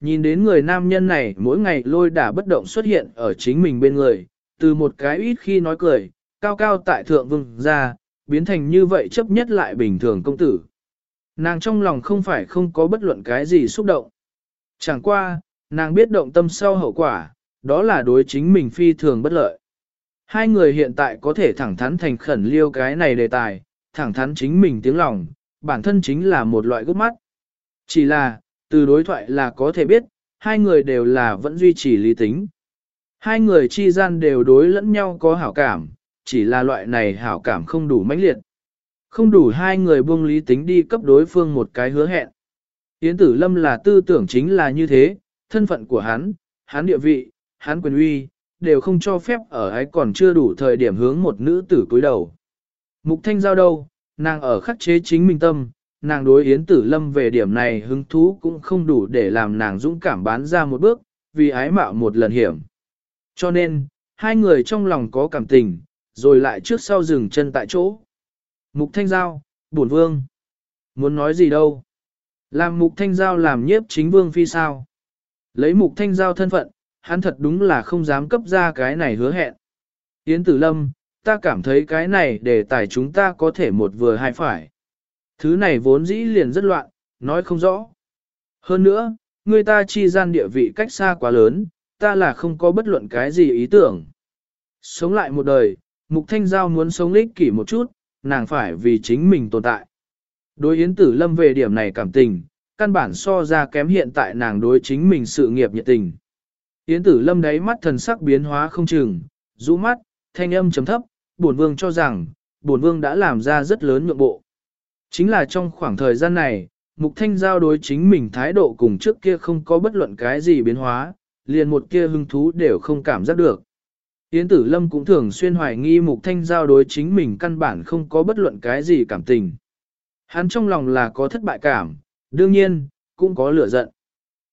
Nhìn đến người nam nhân này mỗi ngày lôi đả bất động xuất hiện ở chính mình bên người, từ một cái ít khi nói cười, cao cao tại thượng vương ra, biến thành như vậy chấp nhất lại bình thường công tử. Nàng trong lòng không phải không có bất luận cái gì xúc động. Chẳng qua, nàng biết động tâm sau hậu quả, đó là đối chính mình phi thường bất lợi. Hai người hiện tại có thể thẳng thắn thành khẩn liêu cái này đề tài, thẳng thắn chính mình tiếng lòng, bản thân chính là một loại gốc mắt. Chỉ là, từ đối thoại là có thể biết, hai người đều là vẫn duy trì lý tính. Hai người chi gian đều đối lẫn nhau có hảo cảm, chỉ là loại này hảo cảm không đủ mãnh liệt. Không đủ hai người buông lý tính đi cấp đối phương một cái hứa hẹn. Yến tử lâm là tư tưởng chính là như thế, thân phận của hắn, hắn địa vị, hắn quyền uy, đều không cho phép ở ấy còn chưa đủ thời điểm hướng một nữ tử cúi đầu. Mục thanh giao đâu, nàng ở khắc chế chính mình tâm, nàng đối Yến Tử Lâm về điểm này hứng thú cũng không đủ để làm nàng dũng cảm bán ra một bước, vì ái mạo một lần hiểm. Cho nên, hai người trong lòng có cảm tình, rồi lại trước sau dừng chân tại chỗ. Mục Thanh Giao, bổn vương. Muốn nói gì đâu? Làm Mục Thanh Giao làm nhiếp chính vương phi sao? Lấy Mục Thanh Giao thân phận, hắn thật đúng là không dám cấp ra cái này hứa hẹn. Yến Tử Lâm, ta cảm thấy cái này để tài chúng ta có thể một vừa hai phải. Thứ này vốn dĩ liền rất loạn, nói không rõ. Hơn nữa, người ta chi gian địa vị cách xa quá lớn, ta là không có bất luận cái gì ý tưởng. Sống lại một đời, Mục Thanh Giao muốn sống lích kỷ một chút, nàng phải vì chính mình tồn tại. Đối Yến Tử Lâm về điểm này cảm tình, căn bản so ra kém hiện tại nàng đối chính mình sự nghiệp nhiệt tình. Yến Tử Lâm đáy mắt thần sắc biến hóa không chừng, rũ mắt, thanh âm chấm thấp, bổn vương cho rằng, bổn vương đã làm ra rất lớn nhượng bộ. Chính là trong khoảng thời gian này, Mục Thanh Giao đối chính mình thái độ cùng trước kia không có bất luận cái gì biến hóa, liền một kia hứng thú đều không cảm giác được. Yến Tử Lâm cũng thường xuyên hoài nghi Mục Thanh Giao đối chính mình căn bản không có bất luận cái gì cảm tình. Hắn trong lòng là có thất bại cảm, đương nhiên, cũng có lửa giận.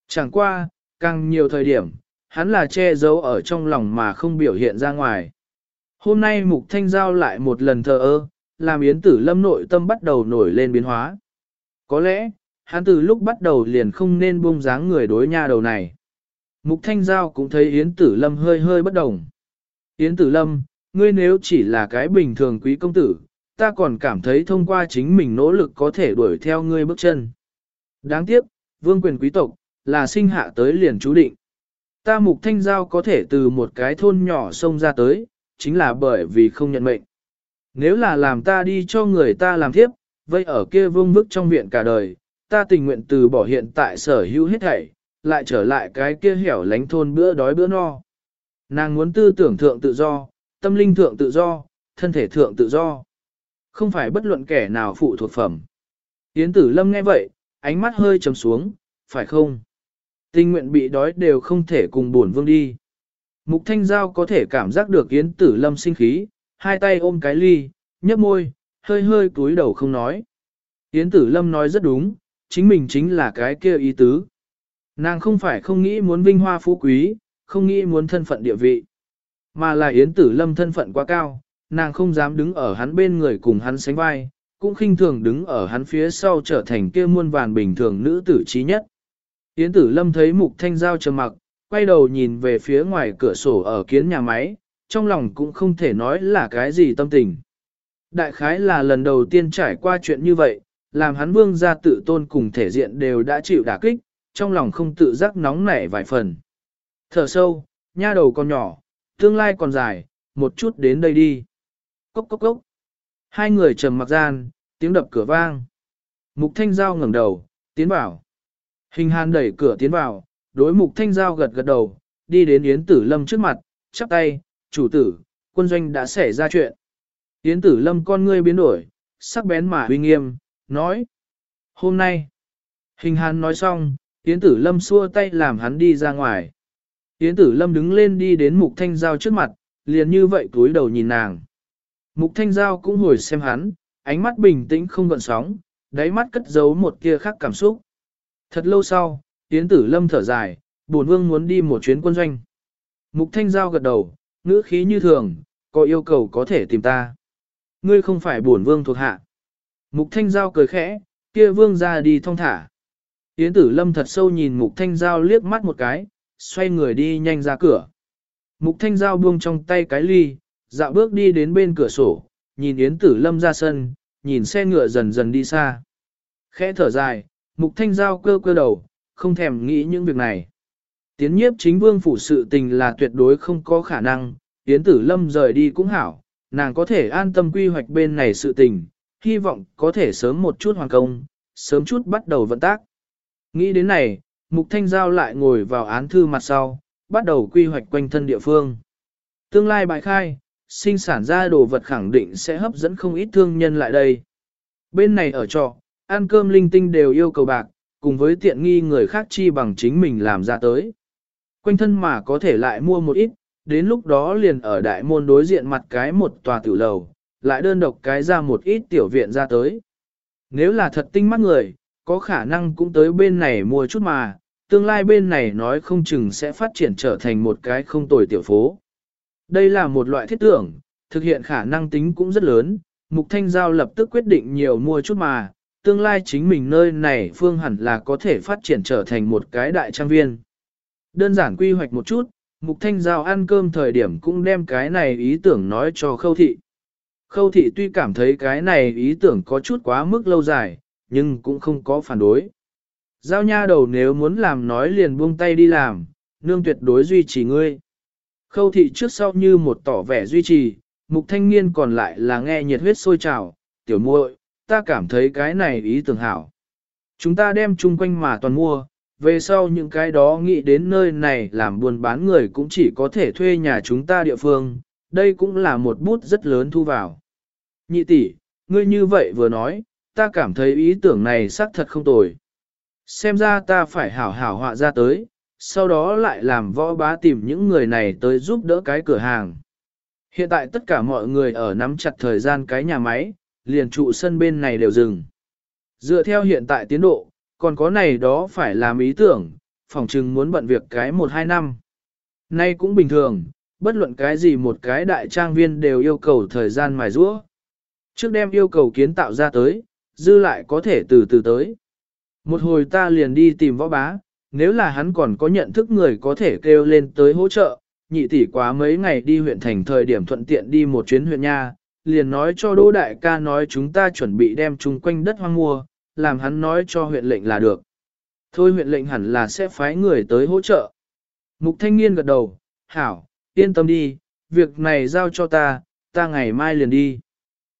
Chẳng qua, càng nhiều thời điểm, hắn là che giấu ở trong lòng mà không biểu hiện ra ngoài. Hôm nay Mục Thanh Giao lại một lần thờ ơ, làm Yến Tử Lâm nội tâm bắt đầu nổi lên biến hóa. Có lẽ, hắn từ lúc bắt đầu liền không nên buông dáng người đối nha đầu này. Mục Thanh Giao cũng thấy Yến Tử Lâm hơi hơi bất đồng. Yến Tử Lâm, ngươi nếu chỉ là cái bình thường quý công tử, ta còn cảm thấy thông qua chính mình nỗ lực có thể đuổi theo ngươi bước chân. Đáng tiếc, vương quyền quý tộc, là sinh hạ tới liền chú định. Ta Mục Thanh Giao có thể từ một cái thôn nhỏ sông ra tới, chính là bởi vì không nhận mệnh. Nếu là làm ta đi cho người ta làm thiếp, vậy ở kia vương bức trong viện cả đời, ta tình nguyện từ bỏ hiện tại sở hữu hết thảy, lại trở lại cái kia hẻo lánh thôn bữa đói bữa no. Nàng muốn tư tưởng thượng tự do, tâm linh thượng tự do, thân thể thượng tự do. Không phải bất luận kẻ nào phụ thuộc phẩm. Yến tử lâm nghe vậy, ánh mắt hơi trầm xuống, phải không? Tình nguyện bị đói đều không thể cùng buồn vương đi. Mục Thanh Giao có thể cảm giác được Yến Tử Lâm sinh khí, hai tay ôm cái ly, nhấp môi, hơi hơi cúi đầu không nói. Yến Tử Lâm nói rất đúng, chính mình chính là cái kia ý tứ. Nàng không phải không nghĩ muốn vinh hoa phú quý, không nghĩ muốn thân phận địa vị, mà là Yến Tử Lâm thân phận quá cao, nàng không dám đứng ở hắn bên người cùng hắn sánh vai, cũng khinh thường đứng ở hắn phía sau trở thành kia muôn vàn bình thường nữ tử trí nhất. Yến Tử Lâm thấy Mục Thanh Giao trầm mặc, quay đầu nhìn về phía ngoài cửa sổ ở kiến nhà máy, trong lòng cũng không thể nói là cái gì tâm tình. Đại khái là lần đầu tiên trải qua chuyện như vậy, làm hắn vương gia tự tôn cùng thể diện đều đã chịu đả kích, trong lòng không tự giác nóng nảy vài phần. Thở sâu, nha đầu còn nhỏ, tương lai còn dài, một chút đến đây đi. Cốc cốc cốc. Hai người trầm mặc gian, tiếng đập cửa vang. Mục Thanh Giao ngẩng đầu, tiến vào. Hình hàn đẩy cửa tiến vào, đối Mục Thanh Giao gật gật đầu, đi đến Yến Tử Lâm trước mặt, chắp tay, chủ tử, quân doanh đã xảy ra chuyện. Yến Tử Lâm con ngươi biến đổi, sắc bén mà huy nghiêm, nói. Hôm nay, hình hàn nói xong, Yến Tử Lâm xua tay làm hắn đi ra ngoài. Yến Tử Lâm đứng lên đi đến Mục Thanh Giao trước mặt, liền như vậy cúi đầu nhìn nàng. Mục Thanh Giao cũng hồi xem hắn, ánh mắt bình tĩnh không gợn sóng, đáy mắt cất giấu một tia khác cảm xúc. Thật lâu sau, Yến Tử Lâm thở dài, bổn vương muốn đi một chuyến quân doanh. Mục Thanh Giao gật đầu, ngữ khí như thường, có yêu cầu có thể tìm ta. Ngươi không phải bổn vương thuộc hạ. Mục Thanh Giao cười khẽ, kia vương ra đi thong thả. Yến tử lâm thật sâu nhìn mục thanh giao liếc mắt một cái, xoay người đi nhanh ra cửa. Mục thanh giao buông trong tay cái ly, dạo bước đi đến bên cửa sổ, nhìn Yến tử lâm ra sân, nhìn xe ngựa dần dần đi xa. Khẽ thở dài, mục thanh giao cơ cơ đầu, không thèm nghĩ những việc này. Tiến nhiếp chính vương phủ sự tình là tuyệt đối không có khả năng, Yến tử lâm rời đi cũng hảo, nàng có thể an tâm quy hoạch bên này sự tình, hy vọng có thể sớm một chút hoàn công, sớm chút bắt đầu vận tác. Nghĩ đến này, Mục Thanh Giao lại ngồi vào án thư mặt sau, bắt đầu quy hoạch quanh thân địa phương. Tương lai bài khai, sinh sản ra đồ vật khẳng định sẽ hấp dẫn không ít thương nhân lại đây. Bên này ở trọ, ăn cơm linh tinh đều yêu cầu bạc, cùng với tiện nghi người khác chi bằng chính mình làm ra tới. Quanh thân mà có thể lại mua một ít, đến lúc đó liền ở đại môn đối diện mặt cái một tòa tiểu lầu, lại đơn độc cái ra một ít tiểu viện ra tới. Nếu là thật tinh mắt người, có khả năng cũng tới bên này mua chút mà, tương lai bên này nói không chừng sẽ phát triển trở thành một cái không tồi tiểu phố. Đây là một loại thiết tưởng, thực hiện khả năng tính cũng rất lớn, Mục Thanh Giao lập tức quyết định nhiều mua chút mà, tương lai chính mình nơi này phương hẳn là có thể phát triển trở thành một cái đại trang viên. Đơn giản quy hoạch một chút, Mục Thanh Giao ăn cơm thời điểm cũng đem cái này ý tưởng nói cho Khâu Thị. Khâu Thị tuy cảm thấy cái này ý tưởng có chút quá mức lâu dài, nhưng cũng không có phản đối. Giao nha đầu nếu muốn làm nói liền buông tay đi làm, nương tuyệt đối duy trì ngươi. Khâu thị trước sau như một tỏ vẻ duy trì, mục thanh niên còn lại là nghe nhiệt huyết sôi trào, tiểu muội, ta cảm thấy cái này ý tưởng hảo. Chúng ta đem chung quanh mà toàn mua, về sau những cái đó nghĩ đến nơi này làm buôn bán người cũng chỉ có thể thuê nhà chúng ta địa phương, đây cũng là một bút rất lớn thu vào. Nhị tỷ, ngươi như vậy vừa nói, ta cảm thấy ý tưởng này xác thật không tồi. Xem ra ta phải hảo hảo họa ra tới, sau đó lại làm võ bá tìm những người này tới giúp đỡ cái cửa hàng. Hiện tại tất cả mọi người ở nắm chặt thời gian cái nhà máy, liền trụ sân bên này đều dừng. Dựa theo hiện tại tiến độ, còn có này đó phải làm ý tưởng, phòng chừng muốn bận việc cái 1-2 năm. Nay cũng bình thường, bất luận cái gì một cái đại trang viên đều yêu cầu thời gian mài rũa. Trước đem yêu cầu kiến tạo ra tới, dư lại có thể từ từ tới. Một hồi ta liền đi tìm võ bá, nếu là hắn còn có nhận thức người có thể kêu lên tới hỗ trợ, nhị tỷ quá mấy ngày đi huyện thành thời điểm thuận tiện đi một chuyến huyện nha, liền nói cho Đỗ Đại ca nói chúng ta chuẩn bị đem chung quanh đất hoang mua, làm hắn nói cho huyện lệnh là được. Thôi huyện lệnh hẳn là sẽ phái người tới hỗ trợ. Mục thanh niên gật đầu, hảo, yên tâm đi, việc này giao cho ta, ta ngày mai liền đi.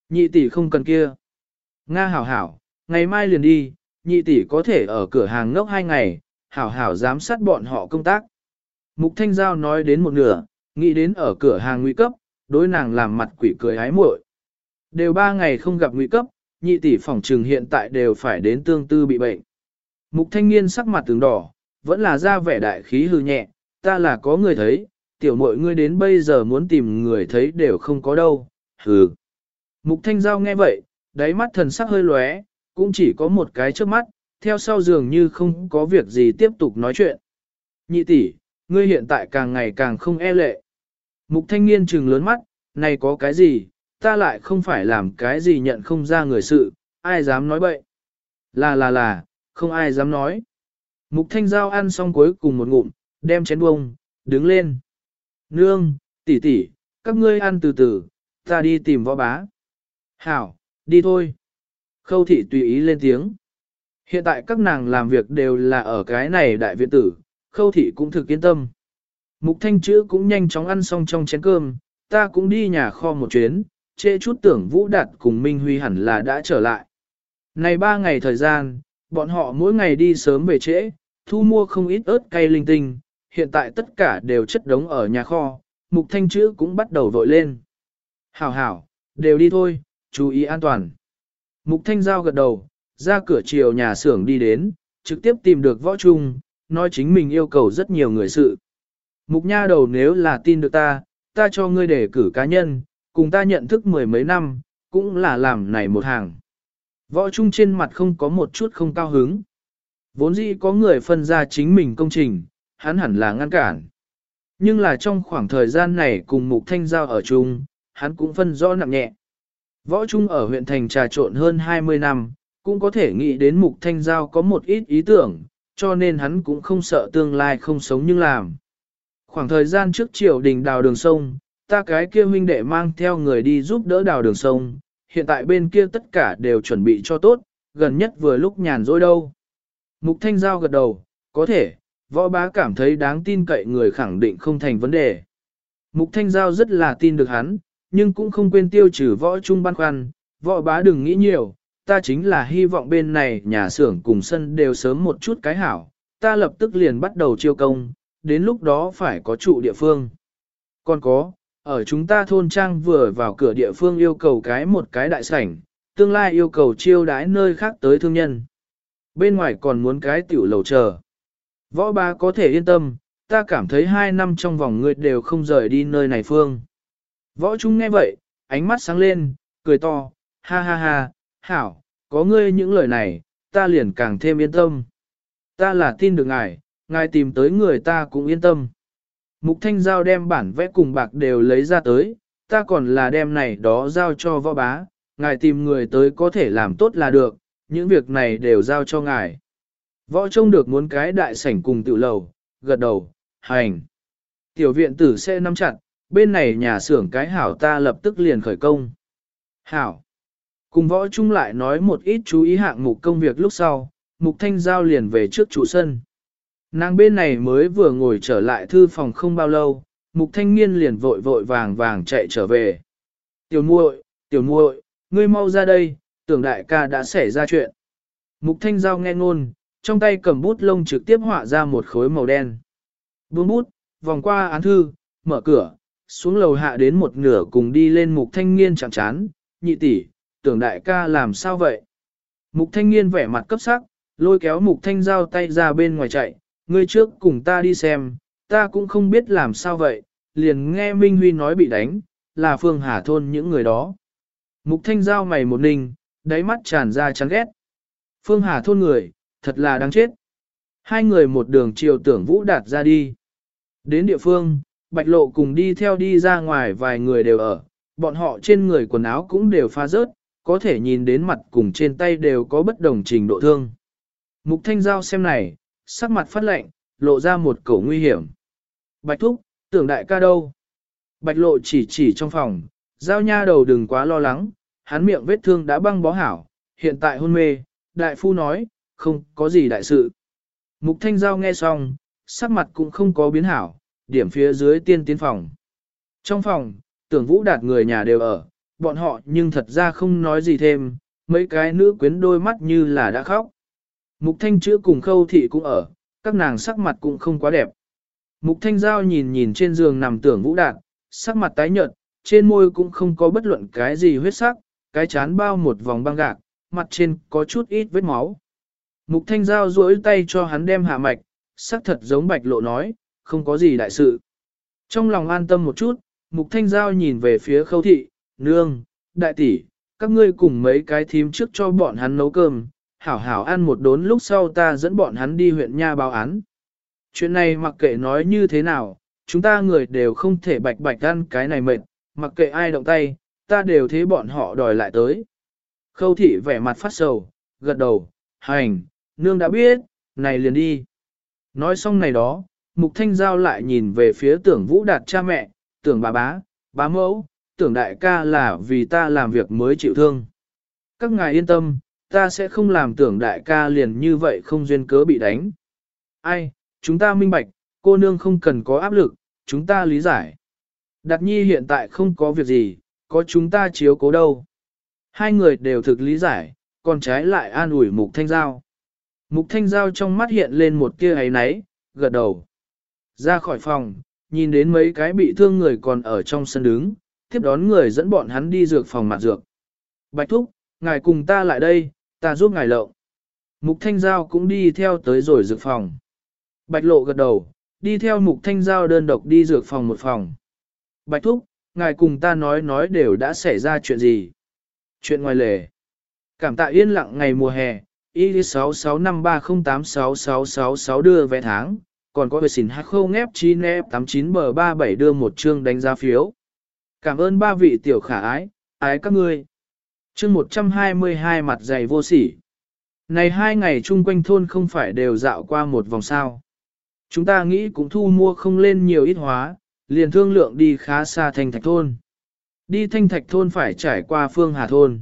Nhị tỷ không cần kia. Nga hảo hảo, ngày mai liền đi, nhị tỷ có thể ở cửa hàng ngốc hai ngày, hảo hảo giám sát bọn họ công tác. Mục Thanh Giao nói đến một nửa, nghĩ đến ở cửa hàng nguy cấp, đối nàng làm mặt quỷ cười hái muội. Đều ba ngày không gặp nguy cấp, nhị tỷ phòng trừng hiện tại đều phải đến tương tư bị bệnh. Mục Thanh Niên sắc mặt tướng đỏ, vẫn là ra vẻ đại khí hư nhẹ, ta là có người thấy, tiểu muội ngươi đến bây giờ muốn tìm người thấy đều không có đâu, hừ. Mục Thanh Giao nghe vậy, đáy mắt thần sắc hơi lóe, cũng chỉ có một cái trước mắt, theo sau dường như không có việc gì tiếp tục nói chuyện. Nhị tỷ, ngươi hiện tại càng ngày càng không e lệ. Mục thanh niên trừng lớn mắt, này có cái gì, ta lại không phải làm cái gì nhận không ra người sự, ai dám nói bậy. Là là là, không ai dám nói. Mục thanh giao ăn xong cuối cùng một ngụm, đem chén bông, đứng lên. Nương, tỷ tỷ, các ngươi ăn từ từ, ta đi tìm võ bá. Hảo, đi thôi. Khâu thị tùy ý lên tiếng. Hiện tại các nàng làm việc đều là ở cái này đại viện tử, khâu thị cũng thực yên tâm. Mục thanh chữ cũng nhanh chóng ăn xong trong chén cơm, ta cũng đi nhà kho một chuyến, chê chút tưởng Vũ Đạt cùng Minh Huy hẳn là đã trở lại. Này ba ngày thời gian, bọn họ mỗi ngày đi sớm về trễ, thu mua không ít ớt cay linh tinh, hiện tại tất cả đều chất đống ở nhà kho, mục thanh chữ cũng bắt đầu vội lên. Hảo hảo, đều đi thôi, chú ý an toàn. Mục Thanh Giao gật đầu, ra cửa chiều nhà xưởng đi đến, trực tiếp tìm được võ trung, nói chính mình yêu cầu rất nhiều người sự. Mục Nha đầu nếu là tin được ta, ta cho ngươi để cử cá nhân, cùng ta nhận thức mười mấy năm, cũng là làm này một hàng. Võ trung trên mặt không có một chút không cao hứng. Vốn dĩ có người phân ra chính mình công trình, hắn hẳn là ngăn cản. Nhưng là trong khoảng thời gian này cùng Mục Thanh Giao ở chung, hắn cũng phân rõ nặng nhẹ. Võ Trung ở huyện thành trà trộn hơn 20 năm, cũng có thể nghĩ đến mục thanh giao có một ít ý tưởng, cho nên hắn cũng không sợ tương lai không sống nhưng làm. Khoảng thời gian trước triều đình đào đường sông, ta cái kia huynh đệ mang theo người đi giúp đỡ đào đường sông, hiện tại bên kia tất cả đều chuẩn bị cho tốt, gần nhất vừa lúc nhàn rỗi đâu. Mục Thanh Giao gật đầu, có thể, võ bá cảm thấy đáng tin cậy người khẳng định không thành vấn đề. Mục Thanh Giao rất là tin được hắn, nhưng cũng không quên tiêu trừ võ trung băn khoăn, võ bá đừng nghĩ nhiều, ta chính là hy vọng bên này nhà xưởng cùng sân đều sớm một chút cái hảo, ta lập tức liền bắt đầu chiêu công, đến lúc đó phải có trụ địa phương. Còn có, ở chúng ta thôn trang vừa vào cửa địa phương yêu cầu cái một cái đại sảnh, tương lai yêu cầu chiêu đái nơi khác tới thương nhân. Bên ngoài còn muốn cái tiểu lầu chờ. Võ ba có thể yên tâm, ta cảm thấy hai năm trong vòng ngươi đều không rời đi nơi này phương. Võ Trung nghe vậy, ánh mắt sáng lên, cười to, ha ha ha, hảo, có ngươi những lời này, ta liền càng thêm yên tâm. Ta là tin được ngài, ngài tìm tới người ta cũng yên tâm. Mục Thanh Giao đem bản vẽ cùng bạc đều lấy ra tới, ta còn là đem này đó giao cho võ bá, ngài tìm người tới có thể làm tốt là được, những việc này đều giao cho ngài. Võ trông được muốn cái đại sảnh cùng tiểu lầu, gật đầu, hành. Tiểu viện tử sẽ nắm chặt, bên này nhà xưởng cái hảo ta lập tức liền khởi công. Hảo. Cùng võ trung lại nói một ít chú ý hạng mục công việc lúc sau, mục thanh giao liền về trước trụ sân. Nàng bên này mới vừa ngồi trở lại thư phòng không bao lâu, mục thanh niên liền vội vội vàng vàng chạy trở về. Tiểu muội, tiểu muội, ngươi mau ra đây, tưởng đại ca đã xảy ra chuyện. Mục thanh giao nghe ngôn, trong tay cầm bút lông trực tiếp họa ra một khối màu đen. Buông bút, vòng qua án thư, mở cửa, xuống lầu hạ đến một nửa cùng đi lên mục thanh niên chẳng chán, nhị tỷ, tưởng đại ca làm sao vậy? Mục thanh niên vẻ mặt cấp sắc, lôi kéo mục thanh giao tay ra bên ngoài chạy, ngươi trước cùng ta đi xem, ta cũng không biết làm sao vậy, liền nghe Minh Huy nói bị đánh, là Phương Hà Thôn những người đó. Mục thanh giao mày một ninh, đáy mắt tràn ra chán ghét. Phương Hà Thôn người, thật là đáng chết. Hai người một đường chiều tưởng vũ đạt ra đi. Đến địa phương, Bạch Lộ cùng đi theo đi ra ngoài vài người đều ở, bọn họ trên người quần áo cũng đều pha rớt, có thể nhìn đến mặt cùng trên tay đều có bất đồng trình độ thương. Mục Thanh Giao xem này, sắc mặt phát lạnh, lộ ra một cổ nguy hiểm. Bạch Thúc, tưởng đại ca đâu? Bạch Lộ chỉ chỉ trong phòng, Giao nha đầu đừng quá lo lắng, hắn miệng vết thương đã băng bó hảo, hiện tại hôn mê, đại phu nói, không có gì đại sự. Mục Thanh Giao nghe xong, sắc mặt cũng không có biến hảo, điểm phía dưới tiên tiến phòng. Trong phòng, tưởng vũ đạt người nhà đều ở, bọn họ nhưng thật ra không nói gì thêm, mấy cái nữ quyến đôi mắt như là đã khóc. Mục thanh chữa cùng khâu thị cũng ở, các nàng sắc mặt cũng không quá đẹp. Mục thanh giao nhìn nhìn trên giường nằm tưởng vũ đạt, sắc mặt tái nhợt, trên môi cũng không có bất luận cái gì huyết sắc, cái chán bao một vòng băng gạc, mặt trên có chút ít vết máu. Mục thanh giao duỗi tay cho hắn đem hạ mạch, sắc thật giống bạch lộ nói, không có gì đại sự. Trong lòng an tâm một chút, mục thanh giao nhìn về phía khâu thị, nương, đại tỷ, các ngươi cùng mấy cái thím trước cho bọn hắn nấu cơm, hảo hảo ăn một đốn lúc sau ta dẫn bọn hắn đi huyện nha báo án. Chuyện này mặc kệ nói như thế nào, chúng ta người đều không thể bạch bạch ăn cái này mệt, mặc kệ ai động tay, ta đều thế bọn họ đòi lại tới. Khâu thị vẻ mặt phát sầu, gật đầu, hành, nương đã biết, này liền đi. Nói xong này đó, Mục Thanh Giao lại nhìn về phía tưởng Vũ Đạt cha mẹ, tưởng bà bá, bá mẫu, tưởng đại ca là vì ta làm việc mới chịu thương. Các ngài yên tâm, ta sẽ không làm tưởng đại ca liền như vậy không duyên cớ bị đánh. Ai, chúng ta minh bạch, cô nương không cần có áp lực, chúng ta lý giải. Đạt nhi hiện tại không có việc gì, có chúng ta chiếu cố đâu. Hai người đều thực lý giải, còn trái lại an ủi mục thanh giao. Mục thanh giao trong mắt hiện lên một tia ấy náy, gật đầu. Ra khỏi phòng, nhìn đến mấy cái bị thương người còn ở trong sân đứng, tiếp đón người dẫn bọn hắn đi dược phòng mặt dược. Bạch thúc, ngài cùng ta lại đây, ta giúp ngài lộng. Mục Thanh Giao cũng đi theo tới rồi dược phòng. Bạch lộ gật đầu, đi theo Mục Thanh Giao đơn độc đi dược phòng một phòng. Bạch thúc, ngài cùng ta nói nói đều đã xảy ra chuyện gì. Chuyện ngoài lề. Cảm tạ yên lặng ngày mùa hè, Y6653086666 đưa vé tháng, còn có vệ xỉn hát khâu ngép 9 ép 89 bờ 37 đưa một chương đánh giá phiếu. Cảm ơn ba vị tiểu khả ái, ái các ngươi chương 122 mặt dày vô sỉ. Này hai ngày chung quanh thôn không phải đều dạo qua một vòng sao. Chúng ta nghĩ cũng thu mua không lên nhiều ít hóa, liền thương lượng đi khá xa thanh thạch thôn. Đi thanh thạch thôn phải trải qua phương hà thôn.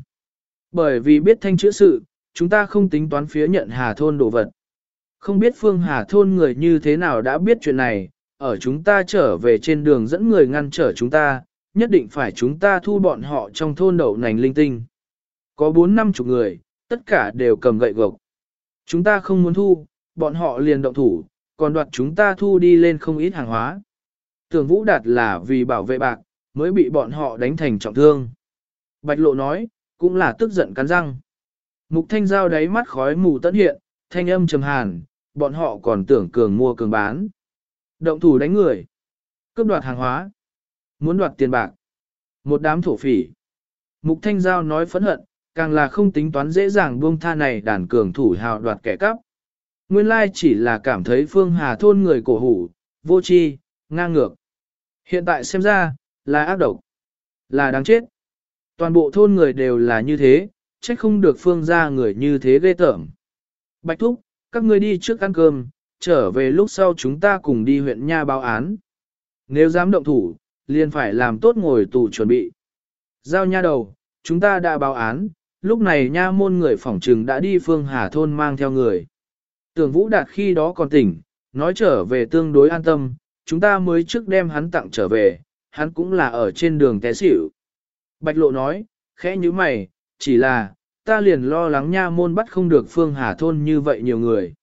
Bởi vì biết thanh chữa sự, chúng ta không tính toán phía nhận hà thôn đồ vật. Không biết phương hà thôn người như thế nào đã biết chuyện này, ở chúng ta trở về trên đường dẫn người ngăn trở chúng ta, nhất định phải chúng ta thu bọn họ trong thôn đậu nành linh tinh. Có bốn năm chục người, tất cả đều cầm gậy gộc. Chúng ta không muốn thu, bọn họ liền động thủ, còn đoạt chúng ta thu đi lên không ít hàng hóa. Tưởng Vũ Đạt là vì bảo vệ bạc, mới bị bọn họ đánh thành trọng thương. Bạch Lộ nói, cũng là tức giận cắn răng. Mục Thanh Giao đáy mắt khói mù tận hiện, thanh âm trầm hàn, bọn họ còn tưởng cường mua cường bán. Động thủ đánh người, cướp đoạt hàng hóa, muốn đoạt tiền bạc. Một đám thổ phỉ. Mục Thanh Giao nói phẫn hận, càng là không tính toán dễ dàng buông tha này đàn cường thủ hào đoạt kẻ cắp. Nguyên lai chỉ là cảm thấy Phương Hà thôn người cổ hủ, vô tri, ngang ngược. Hiện tại xem ra, là ác độc, là đáng chết. Toàn bộ thôn người đều là như thế, trách không được Phương ra người như thế ghê tởm. Bạch Thúc, các ngươi đi trước ăn cơm, trở về lúc sau chúng ta cùng đi huyện Nha báo án. Nếu dám động thủ, liền phải làm tốt ngồi tù chuẩn bị. Giao nha đầu, chúng ta đã báo án, lúc này nha môn người phỏng trừng đã đi phương hà thôn mang theo người. Tưởng Vũ Đạt khi đó còn tỉnh, nói trở về tương đối an tâm, chúng ta mới trước đem hắn tặng trở về, hắn cũng là ở trên đường té xỉu. Bạch Lộ nói, khẽ như mày, chỉ là, ta liền lo lắng nha môn bắt không được phương hà thôn như vậy nhiều người.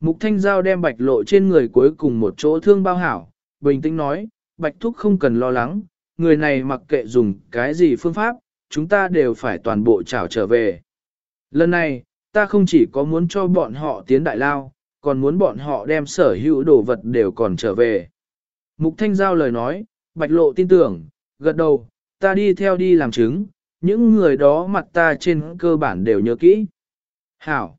Mục Thanh Giao đem Bạch Lộ trên người cuối cùng một chỗ thương bao hảo, bình tĩnh nói, Bạch Thúc không cần lo lắng, người này mặc kệ dùng cái gì phương pháp, chúng ta đều phải toàn bộ trảo trở về. Lần này, ta không chỉ có muốn cho bọn họ tiến đại lao, còn muốn bọn họ đem sở hữu đồ vật đều còn trở về. Mục Thanh Giao lời nói, Bạch Lộ tin tưởng, gật đầu, ta đi theo đi làm chứng, những người đó mặt ta trên cơ bản đều nhớ kỹ. Hảo.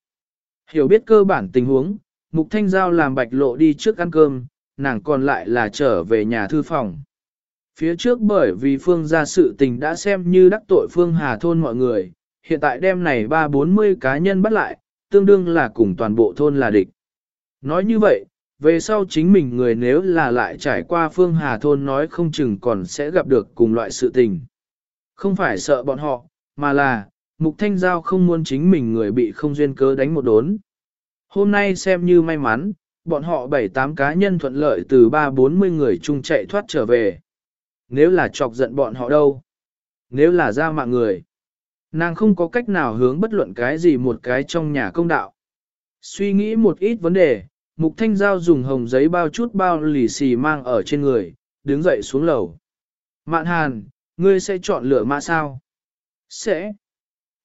Hiểu biết cơ bản tình huống, Mục Thanh Giao làm Bạch Lộ đi trước ăn cơm, nàng còn lại là trở về nhà thư phòng. Phía trước bởi vì Phương gia sự tình đã xem như đắc tội Phương Hà thôn mọi người, hiện tại đêm này ba bốn mươi cá nhân bắt lại, tương đương là cùng toàn bộ thôn là địch. Nói như vậy, về sau chính mình người nếu là lại trải qua Phương Hà thôn nói không chừng còn sẽ gặp được cùng loại sự tình. Không phải sợ bọn họ, mà là, Mục Thanh Giao không muốn chính mình người bị không duyên cớ đánh một đốn. Hôm nay xem như may mắn, bọn họ bảy tám cá nhân thuận lợi từ ba bốn mươi người chung chạy thoát trở về. Nếu là chọc giận bọn họ đâu? Nếu là ra mạng người? Nàng không có cách nào hướng bất luận cái gì một cái trong nhà công đạo. Suy nghĩ một ít vấn đề, Mục Thanh Giao dùng hồng giấy bao chút bao lì xì mang ở trên người, đứng dậy xuống lầu. Mạn Hàn, ngươi sẽ chọn lựa mã sao? Sẽ.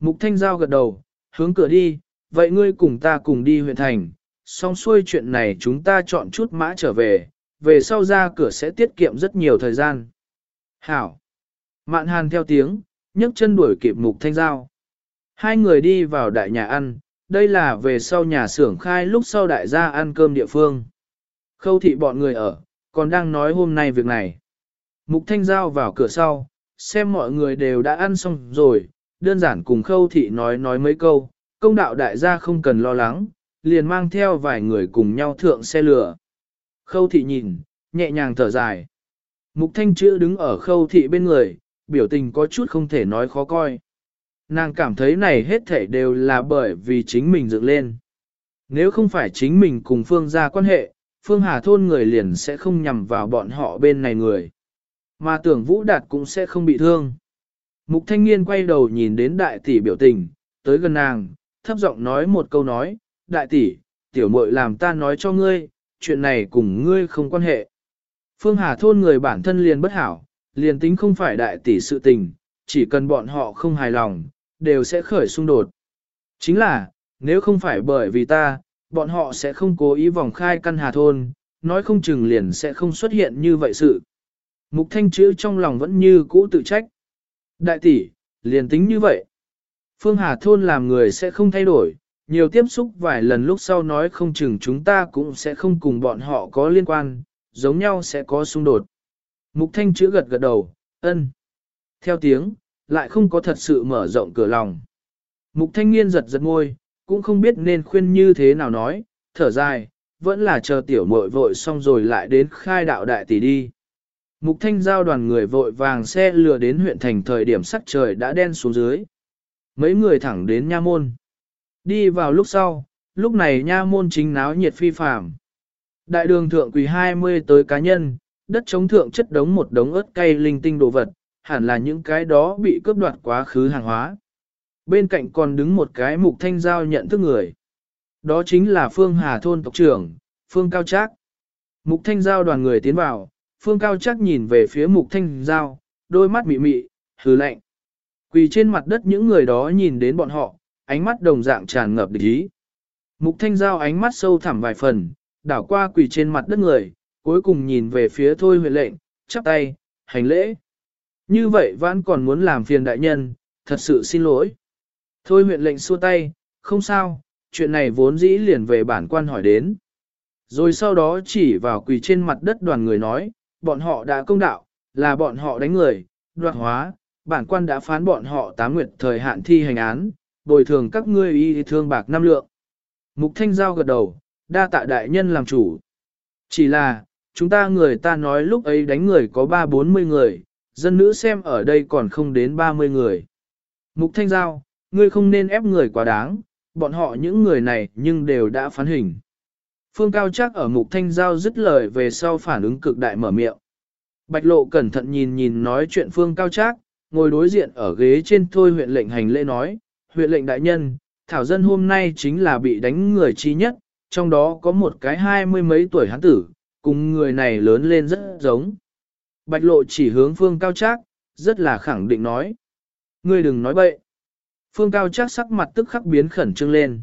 Mục Thanh Giao gật đầu, hướng cửa đi, vậy ngươi cùng ta cùng đi huyện thành, xong xuôi chuyện này chúng ta chọn chút mã trở về, về sau ra cửa sẽ tiết kiệm rất nhiều thời gian. Hảo. Mạn hàn theo tiếng, nhấc chân đuổi kịp mục thanh giao. Hai người đi vào đại nhà ăn, đây là về sau nhà xưởng khai lúc sau đại gia ăn cơm địa phương. Khâu thị bọn người ở, còn đang nói hôm nay việc này. Mục thanh giao vào cửa sau, xem mọi người đều đã ăn xong rồi, đơn giản cùng khâu thị nói nói mấy câu, công đạo đại gia không cần lo lắng, liền mang theo vài người cùng nhau thượng xe lửa. Khâu thị nhìn, nhẹ nhàng thở dài. Mục thanh chữ đứng ở khâu thị bên người, biểu tình có chút không thể nói khó coi. Nàng cảm thấy này hết thể đều là bởi vì chính mình dựng lên. Nếu không phải chính mình cùng Phương ra quan hệ, Phương Hà thôn người liền sẽ không nhằm vào bọn họ bên này người. Mà tưởng Vũ Đạt cũng sẽ không bị thương. Mục thanh niên quay đầu nhìn đến đại tỷ biểu tình, tới gần nàng, thấp giọng nói một câu nói, đại tỷ, tiểu muội làm ta nói cho ngươi, chuyện này cùng ngươi không quan hệ. Phương Hà thôn người bản thân liền bất hảo, liền tính không phải đại tỷ sự tình, chỉ cần bọn họ không hài lòng, đều sẽ khởi xung đột. Chính là, nếu không phải bởi vì ta, bọn họ sẽ không cố ý vòng khai căn Hà thôn, nói không chừng liền sẽ không xuất hiện như vậy sự. Mục thanh chữ trong lòng vẫn như cũ tự trách. Đại tỷ, liền tính như vậy. Phương Hà thôn làm người sẽ không thay đổi, nhiều tiếp xúc vài lần lúc sau nói không chừng chúng ta cũng sẽ không cùng bọn họ có liên quan, giống nhau sẽ có xung đột. Mục thanh chữ gật gật đầu, ân. Theo tiếng, lại không có thật sự mở rộng cửa lòng. Mục thanh niên giật giật ngôi, cũng không biết nên khuyên như thế nào nói, thở dài, vẫn là chờ tiểu muội vội xong rồi lại đến khai đạo đại tỷ đi. Mục thanh giao đoàn người vội vàng xe lừa đến huyện thành thời điểm sắc trời đã đen xuống dưới. Mấy người thẳng đến nha môn. Đi vào lúc sau, lúc này nha môn chính náo nhiệt phi phàm. Đại đường thượng quỳ 20 tới cá nhân, đất chống thượng chất đống một đống ớt cay linh tinh đồ vật, hẳn là những cái đó bị cướp đoạt quá khứ hàng hóa. Bên cạnh còn đứng một cái mục thanh giao nhận thức người. Đó chính là Phương Hà Thôn tộc trưởng, Phương Cao Trác. Mục thanh giao đoàn người tiến vào, Phương Cao Trác nhìn về phía mục thanh giao, đôi mắt mị mị, hứ lạnh. Quỳ trên mặt đất những người đó nhìn đến bọn họ, ánh mắt đồng dạng tràn ngập địch ý. Mục thanh giao ánh mắt sâu thẳm vài phần, đảo qua quỳ trên mặt đất người, cuối cùng nhìn về phía thôi huyện lệnh, chắp tay, hành lễ. Như vậy vẫn còn muốn làm phiền đại nhân, thật sự xin lỗi. Thôi huyện lệnh xua tay, không sao, chuyện này vốn dĩ liền về bản quan hỏi đến. Rồi sau đó chỉ vào quỳ trên mặt đất đoàn người nói, bọn họ đã công đạo, là bọn họ đánh người, đoạt hóa, bản quan đã phán bọn họ tám nguyệt thời hạn thi hành án, bồi thường các ngươi y thương bạc năm lượng. Mục Thanh Giao gật đầu, đa tạ đại nhân làm chủ. Chỉ là, chúng ta người ta nói lúc ấy đánh người có ba bốn mươi người, dân nữ xem ở đây còn không đến ba mươi người. Mục Thanh Giao, ngươi không nên ép người quá đáng, bọn họ những người này nhưng đều đã phán hình. Phương Cao chắc ở Mục Thanh Giao dứt lời về sau phản ứng cực đại mở miệng. Bạch Lộ cẩn thận nhìn nhìn nói chuyện Phương Cao Trác, ngồi đối diện ở ghế trên thôi huyện lệnh hành lễ nói, huyện lệnh đại nhân, thảo dân hôm nay chính là bị đánh người chi nhất, trong đó có một cái hai mươi mấy tuổi hán tử, cùng người này lớn lên rất giống. Bạch lộ chỉ hướng phương cao trác, rất là khẳng định nói. Ngươi đừng nói bậy. Phương cao trác sắc mặt tức khắc biến khẩn trương lên.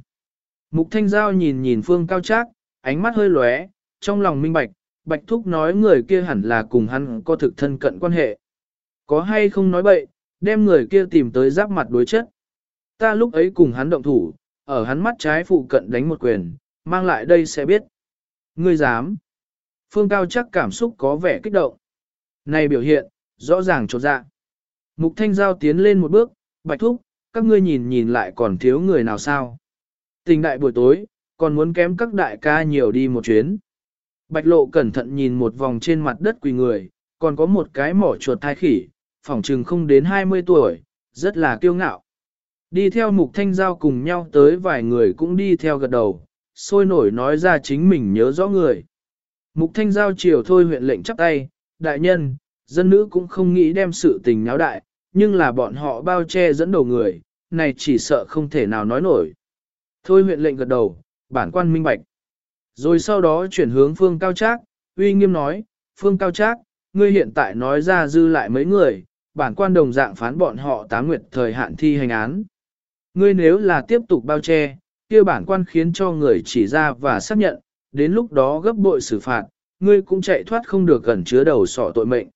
Mục thanh giao nhìn nhìn phương cao trác, ánh mắt hơi lóe, trong lòng minh bạch, bạch thúc nói người kia hẳn là cùng hắn có thực thân cận quan hệ. Có hay không nói bậy, đem người kia tìm tới giáp mặt đối chất. Ta lúc ấy cùng hắn động thủ, ở hắn mắt trái phụ cận đánh một quyền, mang lại đây sẽ biết. Ngươi dám. Phương Cao chắc cảm xúc có vẻ kích động. Này biểu hiện, rõ ràng trột dạ. Mục Thanh Giao tiến lên một bước, bạch thúc, các ngươi nhìn nhìn lại còn thiếu người nào sao. Tình đại buổi tối, còn muốn kém các đại ca nhiều đi một chuyến. Bạch lộ cẩn thận nhìn một vòng trên mặt đất quỳ người, còn có một cái mỏ chuột thai khỉ, phỏng trừng không đến 20 tuổi, rất là kiêu ngạo. Đi theo mục thanh giao cùng nhau tới vài người cũng đi theo gật đầu, sôi nổi nói ra chính mình nhớ rõ người. Mục thanh giao chiều thôi huyện lệnh chắp tay, đại nhân, dân nữ cũng không nghĩ đem sự tình náo đại, nhưng là bọn họ bao che dẫn đầu người, này chỉ sợ không thể nào nói nổi. Thôi huyện lệnh gật đầu, bản quan minh bạch. Rồi sau đó chuyển hướng phương cao trác, uy nghiêm nói, phương cao trác, ngươi hiện tại nói ra dư lại mấy người, bản quan đồng dạng phán bọn họ tá nguyệt thời hạn thi hành án. Ngươi nếu là tiếp tục bao che, kia bản quan khiến cho người chỉ ra và xác nhận, đến lúc đó gấp bội xử phạt, ngươi cũng chạy thoát không được gần chứa đầu sọ tội mệnh.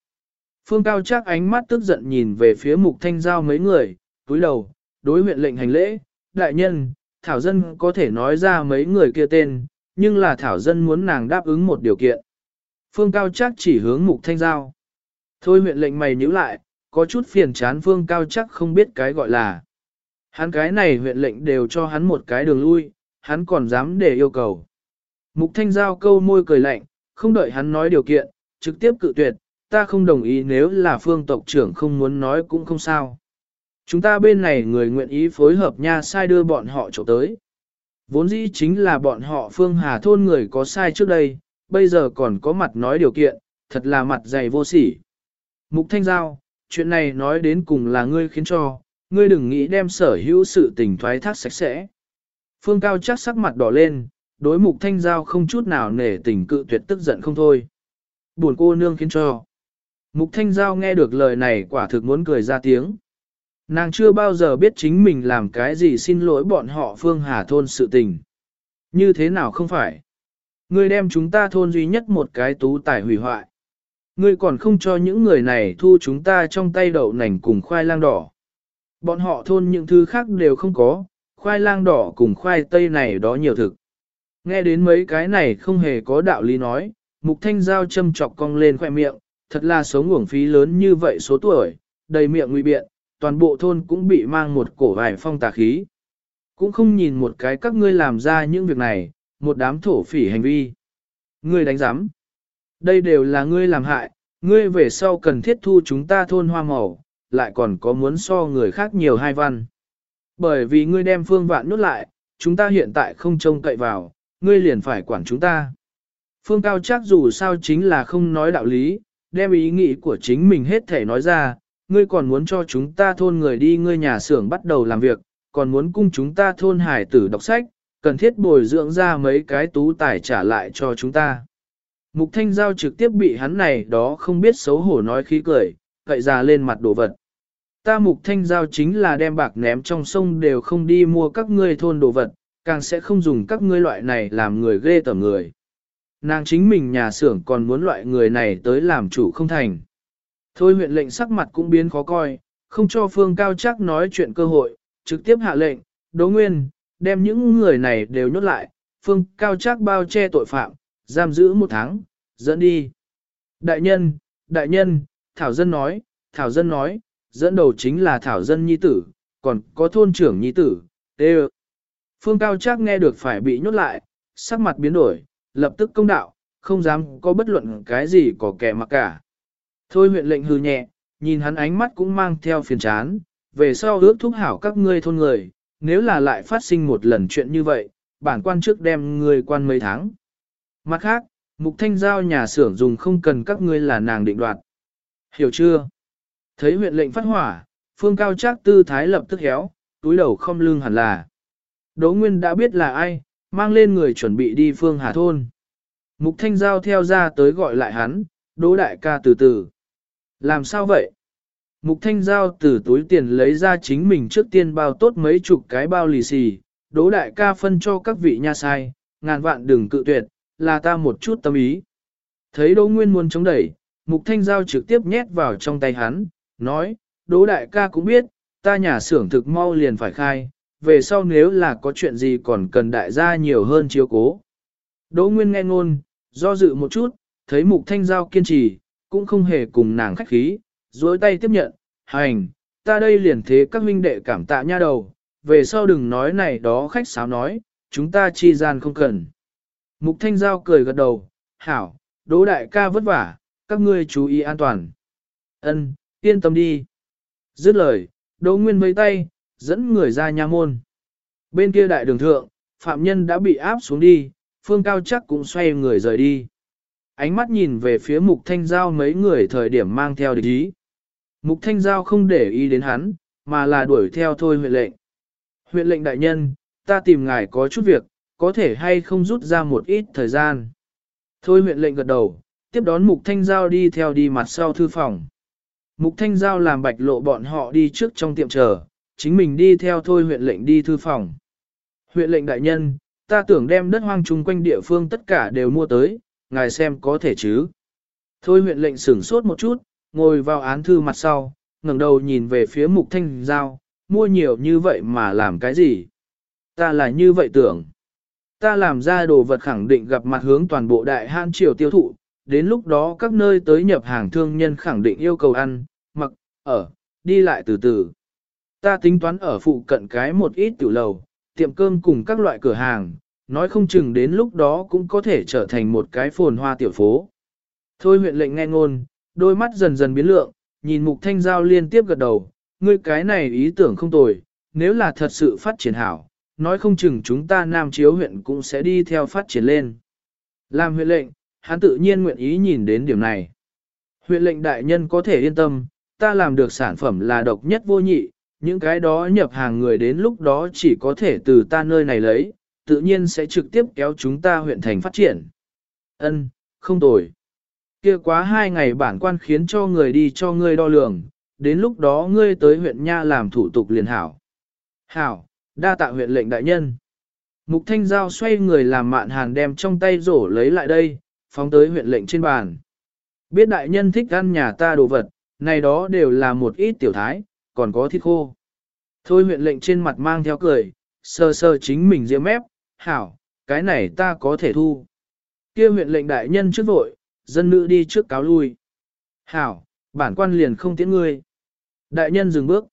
Phương Cao chắc ánh mắt tức giận nhìn về phía mục thanh giao mấy người, túi đầu, đối huyện lệnh hành lễ, đại nhân, Thảo Dân có thể nói ra mấy người kia tên, nhưng là Thảo Dân muốn nàng đáp ứng một điều kiện. Phương Cao chắc chỉ hướng mục thanh giao. Thôi huyện lệnh mày nhíu lại, có chút phiền chán Phương Cao chắc không biết cái gọi là. Hắn cái này huyện lệnh đều cho hắn một cái đường lui, hắn còn dám để yêu cầu. Mục thanh giao câu môi cười lạnh, không đợi hắn nói điều kiện, trực tiếp cự tuyệt, ta không đồng ý nếu là phương tộc trưởng không muốn nói cũng không sao. Chúng ta bên này người nguyện ý phối hợp nha sai đưa bọn họ chỗ tới. Vốn dĩ chính là bọn họ phương hà thôn người có sai trước đây, bây giờ còn có mặt nói điều kiện, thật là mặt dày vô sỉ. Mục Thanh Giao, chuyện này nói đến cùng là ngươi khiến cho, ngươi đừng nghĩ đem sở hữu sự tình thoái thác sạch sẽ. Phương Cao chắc sắc mặt đỏ lên, đối mục thanh giao không chút nào nể tình cự tuyệt tức giận không thôi. Buồn cô nương khiến cho. Mục thanh giao nghe được lời này quả thực muốn cười ra tiếng. Nàng chưa bao giờ biết chính mình làm cái gì xin lỗi bọn họ phương hà thôn sự tình. Như thế nào không phải? Ngươi đem chúng ta thôn duy nhất một cái tú tài hủy hoại. Ngươi còn không cho những người này thu chúng ta trong tay đậu nành cùng khoai lang đỏ. Bọn họ thôn những thứ khác đều không có, khoai lang đỏ cùng khoai tây này đó nhiều thực. Nghe đến mấy cái này không hề có đạo lý nói, mục thanh giao châm chọc cong lên khoe miệng, thật là sống uổng phí lớn như vậy số tuổi, đầy miệng nguy biện, toàn bộ thôn cũng bị mang một cổ vài phong tà khí. Cũng không nhìn một cái các ngươi làm ra những việc này, một đám thổ phỉ hành vi. Ngươi đánh giám. Đây đều là ngươi làm hại, ngươi về sau cần thiết thu chúng ta thôn hoa màu, lại còn có muốn so người khác nhiều hai văn. Bởi vì ngươi đem phương vạn nút lại, chúng ta hiện tại không trông cậy vào, ngươi liền phải quản chúng ta. Phương Cao chắc dù sao chính là không nói đạo lý, đem ý nghĩ của chính mình hết thể nói ra, ngươi còn muốn cho chúng ta thôn người đi ngươi nhà xưởng bắt đầu làm việc, còn muốn cung chúng ta thôn hải tử đọc sách, cần thiết bồi dưỡng ra mấy cái tú tài trả lại cho chúng ta. Mục Thanh Giao trực tiếp bị hắn này đó không biết xấu hổ nói khí cười, cậy ra lên mặt đồ vật. Ta Mục Thanh Giao chính là đem bạc ném trong sông đều không đi mua các ngươi thôn đồ vật, càng sẽ không dùng các ngươi loại này làm người ghê tởm người. Nàng chính mình nhà xưởng còn muốn loại người này tới làm chủ không thành. Thôi huyện lệnh sắc mặt cũng biến khó coi, không cho phương cao chắc nói chuyện cơ hội, trực tiếp hạ lệnh, đố nguyên, đem những người này đều nhốt lại, phương cao chắc bao che tội phạm, giam giữ một tháng, dẫn đi. Đại nhân, đại nhân, Thảo Dân nói, Thảo Dân nói, dẫn đầu chính là Thảo Dân Nhi Tử, còn có thôn trưởng Nhi Tử, tê Phương Cao Trác nghe được phải bị nhốt lại, sắc mặt biến đổi, lập tức công đạo, không dám có bất luận cái gì có kẻ mặc cả. Thôi huyện lệnh hư nhẹ, nhìn hắn ánh mắt cũng mang theo phiền chán, về sau ước thúc hảo các ngươi thôn người, nếu là lại phát sinh một lần chuyện như vậy, bản quan trước đem người quan mấy tháng. Mặt khác, mục thanh giao nhà xưởng dùng không cần các ngươi là nàng định đoạt. Hiểu chưa? Thấy huyện lệnh phát hỏa, phương cao trác tư thái lập tức héo, túi đầu không lưng hẳn là. Đỗ Nguyên đã biết là ai, mang lên người chuẩn bị đi phương hà thôn. Mục thanh giao theo ra tới gọi lại hắn, Đỗ đại ca từ từ. Làm sao vậy? Mục thanh giao từ túi tiền lấy ra chính mình trước tiên bao tốt mấy chục cái bao lì xì, Đỗ đại ca phân cho các vị nha sai, ngàn vạn đừng cự tuyệt, là ta một chút tâm ý. Thấy Đỗ Nguyên muốn chống đẩy, Mục Thanh Giao trực tiếp nhét vào trong tay hắn, nói, Đỗ đại ca cũng biết, ta nhà xưởng thực mau liền phải khai, về sau nếu là có chuyện gì còn cần đại gia nhiều hơn chiếu cố. Đỗ Nguyên nghe ngôn, do dự một chút, thấy Mục Thanh Giao kiên trì, cũng không hề cùng nàng khách khí, dối tay tiếp nhận, hành, ta đây liền thế các huynh đệ cảm tạ nha đầu, về sau đừng nói này đó khách sáo nói, chúng ta chi gian không cần. Mục Thanh Giao cười gật đầu, hảo, đỗ đại ca vất vả, các ngươi chú ý an toàn. Ân, yên tâm đi. Dứt lời, đỗ nguyên mấy tay, dẫn người ra nha môn. Bên kia đại đường thượng, phạm nhân đã bị áp xuống đi, phương cao chắc cũng xoay người rời đi. Ánh mắt nhìn về phía mục thanh giao mấy người thời điểm mang theo địch ý. Mục thanh giao không để ý đến hắn, mà là đuổi theo thôi huyện lệnh. Huyện lệnh đại nhân, ta tìm ngài có chút việc, có thể hay không rút ra một ít thời gian. Thôi huyện lệnh gật đầu, tiếp đón Mục Thanh Giao đi theo đi mặt sau thư phòng. Mục Thanh Giao làm bạch lộ bọn họ đi trước trong tiệm chờ, chính mình đi theo thôi huyện lệnh đi thư phòng. Huyện lệnh đại nhân, ta tưởng đem đất hoang chung quanh địa phương tất cả đều mua tới, ngài xem có thể chứ. Thôi huyện lệnh sửng sốt một chút, ngồi vào án thư mặt sau, ngẩng đầu nhìn về phía mục thanh giao, mua nhiều như vậy mà làm cái gì? Ta là như vậy tưởng. Ta làm ra đồ vật khẳng định gặp mặt hướng toàn bộ đại han triều tiêu thụ, đến lúc đó các nơi tới nhập hàng thương nhân khẳng định yêu cầu ăn, mặc, ở, đi lại từ từ. Ta tính toán ở phụ cận cái một ít tiểu lầu, tiệm cơm cùng các loại cửa hàng, nói không chừng đến lúc đó cũng có thể trở thành một cái phồn hoa tiểu phố. Thôi huyện lệnh nghe ngôn, đôi mắt dần dần biến lượng, nhìn mục thanh giao liên tiếp gật đầu, ngươi cái này ý tưởng không tồi, nếu là thật sự phát triển hảo, nói không chừng chúng ta Nam Chiếu huyện cũng sẽ đi theo phát triển lên. Làm huyện lệnh, hắn tự nhiên nguyện ý nhìn đến điểm này. Huyện lệnh đại nhân có thể yên tâm, ta làm được sản phẩm là độc nhất vô nhị, những cái đó nhập hàng người đến lúc đó chỉ có thể từ ta nơi này lấy, tự nhiên sẽ trực tiếp kéo chúng ta huyện thành phát triển. Ân, không tồi. Kia quá hai ngày bản quan khiến cho người đi cho ngươi đo lường, đến lúc đó ngươi tới huyện Nha làm thủ tục liền hảo. Hảo, đa tạ huyện lệnh đại nhân. Mục Thanh Giao xoay người làm mạn hàn đem trong tay rổ lấy lại đây, phóng tới huyện lệnh trên bàn. Biết đại nhân thích ăn nhà ta đồ vật, này đó đều là một ít tiểu thái, còn có thịt khô. Thôi huyện lệnh trên mặt mang theo cười, sơ sơ chính mình diễm mép, hảo, cái này ta có thể thu. kia huyện lệnh đại nhân trước vội, dân nữ đi trước cáo lui. Hảo, bản quan liền không tiễn ngươi. Đại nhân dừng bước.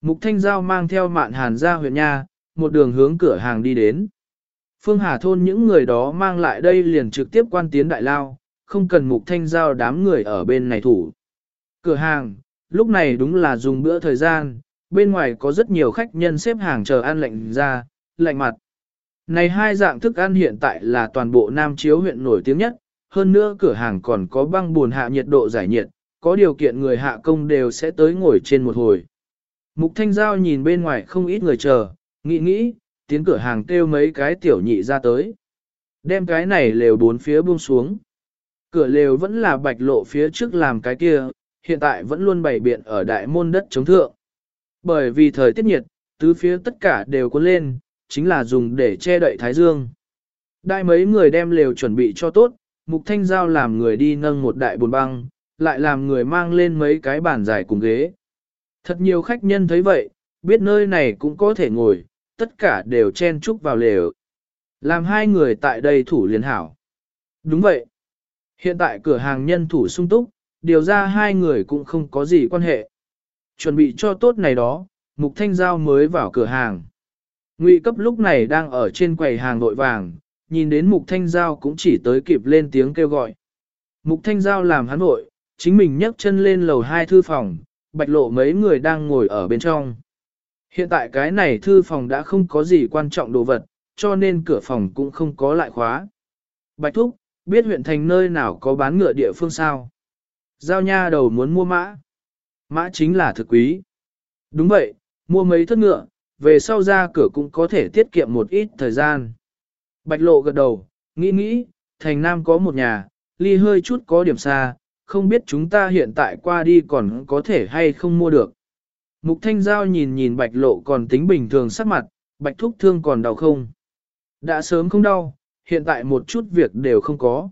Mục Thanh Giao mang theo mạn hàn ra huyện nha, một đường hướng cửa hàng đi đến. Phương Hà thôn những người đó mang lại đây liền trực tiếp quan tiến đại lao, không cần mục thanh giao đám người ở bên này thủ. Cửa hàng, lúc này đúng là dùng bữa thời gian, bên ngoài có rất nhiều khách nhân xếp hàng chờ ăn lạnh ra, lạnh mặt. Này hai dạng thức ăn hiện tại là toàn bộ Nam Chiếu huyện nổi tiếng nhất, hơn nữa cửa hàng còn có băng buồn hạ nhiệt độ giải nhiệt, có điều kiện người hạ công đều sẽ tới ngồi trên một hồi. Mục Thanh Giao nhìn bên ngoài không ít người chờ, nghĩ nghĩ, tiến cửa hàng kêu mấy cái tiểu nhị ra tới. Đem cái này lều bốn phía buông xuống. Cửa lều vẫn là bạch lộ phía trước làm cái kia, hiện tại vẫn luôn bày biện ở đại môn đất chống thượng. Bởi vì thời tiết nhiệt, tứ phía tất cả đều cuốn lên, chính là dùng để che đậy thái dương. Đại mấy người đem lều chuẩn bị cho tốt, mục thanh giao làm người đi nâng một đại bồn băng, lại làm người mang lên mấy cái bàn dài cùng ghế. Thật nhiều khách nhân thấy vậy, biết nơi này cũng có thể ngồi, tất cả đều chen chúc vào lều. Làm hai người tại đây thủ liên hảo. Đúng vậy. Hiện tại cửa hàng nhân thủ sung túc, điều ra hai người cũng không có gì quan hệ. Chuẩn bị cho tốt này đó, Mục Thanh Giao mới vào cửa hàng. Ngụy cấp lúc này đang ở trên quầy hàng nội vàng, nhìn đến Mục Thanh Giao cũng chỉ tới kịp lên tiếng kêu gọi. Mục Thanh Giao làm hắn nội, chính mình nhấc chân lên lầu hai thư phòng, bạch lộ mấy người đang ngồi ở bên trong. Hiện tại cái này thư phòng đã không có gì quan trọng đồ vật, cho nên cửa phòng cũng không có lại khóa. Bạch Thúc, biết huyện thành nơi nào có bán ngựa địa phương sao? Giao nha đầu muốn mua mã. Mã chính là thực quý. Đúng vậy, mua mấy thất ngựa, về sau ra cửa cũng có thể tiết kiệm một ít thời gian. Bạch lộ gật đầu, nghĩ nghĩ, thành nam có một nhà, ly hơi chút có điểm xa, không biết chúng ta hiện tại qua đi còn có thể hay không mua được. Mục thanh giao nhìn nhìn bạch lộ còn tính bình thường sắc mặt, bạch thúc thương còn đau không? Đã sớm không đau, hiện tại một chút việc đều không có.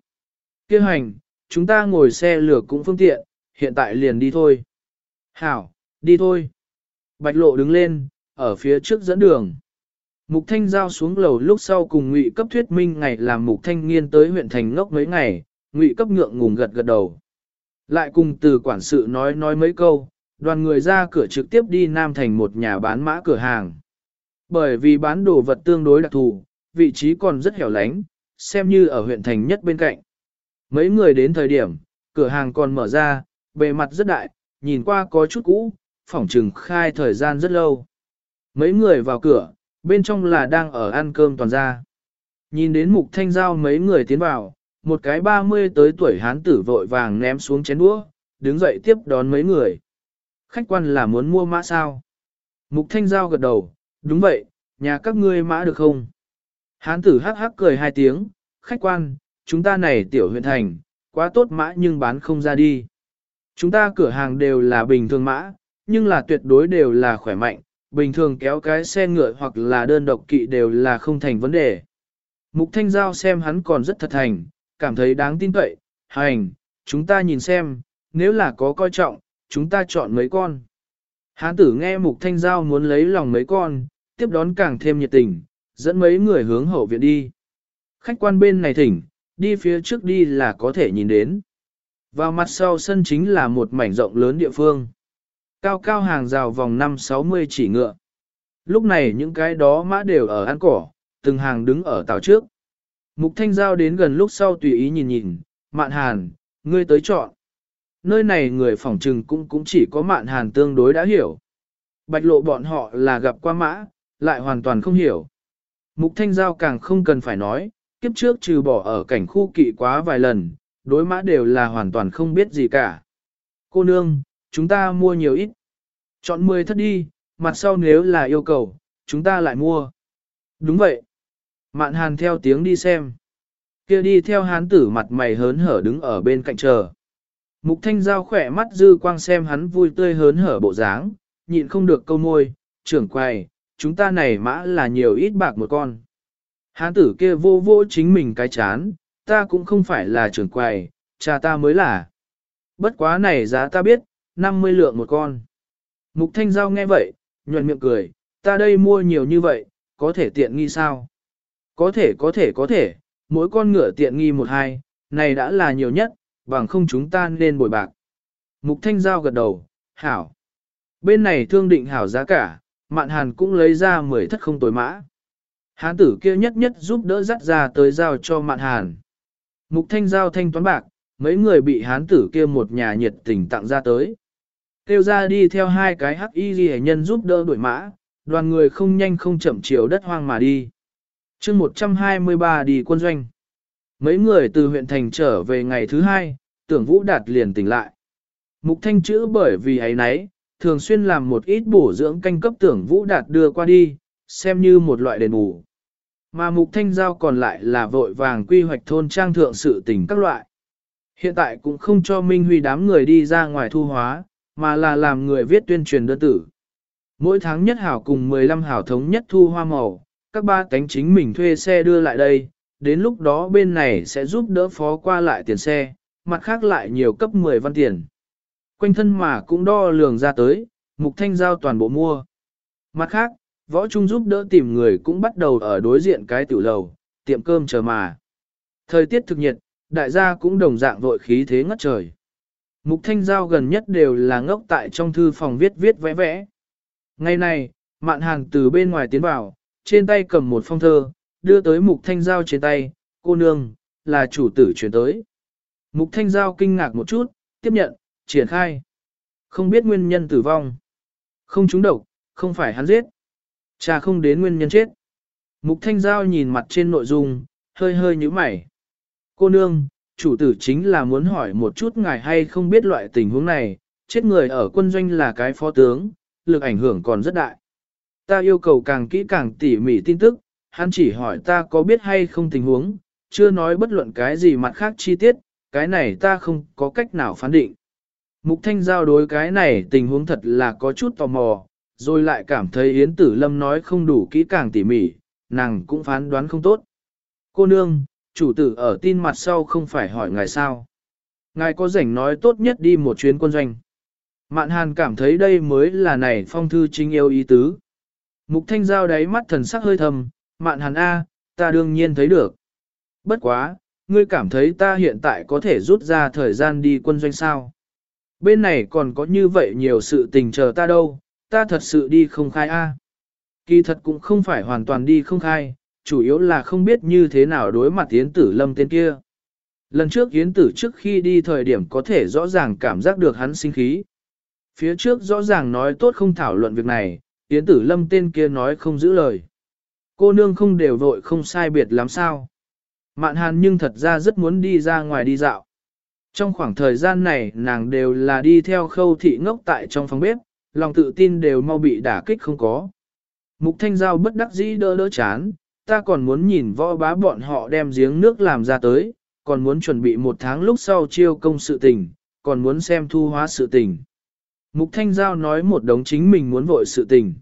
Kêu hành, chúng ta ngồi xe lửa cũng phương tiện, hiện tại liền đi thôi. Hảo, đi thôi. Bạch lộ đứng lên, ở phía trước dẫn đường. Mục Thanh giao xuống lầu lúc sau cùng Ngụy cấp thuyết minh ngày làm Mục Thanh nghiên tới huyện thành ngốc mấy ngày, Ngụy cấp ngượng ngùng gật gật đầu. Lại cùng từ quản sự nói nói mấy câu, đoàn người ra cửa trực tiếp đi Nam Thành một nhà bán mã cửa hàng. Bởi vì bán đồ vật tương đối đặc thù, vị trí còn rất hẻo lánh, xem như ở huyện thành nhất bên cạnh. Mấy người đến thời điểm, cửa hàng còn mở ra, bề mặt rất đại, nhìn qua có chút cũ, phỏng trừng khai thời gian rất lâu. Mấy người vào cửa, bên trong là đang ở ăn cơm toàn ra. Nhìn đến mục thanh giao mấy người tiến vào, một cái 30 tới tuổi hán tử vội vàng ném xuống chén đũa, đứng dậy tiếp đón mấy người. Khách quan là muốn mua mã sao? Mục thanh giao gật đầu, đúng vậy, nhà các ngươi mã được không? Hán tử hắc hắc cười hai tiếng, khách quan, chúng ta này tiểu huyện thành, quá tốt mã nhưng bán không ra đi. Chúng ta cửa hàng đều là bình thường mã, nhưng là tuyệt đối đều là khỏe mạnh, bình thường kéo cái xe ngựa hoặc là đơn độc kỵ đều là không thành vấn đề. Mục Thanh Giao xem hắn còn rất thật thành, cảm thấy đáng tin cậy, hành, chúng ta nhìn xem, nếu là có coi trọng, chúng ta chọn mấy con. Hán tử nghe Mục Thanh Giao muốn lấy lòng mấy con, tiếp đón càng thêm nhiệt tình, dẫn mấy người hướng hậu viện đi. Khách quan bên này thỉnh, đi phía trước đi là có thể nhìn đến. Vào mặt sau sân chính là một mảnh rộng lớn địa phương. Cao cao hàng rào vòng 5-60 chỉ ngựa. Lúc này những cái đó mã đều ở ăn cỏ, từng hàng đứng ở tàu trước. Mục thanh giao đến gần lúc sau tùy ý nhìn nhìn, mạn hàn, ngươi tới chọn. Nơi này người phỏng trừng cũng cũng chỉ có mạn hàn tương đối đã hiểu. Bạch lộ bọn họ là gặp qua mã, lại hoàn toàn không hiểu. Mục thanh giao càng không cần phải nói, kiếp trước trừ bỏ ở cảnh khu kỵ quá vài lần, đối mã đều là hoàn toàn không biết gì cả. Cô nương, chúng ta mua nhiều ít. Chọn 10 thất đi, mặt sau nếu là yêu cầu, chúng ta lại mua. Đúng vậy. Mạn hàn theo tiếng đi xem. kia đi theo hán tử mặt mày hớn hở đứng ở bên cạnh chờ. Mục thanh giao khỏe mắt dư quang xem hắn vui tươi hớn hở bộ dáng, nhịn không được câu môi, trưởng quầy, chúng ta này mã là nhiều ít bạc một con. Hán tử kia vô vô chính mình cái chán, ta cũng không phải là trưởng quầy, cha ta mới là. Bất quá này giá ta biết, 50 lượng một con. Mục Thanh Giao nghe vậy, nhuận miệng cười, ta đây mua nhiều như vậy, có thể tiện nghi sao? Có thể có thể có thể, mỗi con ngựa tiện nghi một hai, này đã là nhiều nhất, bằng không chúng ta nên bồi bạc. Mục Thanh Giao gật đầu, hảo. Bên này thương định hảo giá cả, mạn hàn cũng lấy ra mười thất không tối mã. Hán tử kia nhất nhất giúp đỡ dắt ra tới giao cho mạn hàn. Mục thanh giao thanh toán bạc, mấy người bị hán tử kia một nhà nhiệt tình tặng ra tới. Tiêu ra đi theo hai cái hắc y ghi nhân giúp đỡ đuổi mã, đoàn người không nhanh không chậm chiều đất hoang mà đi. chương 123 đi quân doanh. Mấy người từ huyện thành trở về ngày thứ hai, tưởng Vũ Đạt liền tỉnh lại. Mục thanh chữ bởi vì ấy nấy, thường xuyên làm một ít bổ dưỡng canh cấp tưởng Vũ Đạt đưa qua đi, xem như một loại đền bù. Mà mục thanh giao còn lại là vội vàng quy hoạch thôn trang thượng sự tình các loại. Hiện tại cũng không cho Minh Huy đám người đi ra ngoài thu hóa, mà là làm người viết tuyên truyền đơn tử. Mỗi tháng nhất hảo cùng 15 hảo thống nhất thu hoa màu, các ba cánh chính mình thuê xe đưa lại đây, đến lúc đó bên này sẽ giúp đỡ phó qua lại tiền xe, mặt khác lại nhiều cấp 10 văn tiền. Quanh thân mà cũng đo lường ra tới, mục thanh giao toàn bộ mua. Mặt khác, võ trung giúp đỡ tìm người cũng bắt đầu ở đối diện cái tiểu lầu, tiệm cơm chờ mà. Thời tiết thực nhiệt, đại gia cũng đồng dạng vội khí thế ngất trời. Mục thanh giao gần nhất đều là ngốc tại trong thư phòng viết viết vẽ vẽ. Ngày này, mạn hàng từ bên ngoài tiến vào, trên tay cầm một phong thơ, đưa tới mục thanh giao trên tay, cô nương, là chủ tử chuyển tới. Mục thanh giao kinh ngạc một chút, tiếp nhận, triển khai. Không biết nguyên nhân tử vong. Không trúng độc, không phải hắn giết. Cha không đến nguyên nhân chết. Mục thanh giao nhìn mặt trên nội dung, hơi hơi nhíu mày. Cô nương, chủ tử chính là muốn hỏi một chút ngài hay không biết loại tình huống này, chết người ở quân doanh là cái phó tướng, lực ảnh hưởng còn rất đại. Ta yêu cầu càng kỹ càng tỉ mỉ tin tức, hắn chỉ hỏi ta có biết hay không tình huống, chưa nói bất luận cái gì mặt khác chi tiết, cái này ta không có cách nào phán định. Mục Thanh Giao đối cái này tình huống thật là có chút tò mò, rồi lại cảm thấy Yến Tử Lâm nói không đủ kỹ càng tỉ mỉ, nàng cũng phán đoán không tốt. Cô nương, chủ tử ở tin mặt sau không phải hỏi ngài sao. Ngài có rảnh nói tốt nhất đi một chuyến quân doanh. Mạn Hàn cảm thấy đây mới là này phong thư chính yêu ý tứ. Mục Thanh Giao đáy mắt thần sắc hơi thầm, Mạn Hàn A, ta đương nhiên thấy được. Bất quá, ngươi cảm thấy ta hiện tại có thể rút ra thời gian đi quân doanh sao. Bên này còn có như vậy nhiều sự tình chờ ta đâu, ta thật sự đi không khai A. Kỳ thật cũng không phải hoàn toàn đi không khai, chủ yếu là không biết như thế nào đối mặt Yến Tử Lâm tên kia. Lần trước Yến Tử trước khi đi thời điểm có thể rõ ràng cảm giác được hắn sinh khí. Phía trước rõ ràng nói tốt không thảo luận việc này, Yến Tử Lâm tên kia nói không giữ lời. Cô nương không đều vội không sai biệt lắm sao. Mạn hàn nhưng thật ra rất muốn đi ra ngoài đi dạo. Trong khoảng thời gian này nàng đều là đi theo khâu thị ngốc tại trong phòng bếp, lòng tự tin đều mau bị đả kích không có. Mục thanh giao bất đắc dĩ đỡ đỡ chán, ta còn muốn nhìn võ bá bọn họ đem giếng nước làm ra tới, còn muốn chuẩn bị một tháng lúc sau chiêu công sự tình, còn muốn xem thu hóa sự tình. Mục thanh giao nói một đống chính mình muốn vội sự tình.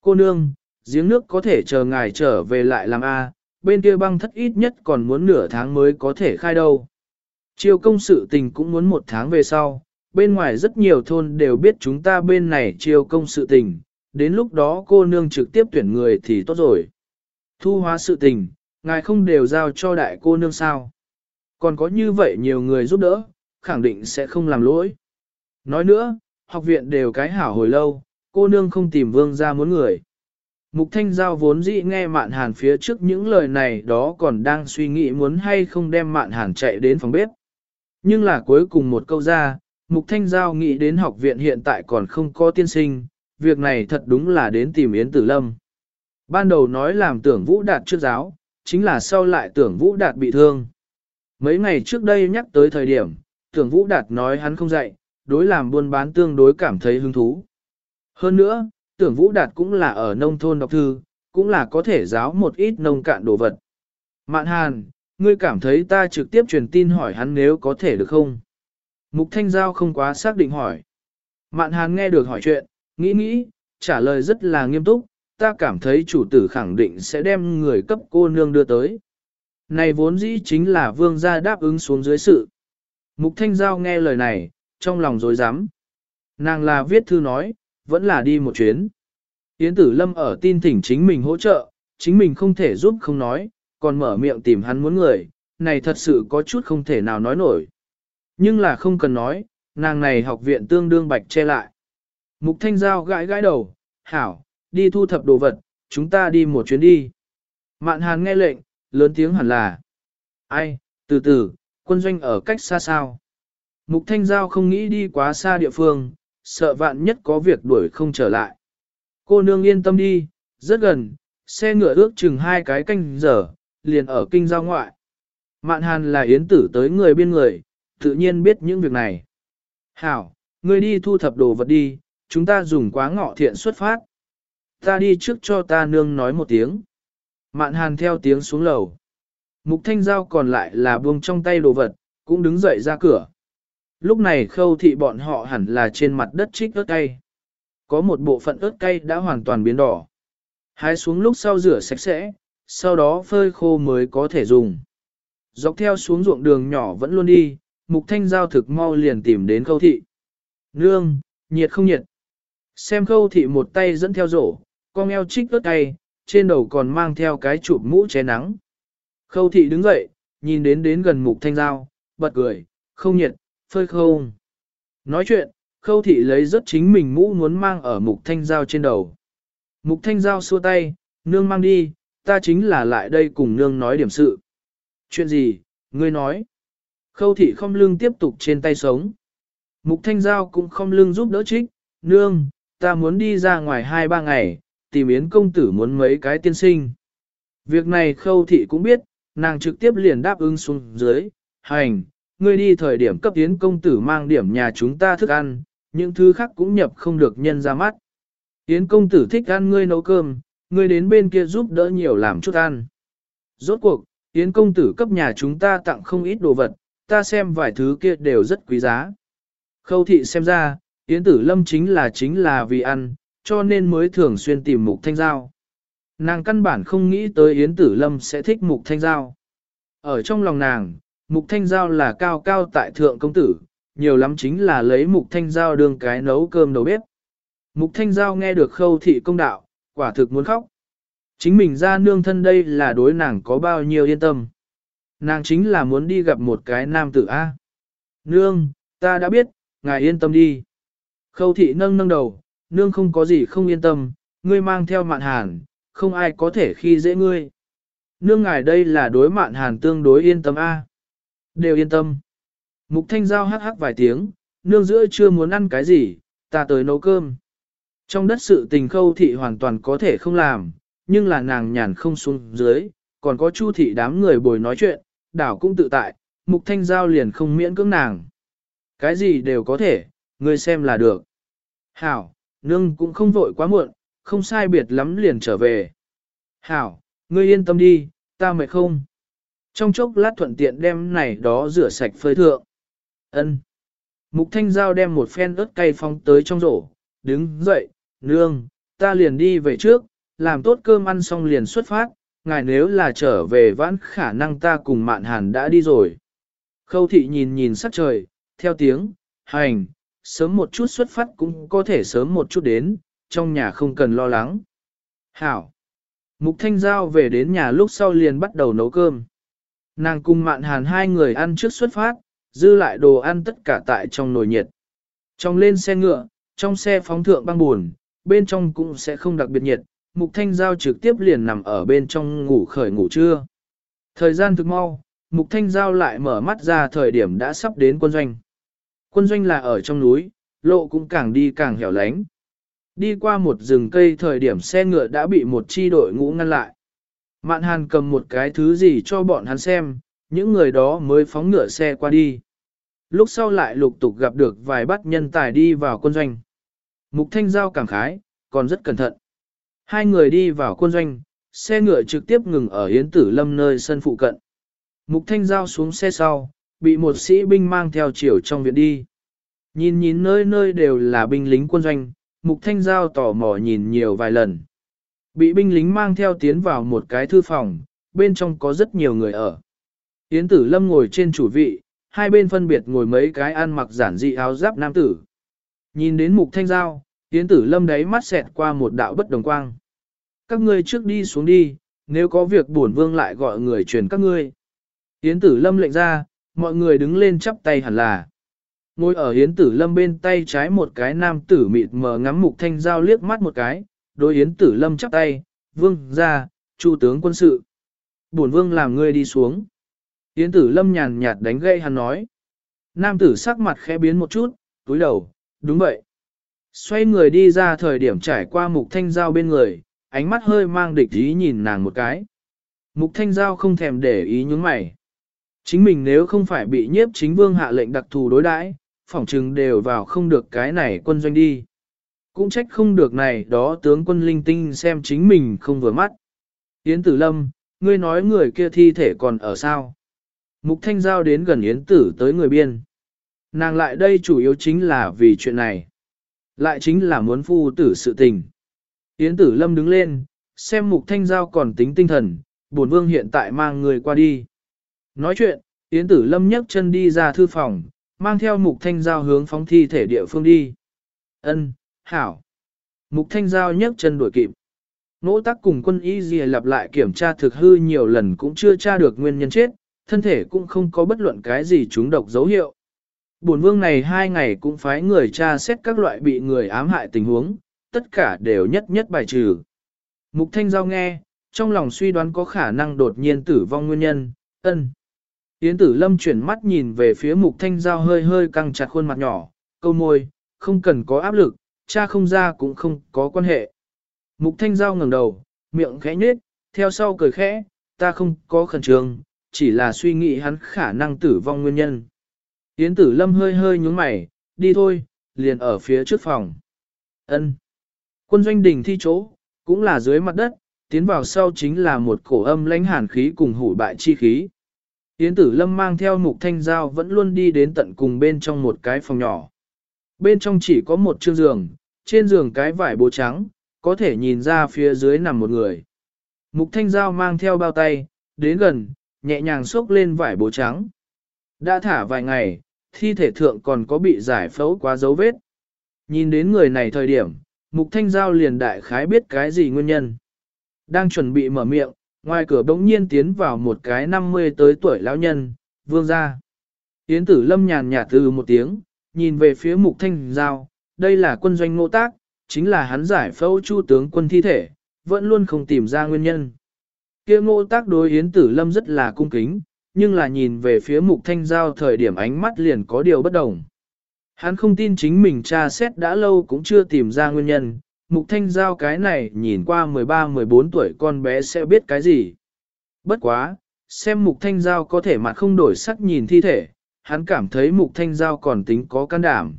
Cô nương, giếng nước có thể chờ ngài trở về lại làm A, bên kia băng thất ít nhất còn muốn nửa tháng mới có thể khai đâu. Chiêu công sự tình cũng muốn một tháng về sau, bên ngoài rất nhiều thôn đều biết chúng ta bên này chiêu công sự tình, đến lúc đó cô nương trực tiếp tuyển người thì tốt rồi. Thu hóa sự tình, ngài không đều giao cho đại cô nương sao. Còn có như vậy nhiều người giúp đỡ, khẳng định sẽ không làm lỗi. Nói nữa, học viện đều cái hảo hồi lâu, cô nương không tìm vương ra muốn người. Mục Thanh Giao vốn dĩ nghe Mạn Hàn phía trước những lời này đó còn đang suy nghĩ muốn hay không đem Mạn Hàn chạy đến phòng bếp. Nhưng là cuối cùng một câu ra, Mục Thanh Giao nghĩ đến học viện hiện tại còn không có tiên sinh, việc này thật đúng là đến tìm Yến Tử Lâm. Ban đầu nói làm tưởng Vũ Đạt trước giáo, chính là sau lại tưởng Vũ Đạt bị thương. Mấy ngày trước đây nhắc tới thời điểm, tưởng Vũ Đạt nói hắn không dạy, đối làm buôn bán tương đối cảm thấy hứng thú. Hơn nữa, tưởng Vũ Đạt cũng là ở nông thôn đọc thư, cũng là có thể giáo một ít nông cạn đồ vật. Mạn Hàn, ngươi cảm thấy ta trực tiếp truyền tin hỏi hắn nếu có thể được không? Mục Thanh Giao không quá xác định hỏi. Mạn Hàn nghe được hỏi chuyện, nghĩ nghĩ, trả lời rất là nghiêm túc, ta cảm thấy chủ tử khẳng định sẽ đem người cấp cô nương đưa tới. Này vốn dĩ chính là vương gia đáp ứng xuống dưới sự. Mục Thanh Giao nghe lời này, trong lòng dối rắm Nàng là viết thư nói, vẫn là đi một chuyến. Yến Tử Lâm ở tin thỉnh chính mình hỗ trợ, chính mình không thể giúp không nói, còn mở miệng tìm hắn muốn người, này thật sự có chút không thể nào nói nổi. Nhưng là không cần nói, nàng này học viện tương đương bạch che lại. Mục Thanh Giao gãi gãi đầu, hảo, đi thu thập đồ vật, chúng ta đi một chuyến đi. Mạn hàn nghe lệnh, lớn tiếng hẳn là. Ai, từ từ, quân doanh ở cách xa sao. Mục Thanh Giao không nghĩ đi quá xa địa phương, sợ vạn nhất có việc đuổi không trở lại. Cô nương yên tâm đi, rất gần, xe ngựa ước chừng hai cái canh giờ, liền ở kinh giao ngoại. Mạn hàn là yến tử tới người biên người, tự nhiên biết những việc này. Hảo, ngươi đi thu thập đồ vật đi, chúng ta dùng quá ngọ thiện xuất phát. Ta đi trước cho ta nương nói một tiếng. Mạn hàn theo tiếng xuống lầu. Mục thanh giao còn lại là buông trong tay đồ vật, cũng đứng dậy ra cửa. Lúc này khâu thị bọn họ hẳn là trên mặt đất trích ớt cay. Có một bộ phận ớt cay đã hoàn toàn biến đỏ. Hái xuống lúc sau rửa sạch sẽ, sau đó phơi khô mới có thể dùng. Dọc theo xuống ruộng đường nhỏ vẫn luôn đi, mục thanh giao thực mau liền tìm đến khâu thị. Nương, nhiệt không nhiệt. Xem khâu thị một tay dẫn theo rổ, con eo trích ớt cay, trên đầu còn mang theo cái chụp mũ che nắng. Khâu thị đứng dậy, nhìn đến đến gần mục thanh giao, bật cười, không nhiệt, phơi không. Nói chuyện, khâu thị lấy rất chính mình mũ muốn mang ở mục thanh giao trên đầu. Mục thanh giao xua tay, nương mang đi, ta chính là lại đây cùng nương nói điểm sự. Chuyện gì, ngươi nói. Khâu thị không lưng tiếp tục trên tay sống. Mục thanh giao cũng không lưng giúp đỡ trích, nương, ta muốn đi ra ngoài hai ba ngày, tìm yến công tử muốn mấy cái tiên sinh. Việc này khâu thị cũng biết, nàng trực tiếp liền đáp ứng xuống dưới, hành, ngươi đi thời điểm cấp tiến công tử mang điểm nhà chúng ta thức ăn, những thứ khác cũng nhập không được nhân ra mắt. Tiến công tử thích ăn ngươi nấu cơm, ngươi đến bên kia giúp đỡ nhiều làm chút ăn. Rốt cuộc, tiến công tử cấp nhà chúng ta tặng không ít đồ vật, ta xem vài thứ kia đều rất quý giá. Khâu thị xem ra, tiến tử lâm chính là chính là vì ăn, cho nên mới thường xuyên tìm mục thanh giao. Nàng căn bản không nghĩ tới Yến tử lâm sẽ thích mục thanh giao. Ở trong lòng nàng, mục thanh giao là cao cao tại thượng công tử, nhiều lắm chính là lấy mục thanh giao đương cái nấu cơm đầu bếp. Mục thanh giao nghe được khâu thị công đạo, quả thực muốn khóc. Chính mình ra nương thân đây là đối nàng có bao nhiêu yên tâm. Nàng chính là muốn đi gặp một cái nam tử A. Nương, ta đã biết, ngài yên tâm đi. Khâu thị nâng nâng đầu, nương không có gì không yên tâm, ngươi mang theo mạn hàn, không ai có thể khi dễ ngươi. Nương ngài đây là đối mạn hàn tương đối yên tâm A. Đều yên tâm. Mục thanh giao hắc hắc vài tiếng, nương giữa chưa muốn ăn cái gì, ta tới nấu cơm. Trong đất sự tình khâu thị hoàn toàn có thể không làm, nhưng là nàng nhàn không xuống dưới, còn có chu thị đám người bồi nói chuyện, đảo cũng tự tại, mục thanh giao liền không miễn cưỡng nàng. Cái gì đều có thể, ngươi xem là được. Hảo, nương cũng không vội quá muộn, không sai biệt lắm liền trở về. Hảo, ngươi yên tâm đi, ta mệt không. Trong chốc lát thuận tiện đem này đó rửa sạch phơi thượng. Ân. Mục thanh giao đem một phen ớt cay phong tới trong rổ, đứng dậy, nương, ta liền đi về trước, làm tốt cơm ăn xong liền xuất phát, ngài nếu là trở về vãn khả năng ta cùng mạn hàn đã đi rồi. Khâu thị nhìn nhìn sắc trời, theo tiếng, hành, sớm một chút xuất phát cũng có thể sớm một chút đến, trong nhà không cần lo lắng. Hảo. Mục Thanh Giao về đến nhà lúc sau liền bắt đầu nấu cơm. Nàng cùng mạn hàn hai người ăn trước xuất phát, dư lại đồ ăn tất cả tại trong nồi nhiệt. Trong lên xe ngựa, trong xe phóng thượng băng buồn, bên trong cũng sẽ không đặc biệt nhiệt, Mục Thanh Giao trực tiếp liền nằm ở bên trong ngủ khởi ngủ trưa. Thời gian thực mau, Mục Thanh Giao lại mở mắt ra thời điểm đã sắp đến quân doanh. Quân doanh là ở trong núi, lộ cũng càng đi càng hẻo lánh. Đi qua một rừng cây thời điểm xe ngựa đã bị một chi đội ngũ ngăn lại. Mạn Hàn cầm một cái thứ gì cho bọn hắn xem, những người đó mới phóng ngựa xe qua đi. Lúc sau lại lục tục gặp được vài bắt nhân tài đi vào quân doanh. Mục Thanh Giao cảm khái, còn rất cẩn thận. Hai người đi vào quân doanh, xe ngựa trực tiếp ngừng ở Yến Tử Lâm nơi sân phụ cận. Mục Thanh Giao xuống xe sau, bị một sĩ binh mang theo chiều trong viện đi. Nhìn nhìn nơi nơi đều là binh lính quân doanh, Mục Thanh Giao tò mò nhìn nhiều vài lần. Bị binh lính mang theo tiến vào một cái thư phòng, bên trong có rất nhiều người ở. Yến Tử Lâm ngồi trên chủ vị, hai bên phân biệt ngồi mấy cái ăn mặc giản dị áo giáp nam tử. Nhìn đến Mục Thanh Giao, Yến Tử Lâm đáy mắt xẹt qua một đạo bất đồng quang. Các ngươi trước đi xuống đi, nếu có việc bổn vương lại gọi người truyền các ngươi. Yến Tử Lâm lệnh ra, mọi người đứng lên chắp tay hẳn là. Ngồi ở Yến Tử Lâm bên tay trái một cái nam tử mịt mờ ngắm Mục Thanh Giao liếc mắt một cái, đối Yến Tử Lâm chắp tay, vương ra, chu tướng quân sự. Bổn vương làm ngươi đi xuống. Yến Tử Lâm nhàn nhạt đánh gây hắn nói. Nam tử sắc mặt khẽ biến một chút, túi đầu, đúng vậy. Xoay người đi ra thời điểm trải qua mục thanh giao bên người, ánh mắt hơi mang địch ý nhìn nàng một cái. Mục thanh giao không thèm để ý những mày. Chính mình nếu không phải bị nhiếp chính vương hạ lệnh đặc thù đối đãi, phỏng chừng đều vào không được cái này quân doanh đi. Cũng trách không được này đó tướng quân linh tinh xem chính mình không vừa mắt. Yến Tử Lâm, ngươi nói người kia thi thể còn ở sao? Mục Thanh Giao đến gần Yến Tử tới người biên. Nàng lại đây chủ yếu chính là vì chuyện này. Lại chính là muốn phu tử sự tình. Yến Tử Lâm đứng lên, xem Mục Thanh Giao còn tính tinh thần, bổn vương hiện tại mang người qua đi. Nói chuyện, Yến Tử Lâm nhấc chân đi ra thư phòng, mang theo Mục Thanh Giao hướng phóng thi thể địa phương đi. Ân, hảo. Mục Thanh Giao nhấc chân đuổi kịp. Nỗ tắc cùng quân y gì lặp lại kiểm tra thực hư nhiều lần cũng chưa tra được nguyên nhân chết, thân thể cũng không có bất luận cái gì trúng độc dấu hiệu. Bổn vương này hai ngày cũng phái người tra xét các loại bị người ám hại tình huống, tất cả đều nhất nhất bài trừ. Mục Thanh Giao nghe, trong lòng suy đoán có khả năng đột nhiên tử vong nguyên nhân, ân. Yến tử lâm chuyển mắt nhìn về phía mục thanh giao hơi hơi căng chặt khuôn mặt nhỏ, câu môi, không cần có áp lực, cha không ra cũng không có quan hệ. Mục thanh giao ngẩng đầu, miệng khẽ nhếch, theo sau cười khẽ, ta không có khẩn trương, chỉ là suy nghĩ hắn khả năng tử vong nguyên nhân. Yến tử lâm hơi hơi nhúng mày, đi thôi, liền ở phía trước phòng. Ân. Quân doanh đỉnh thi chỗ, cũng là dưới mặt đất, tiến vào sau chính là một cổ âm lãnh hàn khí cùng hủ bại chi khí. Yến tử lâm mang theo mục thanh giao vẫn luôn đi đến tận cùng bên trong một cái phòng nhỏ. Bên trong chỉ có một chiếc giường, trên giường cái vải bố trắng, có thể nhìn ra phía dưới nằm một người. Mục thanh giao mang theo bao tay, đến gần, nhẹ nhàng xốc lên vải bố trắng. Đã thả vài ngày, thi thể thượng còn có bị giải phẫu quá dấu vết. Nhìn đến người này thời điểm, mục thanh giao liền đại khái biết cái gì nguyên nhân. Đang chuẩn bị mở miệng, ngoài cửa bỗng nhiên tiến vào một cái 50 tới tuổi lão nhân, vương gia. Yến tử lâm nhàn nhạt từ một tiếng, nhìn về phía mục thanh giao, đây là quân doanh ngộ tác, chính là hắn giải phẫu chu tướng quân thi thể, vẫn luôn không tìm ra nguyên nhân. kia ngộ tác đối Yến tử lâm rất là cung kính, nhưng là nhìn về phía mục thanh giao thời điểm ánh mắt liền có điều bất đồng. Hắn không tin chính mình tra xét đã lâu cũng chưa tìm ra nguyên nhân, mục thanh giao cái này nhìn qua 13-14 tuổi con bé sẽ biết cái gì. Bất quá, xem mục thanh giao có thể mặt không đổi sắc nhìn thi thể, hắn cảm thấy mục thanh giao còn tính có can đảm.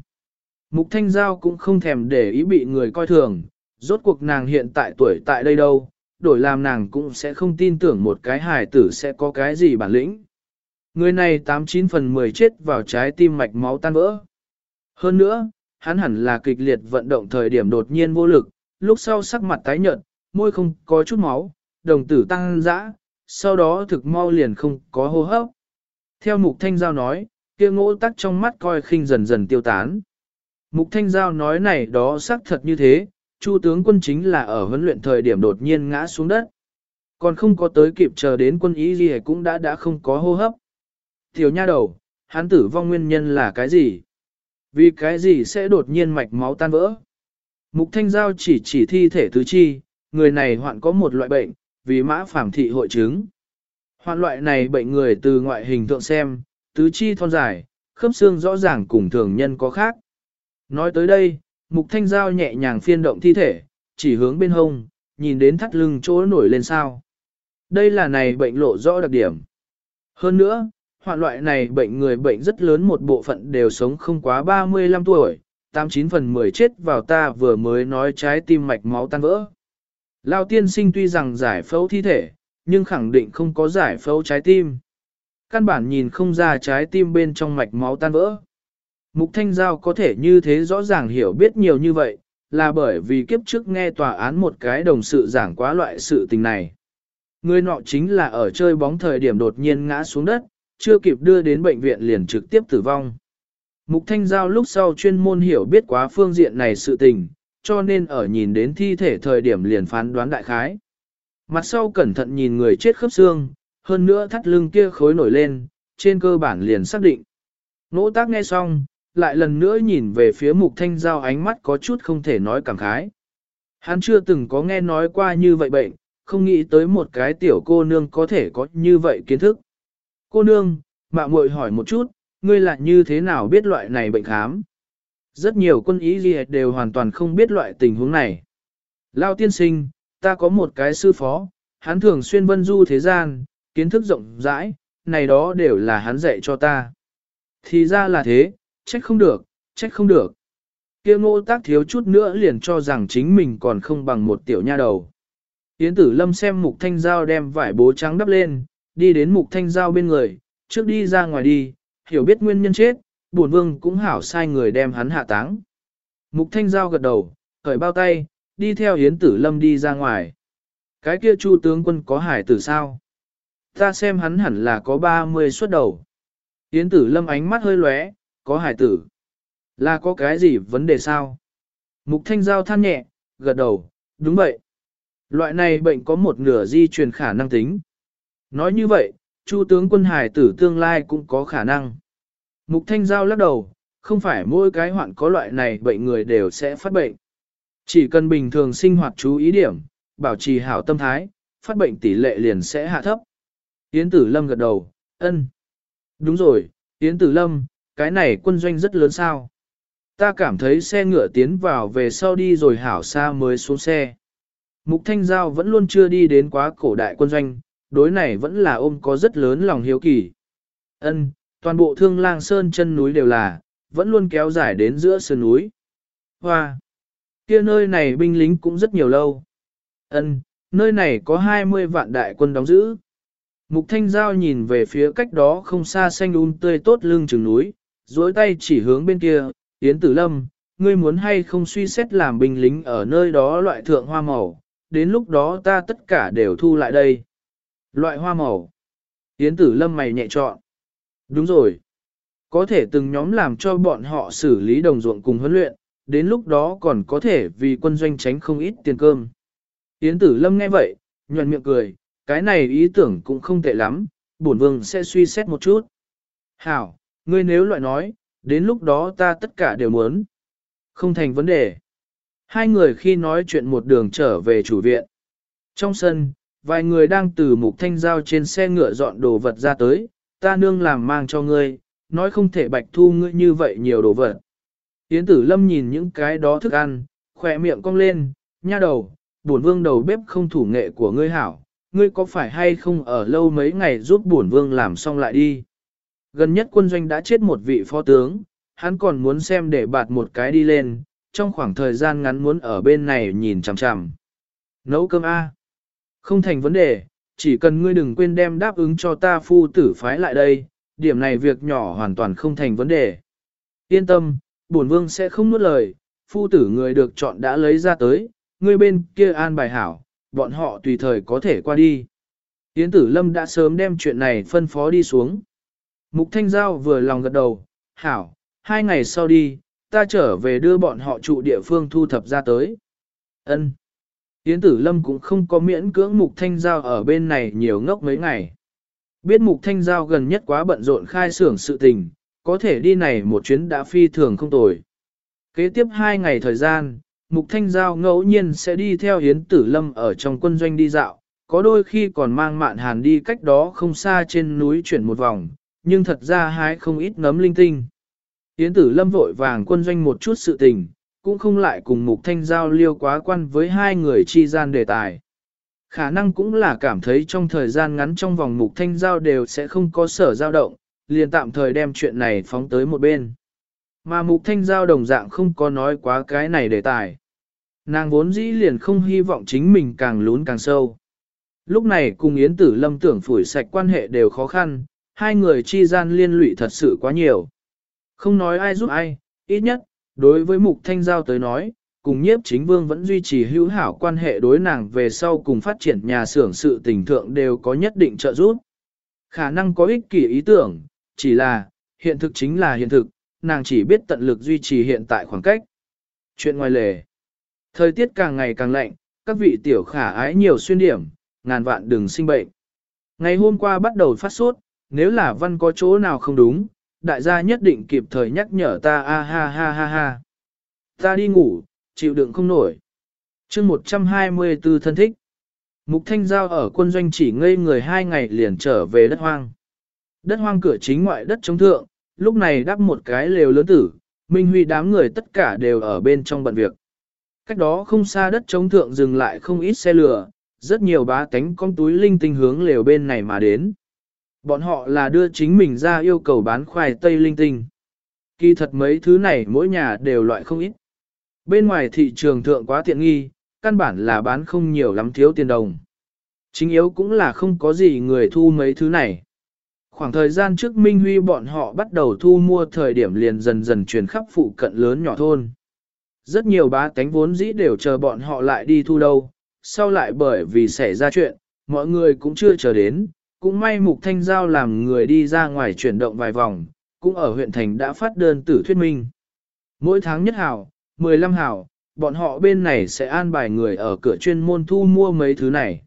Mục thanh giao cũng không thèm để ý bị người coi thường, rốt cuộc nàng hiện tại tuổi tại đây đâu, đổi làm nàng cũng sẽ không tin tưởng một cái hài tử sẽ có cái gì bản lĩnh. Người này 89 phần 10 chết vào trái tim mạch máu tan vỡ. Hơn nữa, hắn hẳn là kịch liệt vận động thời điểm đột nhiên vô lực, lúc sau sắc mặt tái nhợt, môi không có chút máu, đồng tử tăng dã, sau đó thực mau liền không có hô hấp. Theo Mục Thanh Giao nói, kia ngỗ tắc trong mắt coi khinh dần dần tiêu tán. Mục Thanh Giao nói này đó xác thật như thế, Chu tướng quân chính là ở huấn luyện thời điểm đột nhiên ngã xuống đất. Còn không có tới kịp chờ đến quân ý gì cũng đã đã không có hô hấp. Tiểu nha đầu, hắn tử vong nguyên nhân là cái gì? Vì cái gì sẽ đột nhiên mạch máu tan vỡ? Mục Thanh Giao chỉ chỉ thi thể tứ chi, người này hoạn có một loại bệnh, vì mã phàm thị hội chứng. Hoạn loại này bệnh người từ ngoại hình thượng xem, tứ chi thon dài, khớp xương rõ ràng cùng thường nhân có khác. Nói tới đây, Mục Thanh Giao nhẹ nhàng phiên động thi thể, chỉ hướng bên hông, nhìn đến thắt lưng chỗ nổi lên sao. Đây là này bệnh lộ rõ đặc điểm. Hơn nữa, hoạn loại này bệnh người bệnh rất lớn một bộ phận đều sống không quá 35 tuổi, 89 phần 10 chết vào ta vừa mới nói trái tim mạch máu tan vỡ. Lao tiên sinh tuy rằng giải phẫu thi thể, nhưng khẳng định không có giải phẫu trái tim. Căn bản nhìn không ra trái tim bên trong mạch máu tan vỡ. Mục Thanh Giao có thể như thế rõ ràng hiểu biết nhiều như vậy, là bởi vì kiếp trước nghe tòa án một cái đồng sự giảng quá loại sự tình này. Người nọ chính là ở chơi bóng thời điểm đột nhiên ngã xuống đất, chưa kịp đưa đến bệnh viện liền trực tiếp tử vong. Mục Thanh Giao lúc sau chuyên môn hiểu biết quá phương diện này sự tình, cho nên ở nhìn đến thi thể thời điểm liền phán đoán đại khái. Mặt sau cẩn thận nhìn người chết khớp xương, hơn nữa thắt lưng kia khối nổi lên, trên cơ bản liền xác định. Nỗ tác nghe xong, lại lần nữa nhìn về phía mục thanh giao ánh mắt có chút không thể nói cảm khái. Hắn chưa từng có nghe nói qua như vậy bệnh, không nghĩ tới một cái tiểu cô nương có thể có như vậy kiến thức. Cô nương, mạng muội hỏi một chút, ngươi là như thế nào biết loại này bệnh khám? Rất nhiều quân ý gì đều hoàn toàn không biết loại tình huống này. Lao tiên sinh, ta có một cái sư phó, hắn thường xuyên vân du thế gian, kiến thức rộng rãi, này đó đều là hắn dạy cho ta. Thì ra là thế, trách không được, trách không được. kia ngô tác thiếu chút nữa liền cho rằng chính mình còn không bằng một tiểu nha đầu. Yến tử lâm xem mục thanh giao đem vải bố trắng đắp lên, đi đến mục thanh giao bên người, trước đi ra ngoài đi, hiểu biết nguyên nhân chết, bổn vương cũng hảo sai người đem hắn hạ táng. Mục thanh giao gật đầu, khởi bao tay, đi theo Yến tử lâm đi ra ngoài. Cái kia chu tướng quân có hải tử sao? Ta xem hắn hẳn là có 30 xuất đầu. Yến tử lâm ánh mắt hơi lóe, có hải tử. Là có cái gì vấn đề sao? Mục thanh giao than nhẹ, gật đầu, đúng vậy. Loại này bệnh có một nửa di truyền khả năng tính. Nói như vậy, chu tướng quân hải tử tương lai cũng có khả năng. Mục thanh giao lắc đầu, không phải mỗi cái hoạn có loại này bệnh người đều sẽ phát bệnh. Chỉ cần bình thường sinh hoạt chú ý điểm, bảo trì hảo tâm thái, phát bệnh tỷ lệ liền sẽ hạ thấp. Yến Tử Lâm gật đầu, ân. Đúng rồi, Yến Tử Lâm, cái này quân doanh rất lớn sao. Ta cảm thấy xe ngựa tiến vào về sau đi rồi hảo xa mới xuống xe. Mục Thanh Giao vẫn luôn chưa đi đến quá cổ đại quân doanh, đối này vẫn là ôm có rất lớn lòng hiếu kỳ. Ân, toàn bộ thương lang sơn chân núi đều là, vẫn luôn kéo dài đến giữa sơn núi. Hoa! kia nơi này binh lính cũng rất nhiều lâu. Ân, nơi này có 20 vạn đại quân đóng giữ. Mục Thanh Giao nhìn về phía cách đó không xa xanh un tươi tốt lưng chừng núi, duỗi tay chỉ hướng bên kia, Yến Tử Lâm, ngươi muốn hay không suy xét làm binh lính ở nơi đó loại thượng hoa màu, đến lúc đó ta tất cả đều thu lại đây. Loại hoa màu. Yến Tử Lâm mày nhẹ chọn. Đúng rồi. Có thể từng nhóm làm cho bọn họ xử lý đồng ruộng cùng huấn luyện, đến lúc đó còn có thể vì quân doanh tránh không ít tiền cơm. Yến Tử Lâm nghe vậy, nhuận miệng cười, cái này ý tưởng cũng không tệ lắm, bổn vương sẽ suy xét một chút. Hảo, ngươi nếu loại nói, đến lúc đó ta tất cả đều muốn. Không thành vấn đề. Hai người khi nói chuyện một đường trở về chủ viện. Trong sân, vài người đang từ mục thanh giao trên xe ngựa dọn đồ vật ra tới, ta nương làm mang cho ngươi, nói không thể bạch thu ngươi như vậy nhiều đồ vật. Yến tử lâm nhìn những cái đó thức ăn, khỏe miệng cong lên, nha đầu, bổn vương đầu bếp không thủ nghệ của ngươi hảo, ngươi có phải hay không ở lâu mấy ngày giúp bổn vương làm xong lại đi. Gần nhất quân doanh đã chết một vị phó tướng, hắn còn muốn xem để bạt một cái đi lên, trong khoảng thời gian ngắn muốn ở bên này nhìn chằm chằm. Nấu cơm A. Không thành vấn đề, chỉ cần ngươi đừng quên đem đáp ứng cho ta phu tử phái lại đây, điểm này việc nhỏ hoàn toàn không thành vấn đề. Yên tâm, bổn vương sẽ không nuốt lời, phu tử người được chọn đã lấy ra tới, ngươi bên kia an bài hảo, bọn họ tùy thời có thể qua đi. Yến tử lâm đã sớm đem chuyện này phân phó đi xuống. Mục Thanh Giao vừa lòng gật đầu, hảo, hai ngày sau đi, ta trở về đưa bọn họ trụ địa phương thu thập ra tới. Ân. Yến tử lâm cũng không có miễn cưỡng Mục Thanh Giao ở bên này nhiều ngốc mấy ngày. Biết Mục Thanh Giao gần nhất quá bận rộn khai xưởng sự tình, có thể đi này một chuyến đã phi thường không tồi. Kế tiếp hai ngày thời gian, Mục Thanh Giao ngẫu nhiên sẽ đi theo Yến Tử Lâm ở trong quân doanh đi dạo, có đôi khi còn mang mạn hàn đi cách đó không xa trên núi chuyển một vòng, nhưng thật ra hái không ít ngấm linh tinh. Yến Tử Lâm vội vàng quân doanh một chút sự tình, cũng không lại cùng Mục Thanh Giao liêu quá quan với hai người chi gian đề tài. Khả năng cũng là cảm thấy trong thời gian ngắn trong vòng Mục Thanh Giao đều sẽ không có sở dao động, liền tạm thời đem chuyện này phóng tới một bên. Mà Mục Thanh Giao đồng dạng không có nói quá cái này đề tài. Nàng vốn dĩ liền không hy vọng chính mình càng lún càng sâu. Lúc này cùng Yến Tử Lâm tưởng phủi sạch quan hệ đều khó khăn, hai người chi gian liên lụy thật sự quá nhiều. Không nói ai giúp ai, ít nhất, đối với Mục Thanh Giao tới nói, cùng nhiếp chính vương vẫn duy trì hữu hảo quan hệ đối nàng về sau cùng phát triển nhà xưởng sự tình thượng đều có nhất định trợ giúp. Khả năng có ích kỷ ý tưởng, chỉ là, hiện thực chính là hiện thực, nàng chỉ biết tận lực duy trì hiện tại khoảng cách. Chuyện ngoài lề. Thời tiết càng ngày càng lạnh, các vị tiểu khả ái nhiều xuyên điểm, ngàn vạn đừng sinh bệnh. Ngày hôm qua bắt đầu phát sốt, nếu là văn có chỗ nào không đúng, đại gia nhất định kịp thời nhắc nhở ta a ha ha ha ha. Ta đi ngủ, chịu đựng không nổi. chương 124 thân thích. Mục Thanh Giao ở quân doanh chỉ ngây người hai ngày liền trở về đất hoang. Đất hoang cửa chính ngoại đất chống thượng, lúc này đắp một cái lều lớn tử, Minh Huy đám người tất cả đều ở bên trong bận việc. Cách đó không xa đất chống thượng dừng lại không ít xe lửa, rất nhiều bá tánh con túi linh tinh hướng lều bên này mà đến. Bọn họ là đưa chính mình ra yêu cầu bán khoai tây linh tinh. Kỳ thật mấy thứ này mỗi nhà đều loại không ít. Bên ngoài thị trường thượng quá tiện nghi, căn bản là bán không nhiều lắm thiếu tiền đồng. Chính yếu cũng là không có gì người thu mấy thứ này. Khoảng thời gian trước Minh Huy bọn họ bắt đầu thu mua thời điểm liền dần dần truyền khắp phụ cận lớn nhỏ thôn. Rất nhiều bá tánh vốn dĩ đều chờ bọn họ lại đi thu đâu, sau lại bởi vì xảy ra chuyện, mọi người cũng chưa chờ đến, cũng may Mục Thanh Giao làm người đi ra ngoài chuyển động vài vòng, cũng ở huyện thành đã phát đơn tử thuyết minh. Mỗi tháng nhất hảo, 15 hảo, bọn họ bên này sẽ an bài người ở cửa chuyên môn thu mua mấy thứ này.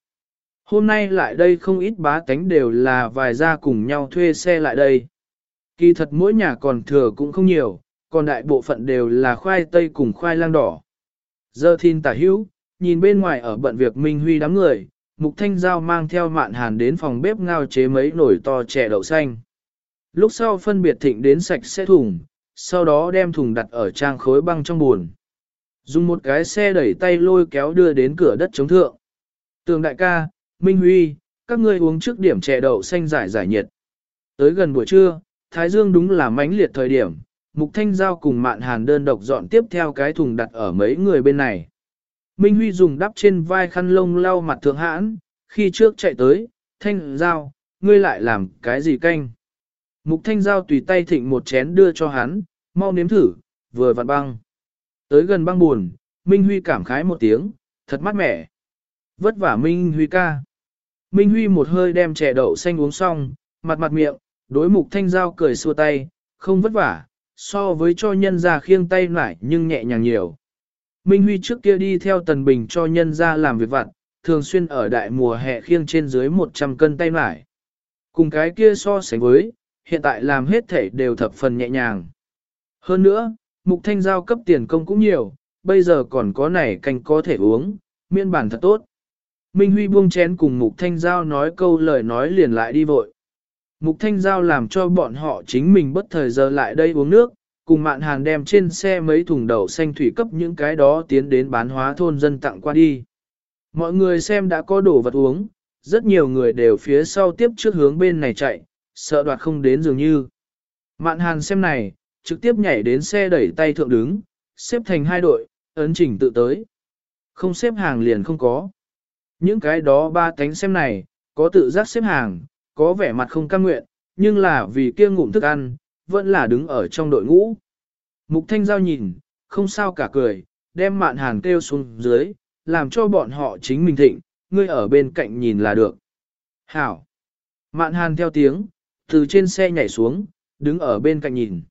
Hôm nay lại đây không ít bá tánh đều là vài gia cùng nhau thuê xe lại đây. Kỳ thật mỗi nhà còn thừa cũng không nhiều, còn đại bộ phận đều là khoai tây cùng khoai lang đỏ. Giờ thiên tả hữu, nhìn bên ngoài ở bận việc Minh Huy đám người, Mục Thanh Giao mang theo mạn hàn đến phòng bếp ngao chế mấy nồi to chè đậu xanh. Lúc sau phân biệt thịnh đến sạch sẽ thùng, sau đó đem thùng đặt ở trang khối băng trong buồn. Dùng một cái xe đẩy tay lôi kéo đưa đến cửa đất chống thượng. Tường đại ca, Minh Huy, các ngươi uống trước điểm chè đậu xanh giải giải nhiệt. Tới gần buổi trưa, Thái Dương đúng là mãnh liệt thời điểm, Mục Thanh Giao cùng Mạn Hàn đơn độc dọn tiếp theo cái thùng đặt ở mấy người bên này. Minh Huy dùng đắp trên vai khăn lông lau mặt thượng hãn, khi trước chạy tới, Thanh Giao, ngươi lại làm cái gì canh? Mục Thanh Giao tùy tay thịnh một chén đưa cho hắn, mau nếm thử, vừa vặn băng. Tới gần băng buồn, Minh Huy cảm khái một tiếng, thật mát mẻ. Vất vả Minh Huy ca. Minh Huy một hơi đem chè đậu xanh uống xong, mặt mặt miệng, đối mục thanh giao cười xua tay, không vất vả, so với cho nhân ra khiêng tay lại nhưng nhẹ nhàng nhiều. Minh Huy trước kia đi theo Tần Bình cho nhân ra làm việc vặt, thường xuyên ở đại mùa hè khiêng trên dưới 100 cân tay lại. Cùng cái kia so sánh với, hiện tại làm hết thể đều thập phần nhẹ nhàng. Hơn nữa, mục thanh giao cấp tiền công cũng nhiều, bây giờ còn có này canh có thể uống, miên bản thật tốt. Minh Huy buông chén cùng Mục Thanh Giao nói câu lời nói liền lại đi vội. Mục Thanh Giao làm cho bọn họ chính mình bất thời giờ lại đây uống nước, cùng mạn hàn đem trên xe mấy thùng đậu xanh thủy cấp những cái đó tiến đến bán hóa thôn dân tặng qua đi. Mọi người xem đã có đồ vật uống, rất nhiều người đều phía sau tiếp trước hướng bên này chạy, sợ đoạt không đến dường như. Mạn hàn xem này, trực tiếp nhảy đến xe đẩy tay thượng đứng, xếp thành hai đội, ấn chỉnh tự tới. Không xếp hàng liền không có. Những cái đó ba cánh xem này, có tự giác xếp hàng, có vẻ mặt không cam nguyện, nhưng là vì kia ngụm thức ăn, vẫn là đứng ở trong đội ngũ. Mục Thanh Giao nhìn, không sao cả cười, đem mạn hàn kêu xuống dưới, làm cho bọn họ chính mình thịnh, ngươi ở bên cạnh nhìn là được. Hảo! Mạn hàn theo tiếng, từ trên xe nhảy xuống, đứng ở bên cạnh nhìn.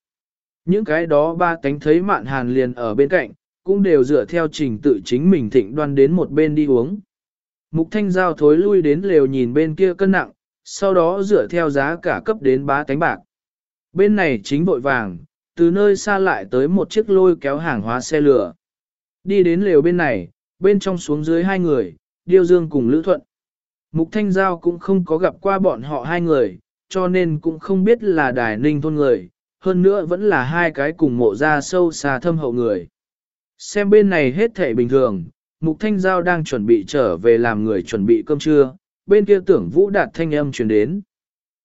Những cái đó ba cánh thấy mạn hàn liền ở bên cạnh, cũng đều dựa theo trình tự chính mình thịnh đoan đến một bên đi uống. Mục thanh giao thối lui đến lều nhìn bên kia cân nặng, sau đó dựa theo giá cả cấp đến bá tánh bạc. Bên này chính vội vàng, từ nơi xa lại tới một chiếc lôi kéo hàng hóa xe lửa. Đi đến lều bên này, bên trong xuống dưới hai người, Điêu Dương cùng Lữ Thuận. Mục Thanh Giao cũng không có gặp qua bọn họ hai người, cho nên cũng không biết là đài ninh thôn người, hơn nữa vẫn là hai cái cùng mộ ra sâu xa thâm hậu người. Xem bên này hết thể bình thường, Mục Thanh Giao đang chuẩn bị trở về làm người chuẩn bị cơm trưa, bên kia tưởng vũ đạt thanh âm truyền đến.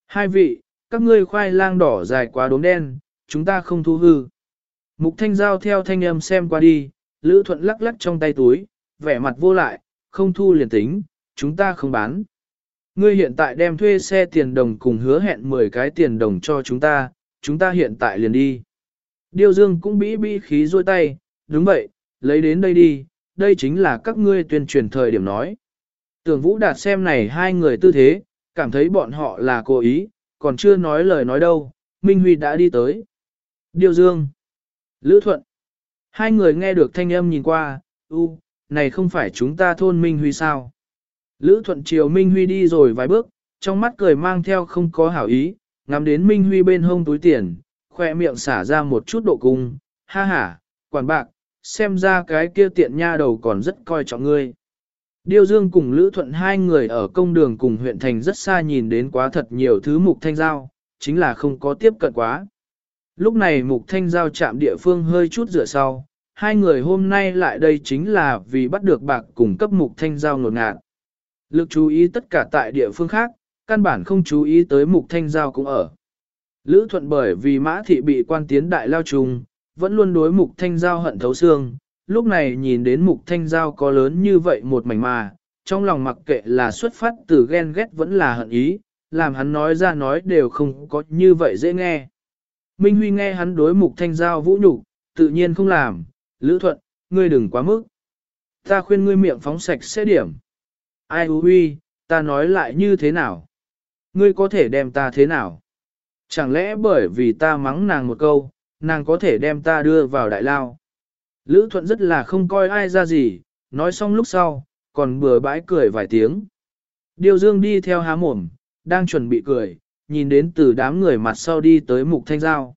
Hai vị, các ngươi khoai lang đỏ dài quá đốm đen, chúng ta không thu hư. Mục Thanh Giao theo thanh âm xem qua đi, Lữ Thuận lắc lắc trong tay túi, vẻ mặt vô lại, không thu liền tính, chúng ta không bán. Ngươi hiện tại đem thuê xe tiền đồng cùng hứa hẹn 10 cái tiền đồng cho chúng ta, chúng ta hiện tại liền đi. Điêu Dương cũng bĩ bĩ khí rôi tay, đúng vậy, lấy đến đây đi, đây chính là các ngươi tuyên truyền thời điểm nói. Tưởng Vũ Đạt xem này hai người tư thế, cảm thấy bọn họ là cố ý, còn chưa nói lời nói đâu, Minh Huy đã đi tới. Điều Dương, Lữ Thuận, hai người nghe được thanh âm nhìn qua, u, này không phải chúng ta thôn Minh Huy sao? Lữ Thuận chiều Minh Huy đi rồi vài bước, trong mắt cười mang theo không có hảo ý, ngắm đến Minh Huy bên hông túi tiền, khoe miệng xả ra một chút độ cung, ha ha, quản bạc, xem ra cái kia tiện nha đầu còn rất coi trọng ngươi. Điêu Dương cùng Lữ Thuận hai người ở công đường cùng huyện thành rất xa nhìn đến quá thật nhiều thứ mục thanh giao, chính là không có tiếp cận quá. Lúc này mục thanh giao chạm địa phương hơi chút rửa sau, hai người hôm nay lại đây chính là vì bắt được bạc cùng cấp mục thanh giao ngột ngạt. Lực chú ý tất cả tại địa phương khác, căn bản không chú ý tới mục thanh giao cũng ở. Lữ thuận bởi vì mã thị bị quan tiến đại lao trùng, vẫn luôn đối mục thanh giao hận thấu xương, lúc này nhìn đến mục thanh giao có lớn như vậy một mảnh mà, trong lòng mặc kệ là xuất phát từ ghen ghét vẫn là hận ý, làm hắn nói ra nói đều không có như vậy dễ nghe. Minh Huy nghe hắn đối mục thanh giao vũ nhục, tự nhiên không làm, Lữ Thuận, ngươi đừng quá mức. Ta khuyên ngươi miệng phóng sạch sẽ điểm. Ai hú huy, ta nói lại như thế nào? Ngươi có thể đem ta thế nào? Chẳng lẽ bởi vì ta mắng nàng một câu, nàng có thể đem ta đưa vào đại lao? Lữ Thuận rất là không coi ai ra gì, nói xong lúc sau, còn bừa bãi cười vài tiếng. Điều Dương đi theo há mồm, đang chuẩn bị cười, nhìn đến từ đám người mặt sau đi tới mục thanh giao.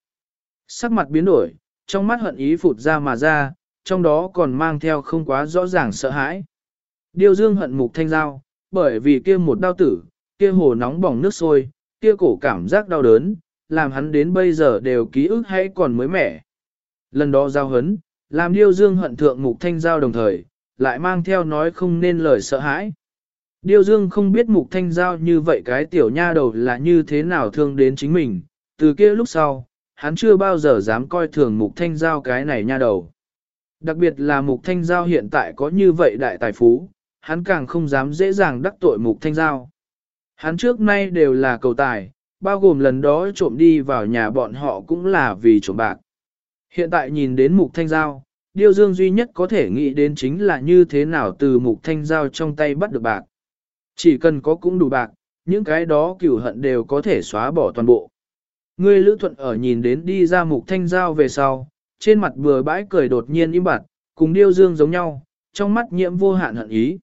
Sắc mặt biến đổi, trong mắt hận ý phụt ra mà ra, trong đó còn mang theo không quá rõ ràng sợ hãi. Điêu dương hận mục thanh giao, bởi vì kia một đau tử, kia hồ nóng bỏng nước sôi, kia cổ cảm giác đau đớn, làm hắn đến bây giờ đều ký ức hay còn mới mẻ. Lần đó giao hấn, làm điêu dương hận thượng mục thanh giao đồng thời, lại mang theo nói không nên lời sợ hãi. Điêu dương không biết mục thanh giao như vậy cái tiểu nha đầu là như thế nào thương đến chính mình, từ kia lúc sau, hắn chưa bao giờ dám coi thường mục thanh giao cái này nha đầu. Đặc biệt là mục thanh giao hiện tại có như vậy đại tài phú, hắn càng không dám dễ dàng đắc tội mục thanh giao. Hắn trước nay đều là cầu tài, bao gồm lần đó trộm đi vào nhà bọn họ cũng là vì trộm bạc. Hiện tại nhìn đến mục thanh giao, điều dương duy nhất có thể nghĩ đến chính là như thế nào từ mục thanh giao trong tay bắt được bạc. Chỉ cần có cũng đủ bạc, những cái đó cửu hận đều có thể xóa bỏ toàn bộ. Ngươi lữ thuận ở nhìn đến đi ra mục thanh giao về sau, trên mặt bừa bãi cười đột nhiên im bặt, cùng điêu dương giống nhau, trong mắt nhiễm vô hạn hận ý.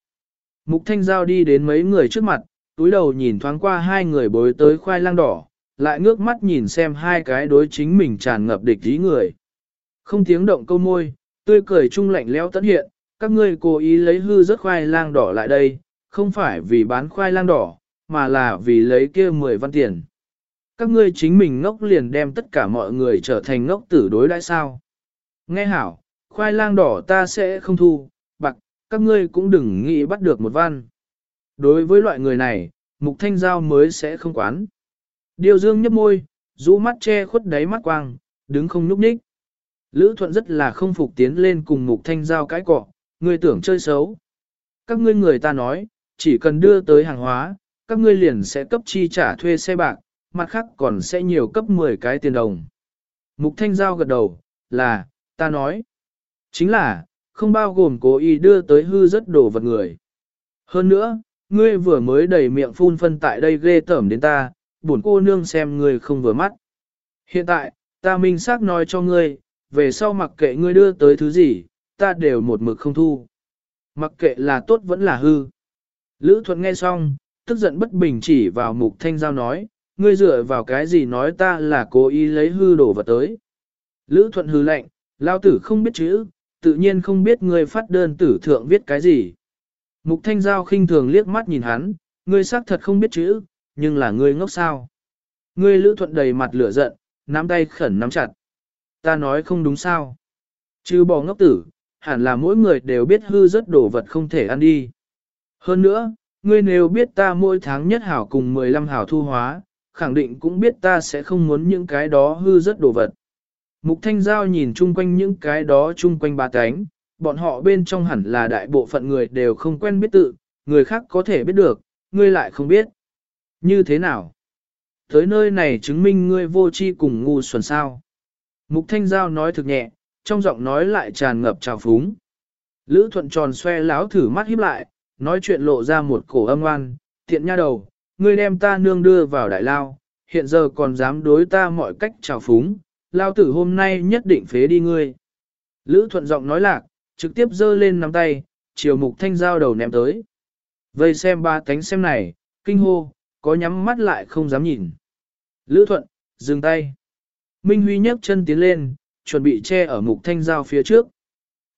Mục thanh giao đi đến mấy người trước mặt, túi đầu nhìn thoáng qua hai người bối tới khoai lang đỏ, lại ngước mắt nhìn xem hai cái đối chính mình tràn ngập địch ý người. Không tiếng động câu môi, tươi cười trung lạnh lẽo tận hiện, các ngươi cố ý lấy hư rất khoai lang đỏ lại đây, không phải vì bán khoai lang đỏ, mà là vì lấy kia 10 văn tiền các ngươi chính mình ngốc liền đem tất cả mọi người trở thành ngốc tử đối đãi sao. Nghe hảo, khoai lang đỏ ta sẽ không thu, bạc, các ngươi cũng đừng nghĩ bắt được một văn. Đối với loại người này, mục thanh giao mới sẽ không quán. Điều dương nhấp môi, rũ mắt che khuất đáy mắt quang, đứng không nhúc nhích. Lữ thuận rất là không phục tiến lên cùng mục thanh giao cái cọ, người tưởng chơi xấu. Các ngươi người ta nói, chỉ cần đưa tới hàng hóa, các ngươi liền sẽ cấp chi trả thuê xe bạc, mặt khác còn sẽ nhiều cấp 10 cái tiền đồng. Mục Thanh Giao gật đầu, là, ta nói. Chính là, không bao gồm cố ý đưa tới hư rất đồ vật người. Hơn nữa, ngươi vừa mới đầy miệng phun phân tại đây ghê tởm đến ta, buồn cô nương xem ngươi không vừa mắt. Hiện tại, ta minh xác nói cho ngươi, về sau mặc kệ ngươi đưa tới thứ gì, ta đều một mực không thu. Mặc kệ là tốt vẫn là hư. Lữ Thuận nghe xong, tức giận bất bình chỉ vào mục thanh giao nói, ngươi dựa vào cái gì nói ta là cố ý lấy hư đổ vật tới. Lữ thuận hư lệnh, lao tử không biết chữ, tự nhiên không biết ngươi phát đơn tử thượng viết cái gì. Mục thanh giao khinh thường liếc mắt nhìn hắn, ngươi xác thật không biết chữ, nhưng là ngươi ngốc sao. Ngươi lữ thuận đầy mặt lửa giận, nắm tay khẩn nắm chặt. Ta nói không đúng sao. Chứ bỏ ngốc tử, hẳn là mỗi người đều biết hư rất đồ vật không thể ăn đi. Hơn nữa, ngươi nếu biết ta mỗi tháng nhất hảo cùng 15 hảo thu hóa, khẳng định cũng biết ta sẽ không muốn những cái đó hư rất đồ vật. Mục Thanh Giao nhìn chung quanh những cái đó chung quanh ba cánh, bọn họ bên trong hẳn là đại bộ phận người đều không quen biết tự, người khác có thể biết được, ngươi lại không biết. Như thế nào? Tới nơi này chứng minh ngươi vô chi cùng ngu xuẩn sao. Mục Thanh Giao nói thực nhẹ, trong giọng nói lại tràn ngập trào phúng. Lữ thuận tròn xoe láo thử mắt híp lại, nói chuyện lộ ra một cổ âm oan, tiện nha đầu, ngươi đem ta nương đưa vào đại lao, hiện giờ còn dám đối ta mọi cách trào phúng, lao tử hôm nay nhất định phế đi ngươi. Lữ thuận giọng nói lạc, trực tiếp giơ lên nắm tay, chiều mục thanh giao đầu ném tới. Vây xem ba cánh xem này, kinh hô, có nhắm mắt lại không dám nhìn. Lữ thuận, dừng tay. Minh Huy nhấc chân tiến lên, chuẩn bị che ở mục thanh giao phía trước.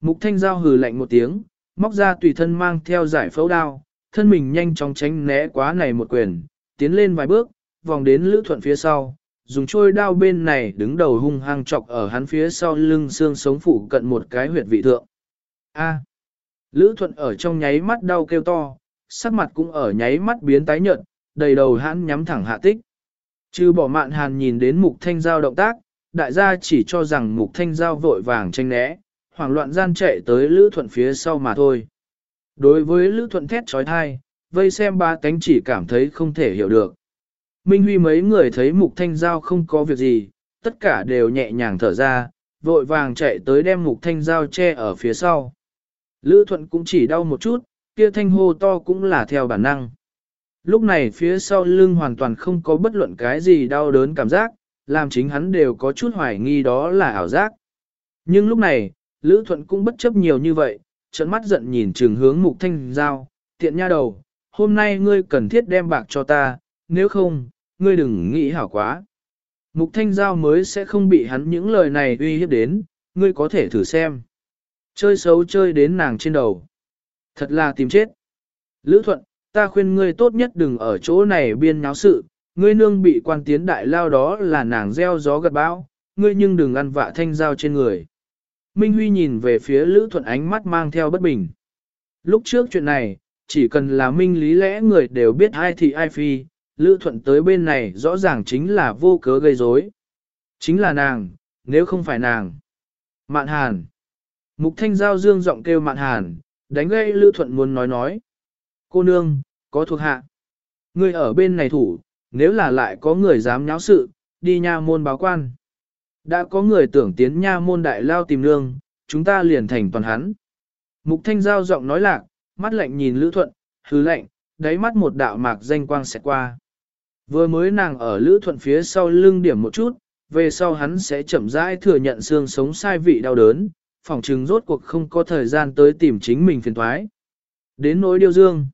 Mục thanh giao hừ lạnh một tiếng, móc ra tùy thân mang theo giải phẫu đao, thân mình nhanh chóng tránh né quá này một quyền, tiến lên vài bước, vòng đến lữ thuận phía sau, dùng trôi đao bên này đứng đầu hung hăng chọc ở hắn phía sau lưng xương sống phủ cận một cái huyệt vị thượng. A. Lữ thuận ở trong nháy mắt đau kêu to, sắc mặt cũng ở nháy mắt biến tái nhợt, đầy đầu hắn nhắm thẳng hạ tích. Chứ bỏ mạn hàn nhìn đến mục thanh giao động tác, đại gia chỉ cho rằng mục thanh giao vội vàng tranh né, hoảng loạn gian chạy tới lữ thuận phía sau mà thôi. Đối với lữ thuận thét trói thai, vây xem ba cánh chỉ cảm thấy không thể hiểu được. Minh Huy mấy người thấy mục thanh giao không có việc gì, tất cả đều nhẹ nhàng thở ra, vội vàng chạy tới đem mục thanh giao che ở phía sau. Lữ thuận cũng chỉ đau một chút, kia thanh hô to cũng là theo bản năng. Lúc này phía sau lưng hoàn toàn không có bất luận cái gì đau đớn cảm giác, làm chính hắn đều có chút hoài nghi đó là ảo giác. Nhưng lúc này, Lữ Thuận cũng bất chấp nhiều như vậy, trận mắt giận nhìn trường hướng mục thanh giao, tiện nha đầu, hôm nay ngươi cần thiết đem bạc cho ta, nếu không, ngươi đừng nghĩ hảo quá. Mục thanh giao mới sẽ không bị hắn những lời này uy hiếp đến, ngươi có thể thử xem. Chơi xấu chơi đến nàng trên đầu. Thật là tìm chết. Lữ thuận, ta khuyên ngươi tốt nhất đừng ở chỗ này biên nháo sự, ngươi nương bị quan tiến đại lao đó là nàng gieo gió gật bão, ngươi nhưng đừng ăn vạ thanh giao trên người. Minh Huy nhìn về phía Lữ Thuận ánh mắt mang theo bất bình. Lúc trước chuyện này, chỉ cần là minh lý lẽ người đều biết ai thì ai phi, Lữ Thuận tới bên này rõ ràng chính là vô cớ gây rối. Chính là nàng, nếu không phải nàng. Mạn Hàn. Mục Thanh Giao dương giọng kêu Mạn Hàn, đánh gây Lữ Thuận muốn nói nói. Cô nương, có thuộc hạ. Người ở bên này thủ, nếu là lại có người dám nháo sự, đi nha môn báo quan. Đã có người tưởng tiến nha môn đại lao tìm nương, chúng ta liền thành toàn hắn. Mục Thanh Giao giọng nói lạc, mắt lạnh nhìn Lữ Thuận, hứ lạnh, đáy mắt một đạo mạc danh quang sẽ qua. Vừa mới nàng ở Lữ Thuận phía sau lưng điểm một chút, về sau hắn sẽ chậm rãi thừa nhận xương sống sai vị đau đớn, phỏng chừng rốt cuộc không có thời gian tới tìm chính mình phiền thoái. Đến nỗi điêu dương.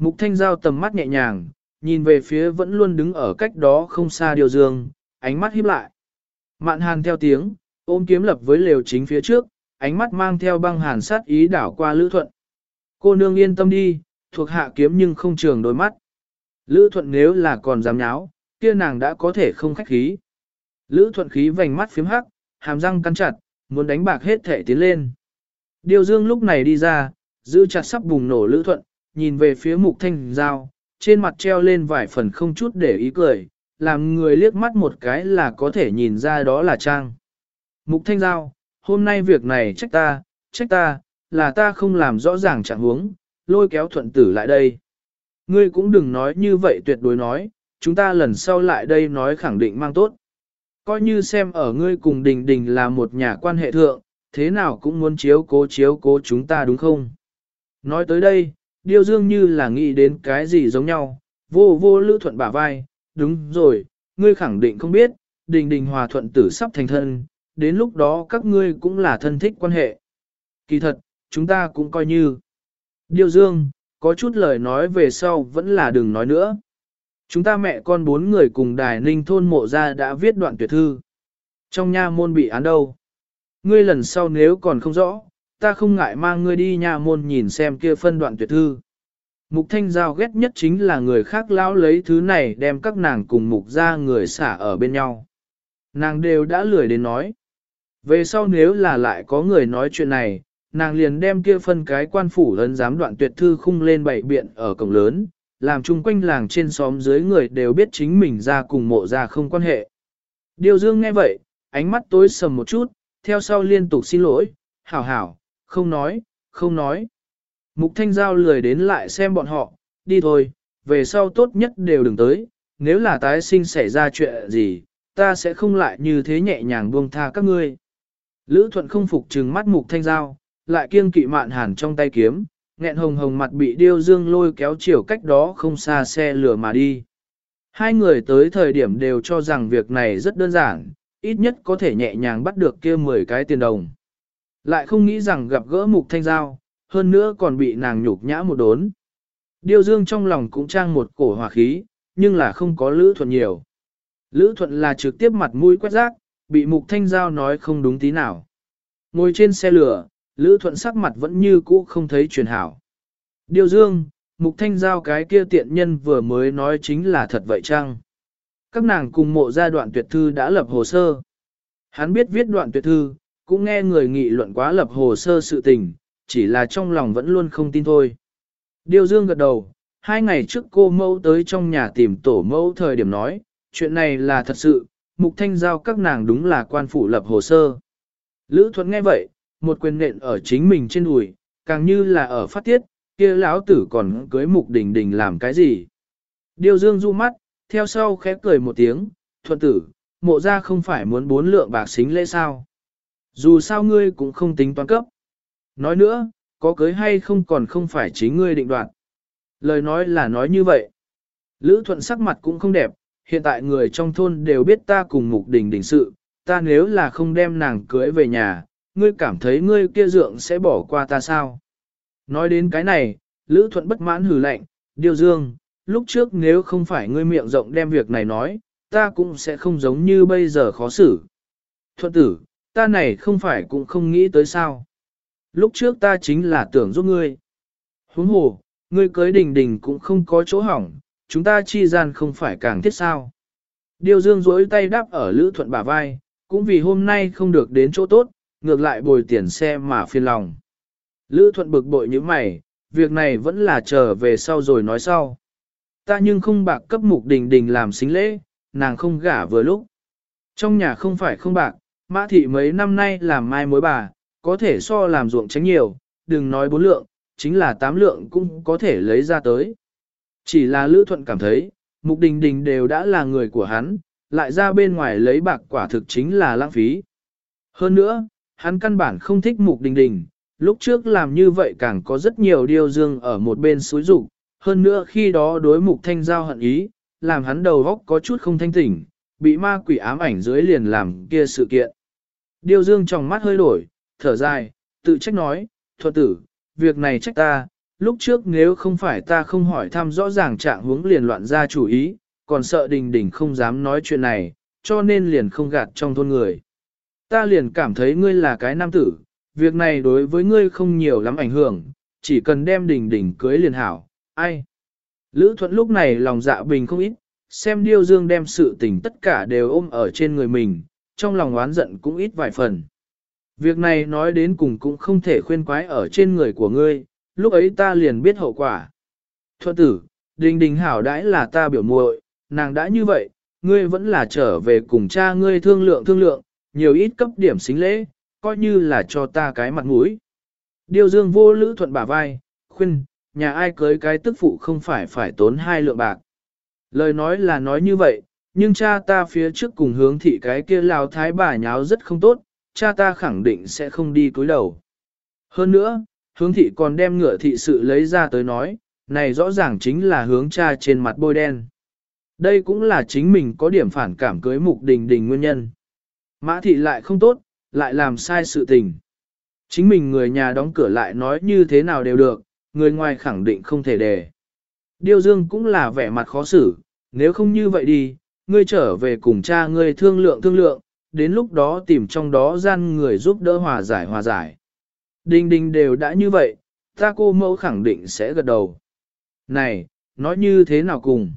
Mục Thanh Giao tầm mắt nhẹ nhàng, nhìn về phía vẫn luôn đứng ở cách đó không xa điều dương, ánh mắt híp lại. Mạn hàn theo tiếng, ôm kiếm lập với lều chính phía trước, ánh mắt mang theo băng hàn sát ý đảo qua Lữ Thuận. Cô nương yên tâm đi, thuộc hạ kiếm nhưng không trường đôi mắt. Lữ Thuận nếu là còn dám nháo, kia nàng đã có thể không khách khí. Lữ Thuận khí vành mắt phím hắc, hàm răng cắn chặt, muốn đánh bạc hết thể tiến lên. Điều dương lúc này đi ra, giữ chặt sắp bùng nổ Lữ Thuận, nhìn về phía mục thanh giao, trên mặt treo lên vài phần không chút để ý cười, làm người liếc mắt một cái là có thể nhìn ra đó là Trang. Mục Thanh Giao, hôm nay việc này trách ta, trách ta, là ta không làm rõ ràng trạng huống, lôi kéo thuận tử lại đây. Ngươi cũng đừng nói như vậy tuyệt đối nói, chúng ta lần sau lại đây nói khẳng định mang tốt. Coi như xem ở ngươi cùng đình đình là một nhà quan hệ thượng, thế nào cũng muốn chiếu cố chiếu cố chúng ta đúng không? Nói tới đây, điêu dương như là nghĩ đến cái gì giống nhau, vô vô lữ thuận bả vai, đúng rồi, ngươi khẳng định không biết, đình đình hòa thuận tử sắp thành thân, đến lúc đó các ngươi cũng là thân thích quan hệ. Kỳ thật, chúng ta cũng coi như. Điêu dương, có chút lời nói về sau vẫn là đừng nói nữa. Chúng ta mẹ con bốn người cùng đài ninh thôn mộ ra đã viết đoạn tuyệt thư. Trong nha môn bị án đâu. Ngươi lần sau nếu còn không rõ, ta không ngại mang ngươi đi nha môn nhìn xem kia phân đoạn tuyệt thư. Mục Thanh Giao ghét nhất chính là người khác lão lấy thứ này đem các nàng cùng mục ra người xả ở bên nhau. Nàng đều đã lười đến nói. Về sau nếu là lại có người nói chuyện này, nàng liền đem kia phân cái quan phủ lớn giám đoạn tuyệt thư khung lên bảy biện ở cổng lớn, làm chung quanh làng trên xóm dưới người đều biết chính mình ra cùng mộ ra không quan hệ. Điều dương nghe vậy, ánh mắt tối sầm một chút, theo sau liên tục xin lỗi, hảo hảo, không nói, không nói. Mục Thanh Giao lười đến lại xem bọn họ, đi thôi, về sau tốt nhất đều đừng tới, nếu là tái sinh xảy ra chuyện gì, ta sẽ không lại như thế nhẹ nhàng buông tha các ngươi. Lữ Thuận không phục trừng mắt Mục Thanh Giao, lại kiêng kỵ mạn hàn trong tay kiếm, nghẹn hồng hồng mặt bị điêu dương lôi kéo chiều cách đó không xa xe lửa mà đi. Hai người tới thời điểm đều cho rằng việc này rất đơn giản, ít nhất có thể nhẹ nhàng bắt được kia 10 cái tiền đồng. Lại không nghĩ rằng gặp gỡ Mục Thanh Giao, hơn nữa còn bị nàng nhục nhã một đốn. Điêu dương trong lòng cũng trang một cổ hỏa khí, nhưng là không có lữ thuận nhiều. Lữ thuận là trực tiếp mặt mũi quét rác, bị mục thanh giao nói không đúng tí nào. Ngồi trên xe lửa, Lữ thuận sắc mặt vẫn như cũ không thấy truyền hảo. Điêu dương, mục thanh giao cái kia tiện nhân vừa mới nói chính là thật vậy chăng? Các nàng cùng mộ gia đoạn tuyệt thư đã lập hồ sơ. Hắn biết viết đoạn tuyệt thư, cũng nghe người nghị luận quá lập hồ sơ sự tình, chỉ là trong lòng vẫn luôn không tin thôi. Điều dương gật đầu, hai ngày trước cô mẫu tới trong nhà tìm tổ mẫu thời điểm nói, chuyện này là thật sự, mục thanh giao các nàng đúng là quan phủ lập hồ sơ. Lữ thuận nghe vậy, một quyền nện ở chính mình trên đùi, càng như là ở phát tiết, kia lão tử còn cưới mục đình đình làm cái gì. Điều dương du mắt, theo sau khẽ cười một tiếng, thuận tử, mộ ra không phải muốn bốn lượng bạc xính lễ sao. Dù sao ngươi cũng không tính toán cấp. Nói nữa, có cưới hay không còn không phải chính ngươi định đoạt. Lời nói là nói như vậy. Lữ thuận sắc mặt cũng không đẹp, hiện tại người trong thôn đều biết ta cùng mục đình đình sự, ta nếu là không đem nàng cưới về nhà, ngươi cảm thấy ngươi kia dượng sẽ bỏ qua ta sao? Nói đến cái này, Lữ Thuận bất mãn hừ lạnh, điều dương, lúc trước nếu không phải ngươi miệng rộng đem việc này nói, ta cũng sẽ không giống như bây giờ khó xử. Thuận tử, ta này không phải cũng không nghĩ tới sao. Lúc trước ta chính là tưởng giúp ngươi. Huống hồ, ngươi cưới đình đình cũng không có chỗ hỏng, chúng ta chi gian không phải càng thiết sao. Điều dương rỗi tay đáp ở Lữ Thuận bả vai, cũng vì hôm nay không được đến chỗ tốt, ngược lại bồi tiền xe mà phiền lòng. Lữ Thuận bực bội như mày, việc này vẫn là chờ về sau rồi nói sau. Ta nhưng không bạc cấp mục đình đình làm xính lễ, nàng không gả vừa lúc. Trong nhà không phải không bạc, mã thị mấy năm nay làm mai mối bà, có thể so làm ruộng tránh nhiều, đừng nói bốn lượng, chính là tám lượng cũng có thể lấy ra tới. Chỉ là Lữ Thuận cảm thấy, Mục Đình Đình đều đã là người của hắn, lại ra bên ngoài lấy bạc quả thực chính là lãng phí. Hơn nữa, hắn căn bản không thích Mục Đình Đình, lúc trước làm như vậy càng có rất nhiều điều dương ở một bên suối rụng, hơn nữa khi đó đối Mục Thanh Giao hận ý, làm hắn đầu góc có chút không thanh tỉnh, bị ma quỷ ám ảnh dưới liền làm kia sự kiện. Điêu dương trong mắt hơi đổi, thở dài, tự trách nói, thuật tử, việc này trách ta, lúc trước nếu không phải ta không hỏi thăm rõ ràng trạng hướng liền loạn ra chủ ý, còn sợ đình đình không dám nói chuyện này, cho nên liền không gạt trong thôn người. Ta liền cảm thấy ngươi là cái nam tử, việc này đối với ngươi không nhiều lắm ảnh hưởng, chỉ cần đem đình đình cưới liền hảo, ai. Lữ thuận lúc này lòng dạ bình không ít, xem điêu dương đem sự tình tất cả đều ôm ở trên người mình, trong lòng oán giận cũng ít vài phần. Việc này nói đến cùng cũng không thể khuyên quái ở trên người của ngươi, lúc ấy ta liền biết hậu quả. Thuận tử, đình đình hảo đãi là ta biểu muội, nàng đã như vậy, ngươi vẫn là trở về cùng cha ngươi thương lượng thương lượng, nhiều ít cấp điểm xính lễ, coi như là cho ta cái mặt mũi. Điều dương vô lữ thuận bả vai, khuyên, nhà ai cưới cái tức phụ không phải phải tốn hai lượng bạc. Lời nói là nói như vậy, nhưng cha ta phía trước cùng hướng thị cái kia lao thái bà nháo rất không tốt, cha ta khẳng định sẽ không đi cúi đầu. Hơn nữa, hướng thị còn đem ngựa thị sự lấy ra tới nói, này rõ ràng chính là hướng cha trên mặt bôi đen. Đây cũng là chính mình có điểm phản cảm cưới mục đình đình nguyên nhân. Mã thị lại không tốt, lại làm sai sự tình. Chính mình người nhà đóng cửa lại nói như thế nào đều được, người ngoài khẳng định không thể để. Điêu Dương cũng là vẻ mặt khó xử, nếu không như vậy đi, ngươi trở về cùng cha ngươi thương lượng thương lượng, đến lúc đó tìm trong đó gian người giúp đỡ hòa giải hòa giải. Đinh Đinh đều đã như vậy, ta cô mẫu khẳng định sẽ gật đầu. Này, nói như thế nào cùng?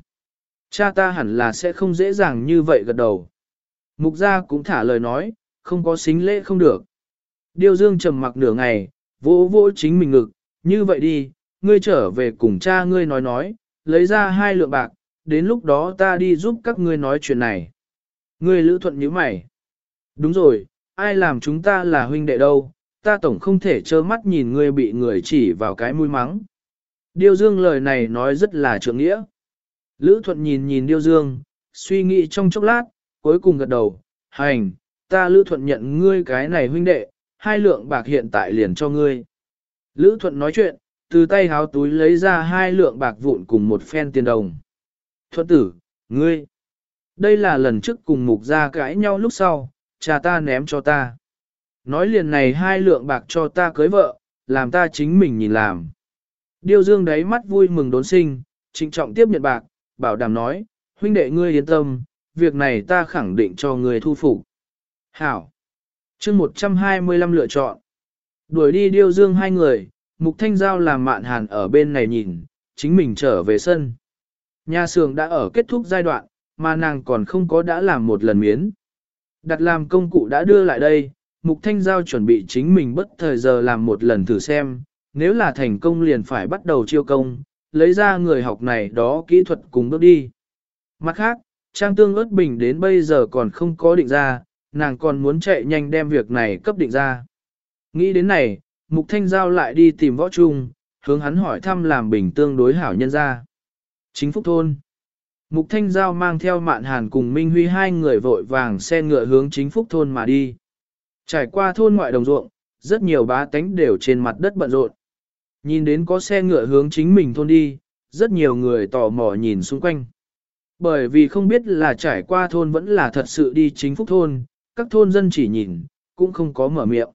Cha ta hẳn là sẽ không dễ dàng như vậy gật đầu. Mục gia cũng thả lời nói, không có xính lễ không được. Điêu dương trầm mặc nửa ngày, vỗ vỗ chính mình ngực, như vậy đi, ngươi trở về cùng cha ngươi nói nói, lấy ra hai lượng bạc, đến lúc đó ta đi giúp các ngươi nói chuyện này. Ngươi lữ thuận như mày. Đúng rồi, ai làm chúng ta là huynh đệ đâu, ta tổng không thể trơ mắt nhìn ngươi bị người chỉ vào cái mũi mắng. Điêu Dương lời này nói rất là trượng nghĩa. Lữ Thuận nhìn nhìn Điêu Dương, suy nghĩ trong chốc lát, cuối cùng gật đầu, hành, ta Lữ Thuận nhận ngươi cái này huynh đệ, hai lượng bạc hiện tại liền cho ngươi. Lữ Thuận nói chuyện, từ tay háo túi lấy ra hai lượng bạc vụn cùng một phen tiền đồng. Thuận tử, ngươi, đây là lần trước cùng mục ra cãi nhau lúc sau, cha ta ném cho ta. Nói liền này hai lượng bạc cho ta cưới vợ, làm ta chính mình nhìn làm. Điêu dương đáy mắt vui mừng đốn sinh, trịnh trọng tiếp nhận bạc, bảo đảm nói, huynh đệ ngươi yên tâm, việc này ta khẳng định cho ngươi thu phục. Hảo. chương 125 lựa chọn. Đuổi đi điêu dương hai người, Mục Thanh Giao làm mạn hàn ở bên này nhìn, chính mình trở về sân. Nhà xưởng đã ở kết thúc giai đoạn, mà nàng còn không có đã làm một lần miến. Đặt làm công cụ đã đưa lại đây, Mục Thanh Giao chuẩn bị chính mình bất thời giờ làm một lần thử xem, nếu là thành công liền phải bắt đầu chiêu công, lấy ra người học này đó kỹ thuật cùng bước đi. Mặt khác, Trang Tương ớt bình đến bây giờ còn không có định ra, nàng còn muốn chạy nhanh đem việc này cấp định ra. Nghĩ đến này, Mục Thanh Giao lại đi tìm võ trung, hướng hắn hỏi thăm làm bình tương đối hảo nhân ra. Chính Phúc Thôn Mục Thanh Giao mang theo Mạn Hàn cùng Minh Huy hai người vội vàng xe ngựa hướng chính Phúc Thôn mà đi. Trải qua thôn ngoại đồng ruộng, rất nhiều bá tánh đều trên mặt đất bận rộn. Nhìn đến có xe ngựa hướng chính mình thôn đi, rất nhiều người tò mò nhìn xung quanh. Bởi vì không biết là trải qua thôn vẫn là thật sự đi chính phúc thôn, các thôn dân chỉ nhìn, cũng không có mở miệng.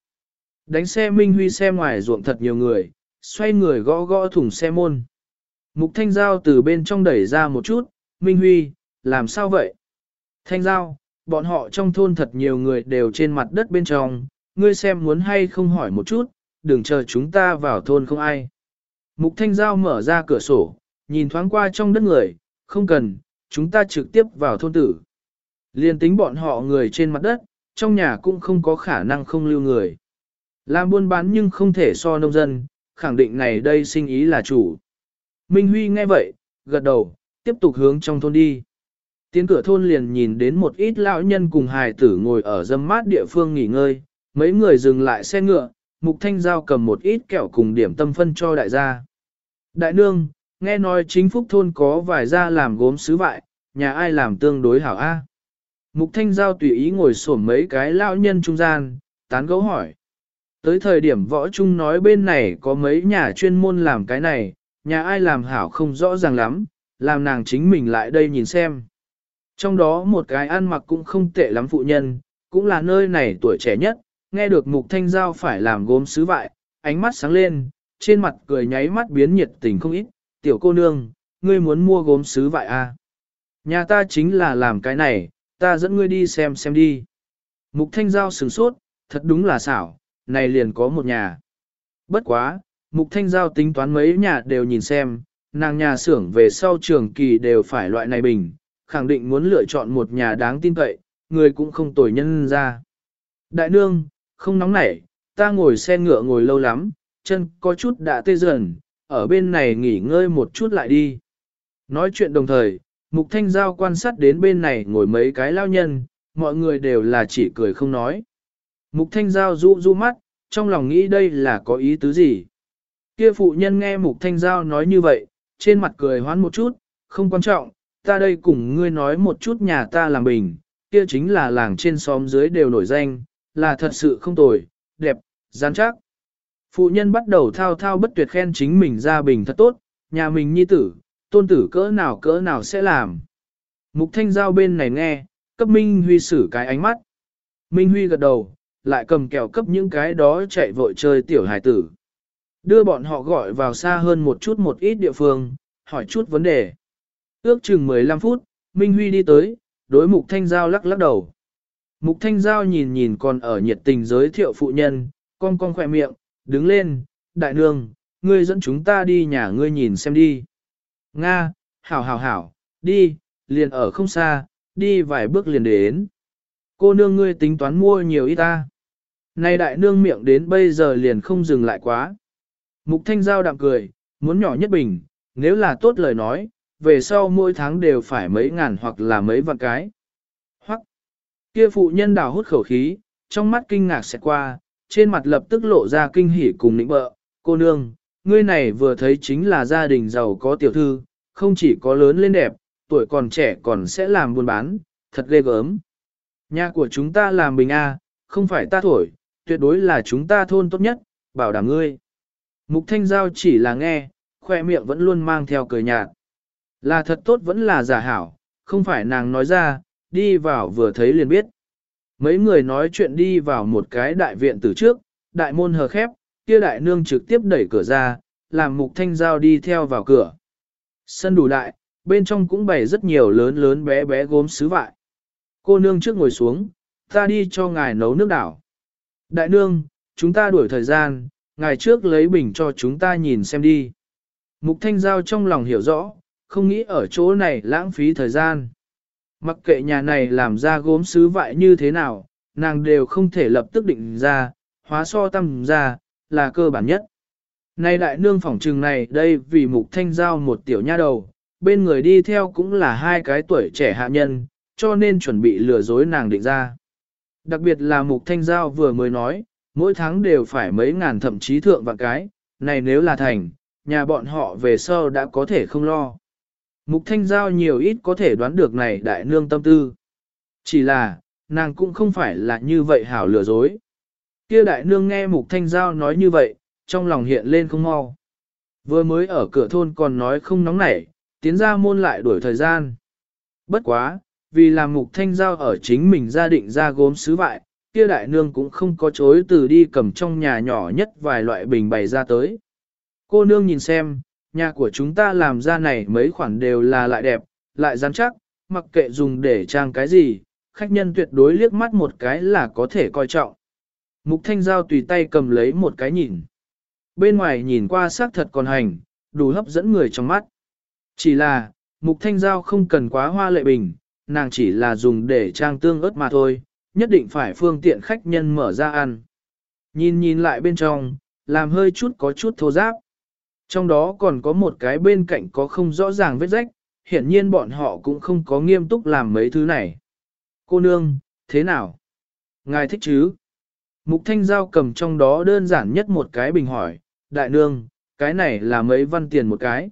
Đánh xe Minh Huy xe ngoài ruộng thật nhiều người, xoay người gõ gõ thùng xe môn. Mục Thanh Giao từ bên trong đẩy ra một chút, Minh Huy, làm sao vậy? Thanh Giao, bọn họ trong thôn thật nhiều người đều trên mặt đất bên trong, ngươi xem muốn hay không hỏi một chút, đừng chờ chúng ta vào thôn không ai. Mục Thanh Giao mở ra cửa sổ, nhìn thoáng qua trong đất người, không cần, chúng ta trực tiếp vào thôn tử. Liên tính bọn họ người trên mặt đất, trong nhà cũng không có khả năng không lưu người. Làm buôn bán nhưng không thể so nông dân, khẳng định này đây sinh ý là chủ. Minh Huy nghe vậy, gật đầu, tiếp tục hướng trong thôn đi. Tiến cửa thôn liền nhìn đến một ít lão nhân cùng hài tử ngồi ở dâm mát địa phương nghỉ ngơi, mấy người dừng lại xe ngựa, Mục Thanh Giao cầm một ít kẹo cùng điểm tâm phân cho đại gia. Đại nương, nghe nói chính phúc thôn có vài gia làm gốm sứ vại, nhà ai làm tương đối hảo a? Mục Thanh Giao tùy ý ngồi sổm mấy cái lão nhân trung gian, tán gấu hỏi. Tới thời điểm võ trung nói bên này có mấy nhà chuyên môn làm cái này, nhà ai làm hảo không rõ ràng lắm, làm nàng chính mình lại đây nhìn xem. Trong đó một cái ăn mặc cũng không tệ lắm phụ nhân, cũng là nơi này tuổi trẻ nhất, nghe được mục thanh giao phải làm gốm sứ vại, ánh mắt sáng lên, trên mặt cười nháy mắt biến nhiệt tình không ít, tiểu cô nương, ngươi muốn mua gốm sứ vại à? Nhà ta chính là làm cái này, ta dẫn ngươi đi xem xem đi. Mục thanh giao sửng sốt, thật đúng là xảo, này liền có một nhà. Bất quá, mục thanh giao tính toán mấy nhà đều nhìn xem, nàng nhà xưởng về sau trường kỳ đều phải loại này bình, khẳng định muốn lựa chọn một nhà đáng tin cậy, người cũng không tồi nhân ra. Đại nương, không nóng nảy, ta ngồi xe ngựa ngồi lâu lắm, chân có chút đã tê dần, ở bên này nghỉ ngơi một chút lại đi. Nói chuyện đồng thời, Mục Thanh Giao quan sát đến bên này ngồi mấy cái lao nhân, mọi người đều là chỉ cười không nói. Mục Thanh Giao ru ru mắt, trong lòng nghĩ đây là có ý tứ gì. Kia phụ nhân nghe Mục Thanh Giao nói như vậy, trên mặt cười hoán một chút, không quan trọng, ta đây cùng ngươi nói một chút nhà ta làm bình, kia chính là làng trên xóm dưới đều nổi danh, là thật sự không tồi, đẹp, gian chắc. Phụ nhân bắt đầu thao thao bất tuyệt khen chính mình ra bình thật tốt, nhà mình nhi tử, tôn tử cỡ nào cỡ nào sẽ làm. Mục thanh giao bên này nghe, cấp Minh Huy xử cái ánh mắt. Minh Huy gật đầu, lại cầm kẹo cấp những cái đó chạy vội chơi tiểu hải tử. Đưa bọn họ gọi vào xa hơn một chút một ít địa phương, hỏi chút vấn đề. Ước chừng 15 phút, Minh Huy đi tới, đối mục thanh giao lắc lắc đầu. Mục thanh giao nhìn nhìn còn ở nhiệt tình giới thiệu phụ nhân, con con khỏe miệng, đứng lên, đại nương, ngươi dẫn chúng ta đi nhà ngươi nhìn xem đi. Nga, hảo hảo hảo, đi, liền ở không xa, đi vài bước liền đến. Cô nương ngươi tính toán mua nhiều ít ta. Này đại nương miệng đến bây giờ liền không dừng lại quá. Mục thanh giao đạm cười, muốn nhỏ nhất bình, nếu là tốt lời nói, về sau mỗi tháng đều phải mấy ngàn hoặc là mấy vạn cái. Hoặc, kia phụ nhân đào hút khẩu khí, trong mắt kinh ngạc sẽ qua, trên mặt lập tức lộ ra kinh hỉ cùng nịnh bợ, cô nương, ngươi này vừa thấy chính là gia đình giàu có tiểu thư, không chỉ có lớn lên đẹp, tuổi còn trẻ còn sẽ làm buôn bán, thật ghê gớm. Nhà của chúng ta làm bình A, không phải ta thổi, tuyệt đối là chúng ta thôn tốt nhất, bảo đảm ngươi. Mục Thanh Giao chỉ là nghe, khoe miệng vẫn luôn mang theo cười nhạt. Là thật tốt vẫn là giả hảo, không phải nàng nói ra, đi vào vừa thấy liền biết. Mấy người nói chuyện đi vào một cái đại viện từ trước, đại môn hờ khép, kia đại nương trực tiếp đẩy cửa ra, làm mục thanh giao đi theo vào cửa. Sân đủ đại, bên trong cũng bày rất nhiều lớn lớn bé bé gốm sứ vại. Cô nương trước ngồi xuống, ta đi cho ngài nấu nước đảo. Đại nương, chúng ta đuổi thời gian, ngài trước lấy bình cho chúng ta nhìn xem đi. Mục Thanh Giao trong lòng hiểu rõ, không nghĩ ở chỗ này lãng phí thời gian. Mặc kệ nhà này làm ra gốm sứ vại như thế nào, nàng đều không thể lập tức định ra, hóa so tâm ra, là cơ bản nhất. Này đại nương phỏng trừng này đây vì mục thanh giao một tiểu nha đầu, bên người đi theo cũng là hai cái tuổi trẻ hạ nhân, cho nên chuẩn bị lừa dối nàng định ra. Đặc biệt là mục thanh giao vừa mới nói, mỗi tháng đều phải mấy ngàn thậm chí thượng vạn cái, này nếu là thành, nhà bọn họ về sau đã có thể không lo. Mục thanh giao nhiều ít có thể đoán được này đại nương tâm tư. Chỉ là, nàng cũng không phải là như vậy hảo lừa dối. Kia đại nương nghe mục thanh giao nói như vậy, trong lòng hiện lên không mau. Vừa mới ở cửa thôn còn nói không nóng nảy, tiến ra môn lại đuổi thời gian. Bất quá, vì làm mục thanh giao ở chính mình gia định ra gốm sứ vại, kia đại nương cũng không có chối từ đi cầm trong nhà nhỏ nhất vài loại bình bày ra tới. Cô nương nhìn xem, nhà của chúng ta làm ra này mấy khoản đều là lại đẹp, lại rắn chắc, mặc kệ dùng để trang cái gì, khách nhân tuyệt đối liếc mắt một cái là có thể coi trọng. Mục thanh giao tùy tay cầm lấy một cái nhìn. Bên ngoài nhìn qua xác thật còn hành, đủ hấp dẫn người trong mắt. Chỉ là, mục thanh giao không cần quá hoa lệ bình, nàng chỉ là dùng để trang tương ớt mà thôi, nhất định phải phương tiện khách nhân mở ra ăn. Nhìn nhìn lại bên trong, làm hơi chút có chút thô giáp. Trong đó còn có một cái bên cạnh có không rõ ràng vết rách, hiển nhiên bọn họ cũng không có nghiêm túc làm mấy thứ này. Cô nương, thế nào? Ngài thích chứ? Mục Thanh Giao cầm trong đó đơn giản nhất một cái bình hỏi, đại nương, cái này là mấy văn tiền một cái.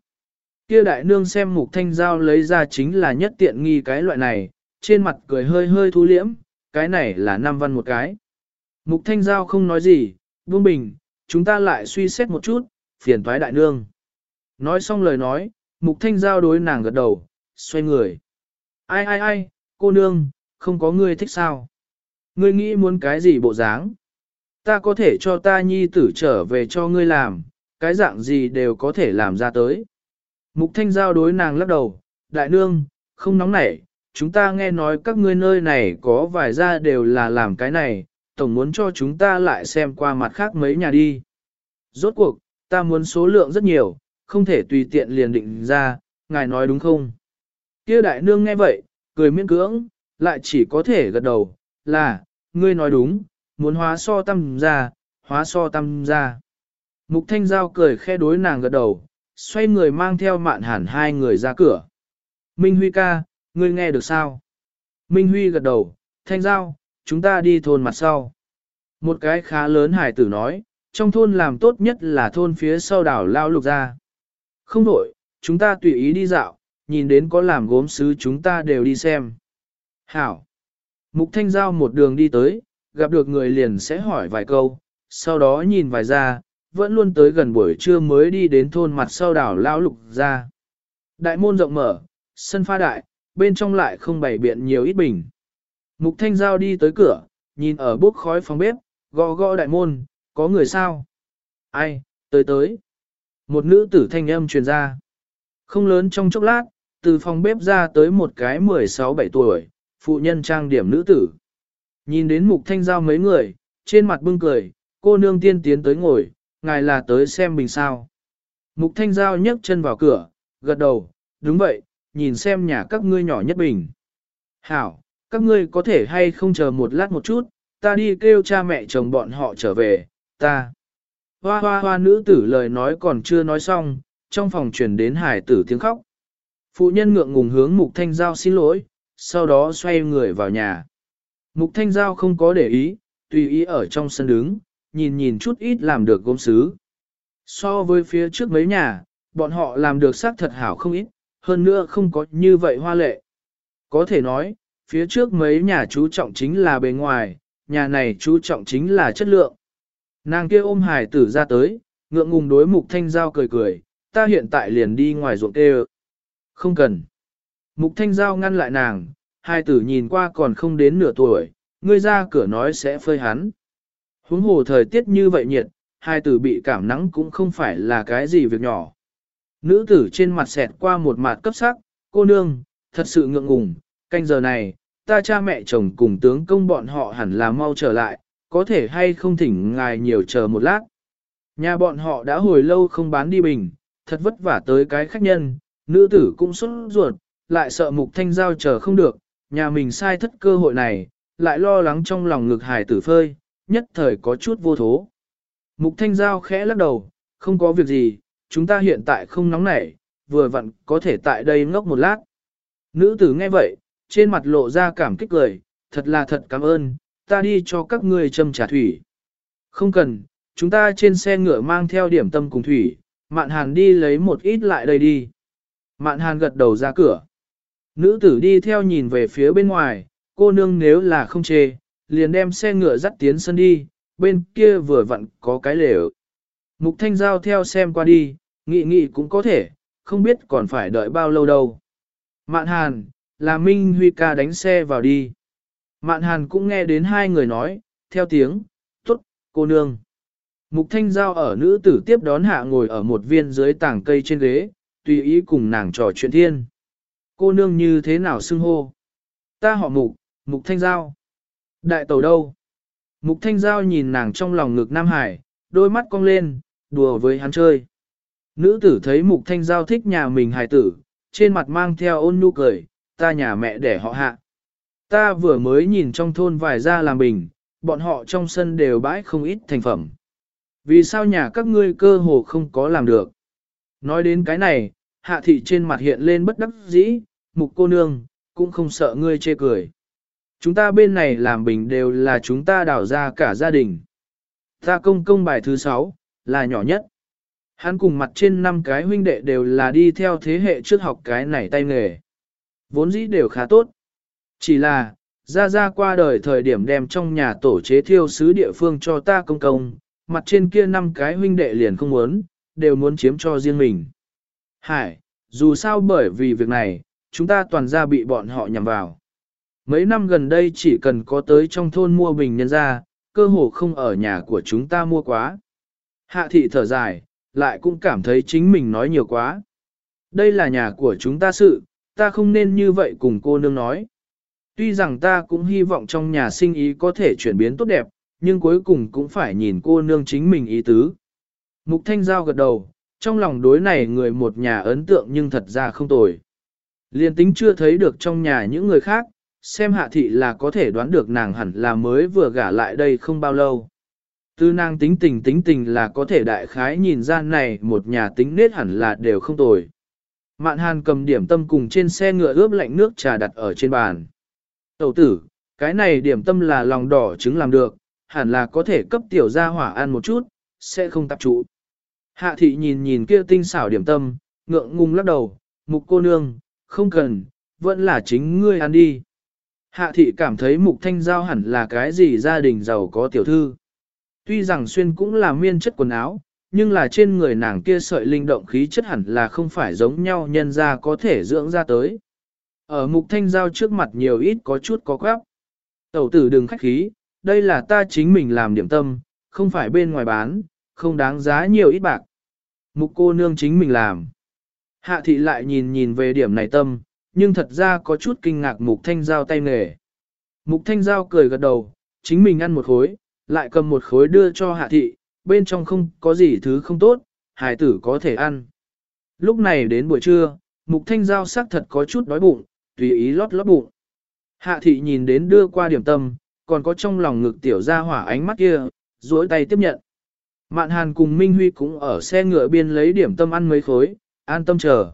Kia đại nương xem Mục Thanh Giao lấy ra chính là nhất tiện nghi cái loại này, trên mặt cười hơi hơi thu liễm, cái này là năm văn một cái. Mục Thanh Giao không nói gì, buông bình, chúng ta lại suy xét một chút, phiền thoái đại nương. Nói xong lời nói, Mục Thanh Giao đối nàng gật đầu, xoay người. Ai ai ai, cô nương, không có ngươi thích sao? Ngươi nghĩ muốn cái gì bộ dáng? Ta có thể cho ta nhi tử trở về cho ngươi làm, cái dạng gì đều có thể làm ra tới. Mục Thanh Giao đối nàng lắc đầu, đại nương, không nóng nảy, chúng ta nghe nói các ngươi nơi này có vài gia đều là làm cái này, tổng muốn cho chúng ta lại xem qua mặt khác mấy nhà đi. Rốt cuộc, ta muốn số lượng rất nhiều, không thể tùy tiện liền định ra, ngài nói đúng không? Kia đại nương nghe vậy, cười miễn cưỡng, lại chỉ có thể gật đầu, là, ngươi nói đúng, muốn hóa so tâm ra, hóa so tâm ra. Mục thanh giao cười khe đối nàng gật đầu, xoay người mang theo mạn hẳn hai người ra cửa. Minh Huy ca, ngươi nghe được sao? Minh Huy gật đầu, thanh giao, chúng ta đi thôn mặt sau. Một cái khá lớn hải tử nói, trong thôn làm tốt nhất là thôn phía sau đảo lao lục ra. Không đổi, chúng ta tùy ý đi dạo, nhìn đến có làm gốm sứ chúng ta đều đi xem. Hảo. Mục Thanh Giao một đường đi tới, gặp được người liền sẽ hỏi vài câu, sau đó nhìn vài ra, vẫn luôn tới gần buổi trưa mới đi đến thôn mặt sau đảo lao lục ra. Đại môn rộng mở, sân pha đại, bên trong lại không bày biện nhiều ít bình. Mục Thanh Giao đi tới cửa, nhìn ở bốc khói phòng bếp, gõ gõ đại môn, có người sao? Ai, tới tới. Một nữ tử thanh âm truyền ra. Không lớn trong chốc lát, từ phòng bếp ra tới một cái 16-17 tuổi, phụ nhân trang điểm nữ tử. Nhìn đến mục thanh giao mấy người, trên mặt bưng cười, cô nương tiên tiến tới ngồi, ngài là tới xem bình sao. Mục thanh giao nhấc chân vào cửa, gật đầu, đúng vậy, nhìn xem nhà các ngươi nhỏ nhất bình. Hảo, các ngươi có thể hay không chờ một lát một chút, ta đi kêu cha mẹ chồng bọn họ trở về, ta. Hoa hoa hoa nữ tử lời nói còn chưa nói xong, trong phòng truyền đến hải tử tiếng khóc. Phụ nhân ngượng ngùng hướng mục thanh giao xin lỗi, sau đó xoay người vào nhà. Mục thanh giao không có để ý, tùy ý ở trong sân đứng, nhìn nhìn chút ít làm được gốm sứ. So với phía trước mấy nhà, bọn họ làm được xác thật hảo không ít, hơn nữa không có như vậy hoa lệ. Có thể nói, phía trước mấy nhà chú trọng chính là bề ngoài, nhà này chú trọng chính là chất lượng. Nàng kia ôm hải tử ra tới, ngượng ngùng đối mục thanh giao cười cười, ta hiện tại liền đi ngoài ruộng tê Không cần. Mục thanh giao ngăn lại nàng, hai tử nhìn qua còn không đến nửa tuổi, ngươi ra cửa nói sẽ phơi hắn. Huống hồ thời tiết như vậy nhiệt, hai tử bị cảm nắng cũng không phải là cái gì việc nhỏ. Nữ tử trên mặt xẹt qua một mặt cấp sắc, cô nương, thật sự ngượng ngùng, canh giờ này, ta cha mẹ chồng cùng tướng công bọn họ hẳn là mau trở lại, có thể hay không thỉnh ngài nhiều chờ một lát. Nhà bọn họ đã hồi lâu không bán đi bình, thật vất vả tới cái khách nhân, nữ tử cũng xuất ruột, lại sợ mục thanh giao chờ không được, nhà mình sai thất cơ hội này, lại lo lắng trong lòng ngực hài tử phơi, nhất thời có chút vô thố. Mục thanh giao khẽ lắc đầu, không có việc gì, chúng ta hiện tại không nóng nảy, vừa vặn có thể tại đây ngốc một lát. Nữ tử nghe vậy, trên mặt lộ ra cảm kích cười, thật là thật cảm ơn, ta đi cho các ngươi châm trà thủy. Không cần, chúng ta trên xe ngựa mang theo điểm tâm cùng thủy, mạn hàn đi lấy một ít lại đây đi. Mạn hàn gật đầu ra cửa. Nữ tử đi theo nhìn về phía bên ngoài, cô nương nếu là không chê, liền đem xe ngựa dắt tiến sân đi, bên kia vừa vặn có cái lều. Mục thanh giao theo xem qua đi, nghị nghị cũng có thể, không biết còn phải đợi bao lâu đâu. Mạn hàn, là Minh Huy ca đánh xe vào đi. Mạn hàn cũng nghe đến hai người nói, theo tiếng, tốt, cô nương. Mục thanh giao ở nữ tử tiếp đón hạ ngồi ở một viên dưới tảng cây trên ghế, tùy ý cùng nàng trò chuyện thiên. Cô nương như thế nào xưng hô? Ta họ mục, mục thanh giao. Đại tàu đâu? Mục thanh giao nhìn nàng trong lòng ngực Nam Hải, đôi mắt cong lên, đùa với hắn chơi. Nữ tử thấy mục thanh giao thích nhà mình hài tử, trên mặt mang theo ôn nhu cười, ta nhà mẹ để họ hạ. Ta vừa mới nhìn trong thôn vài gia làm bình, bọn họ trong sân đều bãi không ít thành phẩm. Vì sao nhà các ngươi cơ hồ không có làm được? Nói đến cái này, hạ thị trên mặt hiện lên bất đắc dĩ, mục cô nương, cũng không sợ ngươi chê cười. Chúng ta bên này làm bình đều là chúng ta đào ra cả gia đình. Ta công công bài thứ sáu, là nhỏ nhất. Hắn cùng mặt trên năm cái huynh đệ đều là đi theo thế hệ trước học cái này tay nghề. Vốn dĩ đều khá tốt. Chỉ là, ra ra qua đời thời điểm đem trong nhà tổ chế thiêu sứ địa phương cho ta công công, mặt trên kia năm cái huynh đệ liền không muốn, đều muốn chiếm cho riêng mình. Hải, dù sao bởi vì việc này, chúng ta toàn ra bị bọn họ nhằm vào. Mấy năm gần đây chỉ cần có tới trong thôn mua bình nhân ra, cơ hồ không ở nhà của chúng ta mua quá. Hạ thị thở dài, lại cũng cảm thấy chính mình nói nhiều quá. Đây là nhà của chúng ta sự, ta không nên như vậy cùng cô nương nói. Tuy rằng ta cũng hy vọng trong nhà sinh ý có thể chuyển biến tốt đẹp, nhưng cuối cùng cũng phải nhìn cô nương chính mình ý tứ. Mục Thanh Giao gật đầu, trong lòng đối này người một nhà ấn tượng nhưng thật ra không tồi. Liên tính chưa thấy được trong nhà những người khác, xem hạ thị là có thể đoán được nàng hẳn là mới vừa gả lại đây không bao lâu. Tư nàng tính tình tính tình là có thể đại khái nhìn ra này một nhà tính nết hẳn là đều không tồi. Mạn hàn cầm điểm tâm cùng trên xe ngựa ướp lạnh nước trà đặt ở trên bàn. Tẩu tử, cái này điểm tâm là lòng đỏ trứng làm được, hẳn là có thể cấp tiểu gia hỏa ăn một chút, sẽ không tập trụ. Hạ thị nhìn nhìn kia tinh xảo điểm tâm, ngượng ngùng lắc đầu, mục cô nương, không cần, vẫn là chính ngươi ăn đi. Hạ thị cảm thấy mục thanh giao hẳn là cái gì gia đình giàu có tiểu thư. Tuy rằng xuyên cũng là miên chất quần áo, nhưng là trên người nàng kia sợi linh động khí chất hẳn là không phải giống nhau nhân ra có thể dưỡng ra tới. Ở mục thanh giao trước mặt nhiều ít có chút có quáp. Tẩu tử đừng khách khí, đây là ta chính mình làm điểm tâm, không phải bên ngoài bán, không đáng giá nhiều ít bạc. Mục cô nương chính mình làm. Hạ thị lại nhìn nhìn về điểm này tâm, nhưng thật ra có chút kinh ngạc mục thanh giao tay nghề. Mục thanh giao cười gật đầu, chính mình ăn một khối, lại cầm một khối đưa cho hạ thị, bên trong không có gì thứ không tốt, hải tử có thể ăn. Lúc này đến buổi trưa, mục thanh giao sắc thật có chút đói bụng, tùy ý lót lót bụng. Hạ thị nhìn đến đưa qua điểm tâm, còn có trong lòng ngực tiểu ra hỏa ánh mắt kia, duỗi tay tiếp nhận. Mạn Hàn cùng Minh Huy cũng ở xe ngựa biên lấy điểm tâm ăn mấy khối, an tâm chờ.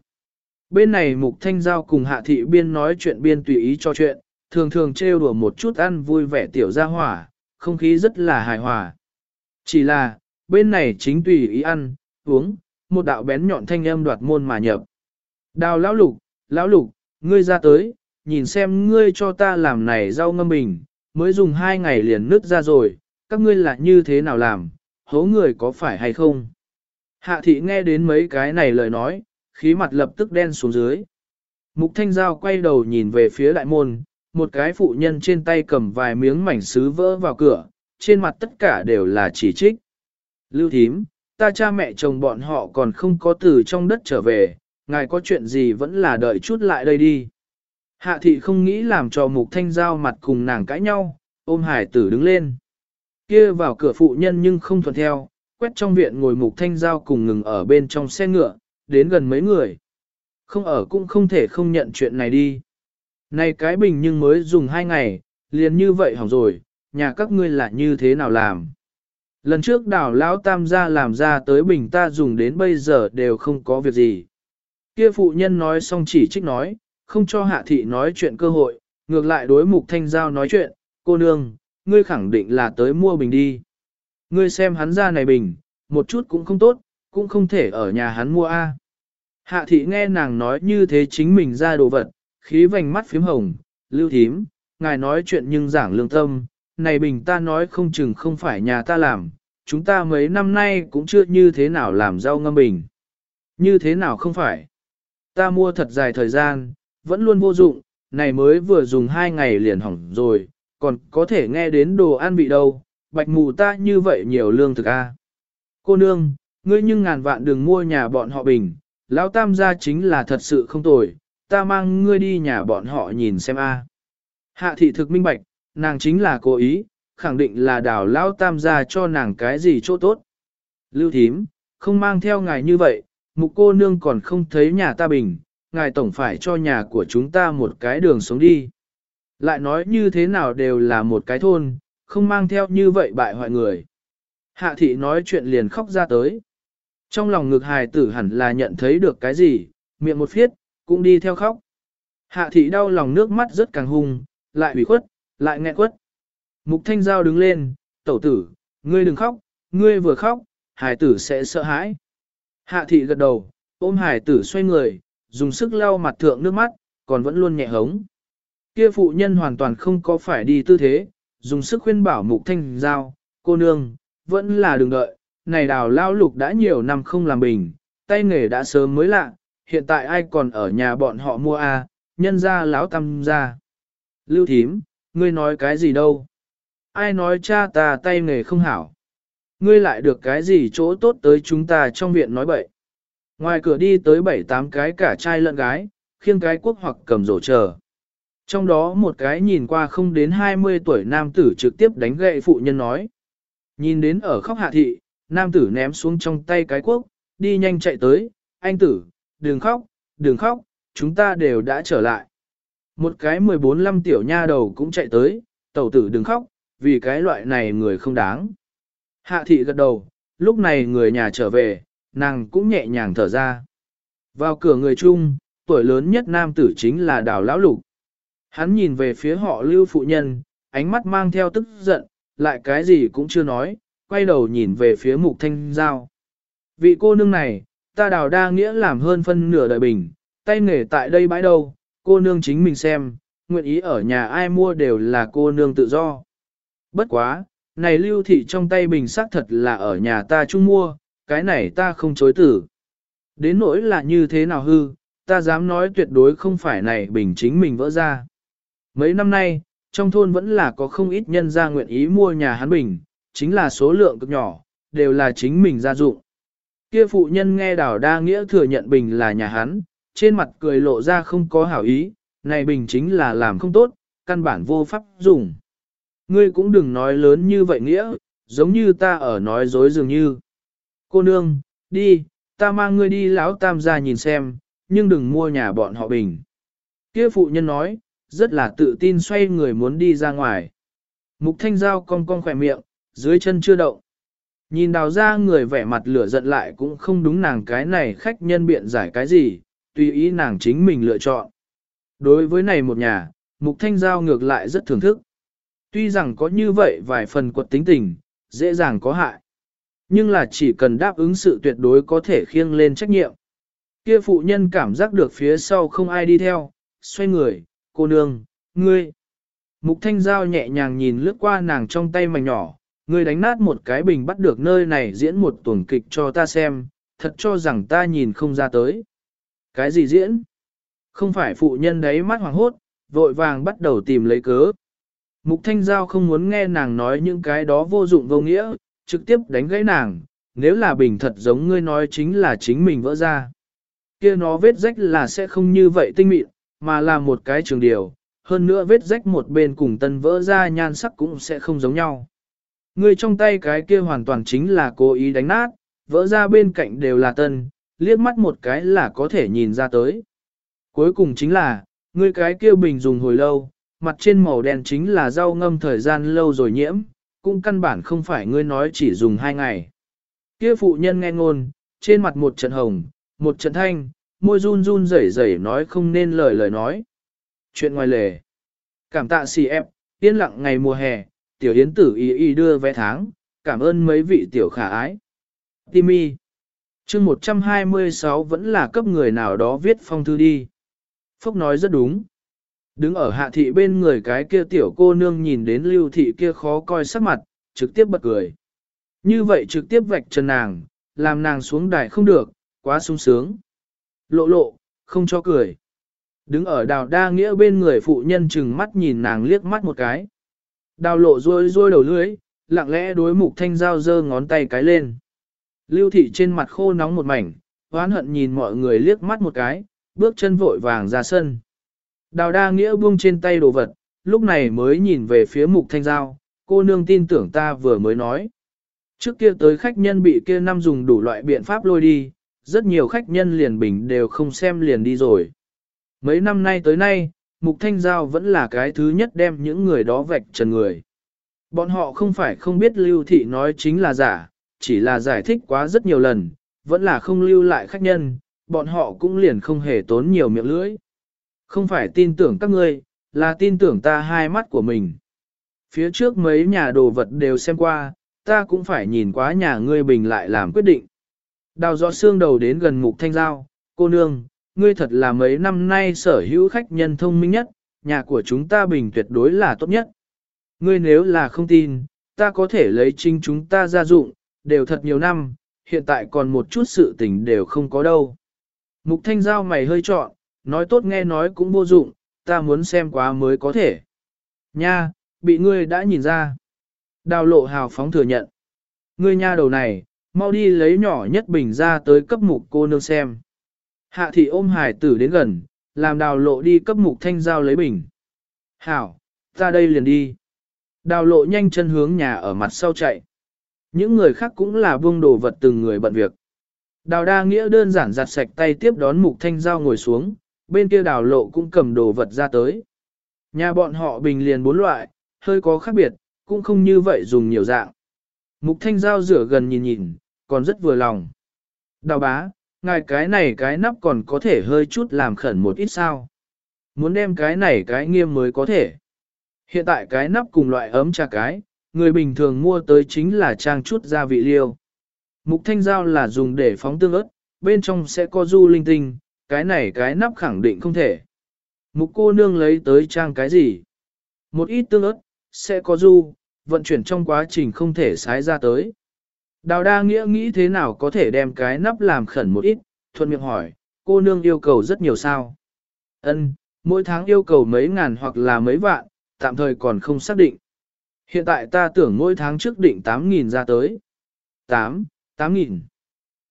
Bên này Mục Thanh Giao cùng Hạ Thị biên nói chuyện biên tùy ý cho chuyện, thường thường trêu đùa một chút ăn vui vẻ tiểu ra hỏa, không khí rất là hài hòa. Chỉ là, bên này chính tùy ý ăn, uống, một đạo bén nhọn thanh âm đoạt môn mà nhập. Đào lão lục, lão lục, ngươi ra tới, nhìn xem ngươi cho ta làm này rau ngâm bình, mới dùng hai ngày liền nứt ra rồi, các ngươi là như thế nào làm, hố người có phải hay không? Hạ thị nghe đến mấy cái này lời nói, khí mặt lập tức đen xuống dưới. Mục thanh giao quay đầu nhìn về phía đại môn, một cái phụ nhân trên tay cầm vài miếng mảnh sứ vỡ vào cửa, trên mặt tất cả đều là chỉ trích. Lưu thím, ta cha mẹ chồng bọn họ còn không có từ trong đất trở về, ngài có chuyện gì vẫn là đợi chút lại đây đi. Hạ thị không nghĩ làm cho mục thanh giao mặt cùng nàng cãi nhau, ôm hải tử đứng lên. Kia vào cửa phụ nhân nhưng không thuận theo, quét trong viện ngồi mục thanh giao cùng ngừng ở bên trong xe ngựa, đến gần mấy người. Không ở cũng không thể không nhận chuyện này đi. Này cái bình nhưng mới dùng hai ngày, liền như vậy hỏng rồi, nhà các ngươi là như thế nào làm? Lần trước đảo lão tam gia làm ra tới bình ta dùng đến bây giờ đều không có việc gì. Kia phụ nhân nói xong chỉ trích nói, không cho hạ thị nói chuyện cơ hội, ngược lại đối mục thanh giao nói chuyện, cô nương, ngươi khẳng định là tới mua bình đi. Ngươi xem hắn ra này bình, một chút cũng không tốt, cũng không thể ở nhà hắn mua a. Hạ thị nghe nàng nói như thế chính mình ra đồ vật, khí vành mắt phím hồng, lưu thím, ngài nói chuyện nhưng giảng lương tâm, này bình ta nói không chừng không phải nhà ta làm, chúng ta mấy năm nay cũng chưa như thế nào làm rau ngâm bình. Như thế nào không phải? Ta mua thật dài thời gian, vẫn luôn vô dụng, này mới vừa dùng hai ngày liền hỏng rồi, còn có thể nghe đến đồ ăn bị đâu, bạch mù ta như vậy nhiều lương thực a. Cô nương, ngươi nhưng ngàn vạn đừng mua nhà bọn họ bình, lão tam gia chính là thật sự không tồi, ta mang ngươi đi nhà bọn họ nhìn xem a. Hạ thị thực minh bạch, nàng chính là cố ý, khẳng định là đào lão tam gia cho nàng cái gì chỗ tốt. Lưu thím, không mang theo ngài như vậy, mục cô nương còn không thấy nhà ta bình, ngài tổng phải cho nhà của chúng ta một cái đường sống đi. Lại nói như thế nào đều là một cái thôn, không mang theo như vậy bại hoại người. Hạ thị nói chuyện liền khóc ra tới. Trong lòng ngực hài tử hẳn là nhận thấy được cái gì, miệng một phiết, cũng đi theo khóc. Hạ thị đau lòng nước mắt rất càng hung, lại ủy khuất, lại nghẹn quất. Mục thanh giao đứng lên, tẩu tử, ngươi đừng khóc, ngươi vừa khóc, hải tử sẽ sợ hãi. Hạ thị gật đầu, ôm hải tử xoay người, dùng sức lau mặt thượng nước mắt, còn vẫn luôn nhẹ hống. Kia phụ nhân hoàn toàn không có phải đi tư thế, dùng sức khuyên bảo mục thanh giao, cô nương, vẫn là đừng đợi, này đào lao lục đã nhiều năm không làm bình, tay nghề đã sớm mới lạ, hiện tại ai còn ở nhà bọn họ mua a à, nhân ra láo tăm ra. Lưu thím, ngươi nói cái gì đâu? Ai nói cha ta tay nghề không hảo? Ngươi lại được cái gì chỗ tốt tới chúng ta trong viện nói bậy? Ngoài cửa đi tới bảy tám cái cả trai lẫn gái, khiêng cái quốc hoặc cầm rổ chờ. Trong đó một cái nhìn qua không đến 20 tuổi nam tử trực tiếp đánh gậy phụ nhân nói. Nhìn đến ở khóc hạ thị, nam tử ném xuống trong tay cái quốc, đi nhanh chạy tới, anh tử, đừng khóc, đừng khóc, chúng ta đều đã trở lại. Một cái 14-15 tiểu nha đầu cũng chạy tới, tẩu tử đừng khóc, vì cái loại này người không đáng. Hạ thị gật đầu, lúc này người nhà trở về, nàng cũng nhẹ nhàng thở ra. Vào cửa người chung, tuổi lớn nhất nam tử chính là đào lão lục. Hắn nhìn về phía họ lưu phụ nhân, ánh mắt mang theo tức giận, lại cái gì cũng chưa nói, quay đầu nhìn về phía mục thanh giao. Vị cô nương này, ta đào đa nghĩa làm hơn phân nửa đời bình, tay nghề tại đây bãi đâu, cô nương chính mình xem, nguyện ý ở nhà ai mua đều là cô nương tự do. Bất quá, này lưu thị trong tay bình xác thật là ở nhà ta chung mua, cái này ta không chối tử. Đến nỗi là như thế nào hư, ta dám nói tuyệt đối không phải này bình chính mình vỡ ra. Mấy năm nay, trong thôn vẫn là có không ít nhân gia nguyện ý mua nhà hắn bình, chính là số lượng cực nhỏ, đều là chính mình gia dụng. Kia phụ nhân nghe đảo đa nghĩa thừa nhận bình là nhà hắn, trên mặt cười lộ ra không có hảo ý, này bình chính là làm không tốt, căn bản vô pháp dùng. Ngươi cũng đừng nói lớn như vậy nghĩa, giống như ta ở nói dối dường như. Cô nương, đi, ta mang ngươi đi lão tam gia nhìn xem, nhưng đừng mua nhà bọn họ bình. Kia phụ nhân nói, rất là tự tin xoay người muốn đi ra ngoài. Mục thanh giao cong cong khỏe miệng, dưới chân chưa động. Nhìn đào ra người vẻ mặt lửa giận lại cũng không đúng nàng cái này khách nhân biện giải cái gì, tùy ý nàng chính mình lựa chọn. Đối với này một nhà, mục thanh giao ngược lại rất thưởng thức. Tuy rằng có như vậy vài phần quật tính tình, dễ dàng có hại. Nhưng là chỉ cần đáp ứng sự tuyệt đối có thể khiêng lên trách nhiệm. Kia phụ nhân cảm giác được phía sau không ai đi theo, xoay người, cô nương, ngươi. Mục thanh giao nhẹ nhàng nhìn lướt qua nàng trong tay mảnh nhỏ, ngươi đánh nát một cái bình bắt được nơi này diễn một tuần kịch cho ta xem, thật cho rằng ta nhìn không ra tới. Cái gì diễn? Không phải phụ nhân đấy mắt hoàng hốt, vội vàng bắt đầu tìm lấy cớ. Mục thanh giao không muốn nghe nàng nói những cái đó vô dụng vô nghĩa, trực tiếp đánh gãy nàng, nếu là bình thật giống ngươi nói chính là chính mình vỡ ra. kia nó vết rách là sẽ không như vậy tinh mịn, mà là một cái trường điều, hơn nữa vết rách một bên cùng tân vỡ ra nhan sắc cũng sẽ không giống nhau. Ngươi trong tay cái kia hoàn toàn chính là cố ý đánh nát, vỡ ra bên cạnh đều là tân, liếc mắt một cái là có thể nhìn ra tới. Cuối cùng chính là, ngươi cái kia bình dùng hồi lâu, mặt trên màu đen chính là rau ngâm thời gian lâu rồi nhiễm, cũng căn bản không phải ngươi nói chỉ dùng hai ngày. Kia phụ nhân nghe ngôn, trên mặt một trận hồng, một trận thanh, môi run run rẩy rẩy nói không nên lời lời nói. Chuyện ngoài lề. Cảm tạ xì ép, yên lặng ngày mùa hè, tiểu yến tử y y đưa vé tháng, cảm ơn mấy vị tiểu khả ái. Timmy. chương 126 vẫn là cấp người nào đó viết phong thư đi. Phúc nói rất đúng. Đứng ở hạ thị bên người cái kia tiểu cô nương nhìn đến lưu thị kia khó coi sắc mặt, trực tiếp bật cười. Như vậy trực tiếp vạch trần nàng, làm nàng xuống đài không được, quá sung sướng. Lộ lộ, không cho cười. Đứng ở đào đa nghĩa bên người phụ nhân chừng mắt nhìn nàng liếc mắt một cái. Đào lộ rôi rôi đầu lưới, lặng lẽ đối mục thanh giao giơ ngón tay cái lên. Lưu thị trên mặt khô nóng một mảnh, oán hận nhìn mọi người liếc mắt một cái, bước chân vội vàng ra sân. Đào đa nghĩa buông trên tay đồ vật, lúc này mới nhìn về phía mục thanh giao, cô nương tin tưởng ta vừa mới nói. Trước kia tới khách nhân bị kia năm dùng đủ loại biện pháp lôi đi, rất nhiều khách nhân liền bình đều không xem liền đi rồi. Mấy năm nay tới nay, Mục Thanh Giao vẫn là cái thứ nhất đem những người đó vạch trần người. Bọn họ không phải không biết Lưu Thị nói chính là giả, chỉ là giải thích quá rất nhiều lần, vẫn là không lưu lại khách nhân, bọn họ cũng liền không hề tốn nhiều miệng lưỡi. Không phải tin tưởng các ngươi, là tin tưởng ta hai mắt của mình. Phía trước mấy nhà đồ vật đều xem qua, ta cũng phải nhìn quá nhà ngươi bình lại làm quyết định. Đào gió xương đầu đến gần mục thanh giao, cô nương, ngươi thật là mấy năm nay sở hữu khách nhân thông minh nhất, nhà của chúng ta bình tuyệt đối là tốt nhất. Ngươi nếu là không tin, ta có thể lấy trinh chúng ta ra dụng, đều thật nhiều năm, hiện tại còn một chút sự tình đều không có đâu. Mục thanh giao mày hơi trọn, nói tốt nghe nói cũng vô dụng, ta muốn xem quá mới có thể. Nha, bị ngươi đã nhìn ra. Đào lộ hào phóng thừa nhận. Ngươi nha đầu này, mau đi lấy nhỏ nhất bình ra tới cấp mục cô nương xem. Hạ thị ôm hải tử đến gần, làm đào lộ đi cấp mục thanh giao lấy bình. Hảo, ra đây liền đi. Đào lộ nhanh chân hướng nhà ở mặt sau chạy. Những người khác cũng là buông đồ vật từng người bận việc. Đào đa nghĩa đơn giản giặt sạch tay tiếp đón mục thanh giao ngồi xuống, bên kia đào lộ cũng cầm đồ vật ra tới. Nhà bọn họ bình liền bốn loại, hơi có khác biệt, cũng không như vậy dùng nhiều dạng. Mục thanh giao rửa gần nhìn nhìn, còn rất vừa lòng. Đào bá, ngài cái này cái nắp còn có thể hơi chút làm khẩn một ít sao. Muốn đem cái này cái nghiêm mới có thể. Hiện tại cái nắp cùng loại ấm trà cái, người bình thường mua tới chính là trang chút gia vị liêu. Mục thanh giao là dùng để phóng tương ớt, bên trong sẽ có du linh tinh, cái này cái nắp khẳng định không thể. Mục cô nương lấy tới trang cái gì? Một ít tương ớt, sẽ có du, vận chuyển trong quá trình không thể sái ra tới. Đào đa nghĩa nghĩ thế nào có thể đem cái nắp làm khẩn một ít, thuận miệng hỏi, cô nương yêu cầu rất nhiều sao. Ân, mỗi tháng yêu cầu mấy ngàn hoặc là mấy vạn, tạm thời còn không xác định. Hiện tại ta tưởng mỗi tháng trước định 8.000 ra tới. 8, 8.000.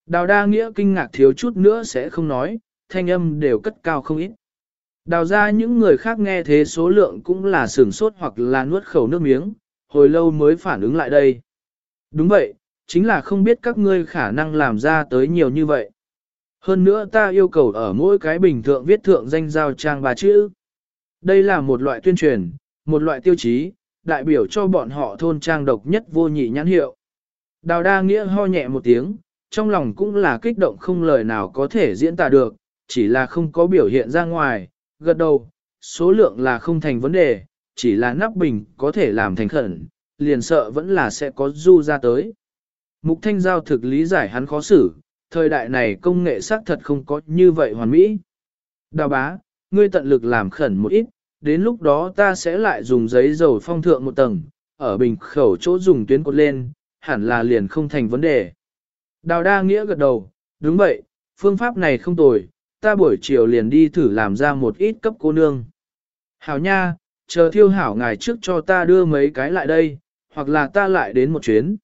Đào đa nghĩa kinh ngạc thiếu chút nữa sẽ không nói, thanh âm đều cất cao không ít. Đào ra những người khác nghe thế số lượng cũng là sửng sốt hoặc là nuốt khẩu nước miếng, hồi lâu mới phản ứng lại đây. Đúng vậy, chính là không biết các ngươi khả năng làm ra tới nhiều như vậy. Hơn nữa ta yêu cầu ở mỗi cái bình thượng viết thượng danh giao trang ba chữ. Đây là một loại tuyên truyền, một loại tiêu chí, đại biểu cho bọn họ thôn trang độc nhất vô nhị nhãn hiệu. Đào đa nghĩa ho nhẹ một tiếng, trong lòng cũng là kích động không lời nào có thể diễn tả được, chỉ là không có biểu hiện ra ngoài, gật đầu, số lượng là không thành vấn đề, chỉ là nắp bình có thể làm thành khẩn, liền sợ vẫn là sẽ có du ra tới. Mục Thanh Giao thực lý giải hắn khó xử, thời đại này công nghệ xác thật không có như vậy hoàn mỹ. Đào bá, ngươi tận lực làm khẩn một ít, đến lúc đó ta sẽ lại dùng giấy dầu phong thượng một tầng, ở bình khẩu chỗ dùng tuyến cột lên, hẳn là liền không thành vấn đề. Đào đa nghĩa gật đầu, đúng vậy, phương pháp này không tồi, ta buổi chiều liền đi thử làm ra một ít cấp cô nương. Hảo nha, chờ thiêu hảo ngài trước cho ta đưa mấy cái lại đây, hoặc là ta lại đến một chuyến.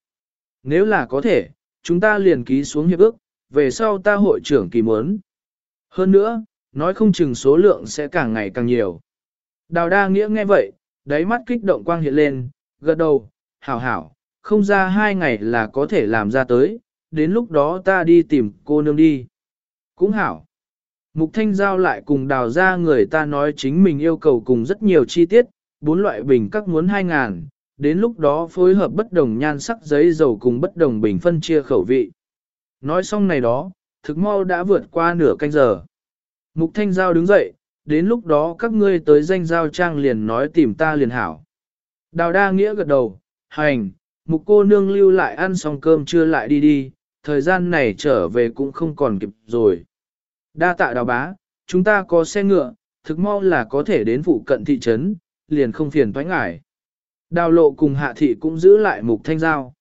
Nếu là có thể, chúng ta liền ký xuống hiệp ước, về sau ta hội trưởng kỳ muốn. Hơn nữa, nói không chừng số lượng sẽ càng ngày càng nhiều. Đào đa nghĩa nghe vậy, đáy mắt kích động quang hiện lên, gật đầu, hảo hảo, không ra hai ngày là có thể làm ra tới, đến lúc đó ta đi tìm cô nương đi. Cũng hảo. Mục Thanh Giao lại cùng đào ra người ta nói chính mình yêu cầu cùng rất nhiều chi tiết, bốn loại bình các muốn hai ngàn, đến lúc đó phối hợp bất đồng nhan sắc giấy dầu cùng bất đồng bình phân chia khẩu vị. Nói xong này đó, thực mau đã vượt qua nửa canh giờ. Mục Thanh Giao đứng dậy, đến lúc đó các ngươi tới danh giao trang liền nói tìm ta liền hảo. Đào đa nghĩa gật đầu, hành, mục cô nương lưu lại ăn xong cơm chưa lại đi đi, thời gian này trở về cũng không còn kịp rồi. Đa tạ đào bá, chúng ta có xe ngựa, thực mau là có thể đến phụ cận thị trấn, liền không phiền thoái ngại. Đào lộ cùng hạ thị cũng giữ lại mục thanh giao.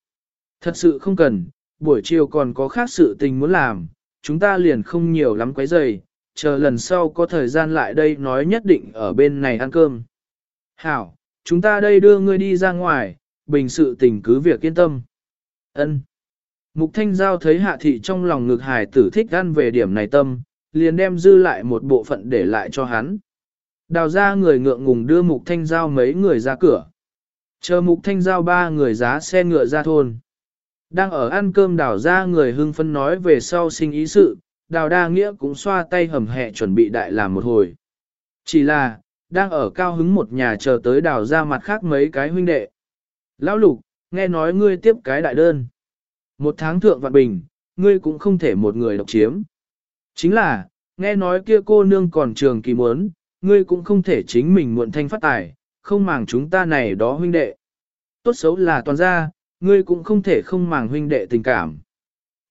Thật sự không cần, buổi chiều còn có khác sự tình muốn làm, chúng ta liền không nhiều lắm quấy rầy, chờ lần sau có thời gian lại đây nói nhất định ở bên này ăn cơm. Hảo, chúng ta đây đưa ngươi đi ra ngoài, bình sự tình cứ việc yên tâm. Ân. Mục Thanh Giao thấy hạ thị trong lòng ngực hài tử thích ăn về điểm này tâm, liền đem dư lại một bộ phận để lại cho hắn. Đào ra người ngượng ngùng đưa Mục Thanh Giao mấy người ra cửa. Chờ Mục Thanh Giao ba người giá xe ngựa ra thôn. Đang ở ăn cơm đào ra người hưng phân nói về sau sinh ý sự, đào đa nghĩa cũng xoa tay hầm hẹ chuẩn bị đại làm một hồi. Chỉ là, đang ở cao hứng một nhà chờ tới đào ra mặt khác mấy cái huynh đệ. Lão lục, nghe nói ngươi tiếp cái đại đơn. Một tháng thượng vạn bình, ngươi cũng không thể một người độc chiếm. Chính là, nghe nói kia cô nương còn trường kỳ muốn, ngươi cũng không thể chính mình muộn thanh phát tài, không màng chúng ta này đó huynh đệ. Tốt xấu là toàn ra, ngươi cũng không thể không màng huynh đệ tình cảm.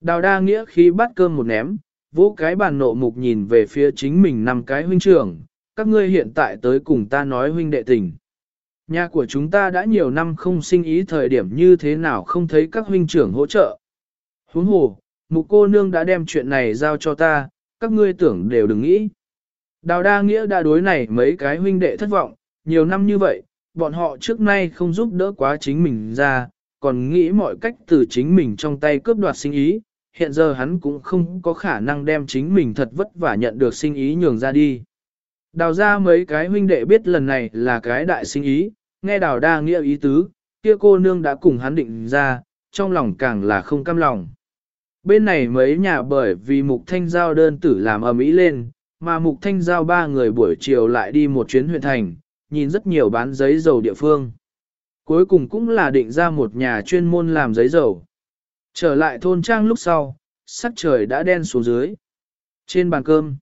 Đào đa nghĩa khi bắt cơm một ném, vỗ cái bàn nộ mục nhìn về phía chính mình năm cái huynh trưởng, các ngươi hiện tại tới cùng ta nói huynh đệ tình. Nhà của chúng ta đã nhiều năm không sinh ý thời điểm như thế nào không thấy các huynh trưởng hỗ trợ. Huống hồ, mục cô nương đã đem chuyện này giao cho ta, các ngươi tưởng đều đừng nghĩ. Đào đa nghĩa đã đối này mấy cái huynh đệ thất vọng, nhiều năm như vậy, bọn họ trước nay không giúp đỡ quá chính mình ra, còn nghĩ mọi cách từ chính mình trong tay cướp đoạt sinh ý, hiện giờ hắn cũng không có khả năng đem chính mình thật vất vả nhận được sinh ý nhường ra đi. Đào ra mấy cái huynh đệ biết lần này là cái đại sinh ý, nghe đào đa nghĩa ý tứ, kia cô nương đã cùng hắn định ra, trong lòng càng là không cam lòng. Bên này mấy nhà bởi vì mục thanh giao đơn tử làm ầm ĩ lên, mà mục thanh giao ba người buổi chiều lại đi một chuyến huyện thành, nhìn rất nhiều bán giấy dầu địa phương. Cuối cùng cũng là định ra một nhà chuyên môn làm giấy dầu. Trở lại thôn trang lúc sau, sắc trời đã đen xuống dưới. Trên bàn cơm,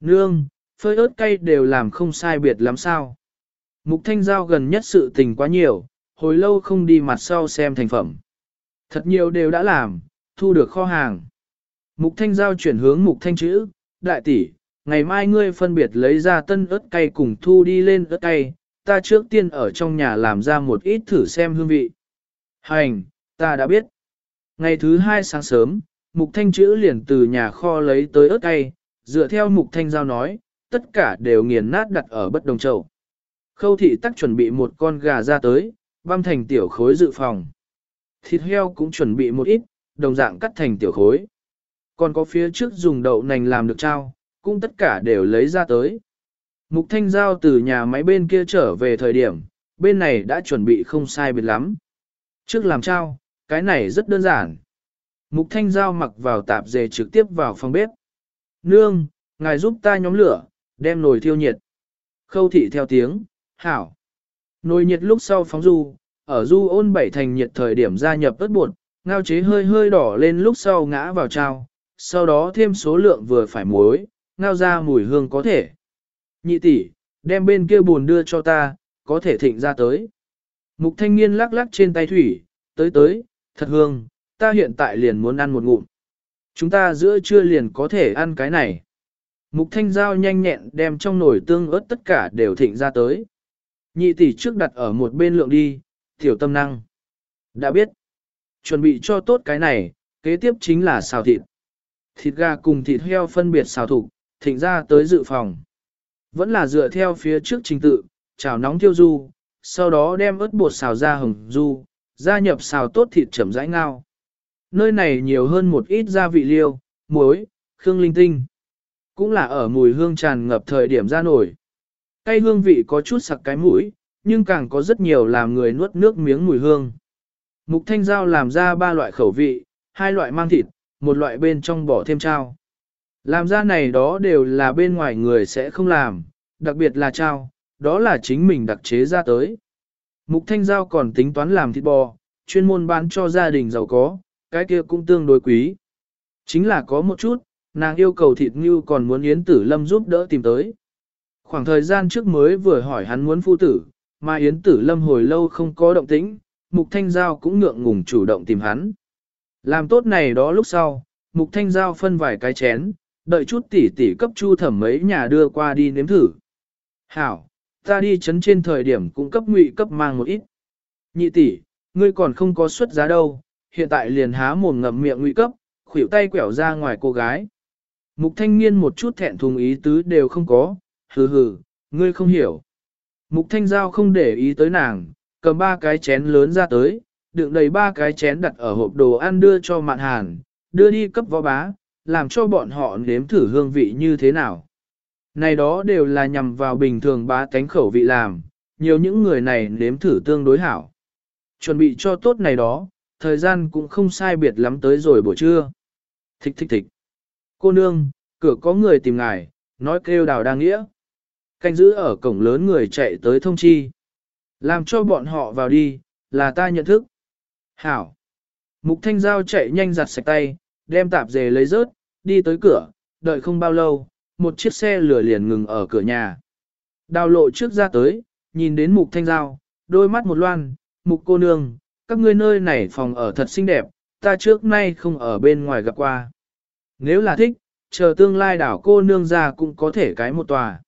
nương, phơi ớt cay đều làm không sai biệt lắm sao. Mục thanh giao gần nhất sự tình quá nhiều, hồi lâu không đi mặt sau xem thành phẩm. Thật nhiều đều đã làm, thu được kho hàng. Mục thanh giao chuyển hướng mục thanh chữ, đại tỷ, ngày mai ngươi phân biệt lấy ra tân ớt cay cùng thu đi lên ớt cay, ta trước tiên ở trong nhà làm ra một ít thử xem hương vị. Hành, ta đã biết. Ngày thứ hai sáng sớm, mục thanh chữ liền từ nhà kho lấy tới ớt cay, dựa theo mục thanh giao nói, tất cả đều nghiền nát đặt ở bất đồng chậu. Khâu thị tắc chuẩn bị một con gà ra tới, băm thành tiểu khối dự phòng. Thịt heo cũng chuẩn bị một ít, đồng dạng cắt thành tiểu khối. Còn có phía trước dùng đậu nành làm được trao, cũng tất cả đều lấy ra tới. Mục thanh giao từ nhà máy bên kia trở về thời điểm, bên này đã chuẩn bị không sai biệt lắm. Trước làm trao, cái này rất đơn giản. Mục thanh giao mặc vào tạp dề trực tiếp vào phòng bếp. Nương, ngài giúp ta nhóm lửa, đem nồi thiêu nhiệt. Khâu thị theo tiếng, hảo. Nồi nhiệt lúc sau phóng du, ở du ôn bảy thành nhiệt thời điểm gia nhập ớt bột, ngao chế hơi hơi đỏ lên lúc sau ngã vào trao, sau đó thêm số lượng vừa phải muối, ngao ra mùi hương có thể. Nhị tỷ, đem bên kia buồn đưa cho ta, có thể thịnh ra tới. Mục thanh niên lắc lắc trên tay thủy, tới tới, thật hương, ta hiện tại liền muốn ăn một ngụm. Chúng ta giữa trưa liền có thể ăn cái này. Mục thanh giao nhanh nhẹn đem trong nồi tương ớt tất cả đều thịnh ra tới. Nhị tỷ trước đặt ở một bên lượng đi, tiểu tâm năng. Đã biết. Chuẩn bị cho tốt cái này, kế tiếp chính là xào thịt. Thịt gà cùng thịt heo phân biệt xào thủ, thịnh ra tới dự phòng. Vẫn là dựa theo phía trước trình tự, chảo nóng thiêu du, sau đó đem ớt bột xào ra hồng du, gia nhập xào tốt thịt chẩm rãi ngao. Nơi này nhiều hơn một ít gia vị liêu, muối, khương linh tinh. Cũng là ở mùi hương tràn ngập thời điểm ra nổi. Cây hương vị có chút sặc cái mũi, nhưng càng có rất nhiều làm người nuốt nước miếng mùi hương. Mục thanh giao làm ra ba loại khẩu vị, hai loại mang thịt, một loại bên trong bỏ thêm trao. Làm ra này đó đều là bên ngoài người sẽ không làm, đặc biệt là trao, đó là chính mình đặc chế ra tới. Mục thanh giao còn tính toán làm thịt bò, chuyên môn bán cho gia đình giàu có, cái kia cũng tương đối quý. Chính là có một chút, nàng yêu cầu thịt như còn muốn Yến Tử Lâm giúp đỡ tìm tới. Khoảng thời gian trước mới vừa hỏi hắn muốn phu tử, mà Yến Tử Lâm hồi lâu không có động tĩnh, Mục Thanh Giao cũng ngượng ngùng chủ động tìm hắn. Làm tốt này đó lúc sau, Mục Thanh Giao phân vài cái chén, đợi chút tỉ tỉ cấp chu thẩm mấy nhà đưa qua đi nếm thử. Hảo, ta đi chấn trên thời điểm cũng cấp ngụy cấp mang một ít. Nhị tỷ, ngươi còn không có xuất giá đâu, hiện tại liền há mồm ngậm miệng ngụy cấp, khuỷu tay quẻo ra ngoài cô gái. Mục thanh niên một chút thẹn thùng ý tứ đều không có, hừ hừ, ngươi không hiểu. Mục thanh giao không để ý tới nàng, cầm ba cái chén lớn ra tới, đựng đầy ba cái chén đặt ở hộp đồ ăn đưa cho mạn hàn, đưa đi cấp võ bá, làm cho bọn họ nếm thử hương vị như thế nào. Này đó đều là nhằm vào bình thường bá tánh khẩu vị làm, nhiều những người này nếm thử tương đối hảo. Chuẩn bị cho tốt này đó, thời gian cũng không sai biệt lắm tới rồi buổi trưa. Thích thích thích. Cô nương, cửa có người tìm ngài, nói kêu đào đa nghĩa. Canh giữ ở cổng lớn người chạy tới thông chi. Làm cho bọn họ vào đi, là ta nhận thức. Hảo. Mục thanh giao chạy nhanh giặt sạch tay, đem tạp dề lấy rớt, đi tới cửa, đợi không bao lâu, một chiếc xe lửa liền ngừng ở cửa nhà. Đào lộ trước ra tới, nhìn đến mục thanh giao, đôi mắt một loan, mục cô nương, các ngươi nơi này phòng ở thật xinh đẹp, ta trước nay không ở bên ngoài gặp qua. Nếu là thích, chờ tương lai đảo cô nương ra cũng có thể cái một tòa.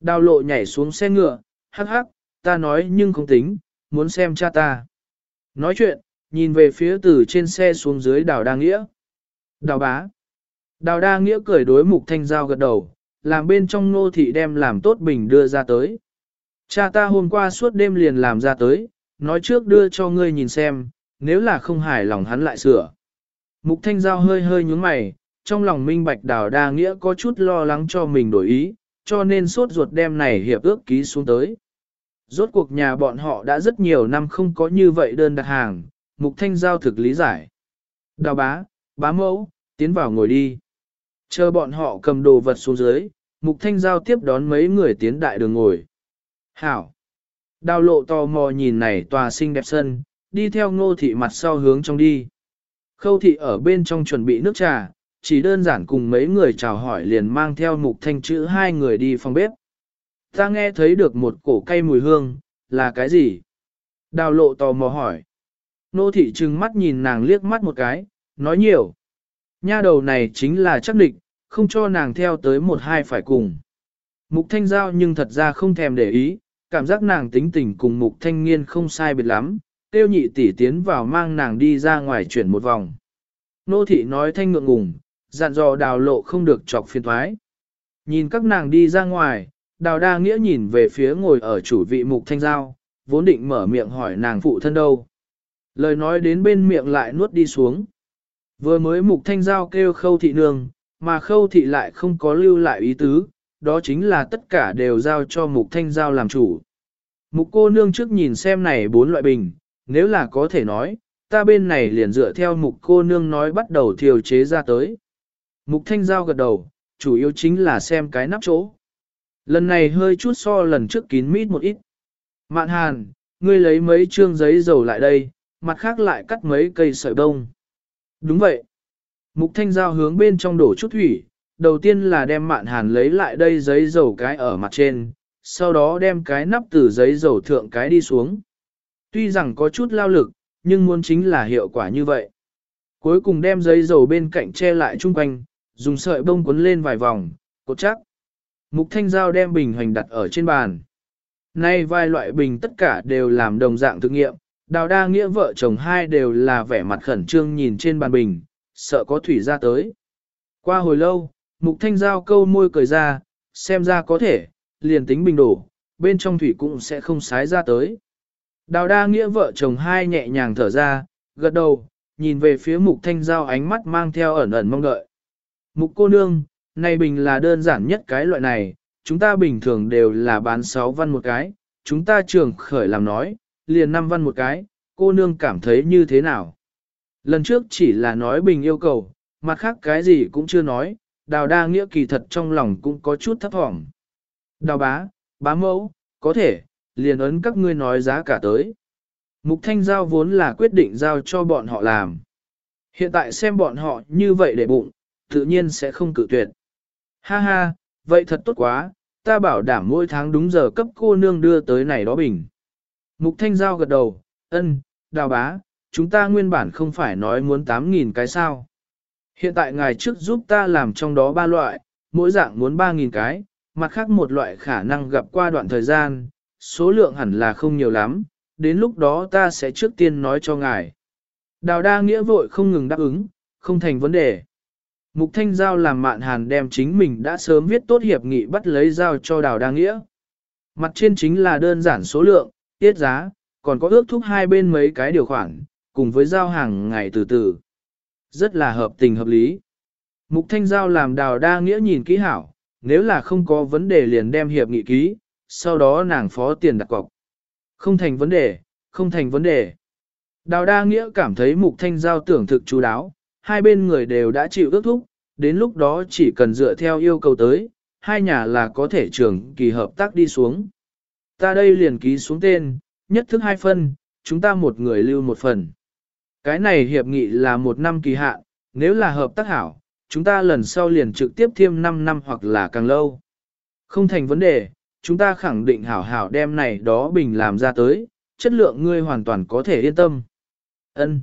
Đào lộ nhảy xuống xe ngựa, hắc hắc, ta nói nhưng không tính, muốn xem cha ta. Nói chuyện, nhìn về phía từ trên xe xuống dưới đảo đa nghĩa. Đào bá. Đào đa nghĩa cười đối mục thanh giao gật đầu, làm bên trong nô thị đem làm tốt bình đưa ra tới. Cha ta hôm qua suốt đêm liền làm ra tới, nói trước đưa cho ngươi nhìn xem, nếu là không hài lòng hắn lại sửa. Mục thanh giao hơi hơi nhướng mày, trong lòng minh bạch đào đa nghĩa có chút lo lắng cho mình đổi ý, cho nên suốt ruột đem này hiệp ước ký xuống tới. Rốt cuộc nhà bọn họ đã rất nhiều năm không có như vậy đơn đặt hàng, mục thanh giao thực lý giải. Đào bá, bá mẫu, tiến vào ngồi đi. Chờ bọn họ cầm đồ vật xuống dưới, mục thanh giao tiếp đón mấy người tiến đại đường ngồi. Hảo! Đào lộ tò mò nhìn này tòa xinh đẹp sân, đi theo ngô thị mặt sau hướng trong đi. Khâu thị ở bên trong chuẩn bị nước trà, chỉ đơn giản cùng mấy người chào hỏi liền mang theo mục thanh chữ hai người đi phòng bếp. Ta nghe thấy được một cổ cây mùi hương, là cái gì? Đào lộ tò mò hỏi. Nô thị trừng mắt nhìn nàng liếc mắt một cái, nói nhiều. Nha đầu này chính là chắc định không cho nàng theo tới một hai phải cùng. Mục thanh giao nhưng thật ra không thèm để ý, cảm giác nàng tính tình cùng mục thanh niên không sai biệt lắm, tiêu nhị tỷ tiến vào mang nàng đi ra ngoài chuyển một vòng. Nô thị nói thanh ngượng ngùng, dặn dò đào lộ không được chọc phiền thoái. Nhìn các nàng đi ra ngoài, đào đa nghĩa nhìn về phía ngồi ở chủ vị mục thanh giao, vốn định mở miệng hỏi nàng phụ thân đâu. Lời nói đến bên miệng lại nuốt đi xuống. Vừa mới mục thanh giao kêu khâu thị nương, mà khâu thị lại không có lưu lại ý tứ, đó chính là tất cả đều giao cho mục thanh giao làm chủ. Mục cô nương trước nhìn xem này bốn loại bình, nếu là có thể nói, ta bên này liền dựa theo mục cô nương nói bắt đầu thiều chế ra tới. Mục thanh giao gật đầu, chủ yếu chính là xem cái nắp chỗ. Lần này hơi chút so lần trước kín mít một ít. Mạn hàn, ngươi lấy mấy trương giấy dầu lại đây, mặt khác lại cắt mấy cây sợi bông. Đúng vậy. Mục thanh giao hướng bên trong đổ chút thủy, đầu tiên là đem mạn hàn lấy lại đây giấy dầu cái ở mặt trên, sau đó đem cái nắp từ giấy dầu thượng cái đi xuống. Tuy rằng có chút lao lực, nhưng muốn chính là hiệu quả như vậy. Cuối cùng đem giấy dầu bên cạnh che lại chung quanh, dùng sợi bông cuốn lên vài vòng, cột chắc. Mục thanh giao đem bình hoành đặt ở trên bàn. Nay vài loại bình tất cả đều làm đồng dạng thực nghiệm, đào đa nghĩa vợ chồng hai đều là vẻ mặt khẩn trương nhìn trên bàn bình, sợ có thủy ra tới. Qua hồi lâu, mục thanh giao câu môi cười ra, xem ra có thể, liền tính bình đổ, bên trong thủy cũng sẽ không sái ra tới. Đào đa nghĩa vợ chồng hai nhẹ nhàng thở ra, gật đầu, nhìn về phía mục thanh giao ánh mắt mang theo ẩn ẩn mong đợi. Mục cô nương, này bình là đơn giản nhất cái loại này, chúng ta bình thường đều là bán 6 văn một cái, chúng ta trường khởi làm nói, liền năm văn một cái, cô nương cảm thấy như thế nào? Lần trước chỉ là nói bình yêu cầu, mặt khác cái gì cũng chưa nói, đào đa nghĩa kỳ thật trong lòng cũng có chút thấp thỏm. Đào bá, bá mẫu, có thể, liền ấn các ngươi nói giá cả tới. Mục thanh giao vốn là quyết định giao cho bọn họ làm. Hiện tại xem bọn họ như vậy để bụng, tự nhiên sẽ không cự tuyệt. Ha ha, vậy thật tốt quá, ta bảo đảm mỗi tháng đúng giờ cấp cô nương đưa tới này đó bình. Mục thanh giao gật đầu, ân, đào bá, chúng ta nguyên bản không phải nói muốn 8.000 cái sao. Hiện tại ngài trước giúp ta làm trong đó ba loại, mỗi dạng muốn 3.000 cái, mặt khác một loại khả năng gặp qua đoạn thời gian, số lượng hẳn là không nhiều lắm, đến lúc đó ta sẽ trước tiên nói cho ngài. Đào đa nghĩa vội không ngừng đáp ứng, không thành vấn đề. Mục Thanh Giao làm mạn hàn đem chính mình đã sớm viết tốt hiệp nghị bắt lấy giao cho đào đa nghĩa. Mặt trên chính là đơn giản số lượng, tiết giá, còn có ước thúc hai bên mấy cái điều khoản, cùng với giao hàng ngày từ từ. Rất là hợp tình hợp lý. Mục Thanh Giao làm đào đa nghĩa nhìn kỹ hảo, nếu là không có vấn đề liền đem hiệp nghị ký, sau đó nàng phó tiền đặt cọc. Không thành vấn đề, không thành vấn đề. Đào đa nghĩa cảm thấy mục thanh giao tưởng thực chú đáo, hai bên người đều đã chịu ước thúc, đến lúc đó chỉ cần dựa theo yêu cầu tới, hai nhà là có thể trưởng kỳ hợp tác đi xuống. Ta đây liền ký xuống tên, nhất thức hai phân, chúng ta một người lưu một phần. Cái này hiệp nghị là một năm kỳ hạn, nếu là hợp tác hảo, chúng ta lần sau liền trực tiếp thêm 5 năm hoặc là càng lâu. Không thành vấn đề, chúng ta khẳng định hảo hảo đem này đó bình làm ra tới, chất lượng ngươi hoàn toàn có thể yên tâm. Ân.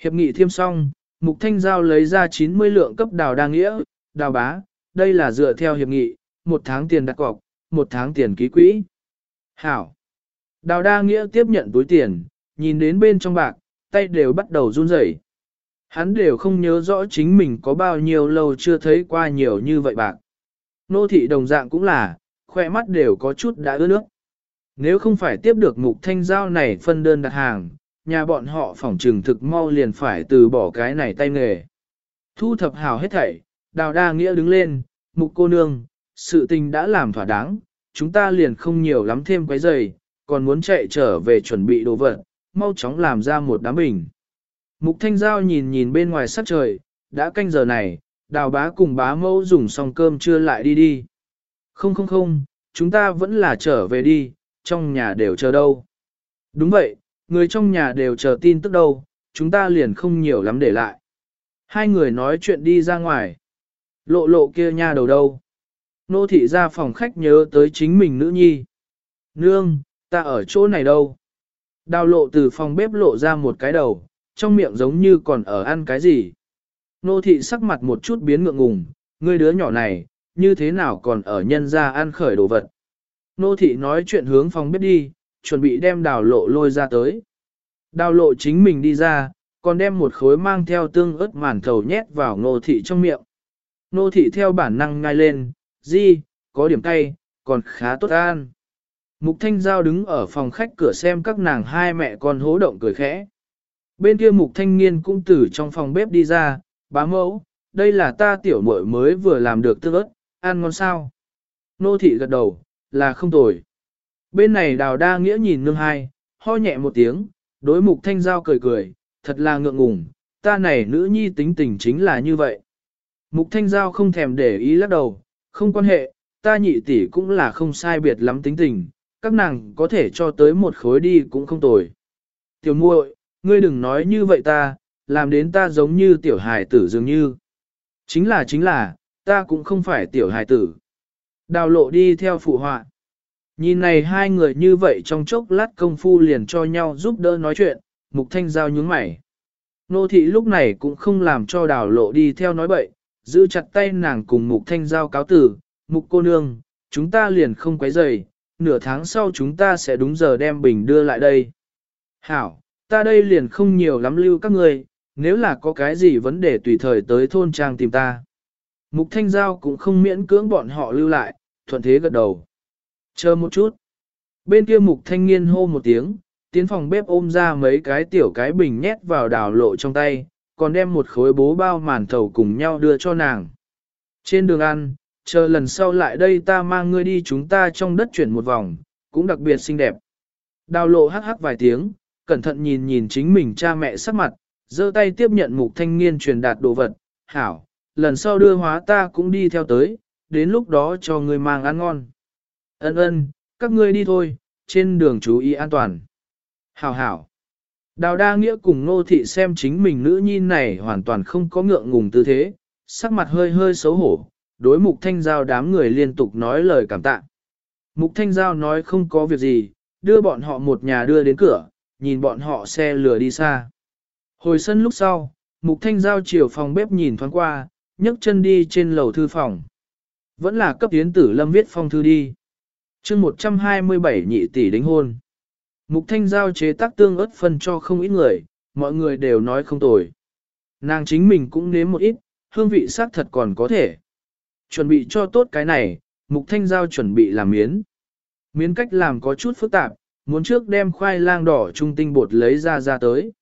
Hiệp nghị thêm xong, Mục Thanh Giao lấy ra 90 lượng cấp đào đa nghĩa, đào bá, đây là dựa theo hiệp nghị, một tháng tiền đặt cọc, một tháng tiền ký quỹ. Hảo. Đào đa nghĩa tiếp nhận túi tiền, nhìn đến bên trong bạc, tay đều bắt đầu run rẩy. Hắn đều không nhớ rõ chính mình có bao nhiêu lâu chưa thấy qua nhiều như vậy bạc. Nô thị đồng dạng cũng là, khoe mắt đều có chút đã ướt nước. Nếu không phải tiếp được mục thanh giao này phân đơn đặt hàng, nhà bọn họ phỏng trừng thực mau liền phải từ bỏ cái này tay nghề. Thu thập hào hết thảy, đào đa nghĩa đứng lên, mục cô nương, sự tình đã làm thỏa đáng, chúng ta liền không nhiều lắm thêm quấy giày, còn muốn chạy trở về chuẩn bị đồ vật, mau chóng làm ra một đám bình. Mục thanh giao nhìn nhìn bên ngoài sắc trời, đã canh giờ này, đào bá cùng bá mẫu dùng xong cơm trưa lại đi đi. Không không không, chúng ta vẫn là trở về đi, trong nhà đều chờ đâu. Đúng vậy, người trong nhà đều chờ tin tức đâu, chúng ta liền không nhiều lắm để lại. Hai người nói chuyện đi ra ngoài. Lộ lộ kia nha đầu đâu. Nô thị ra phòng khách nhớ tới chính mình nữ nhi. Nương, ta ở chỗ này đâu. Đào lộ từ phòng bếp lộ ra một cái đầu, trong miệng giống như còn ở ăn cái gì. Nô thị sắc mặt một chút biến ngượng ngùng, ngươi đứa nhỏ này, như thế nào còn ở nhân ra ăn khởi đồ vật. Nô thị nói chuyện hướng phòng bếp đi, chuẩn bị đem đào lộ lôi ra tới. Đào lộ chính mình đi ra, còn đem một khối mang theo tương ớt màn thầu nhét vào nô thị trong miệng. Nô thị theo bản năng ngay lên, di, có điểm cay, còn khá tốt an. Mục Thanh Giao đứng ở phòng khách cửa xem các nàng hai mẹ con hố động cười khẽ. Bên kia Mục Thanh Niên cũng từ trong phòng bếp đi ra, bá mẫu, đây là ta tiểu muội mới vừa làm được tương ớt, ăn ngon sao? Nô thị gật đầu, là không tồi. Bên này đào đa nghĩa nhìn nương hai, ho nhẹ một tiếng, đối mục thanh giao cười cười, thật là ngượng ngùng, ta này nữ nhi tính tình chính là như vậy. Mục thanh giao không thèm để ý lắc đầu, không quan hệ, ta nhị tỷ cũng là không sai biệt lắm tính tình, các nàng có thể cho tới một khối đi cũng không tồi. Tiểu muội, ngươi đừng nói như vậy ta, làm đến ta giống như tiểu hài tử dường như. Chính là chính là, ta cũng không phải tiểu hài tử. Đào lộ đi theo phụ họa. Nhìn này hai người như vậy trong chốc lát công phu liền cho nhau giúp đỡ nói chuyện, mục thanh giao nhướng mày. Nô thị lúc này cũng không làm cho đào lộ đi theo nói bậy, giữ chặt tay nàng cùng mục thanh giao cáo tử, mục cô nương, chúng ta liền không quấy rầy, nửa tháng sau chúng ta sẽ đúng giờ đem bình đưa lại đây. Hảo, ta đây liền không nhiều lắm lưu các người, nếu là có cái gì vấn đề tùy thời tới thôn trang tìm ta. Mục Thanh Giao cũng không miễn cưỡng bọn họ lưu lại, thuận thế gật đầu. Chờ một chút. Bên kia Mục Thanh Niên hô một tiếng, tiến phòng bếp ôm ra mấy cái tiểu cái bình nhét vào đào lộ trong tay, còn đem một khối bố bao màn thầu cùng nhau đưa cho nàng. Trên đường ăn, chờ lần sau lại đây ta mang ngươi đi chúng ta trong đất chuyển một vòng, cũng đặc biệt xinh đẹp. Đào lộ hắc hắc vài tiếng, cẩn thận nhìn nhìn chính mình cha mẹ sắc mặt, giơ tay tiếp nhận mục thanh niên truyền đạt đồ vật, hảo, lần sau đưa hóa ta cũng đi theo tới, đến lúc đó cho người mang ăn ngon. Ân ân, các ngươi đi thôi, trên đường chú ý an toàn. Hảo hảo. Đào đa nghĩa cùng nô thị xem chính mình nữ nhi này hoàn toàn không có ngượng ngùng tư thế, sắc mặt hơi hơi xấu hổ, đối mục thanh giao đám người liên tục nói lời cảm tạ. Mục thanh giao nói không có việc gì, đưa bọn họ một nhà đưa đến cửa, nhìn bọn họ xe lửa đi xa. Hồi sân lúc sau, mục thanh giao chiều phòng bếp nhìn thoáng qua, nhấc chân đi trên lầu thư phòng. Vẫn là cấp tiến tử lâm viết phong thư đi. chương 127 nhị tỷ đính hôn. Mục thanh giao chế tác tương ớt phân cho không ít người, mọi người đều nói không tồi. Nàng chính mình cũng nếm một ít, hương vị xác thật còn có thể. Chuẩn bị cho tốt cái này, mục thanh giao chuẩn bị làm miến. Miến cách làm có chút phức tạp, muốn trước đem khoai lang đỏ trung tinh bột lấy ra ra tới.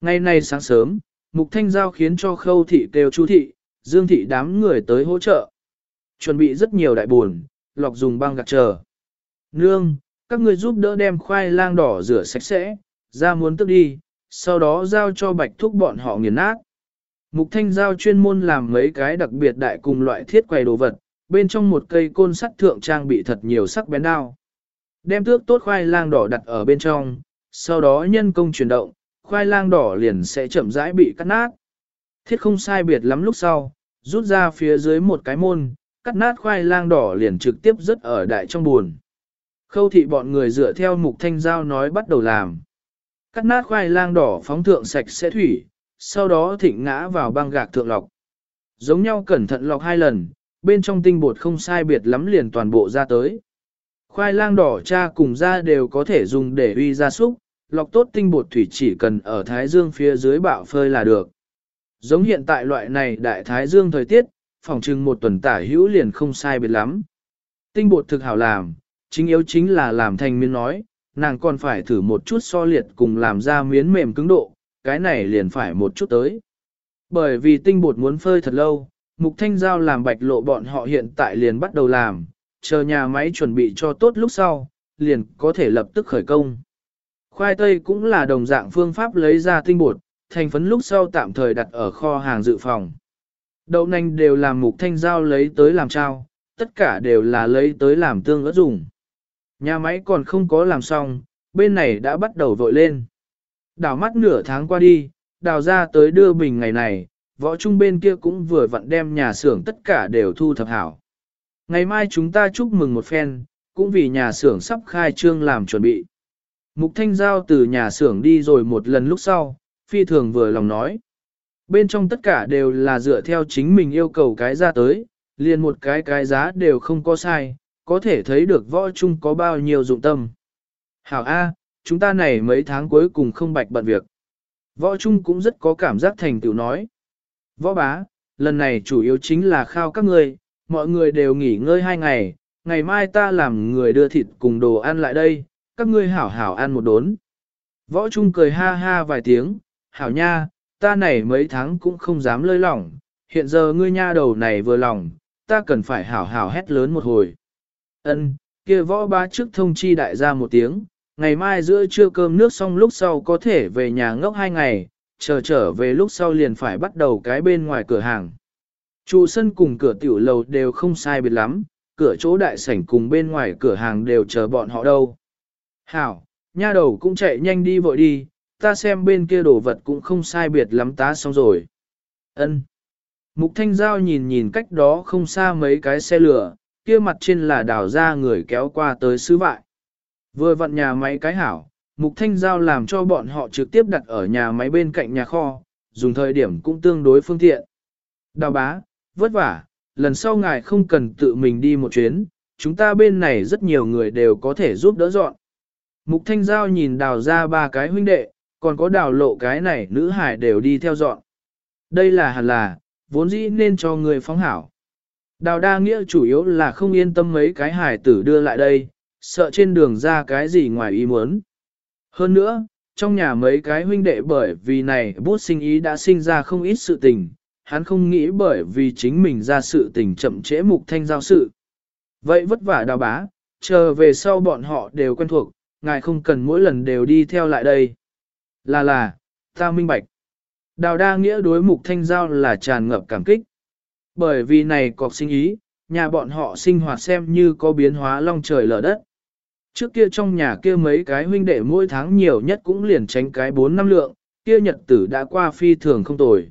Ngày nay sáng sớm, mục thanh giao khiến cho khâu thị kêu chú thị, dương thị đám người tới hỗ trợ. Chuẩn bị rất nhiều đại buồn, lọc dùng băng gạc chờ. Nương, các người giúp đỡ đem khoai lang đỏ rửa sạch sẽ, ra muốn tức đi, sau đó giao cho bạch thúc bọn họ nghiền nát. Mục thanh giao chuyên môn làm mấy cái đặc biệt đại cùng loại thiết quầy đồ vật, bên trong một cây côn sắt thượng trang bị thật nhiều sắc bén đao. Đem tước tốt khoai lang đỏ đặt ở bên trong, sau đó nhân công chuyển động, khoai lang đỏ liền sẽ chậm rãi bị cắt nát. Thiết không sai biệt lắm lúc sau, rút ra phía dưới một cái môn, cắt nát khoai lang đỏ liền trực tiếp rớt ở đại trong buồn. Khâu thị bọn người dựa theo mục thanh giao nói bắt đầu làm. Cắt nát khoai lang đỏ phóng thượng sạch sẽ thủy, sau đó thịnh ngã vào băng gạc thượng lọc. Giống nhau cẩn thận lọc hai lần, bên trong tinh bột không sai biệt lắm liền toàn bộ ra tới. Khoai lang đỏ cha cùng da đều có thể dùng để uy gia súc, lọc tốt tinh bột thủy chỉ cần ở thái dương phía dưới bạo phơi là được. Giống hiện tại loại này đại thái dương thời tiết, phòng trưng một tuần tả hữu liền không sai biệt lắm. Tinh bột thực hảo làm, chính yếu chính là làm thành miếng nói, nàng còn phải thử một chút so liệt cùng làm ra miếng mềm cứng độ, cái này liền phải một chút tới. Bởi vì tinh bột muốn phơi thật lâu, mục thanh giao làm bạch lộ bọn họ hiện tại liền bắt đầu làm, chờ nhà máy chuẩn bị cho tốt lúc sau, liền có thể lập tức khởi công. Khoai tây cũng là đồng dạng phương pháp lấy ra tinh bột, thành phấn lúc sau tạm thời đặt ở kho hàng dự phòng. Đậu nành đều làm mục thanh giao lấy tới làm trao, tất cả đều là lấy tới làm tương ớt dùng. Nhà máy còn không có làm xong, bên này đã bắt đầu vội lên. Đào mắt nửa tháng qua đi, đào ra tới đưa bình ngày này, võ trung bên kia cũng vừa vặn đem nhà xưởng tất cả đều thu thập hảo. Ngày mai chúng ta chúc mừng một phen, cũng vì nhà xưởng sắp khai trương làm chuẩn bị. Mục Thanh Giao từ nhà xưởng đi rồi một lần lúc sau, phi thường vừa lòng nói. Bên trong tất cả đều là dựa theo chính mình yêu cầu cái ra tới, liền một cái cái giá đều không có sai, có thể thấy được võ trung có bao nhiêu dụng tâm. Hảo A, chúng ta này mấy tháng cuối cùng không bạch bận việc. Võ trung cũng rất có cảm giác thành tựu nói. Võ bá, lần này chủ yếu chính là khao các ngươi, mọi người đều nghỉ ngơi hai ngày, ngày mai ta làm người đưa thịt cùng đồ ăn lại đây, các ngươi hảo hảo ăn một đốn. Võ Trung cười ha ha vài tiếng, hảo nha, ta này mấy tháng cũng không dám lơi lỏng, hiện giờ ngươi nha đầu này vừa lòng, ta cần phải hảo hảo hét lớn một hồi. Ân, kia võ ba trước thông chi đại gia một tiếng, ngày mai giữa trưa cơm nước xong lúc sau có thể về nhà ngốc hai ngày, chờ trở về lúc sau liền phải bắt đầu cái bên ngoài cửa hàng. Trụ sân cùng cửa tiểu lầu đều không sai biệt lắm, cửa chỗ đại sảnh cùng bên ngoài cửa hàng đều chờ bọn họ đâu. Hảo, nha đầu cũng chạy nhanh đi vội đi, ta xem bên kia đồ vật cũng không sai biệt lắm tá xong rồi. Ân. Mục Thanh Giao nhìn nhìn cách đó không xa mấy cái xe lửa, kia mặt trên là đào ra người kéo qua tới sứ vại. Vừa vặn nhà máy cái hảo, Mục Thanh Giao làm cho bọn họ trực tiếp đặt ở nhà máy bên cạnh nhà kho, dùng thời điểm cũng tương đối phương tiện. Đào bá, vất vả, lần sau ngài không cần tự mình đi một chuyến, chúng ta bên này rất nhiều người đều có thể giúp đỡ dọn. Mục Thanh Giao nhìn đào ra ba cái huynh đệ, còn có đào lộ cái này nữ hải đều đi theo dọn. Đây là hẳn là, vốn dĩ nên cho người phóng hảo. Đào đa nghĩa chủ yếu là không yên tâm mấy cái hải tử đưa lại đây, sợ trên đường ra cái gì ngoài ý muốn. Hơn nữa, trong nhà mấy cái huynh đệ bởi vì này bút sinh ý đã sinh ra không ít sự tình, hắn không nghĩ bởi vì chính mình ra sự tình chậm trễ mục thanh giao sự. Vậy vất vả đào bá, chờ về sau bọn họ đều quen thuộc, ngài không cần mỗi lần đều đi theo lại đây. Là là, ta minh bạch. Đào đa nghĩa đối mục thanh giao là tràn ngập cảm kích. Bởi vì này cọc sinh ý, nhà bọn họ sinh hoạt xem như có biến hóa long trời lở đất. Trước kia trong nhà kia mấy cái huynh đệ mỗi tháng nhiều nhất cũng liền tránh cái 4 năm lượng, kia nhật tử đã qua phi thường không tồi.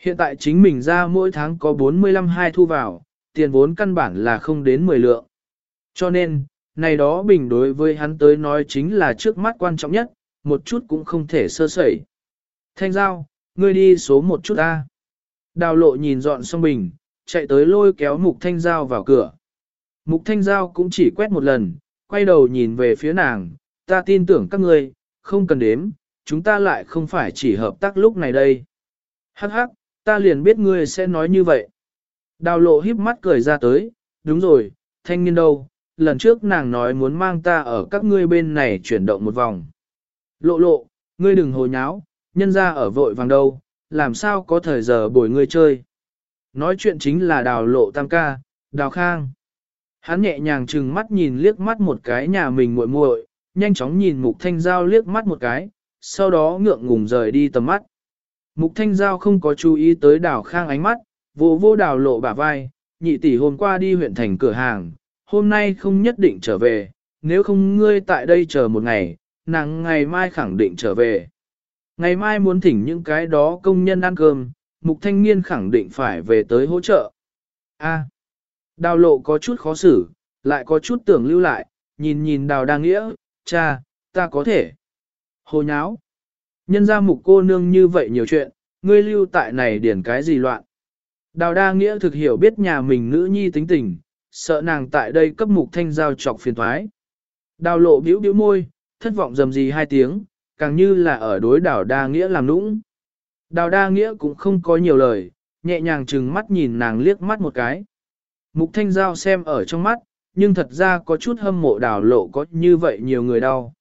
Hiện tại chính mình ra mỗi tháng có 45 hai thu vào, tiền vốn căn bản là không đến 10 lượng. Cho nên, này đó bình đối với hắn tới nói chính là trước mắt quan trọng nhất, một chút cũng không thể sơ sẩy. Thanh giao, ngươi đi số một chút ta. Đào lộ nhìn dọn xong bình, chạy tới lôi kéo mục thanh giao vào cửa. Mục thanh giao cũng chỉ quét một lần, quay đầu nhìn về phía nàng, ta tin tưởng các ngươi, không cần đếm, chúng ta lại không phải chỉ hợp tác lúc này đây. Hắc hắc, ta liền biết ngươi sẽ nói như vậy. Đào lộ híp mắt cười ra tới, đúng rồi, thanh niên đâu, lần trước nàng nói muốn mang ta ở các ngươi bên này chuyển động một vòng. Lộ lộ, ngươi đừng hồ nháo, nhân ra ở vội vàng đâu, làm sao có thời giờ bồi ngươi chơi. Nói chuyện chính là đào lộ tam ca, đào khang. Hắn nhẹ nhàng chừng mắt nhìn liếc mắt một cái nhà mình muội muội, nhanh chóng nhìn mục thanh giao liếc mắt một cái, sau đó ngượng ngùng rời đi tầm mắt. Mục thanh giao không có chú ý tới đào khang ánh mắt, vô vô đào lộ bả vai, nhị tỷ hôm qua đi huyện thành cửa hàng, hôm nay không nhất định trở về, nếu không ngươi tại đây chờ một ngày, nàng ngày mai khẳng định trở về. Ngày mai muốn thỉnh những cái đó công nhân ăn cơm, mục thanh niên khẳng định phải về tới hỗ trợ. A. đào lộ có chút khó xử, lại có chút tưởng lưu lại, nhìn nhìn đào đa nghĩa, cha, ta có thể. Hồ nháo. Nhân ra mục cô nương như vậy nhiều chuyện, ngươi lưu tại này điển cái gì loạn. Đào đa nghĩa thực hiểu biết nhà mình nữ nhi tính tình, sợ nàng tại đây cấp mục thanh giao chọc phiền thoái. Đào lộ biểu biểu môi, thất vọng dầm gì hai tiếng, càng như là ở đối đảo đa nghĩa làm nũng. Đào đa nghĩa cũng không có nhiều lời, nhẹ nhàng trừng mắt nhìn nàng liếc mắt một cái. Mục thanh giao xem ở trong mắt, nhưng thật ra có chút hâm mộ đào lộ có như vậy nhiều người đau.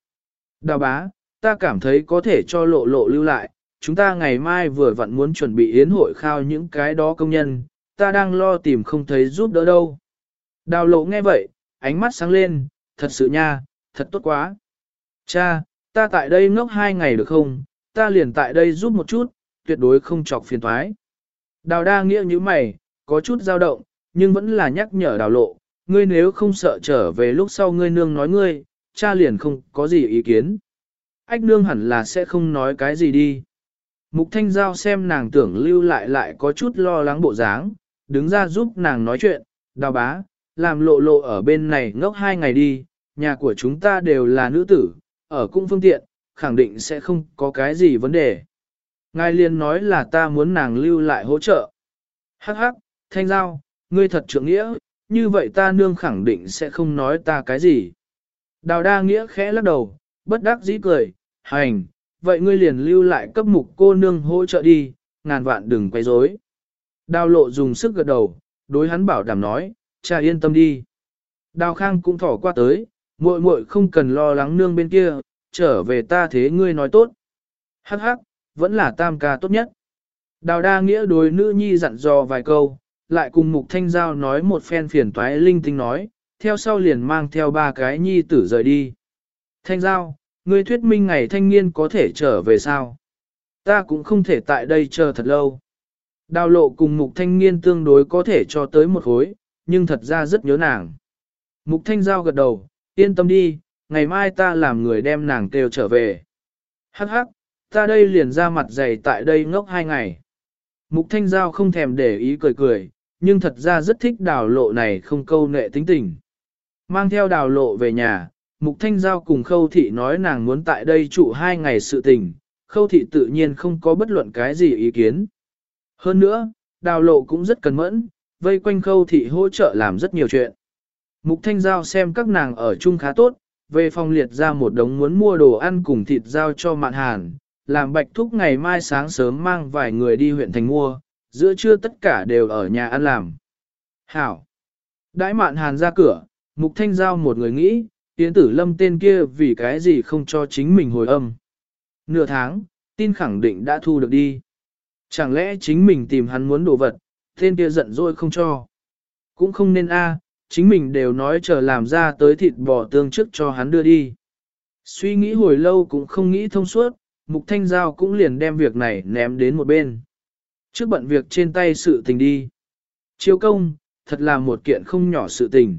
Đào bá, ta cảm thấy có thể cho lộ lộ lưu lại, chúng ta ngày mai vừa vặn muốn chuẩn bị yến hội khao những cái đó công nhân, ta đang lo tìm không thấy giúp đỡ đâu. Đào lộ nghe vậy, ánh mắt sáng lên, thật sự nha, thật tốt quá. Cha, ta tại đây ngốc hai ngày được không, ta liền tại đây giúp một chút, tuyệt đối không chọc phiền thoái. Đào đa nghĩa như mày, có chút dao động, nhưng vẫn là nhắc nhở đào lộ, ngươi nếu không sợ trở về lúc sau ngươi nương nói ngươi, cha liền không có gì ý kiến. Ách nương hẳn là sẽ không nói cái gì đi. Mục thanh giao xem nàng tưởng lưu lại lại có chút lo lắng bộ dáng, đứng ra giúp nàng nói chuyện, đào bá, làm lộ lộ ở bên này ngốc hai ngày đi, nhà của chúng ta đều là nữ tử, ở cung phương tiện, khẳng định sẽ không có cái gì vấn đề. Ngài liền nói là ta muốn nàng lưu lại hỗ trợ. Hắc hắc, thanh giao, ngươi thật trưởng nghĩa, như vậy ta nương khẳng định sẽ không nói ta cái gì. Đào đa nghĩa khẽ lắc đầu, bất đắc dĩ cười, hành, vậy ngươi liền lưu lại cấp mục cô nương hỗ trợ đi, ngàn vạn đừng quay rối. Đào lộ dùng sức gật đầu, đối hắn bảo đảm nói, cha yên tâm đi. Đào khang cũng thỏ qua tới, muội muội không cần lo lắng nương bên kia, trở về ta thế ngươi nói tốt. Hắc hắc, vẫn là tam ca tốt nhất. Đào đa nghĩa đối nữ nhi dặn dò vài câu, lại cùng mục thanh giao nói một phen phiền toái linh tinh nói, theo sau liền mang theo ba cái nhi tử rời đi. Thanh giao, ngươi thuyết minh ngày thanh niên có thể trở về sao? Ta cũng không thể tại đây chờ thật lâu. Đào lộ cùng mục thanh niên tương đối có thể cho tới một khối, nhưng thật ra rất nhớ nàng. Mục thanh giao gật đầu, yên tâm đi, ngày mai ta làm người đem nàng kêu trở về. Hắc hắc, ta đây liền ra mặt dày tại đây ngốc hai ngày. Mục thanh giao không thèm để ý cười cười, nhưng thật ra rất thích đào lộ này không câu nệ tính tình. Mang theo đào lộ về nhà, Mục Thanh Giao cùng Khâu Thị nói nàng muốn tại đây trụ hai ngày sự tình, Khâu Thị tự nhiên không có bất luận cái gì ý kiến. Hơn nữa, đào lộ cũng rất cẩn mẫn, vây quanh Khâu Thị hỗ trợ làm rất nhiều chuyện. Mục Thanh Giao xem các nàng ở chung khá tốt, về phòng liệt ra một đống muốn mua đồ ăn cùng thịt giao cho mạn hàn, làm bạch thúc ngày mai sáng sớm mang vài người đi huyện thành mua, giữa trưa tất cả đều ở nhà ăn làm. Hảo! Đãi mạn hàn ra cửa, Mục Thanh Giao một người nghĩ, Yến tử lâm tên kia vì cái gì không cho chính mình hồi âm. Nửa tháng, tin khẳng định đã thu được đi. Chẳng lẽ chính mình tìm hắn muốn đồ vật, tên kia giận dỗi không cho. Cũng không nên a, chính mình đều nói chờ làm ra tới thịt bò tương trước cho hắn đưa đi. Suy nghĩ hồi lâu cũng không nghĩ thông suốt, Mục Thanh Giao cũng liền đem việc này ném đến một bên. Trước bận việc trên tay sự tình đi. Chiêu công, thật là một kiện không nhỏ sự tình.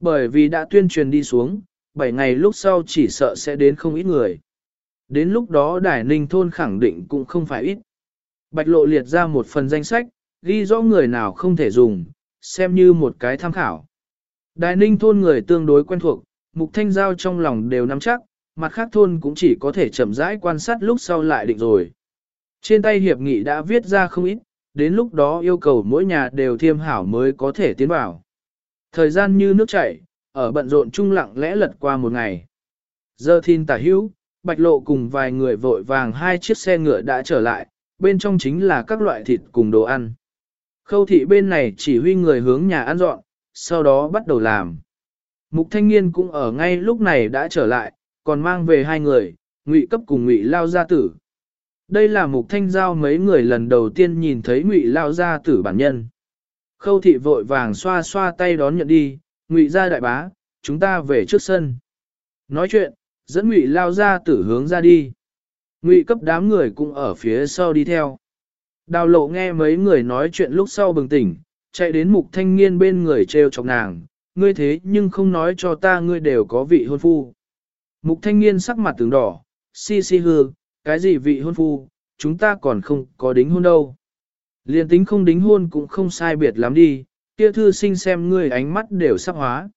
Bởi vì đã tuyên truyền đi xuống, 7 ngày lúc sau chỉ sợ sẽ đến không ít người. Đến lúc đó Đài Ninh Thôn khẳng định cũng không phải ít. Bạch lộ liệt ra một phần danh sách, ghi rõ người nào không thể dùng, xem như một cái tham khảo. Đài Ninh Thôn người tương đối quen thuộc, Mục Thanh Giao trong lòng đều nắm chắc, mặt khác thôn cũng chỉ có thể chậm rãi quan sát lúc sau lại định rồi. Trên tay hiệp nghị đã viết ra không ít, đến lúc đó yêu cầu mỗi nhà đều thiêm hảo mới có thể tiến vào. Thời gian như nước chảy, ở bận rộn chung lặng lẽ lật qua một ngày. Giờ thiên tả hữu, bạch lộ cùng vài người vội vàng hai chiếc xe ngựa đã trở lại, bên trong chính là các loại thịt cùng đồ ăn. Khâu thị bên này chỉ huy người hướng nhà ăn dọn, sau đó bắt đầu làm. Mục thanh niên cũng ở ngay lúc này đã trở lại, còn mang về hai người, ngụy cấp cùng ngụy lao gia tử. Đây là mục thanh giao mấy người lần đầu tiên nhìn thấy ngụy lao gia tử bản nhân. Khâu thị vội vàng xoa xoa tay đón nhận đi, ngụy gia đại bá, chúng ta về trước sân. Nói chuyện, dẫn ngụy lao gia tử hướng ra đi. Ngụy cấp đám người cũng ở phía sau đi theo. Đào lộ nghe mấy người nói chuyện lúc sau bừng tỉnh, chạy đến mục thanh niên bên người treo chọc nàng, ngươi thế nhưng không nói cho ta ngươi đều có vị hôn phu. Mục thanh niên sắc mặt tướng đỏ, si si hư, cái gì vị hôn phu, chúng ta còn không có đính hôn đâu. Liên tính không đính hôn cũng không sai biệt lắm đi, kia thư sinh xem ngươi ánh mắt đều sắp hóa.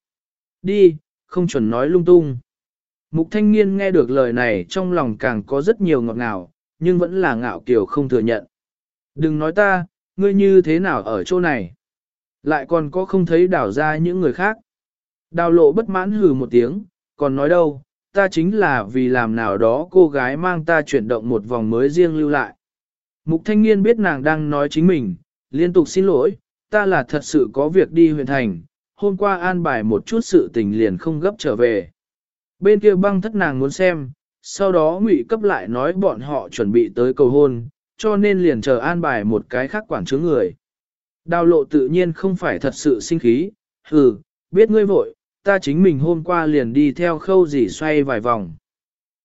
Đi, không chuẩn nói lung tung. Mục thanh niên nghe được lời này trong lòng càng có rất nhiều ngọt ngào, nhưng vẫn là ngạo kiều không thừa nhận. Đừng nói ta, ngươi như thế nào ở chỗ này. Lại còn có không thấy đảo ra những người khác. Đào lộ bất mãn hừ một tiếng, còn nói đâu, ta chính là vì làm nào đó cô gái mang ta chuyển động một vòng mới riêng lưu lại. Mục thanh niên biết nàng đang nói chính mình, liên tục xin lỗi, ta là thật sự có việc đi huyện thành, hôm qua an bài một chút sự tình liền không gấp trở về. Bên kia băng thất nàng muốn xem, sau đó ngụy cấp lại nói bọn họ chuẩn bị tới cầu hôn, cho nên liền chờ an bài một cái khác quản chứa người. Đào lộ tự nhiên không phải thật sự sinh khí, hừ, biết ngươi vội, ta chính mình hôm qua liền đi theo khâu dì xoay vài vòng.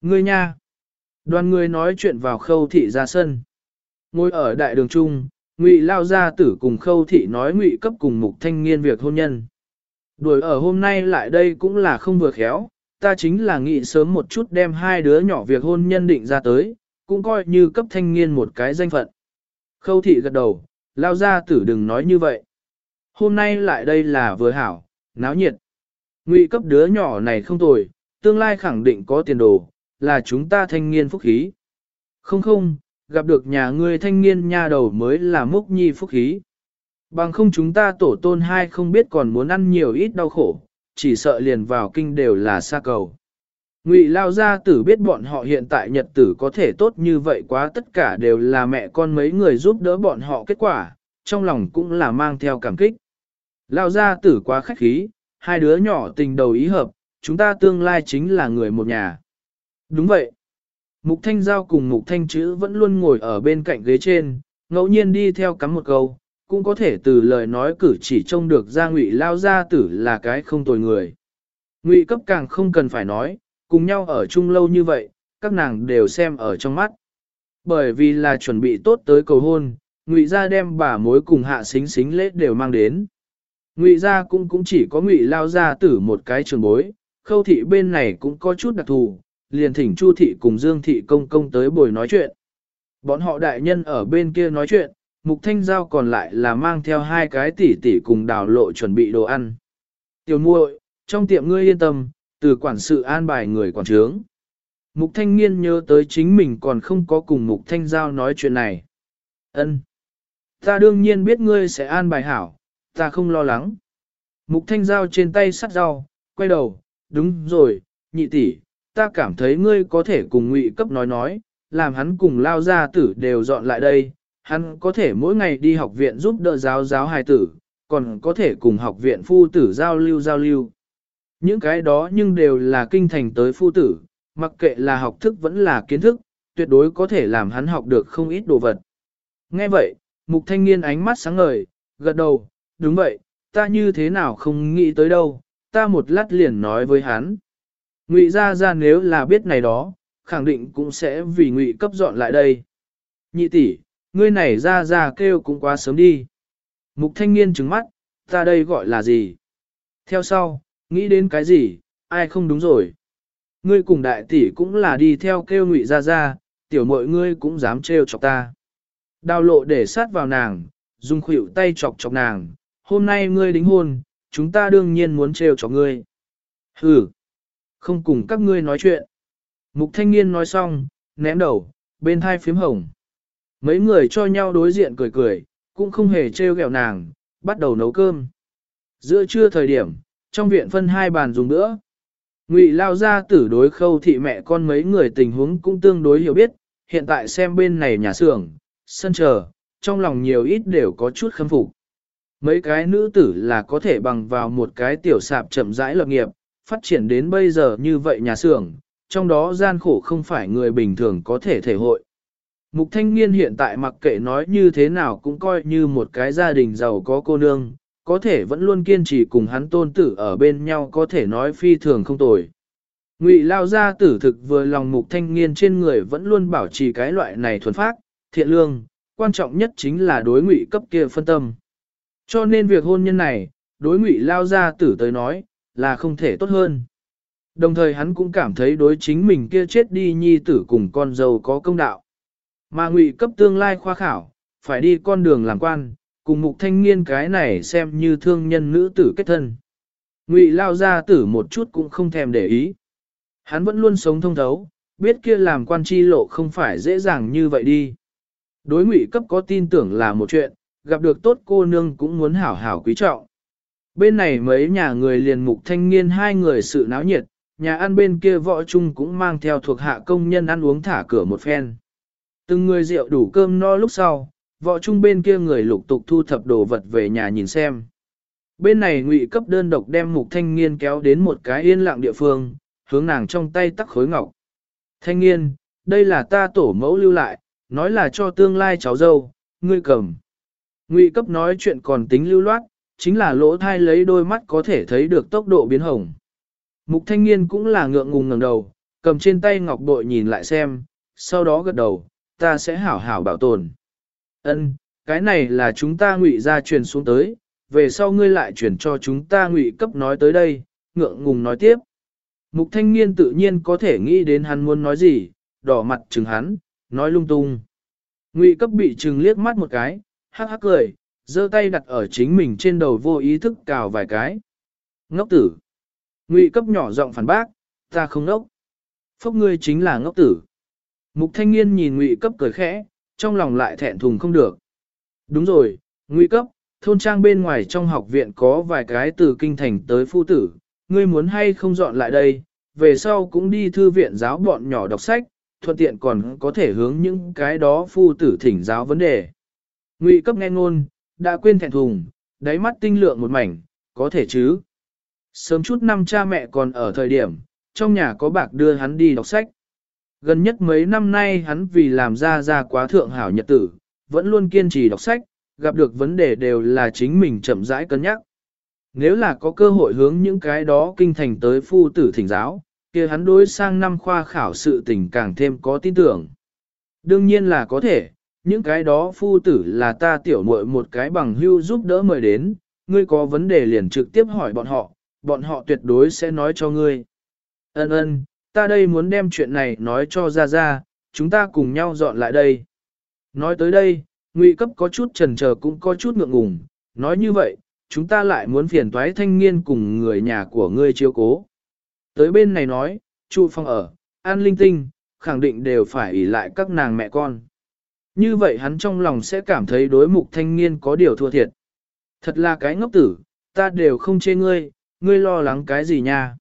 Ngươi nha! Đoàn người nói chuyện vào khâu thị ra sân. Ngồi ở đại đường trung, ngụy lao gia tử cùng khâu thị nói ngụy cấp cùng mục thanh niên việc hôn nhân. Đuổi ở hôm nay lại đây cũng là không vừa khéo, ta chính là nghĩ sớm một chút đem hai đứa nhỏ việc hôn nhân định ra tới, cũng coi như cấp thanh niên một cái danh phận. Khâu thị gật đầu, lao ra tử đừng nói như vậy. Hôm nay lại đây là vừa hảo, náo nhiệt. Ngụy cấp đứa nhỏ này không tồi, tương lai khẳng định có tiền đồ, là chúng ta thanh niên phúc khí. Không không, gặp được nhà ngươi thanh niên nha đầu mới là múc nhi phúc khí. Bằng không chúng ta tổ tôn hai không biết còn muốn ăn nhiều ít đau khổ, chỉ sợ liền vào kinh đều là xa cầu. Ngụy lao gia tử biết bọn họ hiện tại nhật tử có thể tốt như vậy quá tất cả đều là mẹ con mấy người giúp đỡ bọn họ kết quả, trong lòng cũng là mang theo cảm kích. Lao gia tử quá khách khí, hai đứa nhỏ tình đầu ý hợp, chúng ta tương lai chính là người một nhà. Đúng vậy. Mục Thanh Giao cùng Mục Thanh Chữ vẫn luôn ngồi ở bên cạnh ghế trên, ngẫu nhiên đi theo cắm một câu, cũng có thể từ lời nói cử chỉ trông được ra ngụy lao gia tử là cái không tồi người. Ngụy cấp càng không cần phải nói, cùng nhau ở chung lâu như vậy, các nàng đều xem ở trong mắt. Bởi vì là chuẩn bị tốt tới cầu hôn, ngụy gia đem bà mối cùng hạ xính xính lễ đều mang đến. Ngụy gia cũng cũng chỉ có ngụy lao gia tử một cái trường bối, khâu thị bên này cũng có chút đặc thù, liền thỉnh Chu thị cùng Dương thị công công tới bồi nói chuyện. Bọn họ đại nhân ở bên kia nói chuyện, Mục Thanh Giao còn lại là mang theo hai cái tỷ tỷ cùng đào lộ chuẩn bị đồ ăn. Tiểu muội, trong tiệm ngươi yên tâm, từ quản sự an bài người quản trướng. Mục Thanh Nghiên nhớ tới chính mình còn không có cùng Mục Thanh Giao nói chuyện này. Ân, Ta đương nhiên biết ngươi sẽ an bài hảo, ta không lo lắng. Mục Thanh Giao trên tay sắt rau, quay đầu, đúng rồi, nhị tỷ, ta cảm thấy ngươi có thể cùng ngụy cấp nói nói, làm hắn cùng lao gia tử đều dọn lại đây, hắn có thể mỗi ngày đi học viện giúp đỡ giáo giáo hài tử, còn có thể cùng học viện phu tử giao lưu giao lưu. Những cái đó nhưng đều là kinh thành tới phu tử, mặc kệ là học thức vẫn là kiến thức, tuyệt đối có thể làm hắn học được không ít đồ vật. Nghe vậy, mục thanh niên ánh mắt sáng ngời, gật đầu, đúng vậy, ta như thế nào không nghĩ tới đâu, ta một lát liền nói với hắn. Ngụy ra ra nếu là biết này đó, khẳng định cũng sẽ vì ngụy cấp dọn lại đây. Nhị tỷ, ngươi này ra ra kêu cũng quá sớm đi. Mục thanh niên trừng mắt, ta đây gọi là gì? Theo sau, nghĩ đến cái gì, ai không đúng rồi. Ngươi cùng đại tỷ cũng là đi theo kêu ngụy ra ra, tiểu mội ngươi cũng dám trêu chọc ta. Đào lộ để sát vào nàng, dùng khuỷu tay chọc chọc nàng, hôm nay ngươi đính hôn, chúng ta đương nhiên muốn trêu chọc ngươi. Hừ, không cùng các ngươi nói chuyện. Mục thanh niên nói xong, ném đầu, bên thai phím hồng. Mấy người cho nhau đối diện cười cười, cũng không hề trêu ghẹo nàng, bắt đầu nấu cơm. Giữa trưa thời điểm, trong viện phân hai bàn dùng nữa. Ngụy lao ra tử đối khâu thị mẹ con mấy người tình huống cũng tương đối hiểu biết, hiện tại xem bên này nhà xưởng, sân chờ, trong lòng nhiều ít đều có chút khâm phục. Mấy cái nữ tử là có thể bằng vào một cái tiểu sạp chậm rãi lập nghiệp, phát triển đến bây giờ như vậy nhà xưởng, trong đó gian khổ không phải người bình thường có thể thể hội. Mục thanh niên hiện tại mặc kệ nói như thế nào cũng coi như một cái gia đình giàu có cô nương, có thể vẫn luôn kiên trì cùng hắn tôn tử ở bên nhau có thể nói phi thường không tồi. Ngụy lao gia tử thực vừa lòng mục thanh niên trên người vẫn luôn bảo trì cái loại này thuần phát, thiện lương, quan trọng nhất chính là đối ngụy cấp kia phân tâm. Cho nên việc hôn nhân này, đối ngụy lao gia tử tới nói, là không thể tốt hơn. Đồng thời hắn cũng cảm thấy đối chính mình kia chết đi nhi tử cùng con dâu có công đạo. Mà ngụy cấp tương lai khoa khảo, phải đi con đường làm quan, cùng mục thanh niên cái này xem như thương nhân nữ tử kết thân. Ngụy lao ra tử một chút cũng không thèm để ý. Hắn vẫn luôn sống thông thấu, biết kia làm quan chi lộ không phải dễ dàng như vậy đi. Đối ngụy cấp có tin tưởng là một chuyện, gặp được tốt cô nương cũng muốn hảo hảo quý trọng. Bên này mấy nhà người liền mục thanh niên hai người sự náo nhiệt, nhà ăn bên kia võ chung cũng mang theo thuộc hạ công nhân ăn uống thả cửa một phen. Từng người rượu đủ cơm no lúc sau, võ chung bên kia người lục tục thu thập đồ vật về nhà nhìn xem. Bên này ngụy cấp đơn độc đem mục thanh niên kéo đến một cái yên lặng địa phương, hướng nàng trong tay tắc khối ngọc. Thanh niên, đây là ta tổ mẫu lưu lại, nói là cho tương lai cháu dâu, ngươi cầm. Ngụy cấp nói chuyện còn tính lưu loát, chính là lỗ thai lấy đôi mắt có thể thấy được tốc độ biến hồng. Mục thanh niên cũng là ngượng ngùng ngẩng đầu, cầm trên tay ngọc bội nhìn lại xem, sau đó gật đầu, ta sẽ hảo hảo bảo tồn. Ân, cái này là chúng ta ngụy ra truyền xuống tới, về sau ngươi lại truyền cho chúng ta ngụy cấp nói tới đây, ngượng ngùng nói tiếp. Mục thanh niên tự nhiên có thể nghĩ đến hắn muốn nói gì, đỏ mặt chừng hắn, nói lung tung. Ngụy cấp bị chừng liếc mắt một cái, hắc hắc cười, giơ tay đặt ở chính mình trên đầu vô ý thức cào vài cái. Ngốc tử. Ngụy cấp nhỏ giọng phản bác, ta không ngốc. Phốc ngươi chính là ngốc tử. Mục thanh niên nhìn ngụy cấp cười khẽ, trong lòng lại thẹn thùng không được. Đúng rồi, ngụy cấp, thôn trang bên ngoài trong học viện có vài cái từ kinh thành tới phu tử, ngươi muốn hay không dọn lại đây, về sau cũng đi thư viện giáo bọn nhỏ đọc sách, thuận tiện còn có thể hướng những cái đó phu tử thỉnh giáo vấn đề. Ngụy cấp nghe ngôn, đã quên thẹn thùng, đáy mắt tinh lượng một mảnh, có thể chứ. Sớm chút năm cha mẹ còn ở thời điểm, trong nhà có bạc đưa hắn đi đọc sách. Gần nhất mấy năm nay hắn vì làm ra ra quá thượng hảo nhật tử, vẫn luôn kiên trì đọc sách, gặp được vấn đề đều là chính mình chậm rãi cân nhắc. Nếu là có cơ hội hướng những cái đó kinh thành tới phu tử thỉnh giáo, kia hắn đối sang năm khoa khảo sự tình càng thêm có tin tưởng. Đương nhiên là có thể, những cái đó phu tử là ta tiểu muội một cái bằng hưu giúp đỡ mời đến, ngươi có vấn đề liền trực tiếp hỏi bọn họ, bọn họ tuyệt đối sẽ nói cho ngươi. Ân ân, ta đây muốn đem chuyện này nói cho ra ra, chúng ta cùng nhau dọn lại đây. Nói tới đây, ngụy cấp có chút trần chờ cũng có chút ngượng ngùng, nói như vậy, chúng ta lại muốn phiền toái thanh niên cùng người nhà của ngươi chiếu cố. Tới bên này nói, Trụ Phong ở, an linh tinh, khẳng định đều phải ỷ lại các nàng mẹ con. Như vậy hắn trong lòng sẽ cảm thấy đối mục thanh niên có điều thua thiệt. Thật là cái ngốc tử, ta đều không chê ngươi, ngươi lo lắng cái gì nha.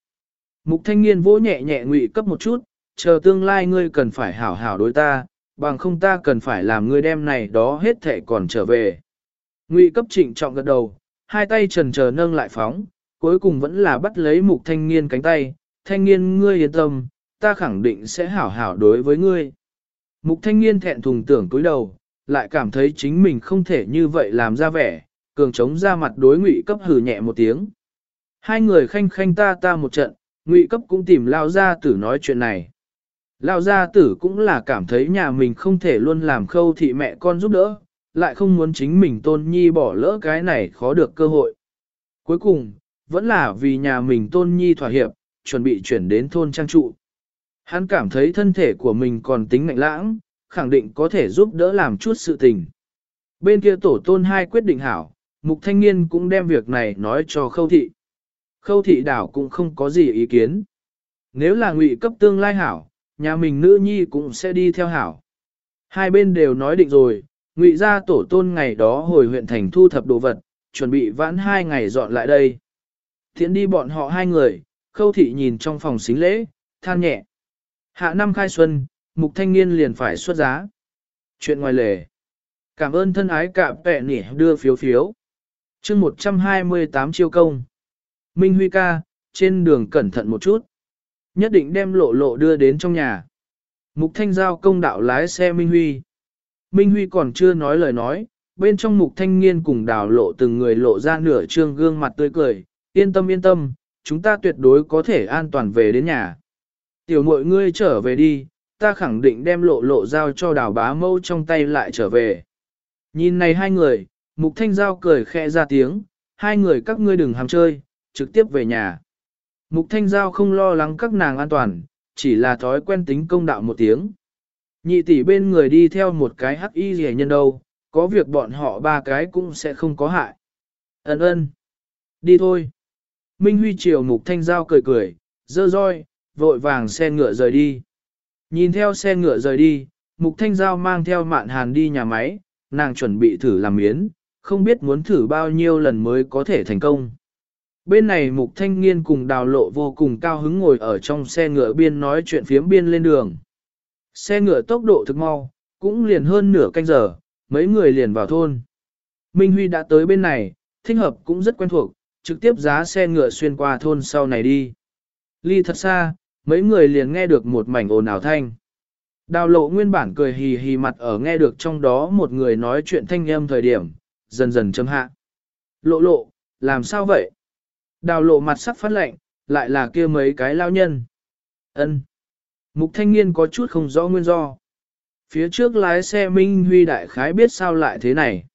Mục thanh niên vỗ nhẹ nhẹ ngụy cấp một chút, chờ tương lai ngươi cần phải hảo hảo đối ta, bằng không ta cần phải làm ngươi đem này đó hết thể còn trở về. Ngụy cấp trịnh trọng gật đầu, hai tay trần chờ nâng lại phóng, cuối cùng vẫn là bắt lấy mục thanh niên cánh tay, thanh niên ngươi yên tâm, ta khẳng định sẽ hảo hảo đối với ngươi. Mục thanh niên thẹn thùng tưởng cúi đầu, lại cảm thấy chính mình không thể như vậy làm ra vẻ, cường chống ra mặt đối ngụy cấp hừ nhẹ một tiếng. Hai người khanh khanh ta ta một trận, ngụy cấp cũng tìm lao gia tử nói chuyện này. Lão gia tử cũng là cảm thấy nhà mình không thể luôn làm khâu thị mẹ con giúp đỡ, lại không muốn chính mình tôn nhi bỏ lỡ cái này khó được cơ hội. Cuối cùng, vẫn là vì nhà mình tôn nhi thỏa hiệp, chuẩn bị chuyển đến thôn trang trụ. Hắn cảm thấy thân thể của mình còn tính mạnh lãng, khẳng định có thể giúp đỡ làm chút sự tình. Bên kia tổ tôn hai quyết định hảo, mục thanh niên cũng đem việc này nói cho khâu thị. Khâu thị đảo cũng không có gì ý kiến. Nếu là ngụy cấp tương lai hảo, nhà mình nữ nhi cũng sẽ đi theo hảo. Hai bên đều nói định rồi, ngụy ra tổ tôn ngày đó hồi huyện thành thu thập đồ vật, chuẩn bị vãn hai ngày dọn lại đây. Thiện đi bọn họ hai người, khâu thị nhìn trong phòng xính lễ, than nhẹ. Hạ năm khai xuân, mục thanh niên liền phải xuất giá. Chuyện ngoài lề. Cảm ơn thân ái cạm vẹ nỉ đưa phiếu phiếu. chương 128 chiêu công. Minh Huy ca, trên đường cẩn thận một chút. Nhất định đem lộ lộ đưa đến trong nhà. Mục thanh giao công đạo lái xe Minh Huy. Minh Huy còn chưa nói lời nói, bên trong mục thanh nghiên cùng đào lộ từng người lộ ra nửa trương gương mặt tươi cười, yên tâm yên tâm, chúng ta tuyệt đối có thể an toàn về đến nhà. Tiểu mội ngươi trở về đi, ta khẳng định đem lộ lộ giao cho đào bá mâu trong tay lại trở về. Nhìn này hai người, mục thanh giao cười khẽ ra tiếng, hai người các ngươi đừng hàm chơi, trực tiếp về nhà. Mục thanh giao không lo lắng các nàng an toàn, chỉ là thói quen tính công đạo một tiếng. Nhị tỷ bên người đi theo một cái hắc y rẻ nhân đâu, có việc bọn họ ba cái cũng sẽ không có hại. Ấn ơn. Đi thôi. Minh Huy chiều mục thanh giao cười cười, dơ roi, vội vàng xe ngựa rời đi. Nhìn theo xe ngựa rời đi, mục thanh giao mang theo mạn hàn đi nhà máy, nàng chuẩn bị thử làm miến, không biết muốn thử bao nhiêu lần mới có thể thành công. Bên này mục thanh niên cùng đào lộ vô cùng cao hứng ngồi ở trong xe ngựa biên nói chuyện phiếm biên lên đường. Xe ngựa tốc độ thực mau, cũng liền hơn nửa canh giờ, mấy người liền vào thôn. Minh Huy đã tới bên này, thích hợp cũng rất quen thuộc, trực tiếp giá xe ngựa xuyên qua thôn sau này đi. Ly thật xa, mấy người liền nghe được một mảnh ồn ào thanh. Đào lộ nguyên bản cười hì hì mặt ở nghe được trong đó một người nói chuyện thanh âm thời điểm, dần dần châm hạ. Lộ lộ, làm sao vậy? Đào lộ mặt sắc phát lạnh, lại là kia mấy cái lao nhân. ân Mục thanh niên có chút không rõ nguyên do. Phía trước lái xe Minh Huy đại khái biết sao lại thế này.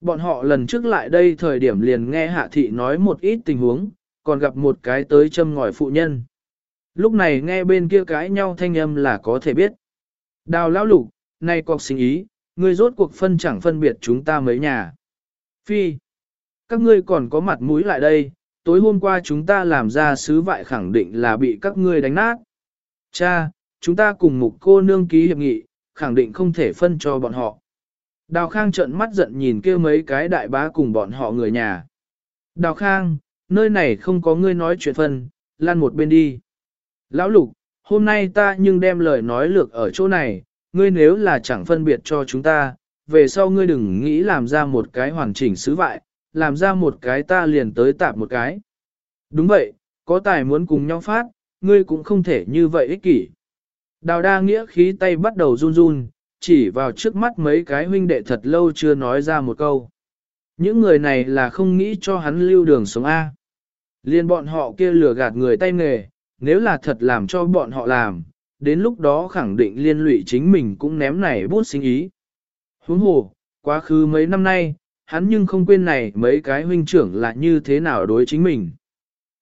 Bọn họ lần trước lại đây thời điểm liền nghe hạ thị nói một ít tình huống, còn gặp một cái tới châm ngòi phụ nhân. Lúc này nghe bên kia cãi nhau thanh âm là có thể biết. Đào lão lục, nay cọc sinh ý, ngươi rốt cuộc phân chẳng phân biệt chúng ta mấy nhà. Phi, các ngươi còn có mặt mũi lại đây, tối hôm qua chúng ta làm ra sứ vại khẳng định là bị các ngươi đánh nát. Cha, chúng ta cùng mục cô nương ký hiệp nghị, khẳng định không thể phân cho bọn họ. Đào Khang trợn mắt giận nhìn kia mấy cái đại bá cùng bọn họ người nhà. Đào Khang, nơi này không có ngươi nói chuyện phân, lan một bên đi. Lão Lục, hôm nay ta nhưng đem lời nói lược ở chỗ này, ngươi nếu là chẳng phân biệt cho chúng ta, về sau ngươi đừng nghĩ làm ra một cái hoàn chỉnh sứ vại, làm ra một cái ta liền tới tạp một cái. Đúng vậy, có tài muốn cùng nhau phát, ngươi cũng không thể như vậy ích kỷ. Đào đa nghĩa khí tay bắt đầu run run, chỉ vào trước mắt mấy cái huynh đệ thật lâu chưa nói ra một câu. Những người này là không nghĩ cho hắn lưu đường sống A. Liên bọn họ kia lừa gạt người tay nghề, nếu là thật làm cho bọn họ làm, đến lúc đó khẳng định liên lụy chính mình cũng ném này bút sinh ý. Huống hồ, quá khứ mấy năm nay, hắn nhưng không quên này mấy cái huynh trưởng là như thế nào đối chính mình.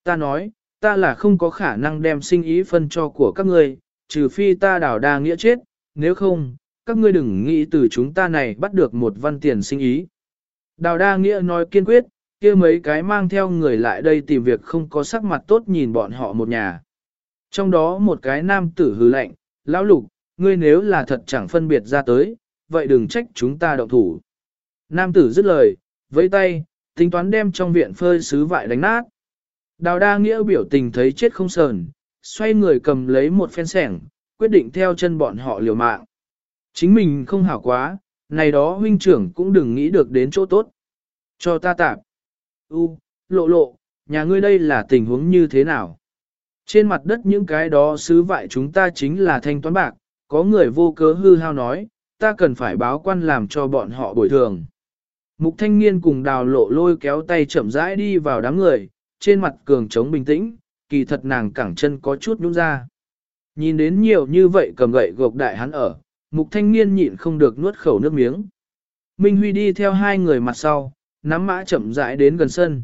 Ta nói, ta là không có khả năng đem sinh ý phân cho của các ngươi, trừ phi ta đảo đa nghĩa chết, nếu không, các ngươi đừng nghĩ từ chúng ta này bắt được một văn tiền sinh ý. Đào đa nghĩa nói kiên quyết, kia mấy cái mang theo người lại đây tìm việc không có sắc mặt tốt nhìn bọn họ một nhà. Trong đó một cái nam tử hư lạnh, lão lục, ngươi nếu là thật chẳng phân biệt ra tới, vậy đừng trách chúng ta động thủ. Nam tử dứt lời, với tay, tính toán đem trong viện phơi sứ vại đánh nát. Đào đa nghĩa biểu tình thấy chết không sờn, xoay người cầm lấy một phen sẻng, quyết định theo chân bọn họ liều mạng. Chính mình không hảo quá, này đó huynh trưởng cũng đừng nghĩ được đến chỗ tốt. Cho ta tạm. U, lộ lộ, nhà ngươi đây là tình huống như thế nào? Trên mặt đất những cái đó sứ vại chúng ta chính là thanh toán bạc, có người vô cớ hư hao nói, ta cần phải báo quan làm cho bọn họ bồi thường. Mục thanh niên cùng đào lộ lôi kéo tay chậm rãi đi vào đám người, trên mặt cường trống bình tĩnh, kỳ thật nàng cẳng chân có chút nhũ ra. Nhìn đến nhiều như vậy cầm gậy gộc đại hắn ở, mục thanh niên nhịn không được nuốt khẩu nước miếng. Minh Huy đi theo hai người mặt sau, nắm mã chậm rãi đến gần sân.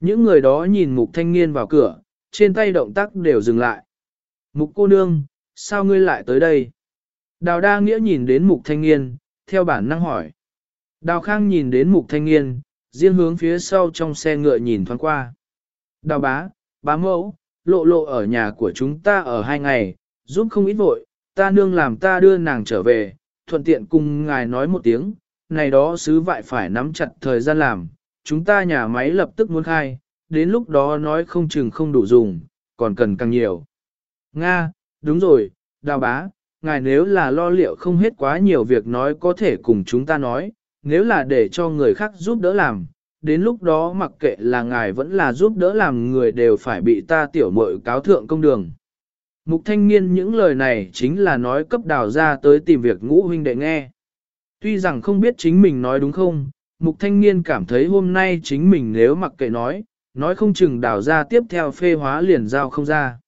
Những người đó nhìn mục thanh niên vào cửa, trên tay động tác đều dừng lại. Mục cô nương, sao ngươi lại tới đây? Đào đa nghĩa nhìn đến mục thanh niên, theo bản năng hỏi. Đào khang nhìn đến mục thanh niên, riêng hướng phía sau trong xe ngựa nhìn thoáng qua. Đào bá, bá mẫu, lộ lộ ở nhà của chúng ta ở hai ngày, giúp không ít vội, ta nương làm ta đưa nàng trở về, thuận tiện cùng ngài nói một tiếng, này đó sứ vại phải nắm chặt thời gian làm, chúng ta nhà máy lập tức muốn khai, đến lúc đó nói không chừng không đủ dùng, còn cần càng nhiều. Nga, đúng rồi, đào bá, ngài nếu là lo liệu không hết quá nhiều việc nói có thể cùng chúng ta nói, nếu là để cho người khác giúp đỡ làm, đến lúc đó mặc kệ là ngài vẫn là giúp đỡ làm người đều phải bị ta tiểu muội cáo thượng công đường. Mục thanh niên những lời này chính là nói cấp đào ra tới tìm việc ngũ huynh đệ nghe. Tuy rằng không biết chính mình nói đúng không, mục thanh niên cảm thấy hôm nay chính mình nếu mặc kệ nói, nói không chừng đào ra tiếp theo phê hóa liền giao không ra.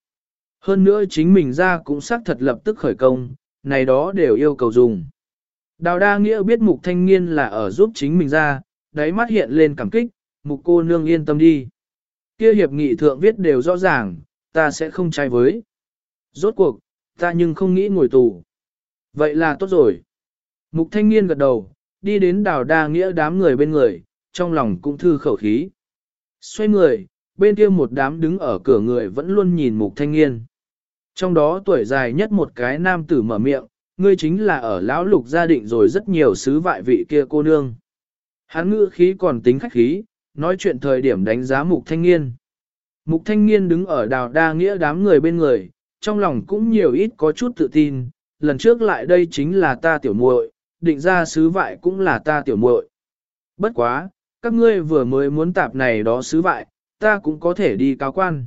Hơn nữa chính mình ra cũng xác thật lập tức khởi công, này đó đều yêu cầu dùng. Đào đa nghĩa biết mục thanh niên là ở giúp chính mình ra, đáy mắt hiện lên cảm kích, mục cô nương yên tâm đi. Kia hiệp nghị thượng viết đều rõ ràng, ta sẽ không trai với. Rốt cuộc, ta nhưng không nghĩ ngồi tù. Vậy là tốt rồi. Mục thanh niên gật đầu, đi đến đào đa nghĩa đám người bên người, trong lòng cũng thư khẩu khí. Xoay người, bên kia một đám đứng ở cửa người vẫn luôn nhìn mục thanh niên. Trong đó tuổi dài nhất một cái nam tử mở miệng, ngươi chính là ở lão lục gia định rồi rất nhiều sứ vại vị kia cô nương. Hắn ngữ khí còn tính khách khí, nói chuyện thời điểm đánh giá mục thanh niên. Mục thanh niên đứng ở đào đa nghĩa đám người bên người, trong lòng cũng nhiều ít có chút tự tin, lần trước lại đây chính là ta tiểu muội, định ra sứ vại cũng là ta tiểu muội. Bất quá, các ngươi vừa mới muốn tạp này đó sứ vại, ta cũng có thể đi cáo quan.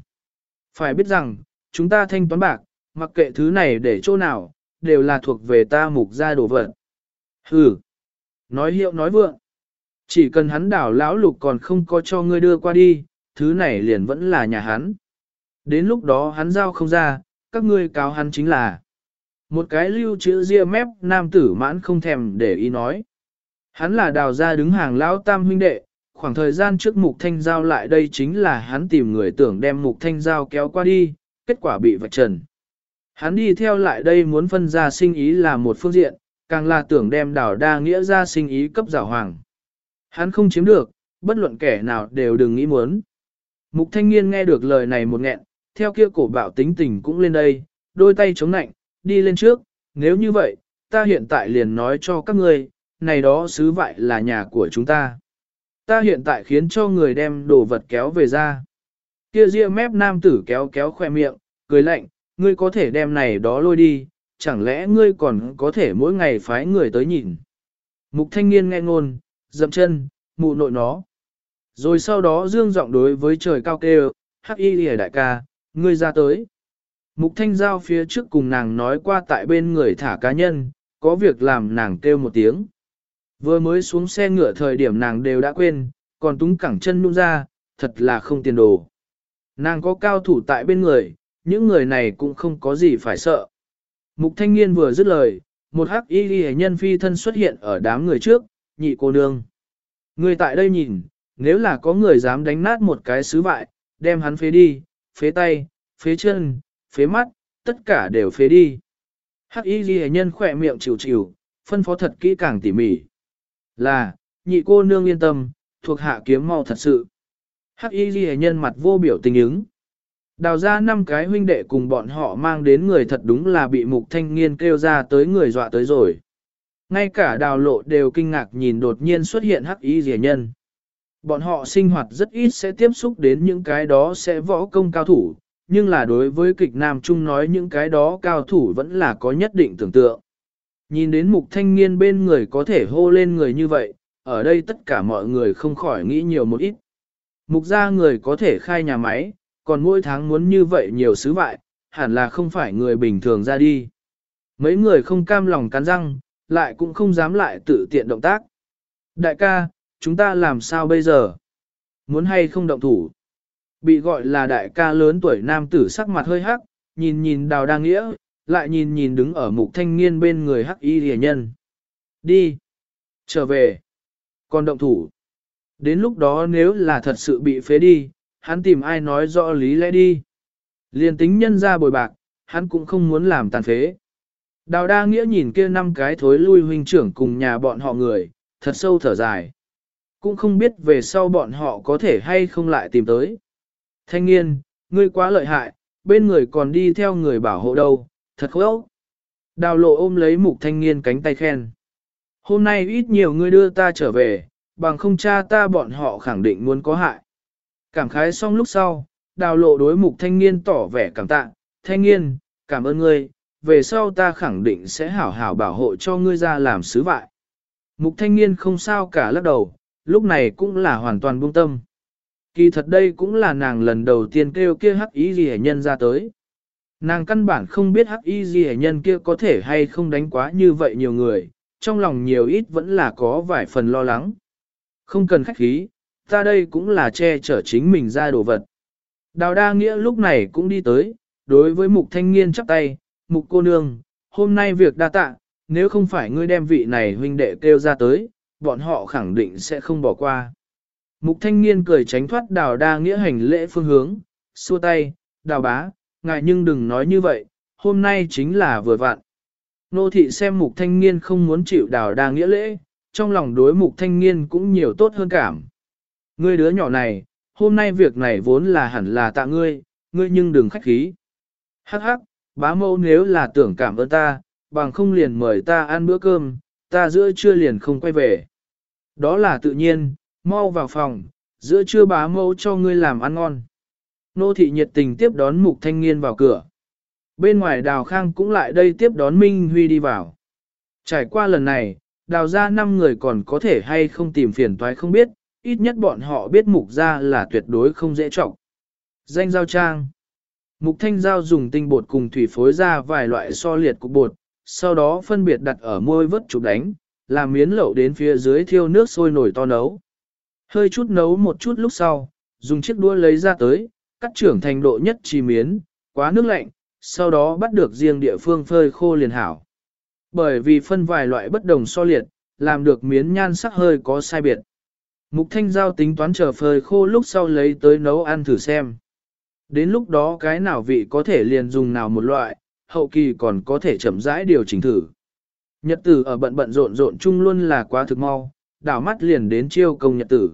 Phải biết rằng, chúng ta thanh toán bạc, mặc kệ thứ này để chỗ nào, đều là thuộc về ta mục gia đồ vật. Hừ, nói hiệu nói vượng. Chỉ cần hắn đảo lão lục còn không có cho ngươi đưa qua đi, thứ này liền vẫn là nhà hắn. Đến lúc đó hắn giao không ra, các ngươi cáo hắn chính là. Một cái lưu chữ ria mép nam tử mãn không thèm để ý nói. Hắn là đào ra đứng hàng lão tam huynh đệ, khoảng thời gian trước mục thanh giao lại đây chính là hắn tìm người tưởng đem mục thanh giao kéo qua đi, kết quả bị vạch trần. Hắn đi theo lại đây muốn phân ra sinh ý là một phương diện, càng là tưởng đem đảo đa nghĩa ra sinh ý cấp giảo hoàng. Hắn không chiếm được, bất luận kẻ nào đều đừng nghĩ muốn. Mục thanh niên nghe được lời này một nghẹn, theo kia cổ bạo tính tình cũng lên đây, đôi tay chống nạnh, đi lên trước, nếu như vậy, ta hiện tại liền nói cho các ngươi, này đó sứ vại là nhà của chúng ta. Ta hiện tại khiến cho người đem đồ vật kéo về ra. Kia ria mép nam tử kéo kéo khoe miệng, cười lạnh, ngươi có thể đem này đó lôi đi, chẳng lẽ ngươi còn có thể mỗi ngày phái người tới nhìn. Mục thanh niên nghe ngôn, dậm chân, mụ nội nó. Rồi sau đó dương giọng đối với trời cao kêu, hắc y lìa đại ca, ngươi ra tới. Mục thanh giao phía trước cùng nàng nói qua tại bên người thả cá nhân, có việc làm nàng kêu một tiếng. Vừa mới xuống xe ngựa thời điểm nàng đều đã quên, còn túng cẳng chân nhung ra, thật là không tiền đồ. Nàng có cao thủ tại bên người, những người này cũng không có gì phải sợ. Mục thanh niên vừa dứt lời, một hắc y ghi nhân phi thân xuất hiện ở đám người trước, nhị cô nương. Người tại đây nhìn, nếu là có người dám đánh nát một cái sứ vại, đem hắn phế đi, phế tay, phế chân, phế mắt, tất cả đều phế đi. Hắc y ghi nhân khỏe miệng chịu chịu, phân phó thật kỹ càng tỉ mỉ. Là, nhị cô nương yên tâm, thuộc hạ kiếm mau thật sự. Hắc y ghi nhân mặt vô biểu tình ứng. Đào ra năm cái huynh đệ cùng bọn họ mang đến người thật đúng là bị mục thanh niên kêu ra tới người dọa tới rồi. Ngay cả đào lộ đều kinh ngạc nhìn đột nhiên xuất hiện hắc y rẻ nhân. Bọn họ sinh hoạt rất ít sẽ tiếp xúc đến những cái đó sẽ võ công cao thủ, nhưng là đối với kịch Nam Trung nói những cái đó cao thủ vẫn là có nhất định tưởng tượng. Nhìn đến mục thanh niên bên người có thể hô lên người như vậy, ở đây tất cả mọi người không khỏi nghĩ nhiều một ít. Mục ra người có thể khai nhà máy, còn mỗi tháng muốn như vậy nhiều sứ vại, hẳn là không phải người bình thường ra đi. Mấy người không cam lòng cắn răng, lại cũng không dám lại tự tiện động tác. Đại ca, chúng ta làm sao bây giờ? Muốn hay không động thủ? Bị gọi là đại ca lớn tuổi nam tử sắc mặt hơi hắc, nhìn nhìn đào đa nghĩa, lại nhìn nhìn đứng ở mục thanh niên bên người hắc y rìa nhân. Đi. Trở về. Còn động thủ. Đến lúc đó nếu là thật sự bị phế đi, hắn tìm ai nói rõ lý lẽ đi. Liên tính nhân ra bồi bạc, hắn cũng không muốn làm tàn phế. Đào đa nghĩa nhìn kia năm cái thối lui huynh trưởng cùng nhà bọn họ người, thật sâu thở dài. Cũng không biết về sau bọn họ có thể hay không lại tìm tới. Thanh niên, ngươi quá lợi hại, bên người còn đi theo người bảo hộ đâu, thật khổ. Đào lộ ôm lấy mục thanh niên cánh tay khen. Hôm nay ít nhiều ngươi đưa ta trở về, bằng không cha ta bọn họ khẳng định muốn có hại. Cảm khái xong lúc sau, đào lộ đối mục thanh niên tỏ vẻ cảm tạ, thanh niên, cảm ơn ngươi, về sau ta khẳng định sẽ hảo hảo bảo hộ cho ngươi ra làm sứ vại. Mục thanh niên không sao cả lắc đầu, lúc này cũng là hoàn toàn buông tâm. Kỳ thật đây cũng là nàng lần đầu tiên kêu kia hắc ý gì nhân ra tới. Nàng căn bản không biết hắc y gì nhân kia có thể hay không đánh quá như vậy nhiều người, trong lòng nhiều ít vẫn là có vài phần lo lắng. Không cần khách khí, ta đây cũng là che chở chính mình ra đồ vật. Đào đa nghĩa lúc này cũng đi tới, đối với mục thanh niên chắp tay, mục cô nương, hôm nay việc đa tạ, nếu không phải ngươi đem vị này huynh đệ kêu ra tới, bọn họ khẳng định sẽ không bỏ qua. Mục thanh niên cười tránh thoát đào đa nghĩa hành lễ phương hướng, xua tay, đào bá, ngài nhưng đừng nói như vậy, hôm nay chính là vừa vặn. Nô thị xem mục thanh niên không muốn chịu đào đa nghĩa lễ, trong lòng đối mục thanh niên cũng nhiều tốt hơn cảm. Ngươi đứa nhỏ này, hôm nay việc này vốn là hẳn là tạ ngươi, ngươi nhưng đừng khách khí. Hắc hắc, bá mẫu nếu là tưởng cảm ơn ta, bằng không liền mời ta ăn bữa cơm, ta giữa trưa liền không quay về. Đó là tự nhiên, mau vào phòng, giữa trưa bá mẫu cho ngươi làm ăn ngon. Nô thị nhiệt tình tiếp đón mục thanh niên vào cửa. Bên ngoài đào khang cũng lại đây tiếp đón Minh Huy đi vào. Trải qua lần này, đào ra 5 người còn có thể hay không tìm phiền toái không biết, ít nhất bọn họ biết mục ra là tuyệt đối không dễ trọng. Danh giao trang Mục thanh giao dùng tinh bột cùng thủy phối ra vài loại so liệt cục bột, sau đó phân biệt đặt ở môi vớt chụp đánh, làm miến lẩu đến phía dưới thiêu nước sôi nổi to nấu. Hơi chút nấu một chút lúc sau, dùng chiếc đũa lấy ra tới, cắt trưởng thành độ nhất chi miến, quá nước lạnh, sau đó bắt được riêng địa phương phơi khô liền hảo. Bởi vì phân vài loại bất đồng so liệt, làm được miến nhan sắc hơi có sai biệt. Mục thanh giao tính toán chờ phơi khô lúc sau lấy tới nấu ăn thử xem. Đến lúc đó cái nào vị có thể liền dùng nào một loại, hậu kỳ còn có thể chậm rãi điều chỉnh thử. Nhật tử ở bận bận rộn rộn chung luôn là quá thực mau, đảo mắt liền đến chiêu công nhật tử.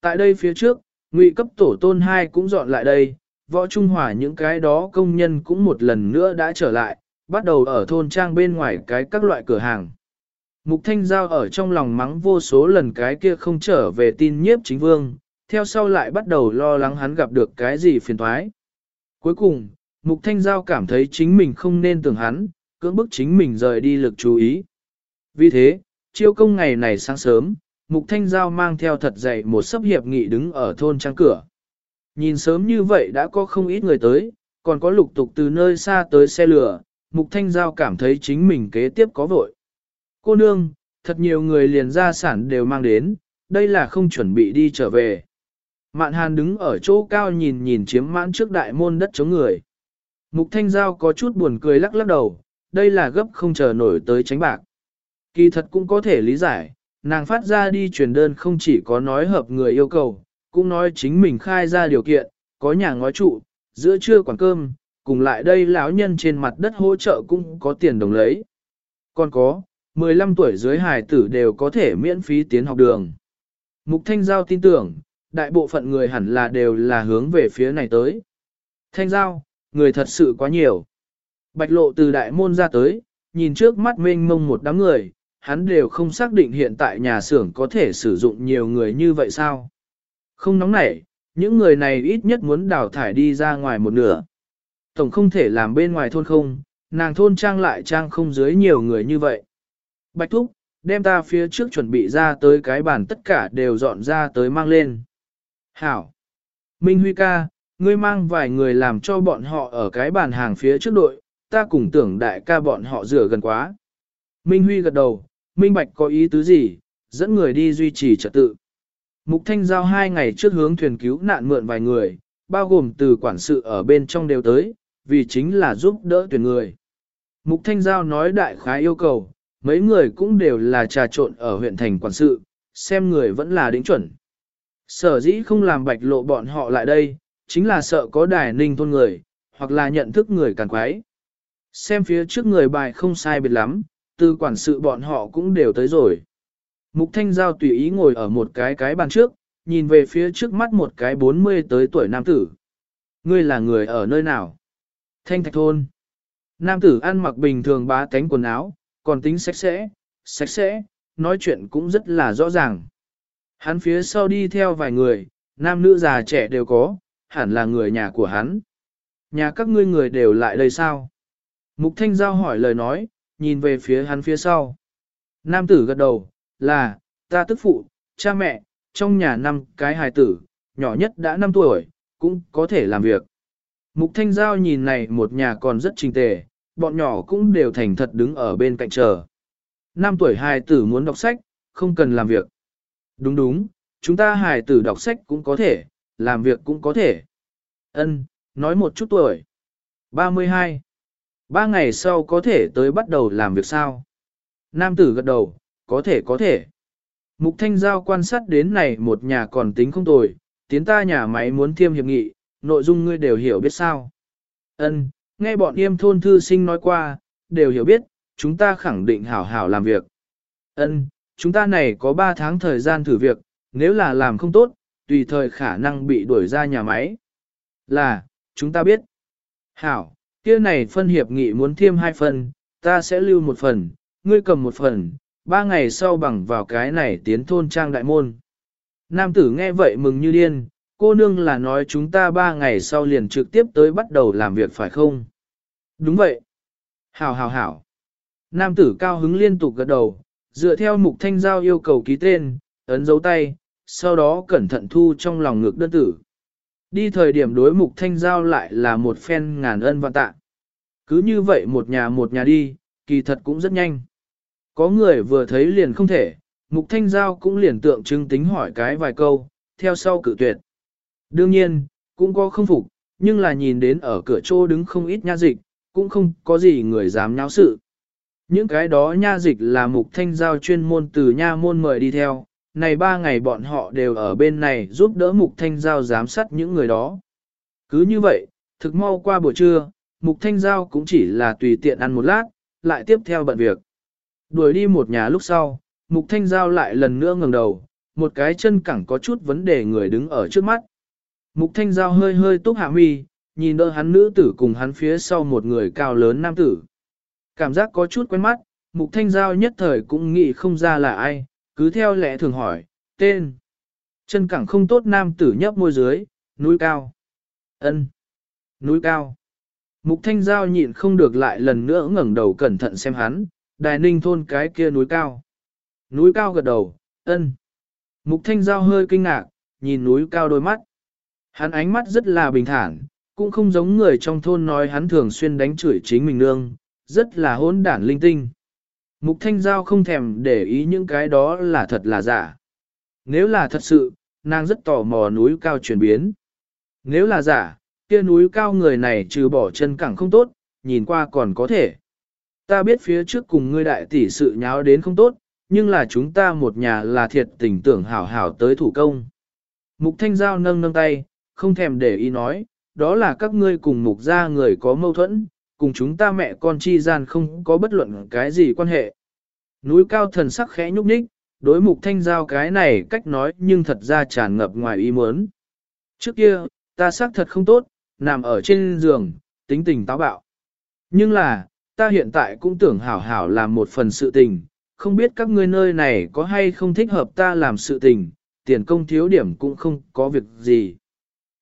Tại đây phía trước, ngụy cấp tổ tôn hai cũng dọn lại đây, võ trung hòa những cái đó công nhân cũng một lần nữa đã trở lại, bắt đầu ở thôn trang bên ngoài cái các loại cửa hàng. Mục Thanh Giao ở trong lòng mắng vô số lần cái kia không trở về tin nhiếp chính vương, theo sau lại bắt đầu lo lắng hắn gặp được cái gì phiền toái. Cuối cùng, Mục Thanh Giao cảm thấy chính mình không nên tưởng hắn, cưỡng bức chính mình rời đi lực chú ý. Vì thế, chiêu công ngày này sáng sớm, Mục Thanh Giao mang theo thật dày một sấp hiệp nghị đứng ở thôn trang cửa. Nhìn sớm như vậy đã có không ít người tới, còn có lục tục từ nơi xa tới xe lửa, Mục Thanh Giao cảm thấy chính mình kế tiếp có vội. Cô nương, thật nhiều người liền gia sản đều mang đến, đây là không chuẩn bị đi trở về. Mạn Hàn đứng ở chỗ cao nhìn nhìn chiếm mãn trước đại môn đất chống người. Mục Thanh Giao có chút buồn cười lắc lắc đầu, đây là gấp không chờ nổi tới tránh bạc. Kỳ thật cũng có thể lý giải, nàng phát ra đi truyền đơn không chỉ có nói hợp người yêu cầu, cũng nói chính mình khai ra điều kiện, có nhà ngói trụ, giữa trưa quản cơm, cùng lại đây lão nhân trên mặt đất hỗ trợ cũng có tiền đồng lấy. Còn có, 15 tuổi dưới hài tử đều có thể miễn phí tiến học đường. Mục Thanh Giao tin tưởng, đại bộ phận người hẳn là đều là hướng về phía này tới. Thanh Giao, người thật sự quá nhiều. Bạch lộ từ đại môn ra tới, nhìn trước mắt mênh mông một đám người, hắn đều không xác định hiện tại nhà xưởng có thể sử dụng nhiều người như vậy sao. Không nóng nảy, những người này ít nhất muốn đào thải đi ra ngoài một nửa. Tổng không thể làm bên ngoài thôn không, nàng thôn trang lại trang không dưới nhiều người như vậy. Bạch thúc, đem ta phía trước chuẩn bị ra tới cái bàn tất cả đều dọn ra tới mang lên. Hảo! Minh Huy ca, ngươi mang vài người làm cho bọn họ ở cái bàn hàng phía trước đội, ta cùng tưởng đại ca bọn họ rửa gần quá. Minh Huy gật đầu, Minh Bạch có ý tứ gì, dẫn người đi duy trì trật tự. Mục Thanh Giao hai ngày trước hướng thuyền cứu nạn mượn vài người, bao gồm từ quản sự ở bên trong đều tới, vì chính là giúp đỡ tuyển người. Mục Thanh Giao nói đại khái yêu cầu, mấy người cũng đều là trà trộn ở huyện thành quản sự, xem người vẫn là đính chuẩn. Sở dĩ không làm bạch lộ bọn họ lại đây, chính là sợ có đài ninh thôn người, hoặc là nhận thức người càng quái. Xem phía trước người bài không sai biệt lắm, từ quản sự bọn họ cũng đều tới rồi. Mục Thanh Giao tùy ý ngồi ở một cái cái bàn trước, nhìn về phía trước mắt một cái 40 tới tuổi nam tử. Ngươi là người ở nơi nào? Thanh Thạch Thôn. Nam tử ăn mặc bình thường bá tánh quần áo, còn tính sạch sẽ, sạch sẽ, nói chuyện cũng rất là rõ ràng. Hắn phía sau đi theo vài người, nam nữ già trẻ đều có, hẳn là người nhà của hắn. Nhà các ngươi người đều lại đây sao? Mục Thanh Giao hỏi lời nói, nhìn về phía hắn phía sau. Nam tử gật đầu, là, ta tức phụ, cha mẹ, trong nhà năm cái hài tử, nhỏ nhất đã 5 tuổi, cũng có thể làm việc. Mục Thanh Giao nhìn này một nhà còn rất trình tề, bọn nhỏ cũng đều thành thật đứng ở bên cạnh chờ. năm tuổi hài tử muốn đọc sách, không cần làm việc. Đúng đúng, chúng ta hài tử đọc sách cũng có thể, làm việc cũng có thể. Ân, nói một chút tuổi. 32. Ba ngày sau có thể tới bắt đầu làm việc sao? Nam tử gật đầu, có thể có thể. Mục Thanh Giao quan sát đến này một nhà còn tính không tồi, tiến ta nhà máy muốn thiêm hiệp nghị, nội dung ngươi đều hiểu biết sao. Ân, nghe bọn yêm thôn thư sinh nói qua, đều hiểu biết, chúng ta khẳng định hảo hảo làm việc. Ân, chúng ta này có 3 tháng thời gian thử việc, nếu là làm không tốt, tùy thời khả năng bị đuổi ra nhà máy. Là, chúng ta biết. Hảo, kia này phân hiệp nghị muốn thiêm hai phần, ta sẽ lưu một phần, ngươi cầm một phần, ba ngày sau bằng vào cái này tiến thôn trang đại môn. Nam tử nghe vậy mừng như điên, cô nương là nói chúng ta ba ngày sau liền trực tiếp tới bắt đầu làm việc phải không? Đúng vậy. Hảo hảo hảo. Nam tử cao hứng liên tục gật đầu, dựa theo mục thanh giao yêu cầu ký tên, ấn dấu tay, sau đó cẩn thận thu trong lòng ngược đơn tử. Đi thời điểm đối mục thanh giao lại là một phen ngàn ân vạn tạ. Cứ như vậy một nhà một nhà đi, kỳ thật cũng rất nhanh. Có người vừa thấy liền không thể, mục thanh giao cũng liền tượng trưng tính hỏi cái vài câu, theo sau cử tuyệt. Đương nhiên, cũng có không phục, nhưng là nhìn đến ở cửa chỗ đứng không ít nha dịch, cũng không có gì người dám nháo sự. Những cái đó nha dịch là mục thanh giao chuyên môn từ nha môn mời đi theo, này ba ngày bọn họ đều ở bên này giúp đỡ mục thanh giao giám sát những người đó. Cứ như vậy, thực mau qua buổi trưa, mục thanh giao cũng chỉ là tùy tiện ăn một lát, lại tiếp theo bận việc. Đuổi đi một nhà lúc sau, mục thanh giao lại lần nữa ngẩng đầu, một cái chân cẳng có chút vấn đề người đứng ở trước mắt. Mục thanh giao hơi hơi túc hạ huy, nhìn đỡ hắn nữ tử cùng hắn phía sau một người cao lớn nam tử. Cảm giác có chút quen mắt, mục thanh giao nhất thời cũng nghĩ không ra là ai, cứ theo lẽ thường hỏi, tên. Chân cẳng không tốt nam tử nhấp môi dưới, núi cao. ân Núi cao. Mục thanh giao nhịn không được lại lần nữa ngẩng đầu cẩn thận xem hắn, đài ninh thôn cái kia núi cao. Núi cao gật đầu, ân. Mục thanh giao hơi kinh ngạc, nhìn núi cao đôi mắt. Hắn ánh mắt rất là bình thản, cũng không giống người trong thôn nói hắn thường xuyên đánh chửi chính mình nương, rất là hỗn đản linh tinh. Mục Thanh Giao không thèm để ý những cái đó là thật là giả. Nếu là thật sự, nàng rất tò mò núi cao chuyển biến. Nếu là giả, kia núi cao người này trừ bỏ chân cẳng không tốt, nhìn qua còn có thể. Ta biết phía trước cùng ngươi đại tỷ sự nháo đến không tốt, nhưng là chúng ta một nhà là thiệt tình tưởng hảo hảo tới thủ công. Mục Thanh Giao nâng nâng tay, không thèm để ý nói, đó là các ngươi cùng mục gia người có mâu thuẫn, cùng chúng ta mẹ con chi gian không có bất luận cái gì quan hệ. Núi cao thần sắc khẽ nhúc nhích, đối mục thanh giao cái này cách nói nhưng thật ra tràn ngập ngoài ý muốn. Trước kia, ta xác thật không tốt, nằm ở trên giường, tính tình táo bạo. Nhưng là, ta hiện tại cũng tưởng hảo hảo làm một phần sự tình, không biết các ngươi nơi này có hay không thích hợp ta làm sự tình, tiền công thiếu điểm cũng không có việc gì.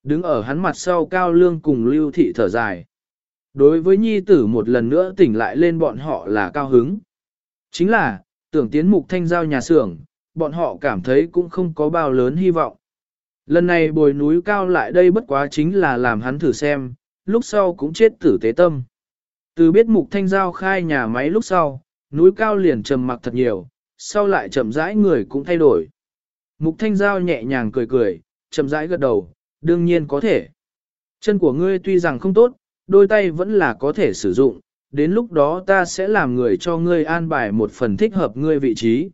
Đứng ở hắn mặt sau cao lương cùng lưu thị thở dài. Đối với nhi tử một lần nữa tỉnh lại lên bọn họ là cao hứng. Chính là, tưởng tiến mục thanh giao nhà xưởng, bọn họ cảm thấy cũng không có bao lớn hy vọng. Lần này bồi núi cao lại đây bất quá chính là làm hắn thử xem, lúc sau cũng chết tử tế tâm. Từ biết mục thanh giao khai nhà máy lúc sau, núi cao liền trầm mặc thật nhiều, sau lại chậm rãi người cũng thay đổi. Mục thanh giao nhẹ nhàng cười cười, chậm rãi gật đầu, đương nhiên có thể. Chân của ngươi tuy rằng không tốt, đôi tay vẫn là có thể sử dụng, đến lúc đó ta sẽ làm người cho ngươi an bài một phần thích hợp ngươi vị trí.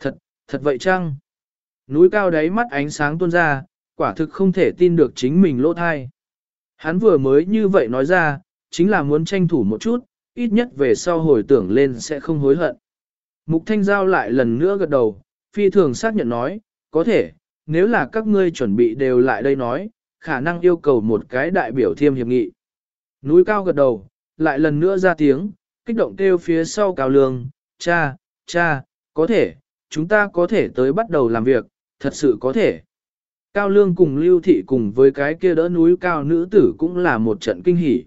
Thật, thật vậy chăng? Núi cao đáy mắt ánh sáng tuôn ra, quả thực không thể tin được chính mình lỗ thai. Hắn vừa mới như vậy nói ra, chính là muốn tranh thủ một chút, ít nhất về sau hồi tưởng lên sẽ không hối hận. Mục Thanh Giao lại lần nữa gật đầu, phi thường xác nhận nói, có thể, nếu là các ngươi chuẩn bị đều lại đây nói, khả năng yêu cầu một cái đại biểu thiêm hiệp nghị. Núi cao gật đầu, lại lần nữa ra tiếng, kích động kêu phía sau cao lương, cha, cha, có thể, chúng ta có thể tới bắt đầu làm việc, thật sự có thể. Cao lương cùng lưu thị cùng với cái kia đỡ núi cao nữ tử cũng là một trận kinh hỉ.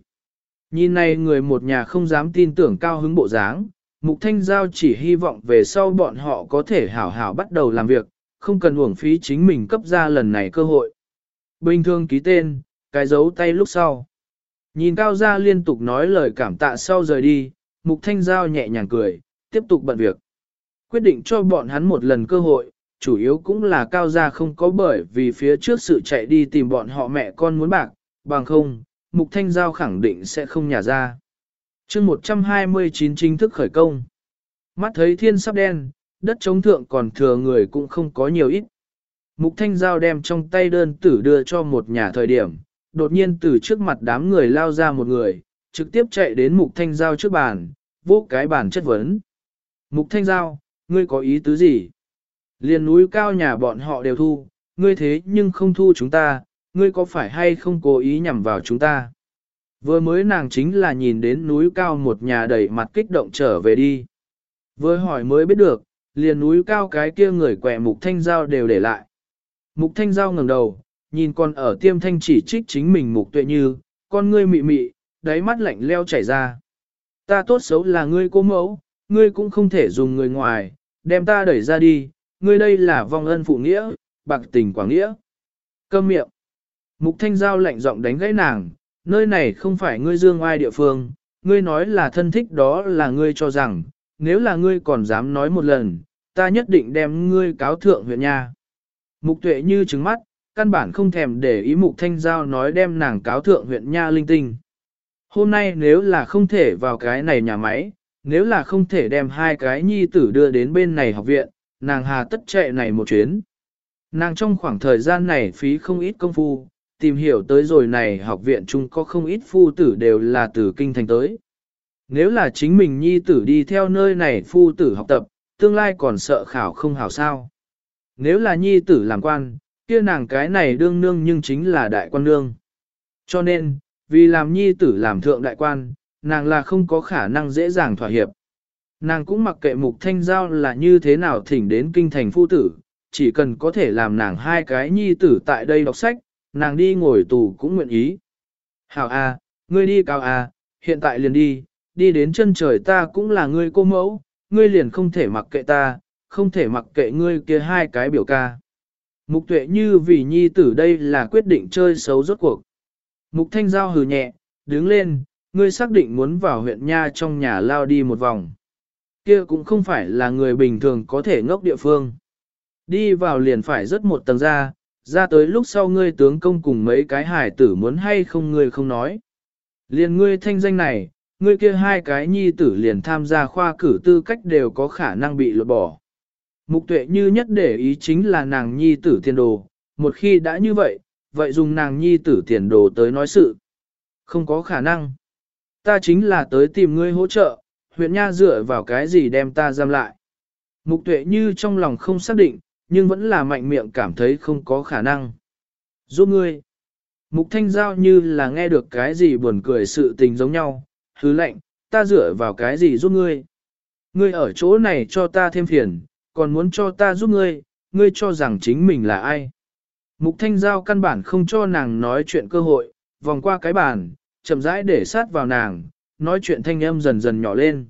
Nhìn này người một nhà không dám tin tưởng cao hứng bộ dáng, Mục Thanh Giao chỉ hy vọng về sau bọn họ có thể hảo hảo bắt đầu làm việc, không cần uổng phí chính mình cấp ra lần này cơ hội. Bình thường ký tên, cái dấu tay lúc sau. Nhìn Cao Gia liên tục nói lời cảm tạ sau rời đi, Mục Thanh Giao nhẹ nhàng cười, tiếp tục bận việc. Quyết định cho bọn hắn một lần cơ hội, chủ yếu cũng là Cao Gia không có bởi vì phía trước sự chạy đi tìm bọn họ mẹ con muốn bạc, bằng không, Mục Thanh Giao khẳng định sẽ không nhả ra. chương 129 chính thức khởi công. Mắt thấy thiên sắp đen, đất chống thượng còn thừa người cũng không có nhiều ít. Mục Thanh Giao đem trong tay đơn tử đưa cho một nhà thời điểm, đột nhiên từ trước mặt đám người lao ra một người, trực tiếp chạy đến Mục Thanh Giao trước bàn, vô cái bàn chất vấn. Mục Thanh Giao, ngươi có ý tứ gì? Liên núi cao nhà bọn họ đều thu, ngươi thế nhưng không thu chúng ta, ngươi có phải hay không cố ý nhằm vào chúng ta? Vừa mới nàng chính là nhìn đến núi cao một nhà đầy mặt kích động trở về đi. Vừa hỏi mới biết được, liền núi cao cái kia người quẹ mục thanh giao đều để lại. Mục thanh giao ngẩng đầu, nhìn con ở tiêm thanh chỉ trích chính mình mục tuệ như, con ngươi mị mị, đáy mắt lạnh leo chảy ra. Ta tốt xấu là ngươi cô mẫu, ngươi cũng không thể dùng người ngoài, đem ta đẩy ra đi, ngươi đây là vong ân phụ nghĩa, bạc tình quảng nghĩa. Câm miệng. Mục thanh giao lạnh giọng đánh gãy nàng, nơi này không phải ngươi dương ai địa phương, ngươi nói là thân thích đó là ngươi cho rằng, nếu là ngươi còn dám nói một lần, ta nhất định đem ngươi cáo thượng huyện nha. Mục tuệ như trứng mắt, căn bản không thèm để ý mục thanh giao nói đem nàng cáo thượng huyện nha linh tinh. Hôm nay nếu là không thể vào cái này nhà máy, nếu là không thể đem hai cái nhi tử đưa đến bên này học viện, nàng hà tất chạy này một chuyến. Nàng trong khoảng thời gian này phí không ít công phu, tìm hiểu tới rồi này học viện chung có không ít phu tử đều là từ kinh thành tới. Nếu là chính mình nhi tử đi theo nơi này phu tử học tập, tương lai còn sợ khảo không hảo sao. Nếu là nhi tử làm quan, kia nàng cái này đương nương nhưng chính là đại quan nương. Cho nên, vì làm nhi tử làm thượng đại quan, nàng là không có khả năng dễ dàng thỏa hiệp. Nàng cũng mặc kệ mục thanh giao là như thế nào thỉnh đến kinh thành phu tử, chỉ cần có thể làm nàng hai cái nhi tử tại đây đọc sách, nàng đi ngồi tù cũng nguyện ý. Hảo a, ngươi đi cao a, hiện tại liền đi, đi đến chân trời ta cũng là ngươi cô mẫu, ngươi liền không thể mặc kệ ta, không thể mặc kệ ngươi kia hai cái biểu ca. Mục tuệ như vì nhi tử đây là quyết định chơi xấu rốt cuộc. Mục thanh giao hừ nhẹ, đứng lên, ngươi xác định muốn vào huyện nha trong nhà lao đi một vòng. Kia cũng không phải là người bình thường có thể ngốc địa phương. Đi vào liền phải rất một tầng ra, ra tới lúc sau ngươi tướng công cùng mấy cái hải tử muốn hay không ngươi không nói. Liền ngươi thanh danh này, ngươi kia hai cái nhi tử liền tham gia khoa cử tư cách đều có khả năng bị lột bỏ. Mục tuệ như nhất để ý chính là nàng nhi tử tiền đồ, một khi đã như vậy, vậy dùng nàng nhi tử tiền đồ tới nói sự. Không có khả năng. Ta chính là tới tìm ngươi hỗ trợ, huyện nha dựa vào cái gì đem ta giam lại. Mục tuệ như trong lòng không xác định, nhưng vẫn là mạnh miệng cảm thấy không có khả năng. Giúp ngươi. Mục thanh giao như là nghe được cái gì buồn cười sự tình giống nhau, hứ lệnh, ta dựa vào cái gì giúp ngươi. Ngươi ở chỗ này cho ta thêm phiền, còn muốn cho ta giúp ngươi, ngươi cho rằng chính mình là ai. Mục thanh giao căn bản không cho nàng nói chuyện cơ hội, vòng qua cái bàn, chậm rãi để sát vào nàng, nói chuyện thanh âm dần dần nhỏ lên.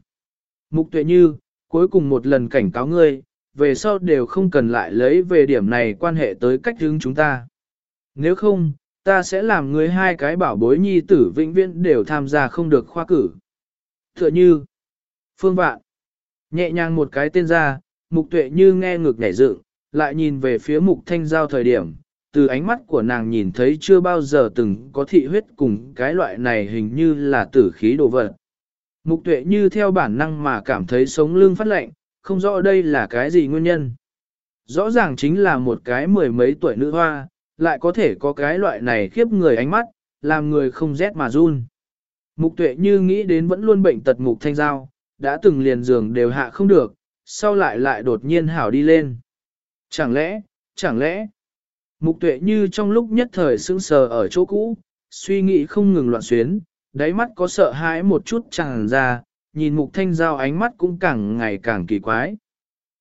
Mục tuệ như, cuối cùng một lần cảnh cáo ngươi, về sau đều không cần lại lấy về điểm này quan hệ tới cách hướng chúng ta. Nếu không, ta sẽ làm người hai cái bảo bối nhi tử vĩnh viễn đều tham gia không được khoa cử. Tựa như, phương vạn, nhẹ nhàng một cái tên ra, mục tuệ như nghe ngược nhảy dựng, lại nhìn về phía mục thanh giao thời điểm, từ ánh mắt của nàng nhìn thấy chưa bao giờ từng có thị huyết cùng cái loại này hình như là tử khí đồ vật. Mục tuệ như theo bản năng mà cảm thấy sống lưng phát lạnh, không rõ đây là cái gì nguyên nhân. Rõ ràng chính là một cái mười mấy tuổi nữ hoa, lại có thể có cái loại này khiếp người ánh mắt, làm người không rét mà run. Mục tuệ như nghĩ đến vẫn luôn bệnh tật mục thanh giao, đã từng liền giường đều hạ không được, sau lại lại đột nhiên hảo đi lên. Chẳng lẽ, chẳng lẽ, mục tuệ như trong lúc nhất thời sững sờ ở chỗ cũ, suy nghĩ không ngừng loạn xuyến, đáy mắt có sợ hãi một chút chẳng ra, nhìn mục thanh giao ánh mắt cũng càng ngày càng kỳ quái.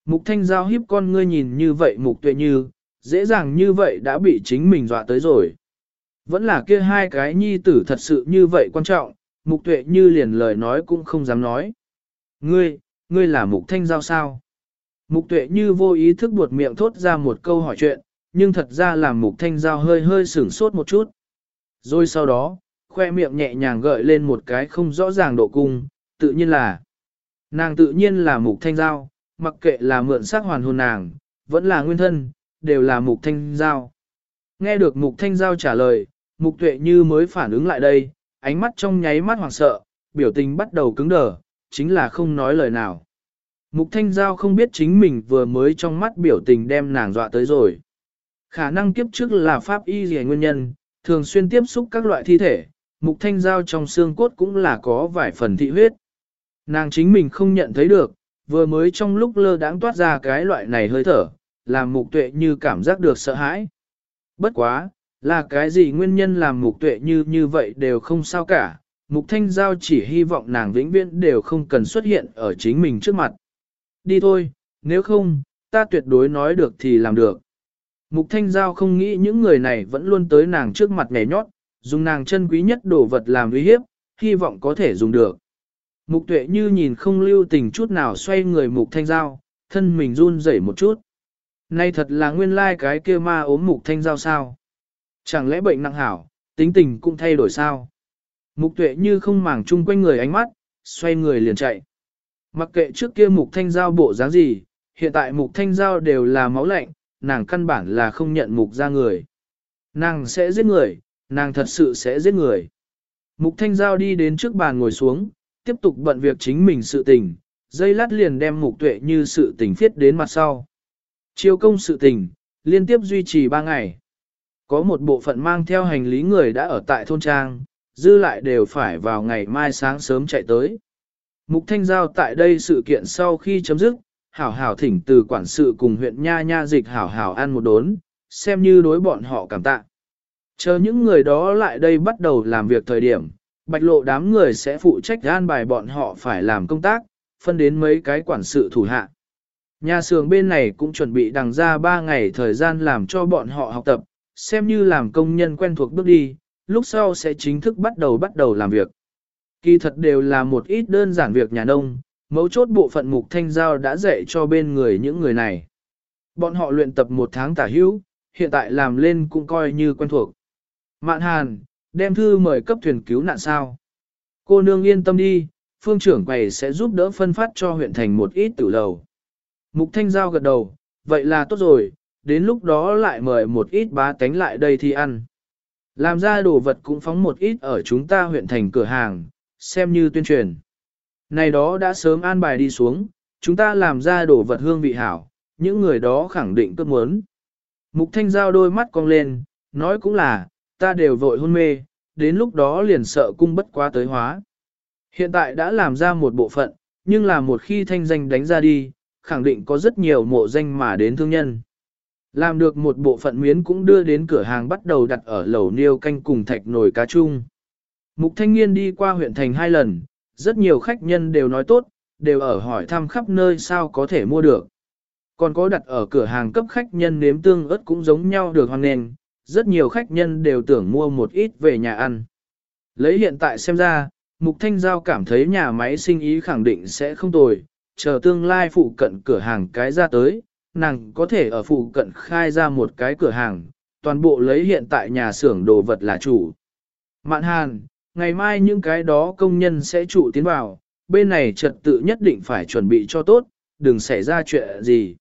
Mục thanh giao hiếp con ngươi nhìn như vậy mục tuệ như, dễ dàng như vậy đã bị chính mình dọa tới rồi. Vẫn là kia hai cái nhi tử thật sự như vậy quan trọng, mục tuệ như liền lời nói cũng không dám nói. Ngươi, ngươi là mục thanh giao sao? Mục tuệ như vô ý thức buột miệng thốt ra một câu hỏi chuyện, nhưng thật ra làm mục thanh giao hơi hơi sửng sốt một chút. Rồi sau đó, khoe miệng nhẹ nhàng gợi lên một cái không rõ ràng độ cung, tự nhiên là nàng tự nhiên là mục thanh giao, mặc kệ là mượn sắc hoàn hồn nàng, vẫn là nguyên thân, đều là mục thanh giao. Nghe được mục thanh giao trả lời, mục tuệ như mới phản ứng lại đây, ánh mắt trong nháy mắt hoảng sợ, biểu tình bắt đầu cứng đờ, chính là không nói lời nào. Mục thanh giao không biết chính mình vừa mới trong mắt biểu tình đem nàng dọa tới rồi. Khả năng kiếp trước là pháp y gì nguyên nhân, thường xuyên tiếp xúc các loại thi thể, mục thanh giao trong xương cốt cũng là có vài phần thị huyết. Nàng chính mình không nhận thấy được, vừa mới trong lúc lơ đãng toát ra cái loại này hơi thở, làm mục tuệ như cảm giác được sợ hãi. Bất quá, là cái gì nguyên nhân làm mục tuệ như như vậy đều không sao cả, mục thanh giao chỉ hy vọng nàng vĩnh viễn đều không cần xuất hiện ở chính mình trước mặt. Đi thôi, nếu không, ta tuyệt đối nói được thì làm được. Mục thanh giao không nghĩ những người này vẫn luôn tới nàng trước mặt nhảy nhót, dùng nàng chân quý nhất đồ vật làm uy hiếp, hy vọng có thể dùng được. Mục tuệ như nhìn không lưu tình chút nào xoay người mục thanh giao, thân mình run rẩy một chút. Nay thật là nguyên lai like cái kia ma ốm mục thanh giao sao? Chẳng lẽ bệnh nặng hảo, tính tình cũng thay đổi sao? Mục tuệ như không màng chung quanh người ánh mắt, xoay người liền chạy. Mặc kệ trước kia mục thanh giao bộ dáng gì, hiện tại mục thanh giao đều là máu lạnh, nàng căn bản là không nhận mục ra người. Nàng sẽ giết người, nàng thật sự sẽ giết người. Mục thanh giao đi đến trước bàn ngồi xuống, tiếp tục bận việc chính mình sự tình, dây lát liền đem mục tuệ như sự tình phiết đến mặt sau. Chiêu công sự tình, liên tiếp duy trì 3 ngày. Có một bộ phận mang theo hành lý người đã ở tại thôn trang, dư lại đều phải vào ngày mai sáng sớm chạy tới. Mục Thanh Giao tại đây sự kiện sau khi chấm dứt, hảo hảo thỉnh từ quản sự cùng huyện Nha Nha dịch hảo hảo ăn một đốn, xem như đối bọn họ cảm tạ. Chờ những người đó lại đây bắt đầu làm việc thời điểm, bạch lộ đám người sẽ phụ trách an bài bọn họ phải làm công tác, phân đến mấy cái quản sự thủ hạ. Nhà xưởng bên này cũng chuẩn bị đằng ra 3 ngày thời gian làm cho bọn họ học tập, xem như làm công nhân quen thuộc bước đi, lúc sau sẽ chính thức bắt đầu bắt đầu làm việc. Kỳ thật đều là một ít đơn giản việc nhà nông, mấu chốt bộ phận mục thanh giao đã dạy cho bên người những người này. Bọn họ luyện tập một tháng tả hữu, hiện tại làm lên cũng coi như quen thuộc. Mạn hàn, đem thư mời cấp thuyền cứu nạn sao. Cô nương yên tâm đi, phương trưởng quầy sẽ giúp đỡ phân phát cho huyện thành một ít tử lầu. Mục thanh giao gật đầu, vậy là tốt rồi, đến lúc đó lại mời một ít bá tánh lại đây thì ăn. Làm ra đồ vật cũng phóng một ít ở chúng ta huyện thành cửa hàng, xem như tuyên truyền. Này đó đã sớm an bài đi xuống, chúng ta làm ra đồ vật hương vị hảo, những người đó khẳng định cất muốn. Mục thanh giao đôi mắt cong lên, nói cũng là, ta đều vội hôn mê, đến lúc đó liền sợ cung bất quá tới hóa. Hiện tại đã làm ra một bộ phận, nhưng là một khi thanh danh đánh ra đi, khẳng định có rất nhiều mộ danh mà đến thương nhân. Làm được một bộ phận miến cũng đưa đến cửa hàng bắt đầu đặt ở lầu niêu canh cùng thạch nồi cá chung. Mục thanh niên đi qua huyện thành hai lần, rất nhiều khách nhân đều nói tốt, đều ở hỏi thăm khắp nơi sao có thể mua được. Còn có đặt ở cửa hàng cấp khách nhân nếm tương ớt cũng giống nhau được hoan nền, rất nhiều khách nhân đều tưởng mua một ít về nhà ăn. Lấy hiện tại xem ra, Mục Thanh Giao cảm thấy nhà máy sinh ý khẳng định sẽ không tồi, chờ tương lai phụ cận cửa hàng cái ra tới, nàng có thể ở phụ cận khai ra một cái cửa hàng, toàn bộ lấy hiện tại nhà xưởng đồ vật là chủ. Mạn Hàn, ngày mai những cái đó công nhân sẽ trụ tiến vào, bên này trật tự nhất định phải chuẩn bị cho tốt, đừng xảy ra chuyện gì.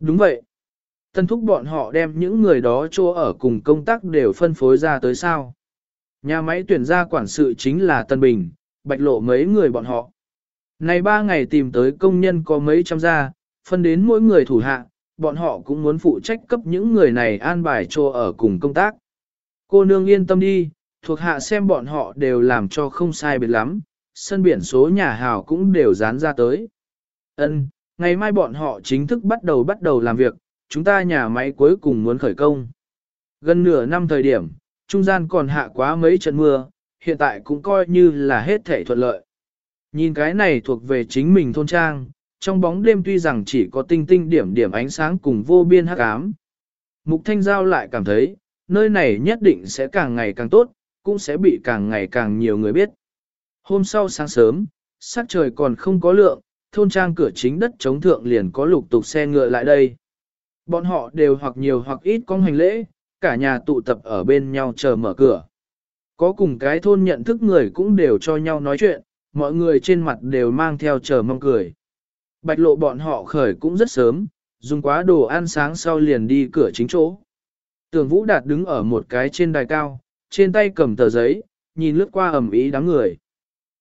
Đúng vậy. Tân thúc bọn họ đem những người đó cho ở cùng công tác đều phân phối ra tới sao. Nhà máy tuyển ra quản sự chính là Tân Bình, bạch lộ mấy người bọn họ. Này ba ngày tìm tới công nhân có mấy trăm gia, phân đến mỗi người thủ hạ, bọn họ cũng muốn phụ trách cấp những người này an bài cho ở cùng công tác. Cô nương yên tâm đi, thuộc hạ xem bọn họ đều làm cho không sai biệt lắm, sân biển số nhà hào cũng đều dán ra tới. Ân, ngày mai bọn họ chính thức bắt đầu bắt đầu làm việc, chúng ta nhà máy cuối cùng muốn khởi công. Gần nửa năm thời điểm, trung gian còn hạ quá mấy trận mưa, hiện tại cũng coi như là hết thể thuận lợi. Nhìn cái này thuộc về chính mình thôn trang, trong bóng đêm tuy rằng chỉ có tinh tinh điểm điểm ánh sáng cùng vô biên hắc ám. Mục Thanh Giao lại cảm thấy, nơi này nhất định sẽ càng ngày càng tốt, cũng sẽ bị càng ngày càng nhiều người biết. Hôm sau sáng sớm, sắc trời còn không có lượng, thôn trang cửa chính đất chống thượng liền có lục tục xe ngựa lại đây. Bọn họ đều hoặc nhiều hoặc ít có hành lễ, cả nhà tụ tập ở bên nhau chờ mở cửa. Có cùng cái thôn nhận thức người cũng đều cho nhau nói chuyện, mọi người trên mặt đều mang theo chờ mong cười. Bạch lộ bọn họ khởi cũng rất sớm, dùng quá đồ ăn sáng sau liền đi cửa chính chỗ. Tưởng Vũ Đạt đứng ở một cái trên đài cao, trên tay cầm tờ giấy, nhìn lướt qua ẩm ý đám người.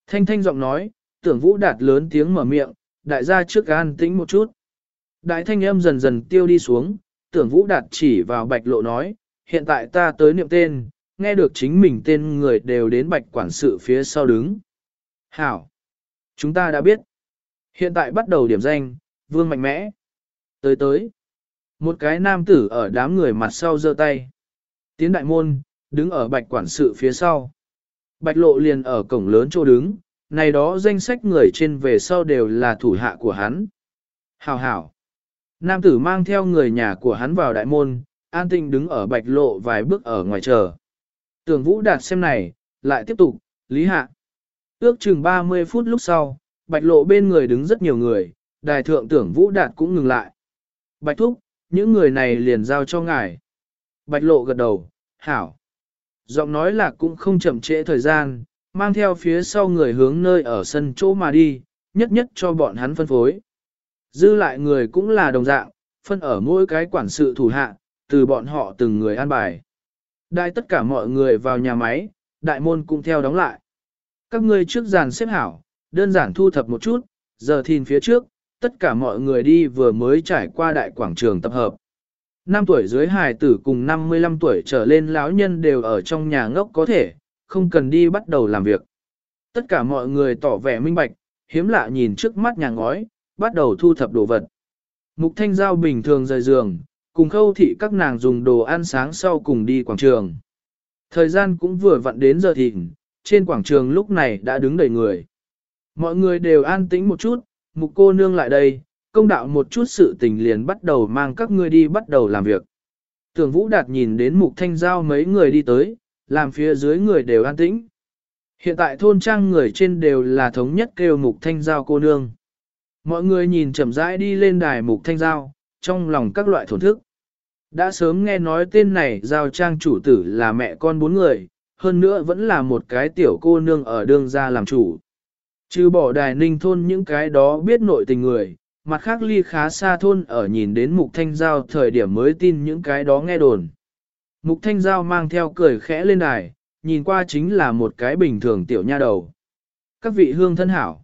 Thanh thanh giọng nói, tưởng Vũ Đạt lớn tiếng mở miệng, đại gia trước an tĩnh một chút. Đại thanh âm dần dần tiêu đi xuống, tưởng Vũ Đạt chỉ vào bạch lộ nói, hiện tại ta tới niệm tên, nghe được chính mình tên người đều đến bạch quản sự phía sau đứng. Hảo! Chúng ta đã biết. Hiện tại bắt đầu điểm danh, vương mạnh mẽ. Tới tới. Một cái nam tử ở đám người mặt sau giơ tay. Tiến đại môn, đứng ở bạch quản sự phía sau. Bạch lộ liền ở cổng lớn chỗ đứng, này đó danh sách người trên về sau đều là thủ hạ của hắn. Hảo hảo. Nam tử mang theo người nhà của hắn vào đại môn, an tinh đứng ở bạch lộ vài bước ở ngoài chờ. Tưởng vũ đạt xem này, lại tiếp tục, lý hạ. Ước chừng 30 phút lúc sau, bạch lộ bên người đứng rất nhiều người, đài thượng tưởng vũ đạt cũng ngừng lại. Bạch thúc, những người này liền giao cho ngài. Bạch lộ gật đầu, hảo. Giọng nói là cũng không chậm trễ thời gian, mang theo phía sau người hướng nơi ở sân chỗ mà đi, nhất nhất cho bọn hắn phân phối. Dư lại người cũng là đồng dạng, phân ở mỗi cái quản sự thủ hạ, từ bọn họ từng người an bài. Đại tất cả mọi người vào nhà máy, đại môn cũng theo đóng lại. Các ngươi trước dàn xếp hảo, đơn giản thu thập một chút, giờ thìn phía trước, tất cả mọi người đi vừa mới trải qua đại quảng trường tập hợp. Năm tuổi dưới hài tử cùng 55 tuổi trở lên lão nhân đều ở trong nhà ngốc có thể, không cần đi bắt đầu làm việc. Tất cả mọi người tỏ vẻ minh bạch, hiếm lạ nhìn trước mắt nhà ngói, bắt đầu thu thập đồ vật. Mục thanh giao bình thường rời giường, cùng khâu thị các nàng dùng đồ ăn sáng sau cùng đi quảng trường. Thời gian cũng vừa vặn đến giờ thịnh, trên quảng trường lúc này đã đứng đầy người. Mọi người đều an tĩnh một chút, mục cô nương lại đây, công đạo một chút sự tình liền bắt đầu mang các ngươi đi bắt đầu làm việc. Tưởng Vũ Đạt nhìn đến mục thanh giao mấy người đi tới, làm phía dưới người đều an tĩnh. Hiện tại thôn trang người trên đều là thống nhất kêu mục thanh giao cô nương. Mọi người nhìn chậm rãi đi lên đài mục thanh giao, trong lòng các loại thổn thức. Đã sớm nghe nói tên này giao trang chủ tử là mẹ con bốn người, hơn nữa vẫn là một cái tiểu cô nương ở đương gia làm chủ. Trừ bỏ đài ninh thôn những cái đó biết nội tình người, mặt khác ly khá xa thôn ở nhìn đến mục thanh giao thời điểm mới tin những cái đó nghe đồn. Mục thanh giao mang theo cười khẽ lên đài, nhìn qua chính là một cái bình thường tiểu nha đầu. Các vị hương thân hảo.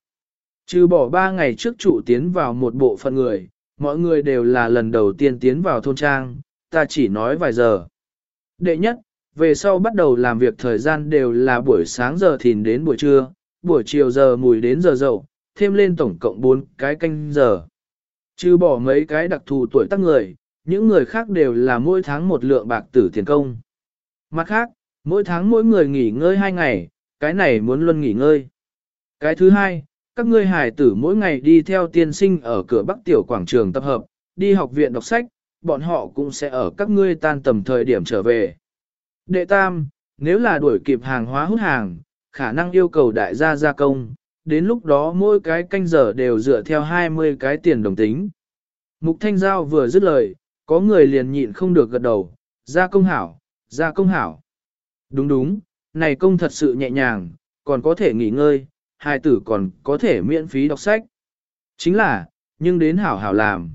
Trừ bỏ ba ngày trước chủ tiến vào một bộ phận người, mọi người đều là lần đầu tiên tiến vào thôn trang, ta chỉ nói vài giờ. Đệ nhất, về sau bắt đầu làm việc thời gian đều là buổi sáng giờ thìn đến buổi trưa, buổi chiều giờ mùi đến giờ dậu, thêm lên tổng cộng 4 cái canh giờ. Trừ bỏ mấy cái đặc thù tuổi tác người, những người khác đều là mỗi tháng một lượng bạc tử tiền công. Mặt khác, mỗi tháng mỗi người nghỉ ngơi 2 ngày, cái này muốn luôn nghỉ ngơi. Cái thứ hai, các ngươi hài tử mỗi ngày đi theo tiên sinh ở cửa Bắc Tiểu Quảng Trường tập hợp, đi học viện đọc sách, bọn họ cũng sẽ ở các ngươi tan tầm thời điểm trở về. Đệ tam, nếu là đuổi kịp hàng hóa hút hàng, khả năng yêu cầu đại gia gia công, đến lúc đó mỗi cái canh giờ đều dựa theo 20 cái tiền đồng tính. Mục Thanh Giao vừa dứt lời, có người liền nhịn không được gật đầu, gia công hảo, gia công hảo. Đúng đúng, này công thật sự nhẹ nhàng, còn có thể nghỉ ngơi, hai tử còn có thể miễn phí đọc sách. Chính là, nhưng đến hảo hảo làm.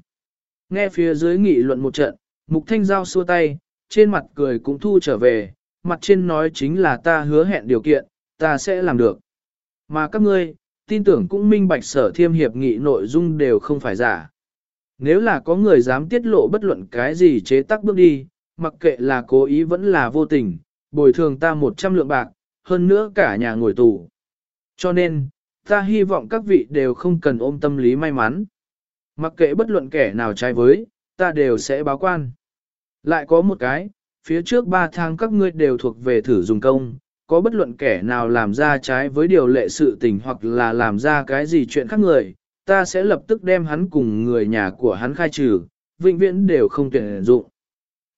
Nghe phía dưới nghị luận một trận, Mục Thanh Giao xua tay, trên mặt cười cũng thu trở về, mặt trên nói chính là ta hứa hẹn điều kiện, ta sẽ làm được. Mà các ngươi, tin tưởng cũng minh bạch sở thiêm hiệp nghị nội dung đều không phải giả. Nếu là có người dám tiết lộ bất luận cái gì chế tắc bước đi, mặc kệ là cố ý vẫn là vô tình, bồi thường ta 100 lượng bạc, hơn nữa cả nhà ngồi tù. Cho nên, ta hy vọng các vị đều không cần ôm tâm lý may mắn. Mặc kệ bất luận kẻ nào trái với, ta đều sẽ báo quan. Lại có một cái, phía trước 3 tháng các ngươi đều thuộc về thử dùng công, có bất luận kẻ nào làm ra trái với điều lệ sự tình hoặc là làm ra cái gì chuyện khác người, ta sẽ lập tức đem hắn cùng người nhà của hắn khai trừ, vĩnh viễn đều không tuyển dụng.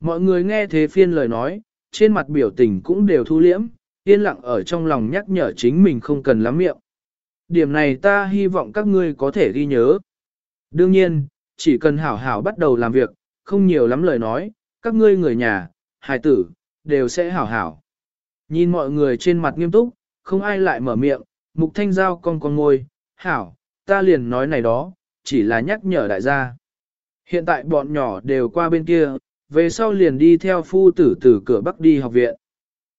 Mọi người nghe thế phiên lời nói, trên mặt biểu tình cũng đều thu liễm, yên lặng ở trong lòng nhắc nhở chính mình không cần lắm miệng. Điểm này ta hy vọng các ngươi có thể ghi nhớ. Đương nhiên, chỉ cần hảo hảo bắt đầu làm việc, không nhiều lắm lời nói, các ngươi người nhà, hài tử, đều sẽ hảo hảo. Nhìn mọi người trên mặt nghiêm túc, không ai lại mở miệng, mục thanh giao con con ngôi, hảo, ta liền nói này đó, chỉ là nhắc nhở đại gia. Hiện tại bọn nhỏ đều qua bên kia, về sau liền đi theo phu tử từ cửa bắc đi học viện.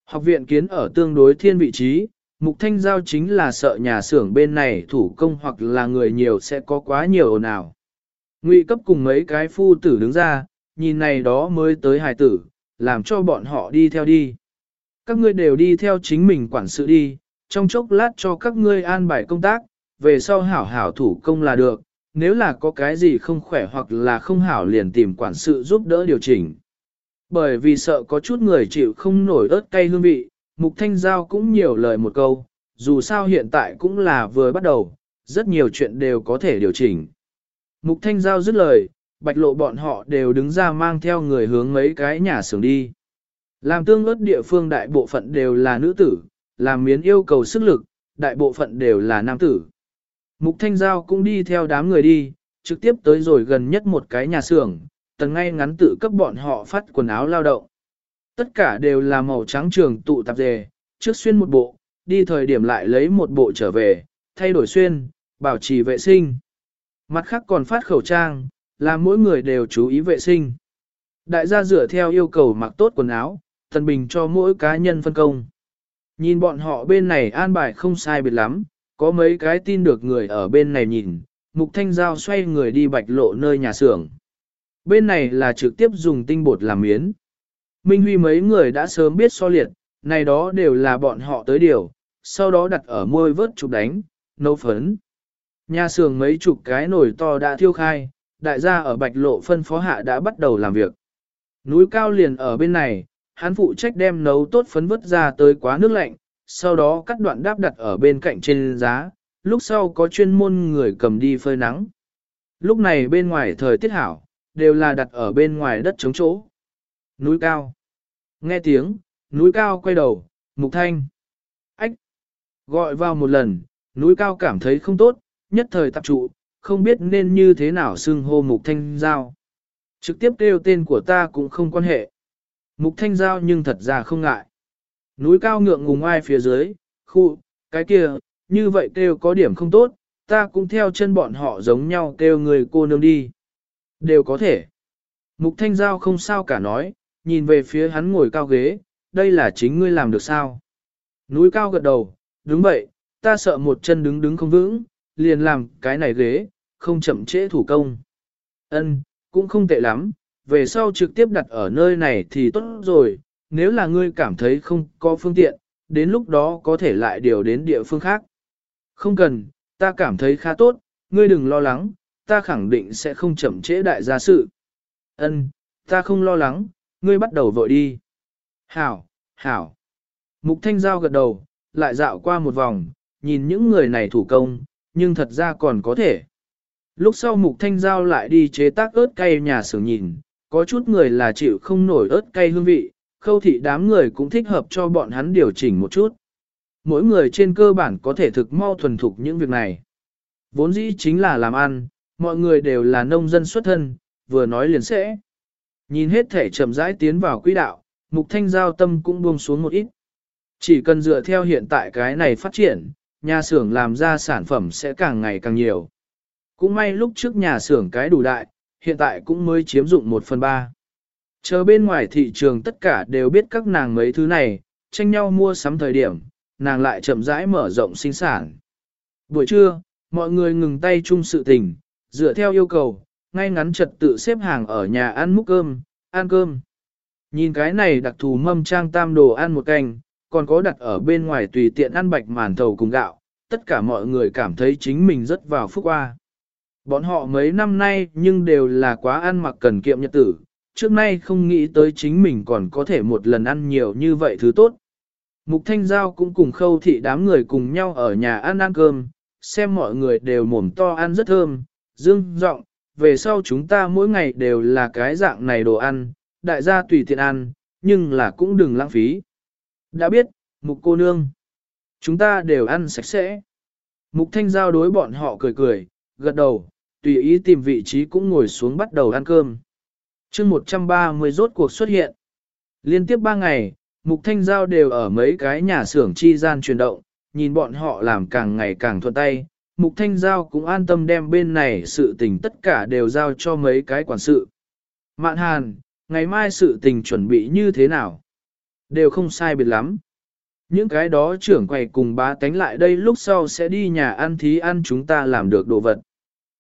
Học viện kiến ở tương đối thiên vị trí, mục thanh giao chính là sợ nhà xưởng bên này thủ công hoặc là người nhiều sẽ có quá nhiều ồn ào. Ngụy cấp cùng mấy cái phu tử đứng ra, nhìn này đó mới tới hài tử, làm cho bọn họ đi theo đi. Các ngươi đều đi theo chính mình quản sự đi, trong chốc lát cho các ngươi an bài công tác, về sau hảo hảo thủ công là được, nếu là có cái gì không khỏe hoặc là không hảo liền tìm quản sự giúp đỡ điều chỉnh. Bởi vì sợ có chút người chịu không nổi ớt cay hương vị, Mục Thanh Giao cũng nhiều lời một câu, dù sao hiện tại cũng là vừa bắt đầu, rất nhiều chuyện đều có thể điều chỉnh. Mục Thanh Giao dứt lời, bạch lộ bọn họ đều đứng ra mang theo người hướng mấy cái nhà xưởng đi. Làm tương ớt địa phương đại bộ phận đều là nữ tử, làm miến yêu cầu sức lực, đại bộ phận đều là nam tử. Mục Thanh Giao cũng đi theo đám người đi, trực tiếp tới rồi gần nhất một cái nhà xưởng, tầng ngay ngắn tự cấp bọn họ phát quần áo lao động. Tất cả đều là màu trắng trường tụ tạp dề, trước xuyên một bộ, đi thời điểm lại lấy một bộ trở về, thay đổi xuyên, bảo trì vệ sinh. Mặt khác còn phát khẩu trang, là mỗi người đều chú ý vệ sinh. Đại gia dựa theo yêu cầu mặc tốt quần áo, tần bình cho mỗi cá nhân phân công. Nhìn bọn họ bên này an bài không sai biệt lắm, có mấy cái tin được người ở bên này nhìn, Mục Thanh Giao xoay người đi bạch lộ nơi nhà xưởng. Bên này là trực tiếp dùng tinh bột làm miến. Minh Huy mấy người đã sớm biết so liệt, này đó đều là bọn họ tới điều, sau đó đặt ở môi vớt chụp đánh, nấu phấn. Nhà xưởng mấy chục cái nồi to đã thiêu khai, đại gia ở bạch lộ phân phó hạ đã bắt đầu làm việc. Núi cao liền ở bên này, hắn phụ trách đem nấu tốt phấn vứt ra tới quá nước lạnh, sau đó cắt đoạn đáp đặt ở bên cạnh trên giá, lúc sau có chuyên môn người cầm đi phơi nắng. Lúc này bên ngoài thời tiết hảo, đều là đặt ở bên ngoài đất chống chỗ. Núi cao. Nghe tiếng, núi cao quay đầu, mục thanh. Ách. Gọi vào một lần, núi cao cảm thấy không tốt, nhất thời tập trụ, không biết nên như thế nào xưng hô mục thanh giao. Trực tiếp kêu tên của ta cũng không quan hệ. Mục thanh giao nhưng thật ra không ngại. Núi cao ngượng ngùng ai phía dưới, khu, cái kia, như vậy kêu có điểm không tốt, ta cũng theo chân bọn họ giống nhau kêu người cô nương đi. Đều có thể. Mục thanh giao không sao cả nói, nhìn về phía hắn ngồi cao ghế, đây là chính ngươi làm được sao. Núi cao gật đầu, đúng vậy, ta sợ một chân đứng đứng không vững, liền làm cái này ghế, không chậm trễ thủ công. Ân, cũng không tệ lắm, về sau trực tiếp đặt ở nơi này thì tốt rồi, nếu là ngươi cảm thấy không có phương tiện, đến lúc đó có thể lại điều đến địa phương khác. Không cần, ta cảm thấy khá tốt, ngươi đừng lo lắng, ta khẳng định sẽ không chậm trễ đại gia sự. Ân, ta không lo lắng, ngươi bắt đầu vội đi. Hảo, hảo. Mục Thanh Giao gật đầu, lại dạo qua một vòng, nhìn những người này thủ công, nhưng thật ra còn có thể. Lúc sau Mục Thanh Giao lại đi chế tác ớt cay nhà xưởng nhìn, có chút người là chịu không nổi ớt cay hương vị, khâu thị đám người cũng thích hợp cho bọn hắn điều chỉnh một chút. Mỗi người trên cơ bản có thể thực mau thuần thục những việc này. Vốn dĩ chính là làm ăn, mọi người đều là nông dân xuất thân, vừa nói liền sẽ. Nhìn hết thể chậm rãi tiến vào quỹ đạo, mục thanh giao tâm cũng buông xuống một ít. Chỉ cần dựa theo hiện tại cái này phát triển, nhà xưởng làm ra sản phẩm sẽ càng ngày càng nhiều. Cũng may lúc trước nhà xưởng cái đủ đại, hiện tại cũng mới chiếm dụng một phần ba. Chờ bên ngoài thị trường tất cả đều biết các nàng mấy thứ này, tranh nhau mua sắm thời điểm, nàng lại chậm rãi mở rộng sinh sản. Buổi trưa, mọi người ngừng tay chung sự tình, dựa theo yêu cầu, ngay ngắn trật tự xếp hàng ở nhà ăn múc cơm, ăn cơm. Nhìn cái này đặc thù mâm trang tam đồ ăn một canh, còn có đặt ở bên ngoài tùy tiện ăn bạch màn thầu cùng gạo, tất cả mọi người cảm thấy chính mình rất vào phúc qua. Bọn họ mấy năm nay nhưng đều là quá ăn mặc cần kiệm nhật tử, trước nay không nghĩ tới chính mình còn có thể một lần ăn nhiều như vậy thứ tốt. Mục Thanh Giao cũng cùng khâu thị đám người cùng nhau ở nhà ăn ăn cơm, xem mọi người đều mồm to ăn rất thơm, dương giọng về sau chúng ta mỗi ngày đều là cái dạng này đồ ăn, đại gia tùy tiện ăn, nhưng là cũng đừng lãng phí. Đã biết, mục cô nương, chúng ta đều ăn sạch sẽ. Mục Thanh Giao đối bọn họ cười cười, gật đầu, tùy ý tìm vị trí cũng ngồi xuống bắt đầu ăn cơm. chương 130 rốt cuộc xuất hiện. Liên tiếp 3 ngày, Mục Thanh Giao đều ở mấy cái nhà xưởng chi gian chuyển động, nhìn bọn họ làm càng ngày càng thuận tay. Mục Thanh Giao cũng an tâm đem bên này sự tình tất cả đều giao cho mấy cái quản sự. Mạn Hàn, ngày mai sự tình chuẩn bị như thế nào? Đều không sai biệt lắm. Những cái đó trưởng quầy cùng bá tánh lại đây lúc sau sẽ đi nhà ăn thí ăn chúng ta làm được đồ vật.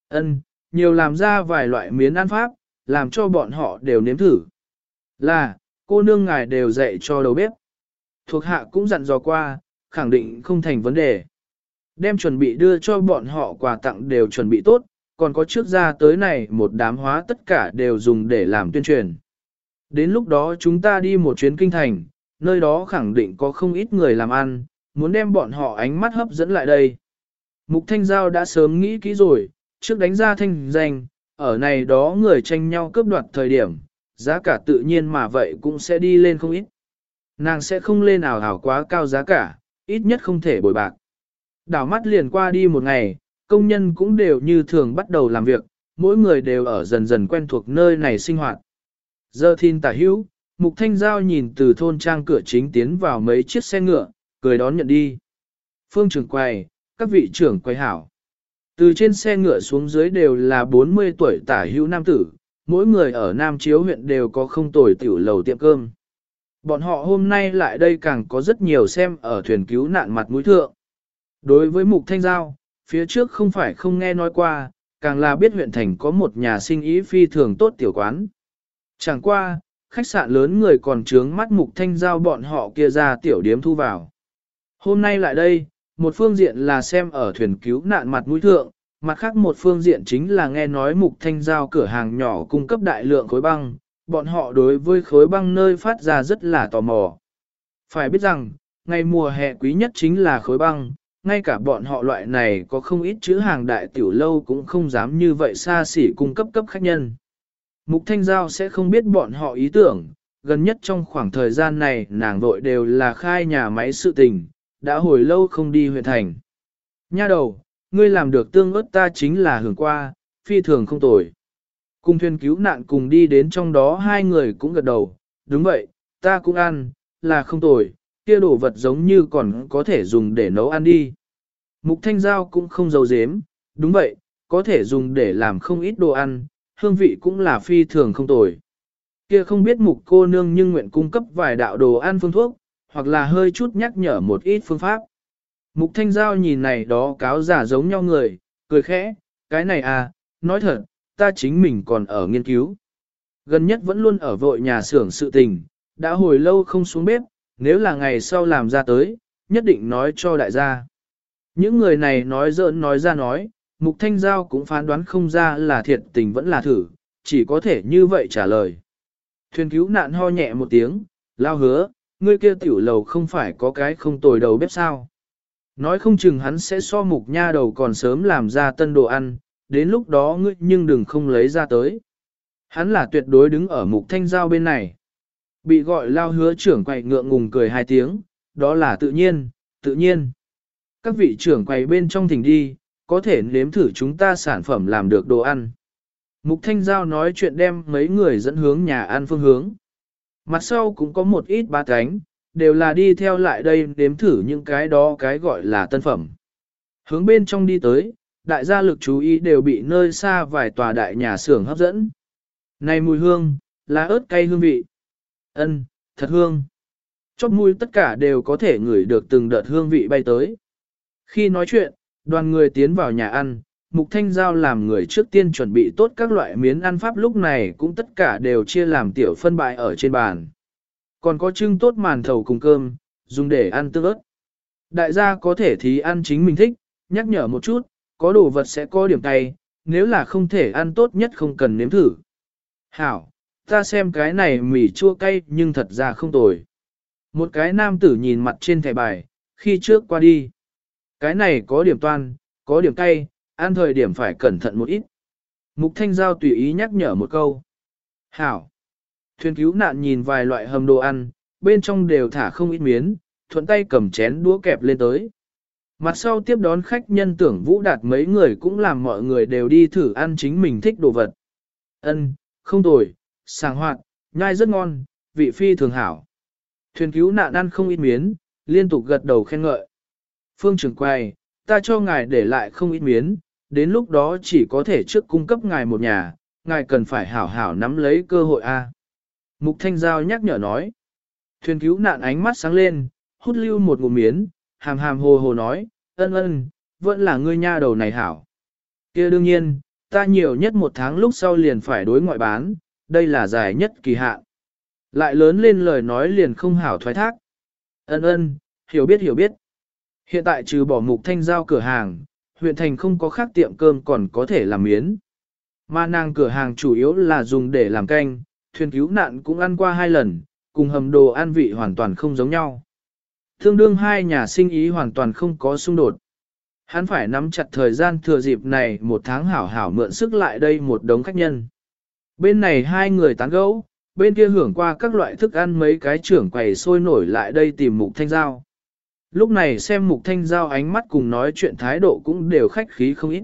Ân, nhiều làm ra vài loại miến ăn pháp, làm cho bọn họ đều nếm thử. Là, cô nương ngài đều dạy cho đầu bếp. Thuộc hạ cũng dặn dò qua, khẳng định không thành vấn đề. Đem chuẩn bị đưa cho bọn họ quà tặng đều chuẩn bị tốt, còn có trước ra tới này một đám hóa tất cả đều dùng để làm tuyên truyền. Đến lúc đó chúng ta đi một chuyến kinh thành, nơi đó khẳng định có không ít người làm ăn, muốn đem bọn họ ánh mắt hấp dẫn lại đây. Mục Thanh Giao đã sớm nghĩ kỹ rồi, trước đánh ra thanh danh, ở này đó người tranh nhau cướp đoạt thời điểm, giá cả tự nhiên mà vậy cũng sẽ đi lên không ít. Nàng sẽ không lên ảo hảo quá cao giá cả, ít nhất không thể bồi bạc. Đảo mắt liền qua đi một ngày, công nhân cũng đều như thường bắt đầu làm việc, mỗi người đều ở dần dần quen thuộc nơi này sinh hoạt. Giờ thiên tả hữu, Mục Thanh Giao nhìn từ thôn trang cửa chính tiến vào mấy chiếc xe ngựa, cười đón nhận đi. Phương trưởng quầy, các vị trưởng quầy hảo. Từ trên xe ngựa xuống dưới đều là 40 tuổi tả hữu nam tử, mỗi người ở Nam Chiếu huyện đều có không tồi tiểu lầu tiệm cơm. Bọn họ hôm nay lại đây càng có rất nhiều xem ở thuyền cứu nạn mặt mũi thượng. Đối với Mục Thanh Giao, phía trước không phải không nghe nói qua, càng là biết huyện thành có một nhà sinh ý phi thường tốt tiểu quán. Chẳng qua, khách sạn lớn người còn trướng mắt Mục Thanh Giao bọn họ kia ra tiểu điếm thu vào. Hôm nay lại đây, một phương diện là xem ở thuyền cứu nạn mặt mũi thượng, mặt khác một phương diện chính là nghe nói mục thanh giao cửa hàng nhỏ cung cấp đại lượng khối băng, bọn họ đối với khối băng nơi phát ra rất là tò mò. Phải biết rằng, ngày mùa hè quý nhất chính là khối băng, ngay cả bọn họ loại này có không ít chữ hàng đại tiểu lâu cũng không dám như vậy xa xỉ cung cấp cấp khách nhân. Mục Thanh Giao sẽ không biết bọn họ ý tưởng, gần nhất trong khoảng thời gian này nàng vội đều là khai nhà máy sự tình, đã hồi lâu không đi huyện thành. Nha đầu, ngươi làm được tương ớt ta chính là hưởng qua, phi thường không tồi. Cùng thuyền cứu nạn cùng đi đến trong đó hai người cũng gật đầu, đúng vậy, ta cũng ăn, là không tồi, kia đồ vật giống như còn có thể dùng để nấu ăn đi. Mục thanh giao cũng không giấu dếm, đúng vậy, có thể dùng để làm không ít đồ ăn, hương vị cũng là phi thường không tồi. Kia không biết mục cô nương nhưng nguyện cung cấp vài đạo đồ ăn phương thuốc, hoặc là hơi chút nhắc nhở một ít phương pháp. Mục Thanh Giao nhìn này đó cáo giả giống nhau người, cười khẽ, cái này à, nói thật, ta chính mình còn ở nghiên cứu. Gần nhất vẫn luôn ở vội nhà xưởng sự tình, đã hồi lâu không xuống bếp, nếu là ngày sau làm ra tới, nhất định nói cho đại gia. Những người này nói giỡn nói ra nói, Mục Thanh Giao cũng phán đoán không ra là thiệt tình vẫn là thử, chỉ có thể như vậy trả lời. Thuyền cứu nạn ho nhẹ một tiếng, lao hứa, ngươi kia tiểu lầu không phải có cái không tồi đầu bếp sao. Nói không chừng hắn sẽ so mục nha đầu còn sớm làm ra tân đồ ăn, đến lúc đó ngươi nhưng đừng không lấy ra tới. Hắn là tuyệt đối đứng ở mục thanh giao bên này. Bị gọi lao hứa trưởng quầy ngượng ngùng cười hai tiếng, đó là tự nhiên, tự nhiên. Các vị trưởng quầy bên trong thỉnh đi, có thể nếm thử chúng ta sản phẩm làm được đồ ăn. Mục Thanh Giao nói chuyện đem mấy người dẫn hướng nhà ăn phương hướng. Mặt sau cũng có một ít ba cánh, đều là đi theo lại đây đếm thử những cái đó cái gọi là tân phẩm. Hướng bên trong đi tới, đại gia lực chú ý đều bị nơi xa vài tòa đại nhà xưởng hấp dẫn. Này mùi hương, lá ớt cay hương vị. Ân, thật hương. Chóp mũi tất cả đều có thể ngửi được từng đợt hương vị bay tới. Khi nói chuyện, đoàn người tiến vào nhà ăn, Mục Thanh Giao làm người trước tiên chuẩn bị tốt các loại miến ăn pháp lúc này cũng tất cả đều chia làm tiểu phân bại ở trên bàn. Còn có trưng tốt màn thầu cùng cơm, dùng để ăn tương ớt. Đại gia có thể thì ăn chính mình thích, nhắc nhở một chút, có đồ vật sẽ có điểm tay, nếu là không thể ăn tốt nhất không cần nếm thử. Hảo, ta xem cái này mì chua cay nhưng thật ra không tồi. Một cái nam tử nhìn mặt trên thẻ bài, khi trước qua đi. Cái này có điểm toan, có điểm cay, ăn thời điểm phải cẩn thận một ít. Mục Thanh Giao tùy ý nhắc nhở một câu. Hảo. Thuyền cứu nạn nhìn vài loại hầm đồ ăn, bên trong đều thả không ít miến, thuận tay cầm chén đũa kẹp lên tới. Mặt sau tiếp đón khách nhân tưởng vũ đạt mấy người cũng làm mọi người đều đi thử ăn chính mình thích đồ vật. Ân, không tồi, sàng hoạt, nhai rất ngon, vị phi thường hảo. Thuyền cứu nạn ăn không ít miến, liên tục gật đầu khen ngợi. Phương trưởng quay, ta cho ngài để lại không ít miến, đến lúc đó chỉ có thể trước cung cấp ngài một nhà, ngài cần phải hảo hảo nắm lấy cơ hội A. Mục Thanh Giao nhắc nhở nói. Thuyền cứu nạn ánh mắt sáng lên, hút lưu một ngụm miến, hàm hàm hồ hồ nói, ân ân, vẫn là ngươi nha đầu này hảo. kia đương nhiên, ta nhiều nhất một tháng lúc sau liền phải đối ngoại bán, đây là dài nhất kỳ hạn. Lại lớn lên lời nói liền không hảo thoái thác. Ân ân, hiểu biết hiểu biết. Hiện tại trừ bỏ mục thanh giao cửa hàng, huyện thành không có khác tiệm cơm còn có thể làm miến. Mà nàng cửa hàng chủ yếu là dùng để làm canh, thuyền cứu nạn cũng ăn qua hai lần, cùng hầm đồ ăn vị hoàn toàn không giống nhau. Thương đương hai nhà sinh ý hoàn toàn không có xung đột. Hắn phải nắm chặt thời gian thừa dịp này một tháng hảo hảo mượn sức lại đây một đống khách nhân. Bên này hai người tán gẫu, bên kia hưởng qua các loại thức ăn mấy cái trưởng quầy sôi nổi lại đây tìm mục thanh giao. Lúc này xem mục thanh giao ánh mắt cùng nói chuyện thái độ cũng đều khách khí không ít.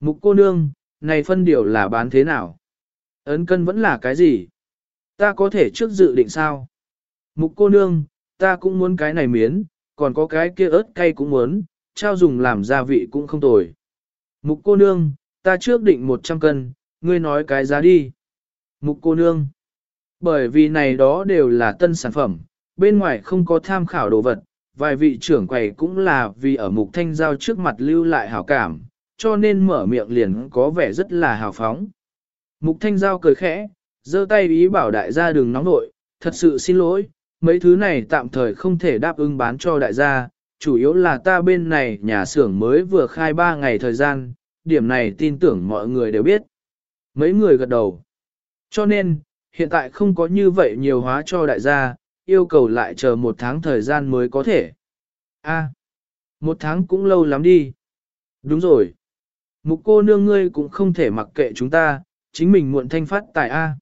Mục cô nương, này phân điều là bán thế nào? Ấn cân vẫn là cái gì? Ta có thể trước dự định sao? Mục cô nương, ta cũng muốn cái này miến, còn có cái kia ớt cay cũng muốn, trao dùng làm gia vị cũng không tồi. Mục cô nương, ta trước định 100 cân, ngươi nói cái giá đi. Mục cô nương, bởi vì này đó đều là tân sản phẩm, bên ngoài không có tham khảo đồ vật, vài vị trưởng quầy cũng là vì ở mục thanh giao trước mặt lưu lại hảo cảm, cho nên mở miệng liền có vẻ rất là hào phóng. Mục thanh giao cười khẽ, giơ tay ý bảo đại gia đừng nóng nội, thật sự xin lỗi, mấy thứ này tạm thời không thể đáp ứng bán cho đại gia, chủ yếu là ta bên này nhà xưởng mới vừa khai 3 ngày thời gian, điểm này tin tưởng mọi người đều biết. Mấy người gật đầu. Cho nên, hiện tại không có như vậy nhiều hóa cho đại gia, yêu cầu lại chờ một tháng thời gian mới có thể. A, một tháng cũng lâu lắm đi. Đúng rồi. Mục cô nương ngươi cũng không thể mặc kệ chúng ta, chính mình muộn thanh phát tài A.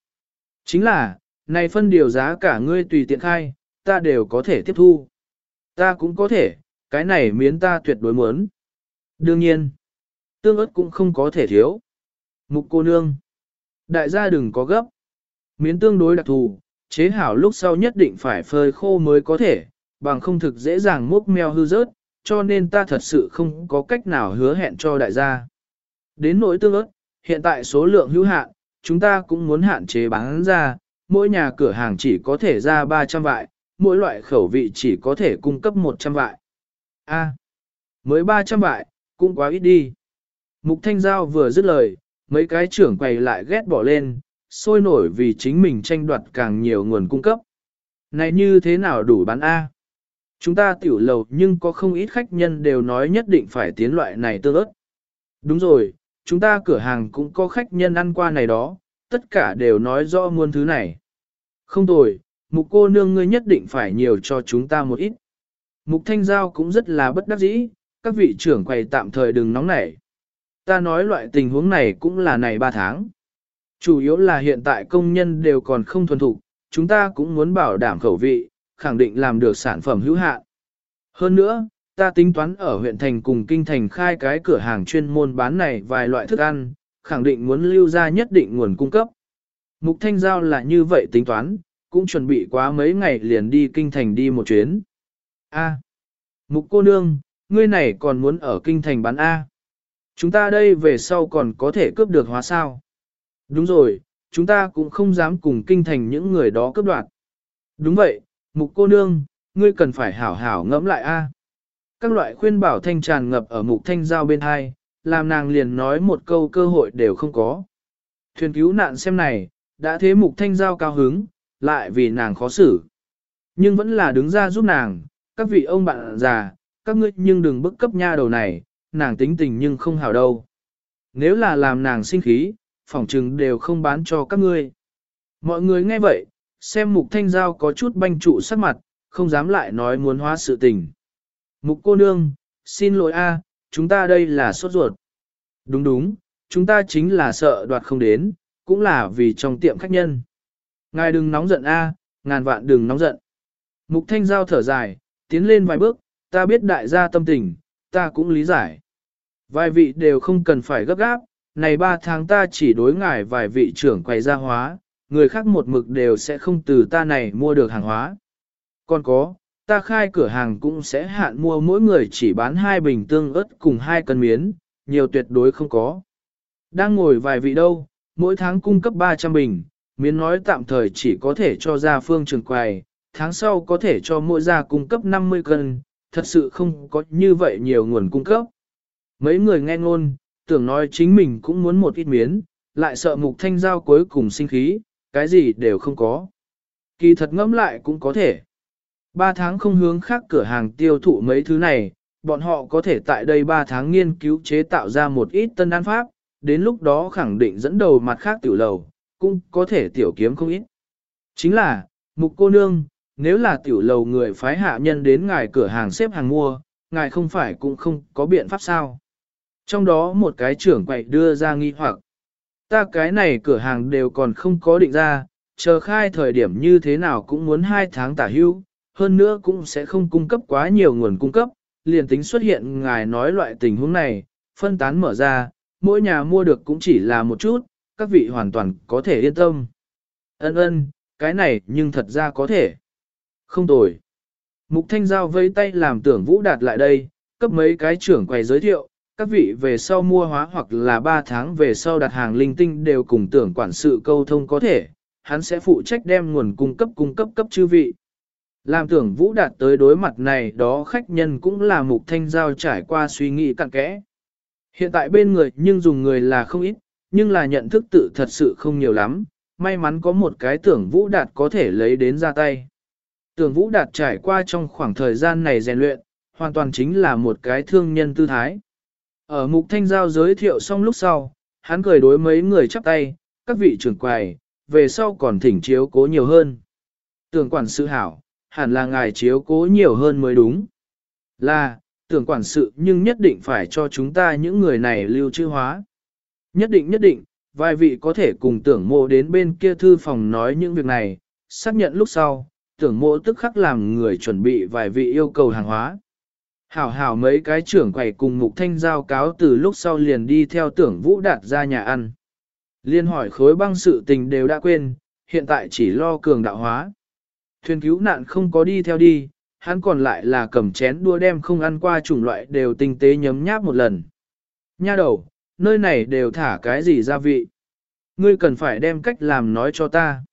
Chính là, này phân điều giá cả ngươi tùy tiện khai, ta đều có thể tiếp thu. Ta cũng có thể, cái này miến ta tuyệt đối muốn. Đương nhiên, tương ớt cũng không có thể thiếu. Mục cô nương, đại gia đừng có gấp. Miến tương đối đặc thù, chế hảo lúc sau nhất định phải phơi khô mới có thể, bằng không thực dễ dàng múc meo hư rớt, cho nên ta thật sự không có cách nào hứa hẹn cho đại gia. Đến nỗi tương ớt, hiện tại số lượng hữu hạn, chúng ta cũng muốn hạn chế bán ra, mỗi nhà cửa hàng chỉ có thể ra 300 vại, mỗi loại khẩu vị chỉ có thể cung cấp 100 vại. A, mới 300 vại, cũng quá ít đi. Mục Thanh Giao vừa dứt lời, mấy cái trưởng quầy lại ghét bỏ lên, sôi nổi vì chính mình tranh đoạt càng nhiều nguồn cung cấp. Này như thế nào đủ bán A? Chúng ta tiểu lầu nhưng có không ít khách nhân đều nói nhất định phải tiến loại này tương ớt. Đúng rồi, chúng ta cửa hàng cũng có khách nhân ăn qua này đó, tất cả đều nói rõ muôn thứ này. Không tồi, mục cô nương ngươi nhất định phải nhiều cho chúng ta một ít. Mục thanh giao cũng rất là bất đắc dĩ, các vị trưởng quầy tạm thời đừng nóng nảy. Ta nói loại tình huống này cũng là này 3 tháng. Chủ yếu là hiện tại công nhân đều còn không thuần thục, chúng ta cũng muốn bảo đảm khẩu vị, khẳng định làm được sản phẩm hữu hạn. Hơn nữa, ta tính toán ở huyện thành cùng kinh thành khai cái cửa hàng chuyên môn bán này vài loại thức ăn, khẳng định muốn lưu ra nhất định nguồn cung cấp. Mục Thanh Giao là như vậy tính toán, cũng chuẩn bị quá mấy ngày liền đi kinh thành đi một chuyến. A. Mục cô nương, ngươi này còn muốn ở kinh thành bán A. Chúng ta đây về sau còn có thể cướp được hóa sao. Đúng rồi, chúng ta cũng không dám cùng kinh thành những người đó cướp đoạt. Đúng vậy, mục cô nương, ngươi cần phải hảo hảo ngẫm lại a. Các loại khuyên bảo thanh tràn ngập ở mục thanh giao bên hai, làm nàng liền nói một câu cơ hội đều không có. Thuyền cứu nạn xem này, đã thế mục thanh giao cao hứng, lại vì nàng khó xử. Nhưng vẫn là đứng ra giúp nàng, các vị ông bạn già, các ngươi nhưng đừng bức cấp nha đầu này, nàng tính tình nhưng không hảo đâu. Nếu là làm nàng sinh khí, phỏng chừng đều không bán cho các ngươi. Mọi người nghe vậy, xem mục thanh giao có chút banh trụ sắc mặt, không dám lại nói muốn hóa sự tình. Mục cô nương, xin lỗi a, chúng ta đây là sốt ruột. Đúng đúng, chúng ta chính là sợ đoạt không đến, cũng là vì trong tiệm khách nhân. Ngài đừng nóng giận a, ngàn vạn đừng nóng giận. Mục thanh giao thở dài, tiến lên vài bước, ta biết đại gia tâm tình, ta cũng lý giải. Vài vị đều không cần phải gấp gáp, này ba tháng ta chỉ đối ngài vài vị trưởng quầy gia hóa, người khác một mực đều sẽ không từ ta này mua được hàng hóa. Còn có, ta khai cửa hàng cũng sẽ hạn mua mỗi người chỉ bán hai bình tương ớt cùng hai cân miến, nhiều tuyệt đối không có. Đang ngồi vài vị đâu, mỗi tháng cung cấp 300 bình, miến nói tạm thời chỉ có thể cho ra phương trường quầy, tháng sau có thể cho mỗi gia cung cấp 50 cân, thật sự không có như vậy nhiều nguồn cung cấp. Mấy người nghe ngôn, tưởng nói chính mình cũng muốn một ít miến, lại sợ mục thanh giao cuối cùng sinh khí, cái gì đều không có. Kỳ thật ngẫm lại cũng có thể. Ba tháng không hướng khác cửa hàng tiêu thụ mấy thứ này, bọn họ có thể tại đây ba tháng nghiên cứu chế tạo ra một ít tân đan pháp, đến lúc đó khẳng định dẫn đầu mặt khác tiểu lầu, cũng có thể tiểu kiếm không ít. Chính là, mục cô nương, nếu là tiểu lầu người phái hạ nhân đến ngài cửa hàng xếp hàng mua, ngài không phải cũng không có biện pháp sao. Trong đó một cái trưởng quậy đưa ra nghi hoặc, ta cái này cửa hàng đều còn không có định ra, chờ khai thời điểm như thế nào cũng muốn hai tháng tả hưu, hơn nữa cũng sẽ không cung cấp quá nhiều nguồn cung cấp, liền tính xuất hiện ngài nói loại tình huống này, phân tán mở ra, mỗi nhà mua được cũng chỉ là một chút, các vị hoàn toàn có thể yên tâm. Ân ân, cái này nhưng thật ra có thể. Không tồi. Mục Thanh Giao vây tay làm tưởng Vũ Đạt lại đây, cấp mấy cái trưởng quầy giới thiệu, các vị về sau mua hóa hoặc là 3 tháng về sau đặt hàng linh tinh đều cùng tưởng quản sự câu thông có thể, hắn sẽ phụ trách đem nguồn cung cấp cung cấp cấp chư vị. Làm tưởng Vũ Đạt tới đối mặt này đó khách nhân cũng là Mục Thanh Giao trải qua suy nghĩ cặn kẽ. Hiện tại bên người nhưng dùng người là không ít, nhưng là nhận thức tự thật sự không nhiều lắm, may mắn có một cái tưởng Vũ Đạt có thể lấy đến ra tay. Tưởng Vũ Đạt trải qua trong khoảng thời gian này rèn luyện, hoàn toàn chính là một cái thương nhân tư thái. Ở mục thanh giao giới thiệu xong lúc sau, hắn cười đối mấy người chắp tay, các vị trưởng quầy, về sau còn thỉnh chiếu cố nhiều hơn. Tưởng quản sự hảo, hẳn là ngài chiếu cố nhiều hơn mới đúng. Là, tưởng quản sự nhưng nhất định phải cho chúng ta những người này lưu trữ hóa. Nhất định nhất định, vài vị có thể cùng tưởng mộ đến bên kia thư phòng nói những việc này, xác nhận lúc sau, tưởng mộ tức khắc làm người chuẩn bị vài vị yêu cầu hàng hóa. Hảo hảo mấy cái trưởng quầy cùng mục thanh giao cáo từ lúc sau liền đi theo tưởng vũ đạt ra nhà ăn. Liên hỏi khối băng sự tình đều đã quên, hiện tại chỉ lo cường đạo hóa. Thuyền cứu nạn không có đi theo đi, hắn còn lại là cầm chén đua đem không ăn qua chủng loại đều tinh tế nhấm nháp một lần. Nha đầu, nơi này đều thả cái gì gia vị? Ngươi cần phải đem cách làm nói cho ta.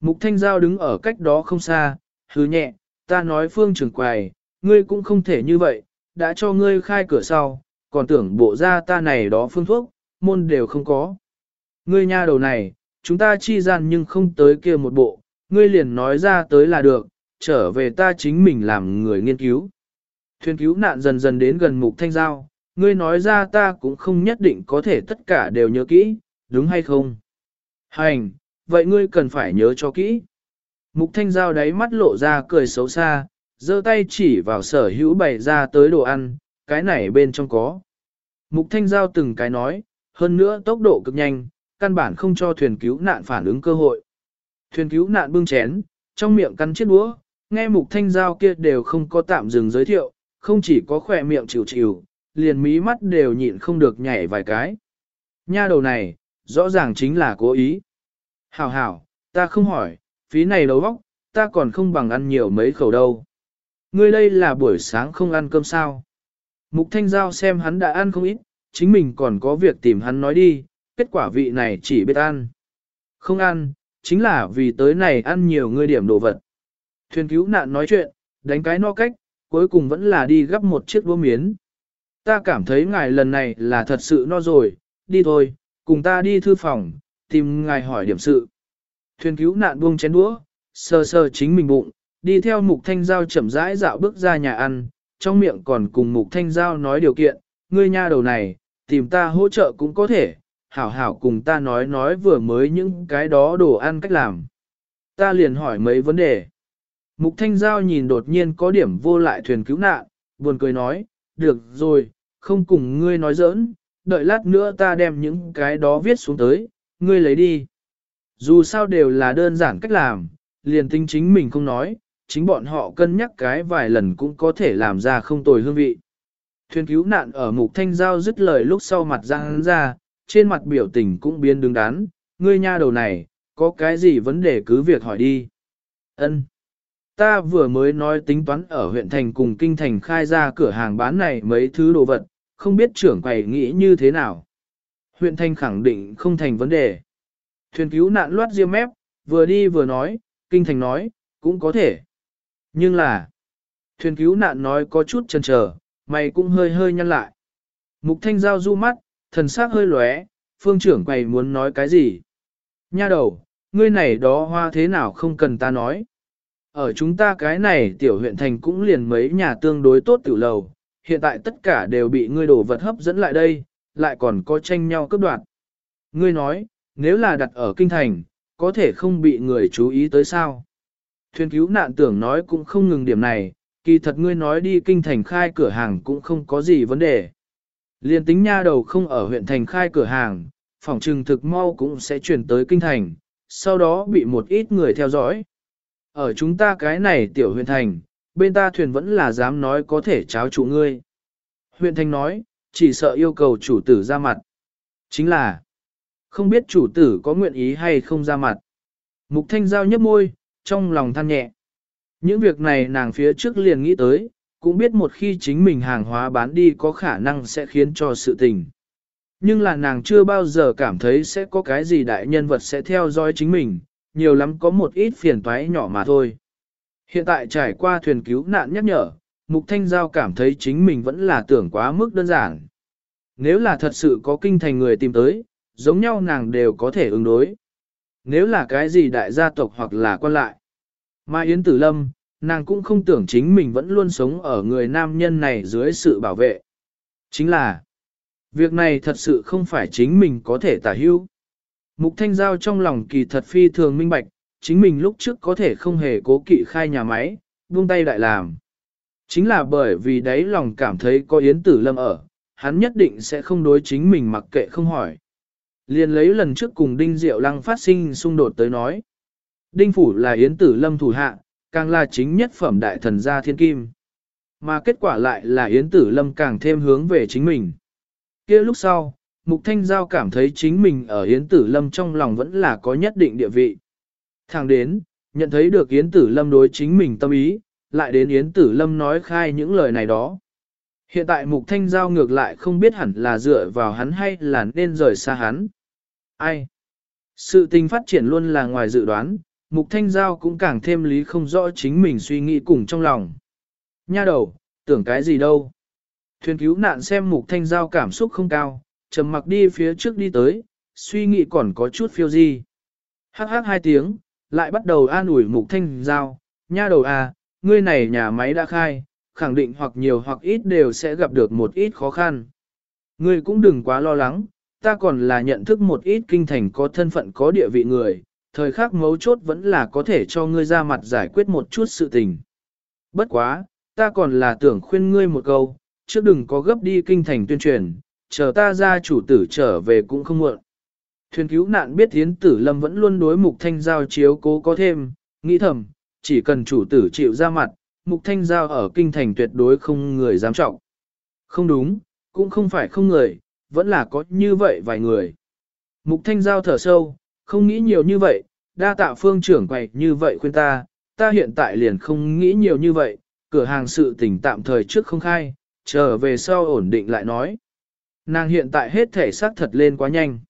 Mục Thanh Giao đứng ở cách đó không xa, hứ nhẹ, ta nói phương trưởng quầy, ngươi cũng không thể như vậy, đã cho ngươi khai cửa sau, còn tưởng bộ ra ta này đó phương thuốc, môn đều không có. Ngươi nha đầu này, chúng ta chi gian nhưng không tới kia một bộ, ngươi liền nói ra tới là được, trở về ta chính mình làm người nghiên cứu. Thuyền cứu nạn dần dần đến gần mục thanh giao, ngươi nói ra ta cũng không nhất định có thể tất cả đều nhớ kỹ, đúng hay không? Hành, vậy ngươi cần phải nhớ cho kỹ. Mục thanh giao đáy mắt lộ ra cười xấu xa, giơ tay chỉ vào sở hữu bày ra tới đồ ăn, cái này bên trong có. Mục thanh giao từng cái nói, hơn nữa tốc độ cực nhanh, căn bản không cho thuyền cứu nạn phản ứng cơ hội. Thuyền cứu nạn bưng chén, trong miệng cắn chiếc đũa, nghe mục thanh giao kia đều không có tạm dừng giới thiệu, không chỉ có khỏe miệng chịu chịu, liền mí mắt đều nhịn không được nhảy vài cái. Nha đầu này, rõ ràng chính là cố ý. Hảo hảo, ta không hỏi, phí này đầu óc, ta còn không bằng ăn nhiều mấy khẩu đâu. Ngươi đây là buổi sáng không ăn cơm sao? Mục Thanh Giao xem hắn đã ăn không ít, chính mình còn có việc tìm hắn nói đi, kết quả vị này chỉ biết ăn. Không ăn, chính là vì tới này ăn nhiều ngươi điểm đồ vật. Thuyền cứu nạn nói chuyện, đánh cái no cách, cuối cùng vẫn là đi gấp một chiếc đũa miến. Ta cảm thấy ngài lần này là thật sự no rồi, đi thôi, cùng ta đi thư phòng, tìm ngài hỏi điểm sự. Thuyền cứu nạn buông chén đũa, sờ sờ chính mình bụng, đi theo mục thanh giao chậm rãi dạo bước ra nhà ăn, trong miệng còn cùng mục thanh giao nói điều kiện, ngươi nha đầu này, tìm ta hỗ trợ cũng có thể, hảo hảo cùng ta nói nói vừa mới những cái đó đồ ăn cách làm. Ta liền hỏi mấy vấn đề. Mục thanh giao nhìn đột nhiên có điểm vô lại thuyền cứu nạn, buồn cười nói, được rồi, không cùng ngươi nói giỡn, đợi lát nữa ta đem những cái đó viết xuống tới, ngươi lấy đi. Dù sao đều là đơn giản cách làm, liền tính chính mình không nói, chính bọn họ cân nhắc cái vài lần cũng có thể làm ra không tồi hương vị. Thuyền cứu nạn ở mục thanh giao dứt lời lúc sau mặt ra hắn ra, trên mặt biểu tình cũng biến đứng đắn, ngươi nha đầu này, có cái gì vấn đề cứ việc hỏi đi. Ân, Ta vừa mới nói tính toán ở huyện thành cùng kinh thành khai ra cửa hàng bán này mấy thứ đồ vật, không biết trưởng quầy nghĩ như thế nào. Huyện thành khẳng định không thành vấn đề. Thuyền cứu nạn loát riêng mép, vừa đi vừa nói, kinh thành nói, cũng có thể. Nhưng là, thuyền cứu nạn nói có chút chần chờ, mày cũng hơi hơi nhăn lại. Mục thanh giao du mắt, thần sắc hơi lóe, phương trưởng quầy muốn nói cái gì? Nha đầu, ngươi này đó hoa thế nào không cần ta nói. Ở chúng ta cái này tiểu huyện thành cũng liền mấy nhà tương đối tốt tiểu lầu, hiện tại tất cả đều bị ngươi đổ vật hấp dẫn lại đây, lại còn có tranh nhau cướp đoạt. Ngươi nói, nếu là đặt ở kinh thành, có thể không bị người chú ý tới sao? Thuyền cứu nạn tưởng nói cũng không ngừng điểm này, kỳ thật ngươi nói đi kinh thành khai cửa hàng cũng không có gì vấn đề. Liên tính nha đầu không ở huyện thành khai cửa hàng, phòng trừng thực mau cũng sẽ chuyển tới kinh thành, sau đó bị một ít người theo dõi. Ở chúng ta cái này tiểu huyện thành, bên ta thuyền vẫn là dám nói có thể cháo chủ ngươi. Huyện thành nói, chỉ sợ yêu cầu chủ tử ra mặt. Chính là, không biết chủ tử có nguyện ý hay không ra mặt. Mục thanh giao nhấp môi, trong lòng than nhẹ. Những việc này nàng phía trước liền nghĩ tới, cũng biết một khi chính mình hàng hóa bán đi có khả năng sẽ khiến cho sự tình. Nhưng là nàng chưa bao giờ cảm thấy sẽ có cái gì đại nhân vật sẽ theo dõi chính mình, nhiều lắm có một ít phiền toái nhỏ mà thôi. Hiện tại trải qua thuyền cứu nạn nhắc nhở, Mục Thanh Giao cảm thấy chính mình vẫn là tưởng quá mức đơn giản. Nếu là thật sự có kinh thành người tìm tới, giống nhau nàng đều có thể ứng đối. Nếu là cái gì đại gia tộc hoặc là quan lại. Mà Yến Tử Lâm, nàng cũng không tưởng chính mình vẫn luôn sống ở người nam nhân này dưới sự bảo vệ. Chính là, việc này thật sự không phải chính mình có thể tả hưu. Mục Thanh Giao trong lòng kỳ thật phi thường minh bạch, chính mình lúc trước có thể không hề cố kỵ khai nhà máy, buông tay đại làm. Chính là bởi vì đấy lòng cảm thấy có Yến Tử Lâm ở, hắn nhất định sẽ không đối chính mình mặc kệ không hỏi. Liền lấy lần trước cùng Đinh Diệu Lăng phát sinh xung đột tới nói. Đinh Phủ là Yến Tử Lâm thủ hạ, càng là chính nhất phẩm đại thần gia thiên kim. Mà kết quả lại là Yến Tử Lâm càng thêm hướng về chính mình. kia lúc sau, Mục Thanh Giao cảm thấy chính mình ở Yến Tử Lâm trong lòng vẫn là có nhất định địa vị. Thẳng đến, nhận thấy được Yến Tử Lâm đối chính mình tâm ý, lại đến Yến Tử Lâm nói khai những lời này đó. Hiện tại Mục Thanh Giao ngược lại không biết hẳn là dựa vào hắn hay là nên rời xa hắn. Ai? Sự tình phát triển luôn là ngoài dự đoán, Mục Thanh Giao cũng càng thêm lý không rõ chính mình suy nghĩ cùng trong lòng. Nha đầu, tưởng cái gì đâu? Thuyền cứu nạn xem Mục Thanh Giao cảm xúc không cao, trầm mặc đi phía trước đi tới, suy nghĩ còn có chút phiêu di. Hắc hắc hai tiếng, lại bắt đầu an ủi Mục Thanh Giao, nha đầu à, ngươi này nhà máy đã khai, khẳng định hoặc nhiều hoặc ít đều sẽ gặp được một ít khó khăn. Ngươi cũng đừng quá lo lắng, ta còn là nhận thức một ít kinh thành có thân phận có địa vị người, thời khắc mấu chốt vẫn là có thể cho ngươi ra mặt giải quyết một chút sự tình. Bất quá, ta còn là tưởng khuyên ngươi một câu, trước đừng có gấp đi kinh thành tuyên truyền, chờ ta ra chủ tử trở về cũng không muộn. Thuyền cứu nạn biết Yến Tử Lâm vẫn luôn đối mục thanh giao chiếu cố có thêm, nghĩ thầm, chỉ cần chủ tử chịu ra mặt, mục thanh giao ở kinh thành tuyệt đối không người dám trọng. Không đúng, cũng không phải không người, vẫn là có như vậy vài người. Mục thanh giao thở sâu, không nghĩ nhiều như vậy, đa tạ phương trưởng quầy như vậy khuyên ta, ta hiện tại liền không nghĩ nhiều như vậy, cửa hàng sự tình tạm thời trước không khai, trở về sau ổn định lại nói. Nàng hiện tại hết thể xác thật lên quá nhanh.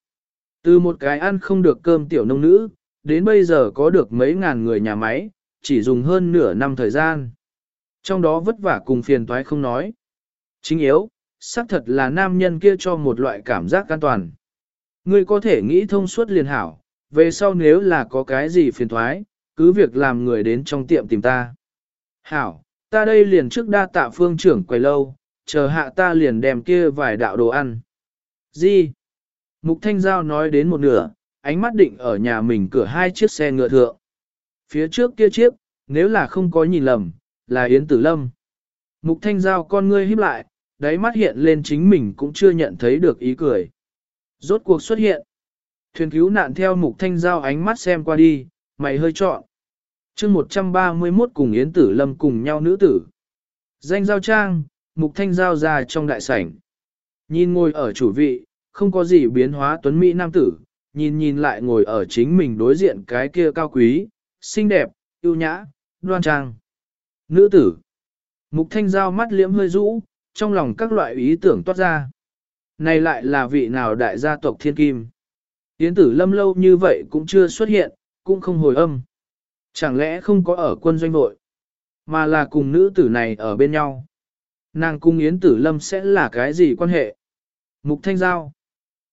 Từ một cái ăn không được cơm tiểu nông nữ, đến bây giờ có được mấy ngàn người nhà máy, chỉ dùng hơn nửa năm thời gian. Trong đó vất vả cùng phiền toái không nói. Chính yếu, xác thật là nam nhân kia cho một loại cảm giác an toàn. Ngươi có thể nghĩ thông suốt liền hảo, về sau nếu là có cái gì phiền thoái, cứ việc làm người đến trong tiệm tìm ta. Hảo, ta đây liền trước đa tạ phương trưởng quầy lâu, chờ hạ ta liền đem kia vài đạo đồ ăn. Gì? Mục Thanh Giao nói đến một nửa, ánh mắt định ở nhà mình cửa hai chiếc xe ngựa thượng. Phía trước kia chiếc, nếu là không có nhìn lầm, là Yến Tử Lâm. Mục Thanh Giao con ngươi híp lại, đáy mắt hiện lên chính mình cũng chưa nhận thấy được ý cười. Rốt cuộc xuất hiện. Thuyền cứu nạn theo Mục Thanh Giao ánh mắt xem qua đi, mày hơi trọn. chương 131 cùng Yến Tử Lâm cùng nhau nữ tử. Danh giao trang, Mục Thanh Giao ra trong đại sảnh. Nhìn ngồi ở chủ vị, không có gì biến hóa tuấn Mỹ nam tử, nhìn nhìn lại ngồi ở chính mình đối diện cái kia cao quý, xinh đẹp, yêu nhã, đoan trang. Nữ tử. Mục thanh giao mắt liễm hơi rũ, trong lòng các loại ý tưởng toát ra. Này lại là vị nào đại gia tộc thiên kim. Yến tử lâm lâu như vậy cũng chưa xuất hiện, cũng không hồi âm. Chẳng lẽ không có ở quân doanh nội, mà là cùng nữ tử này ở bên nhau. Nàng cung Yến tử lâm sẽ là cái gì quan hệ? Mục thanh giao.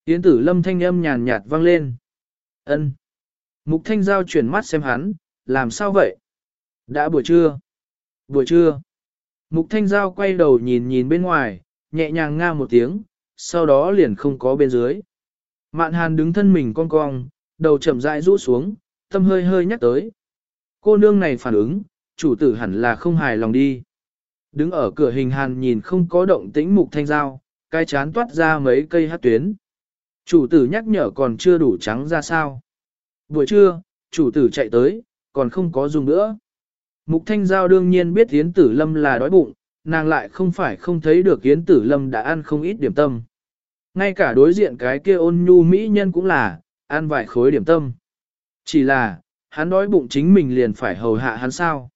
Yến tử lâm thanh âm nhàn nhạt vang lên. ân Mục thanh giao chuyển mắt xem hắn, làm sao vậy? Đã buổi trưa. Buổi trưa. Mục thanh giao quay đầu nhìn nhìn bên ngoài, nhẹ nhàng nga một tiếng, sau đó liền không có bên dưới. Mạn hàn đứng thân mình cong cong, đầu chậm rãi rũ xuống, tâm hơi hơi nhắc tới. Cô nương này phản ứng, chủ tử hẳn là không hài lòng đi. Đứng ở cửa hình hàn nhìn không có động tĩnh mục thanh giao, cái chán toát ra mấy cây hát tuyến. Chủ tử nhắc nhở còn chưa đủ trắng ra sao. Buổi trưa, chủ tử chạy tới, còn không có dùng nữa. Mục Thanh Giao đương nhiên biết Yến Tử Lâm là đói bụng, nàng lại không phải không thấy được Yến Tử Lâm đã ăn không ít điểm tâm. Ngay cả đối diện cái kia ôn nhu mỹ nhân cũng là, ăn vài khối điểm tâm. Chỉ là, hắn đói bụng chính mình liền phải hầu hạ hắn sao.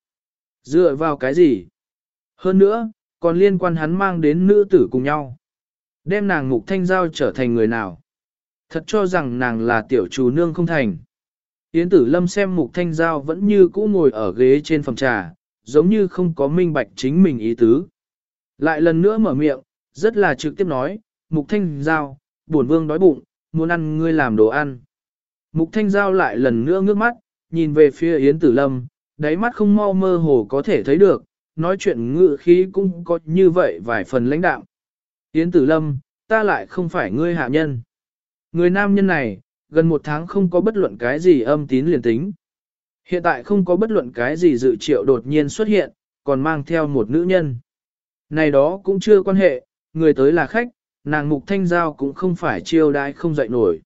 Dựa vào cái gì? Hơn nữa, còn liên quan hắn mang đến nữ tử cùng nhau. Đem nàng Mục Thanh Giao trở thành người nào? Thật cho rằng nàng là tiểu chủ nương không thành. Yến tử lâm xem mục thanh giao vẫn như cũ ngồi ở ghế trên phòng trà, giống như không có minh bạch chính mình ý tứ. Lại lần nữa mở miệng, rất là trực tiếp nói, mục thanh giao, buồn vương đói bụng, muốn ăn ngươi làm đồ ăn. Mục thanh giao lại lần nữa ngước mắt, nhìn về phía Yến tử lâm, đáy mắt không mau mơ hồ có thể thấy được, nói chuyện ngự khí cũng có như vậy vài phần lãnh đạo. Yến tử lâm, ta lại không phải ngươi hạ nhân. Người nam nhân này, gần một tháng không có bất luận cái gì âm tín liền tính. Hiện tại không có bất luận cái gì dự triệu đột nhiên xuất hiện, còn mang theo một nữ nhân. Này đó cũng chưa quan hệ, người tới là khách, nàng mục thanh giao cũng không phải chiêu đãi không dậy nổi.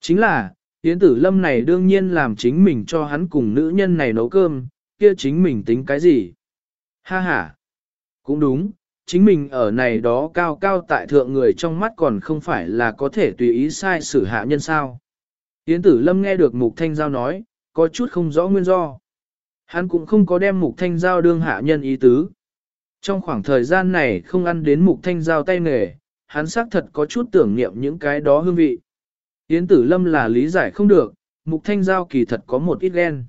Chính là, Yến tử lâm này đương nhiên làm chính mình cho hắn cùng nữ nhân này nấu cơm, kia chính mình tính cái gì? Ha ha! Cũng đúng, chính mình ở này đó cao cao tại thượng người trong mắt còn không phải là có thể tùy ý sai xử hạ nhân sao. Yến tử lâm nghe được mục thanh giao nói, có chút không rõ nguyên do. Hắn cũng không có đem mục thanh giao đương hạ nhân ý tứ. Trong khoảng thời gian này không ăn đến mục thanh giao tay nghề, hắn xác thật có chút tưởng niệm những cái đó hương vị. Yến tử lâm là lý giải không được, mục thanh giao kỳ thật có một ít ghen.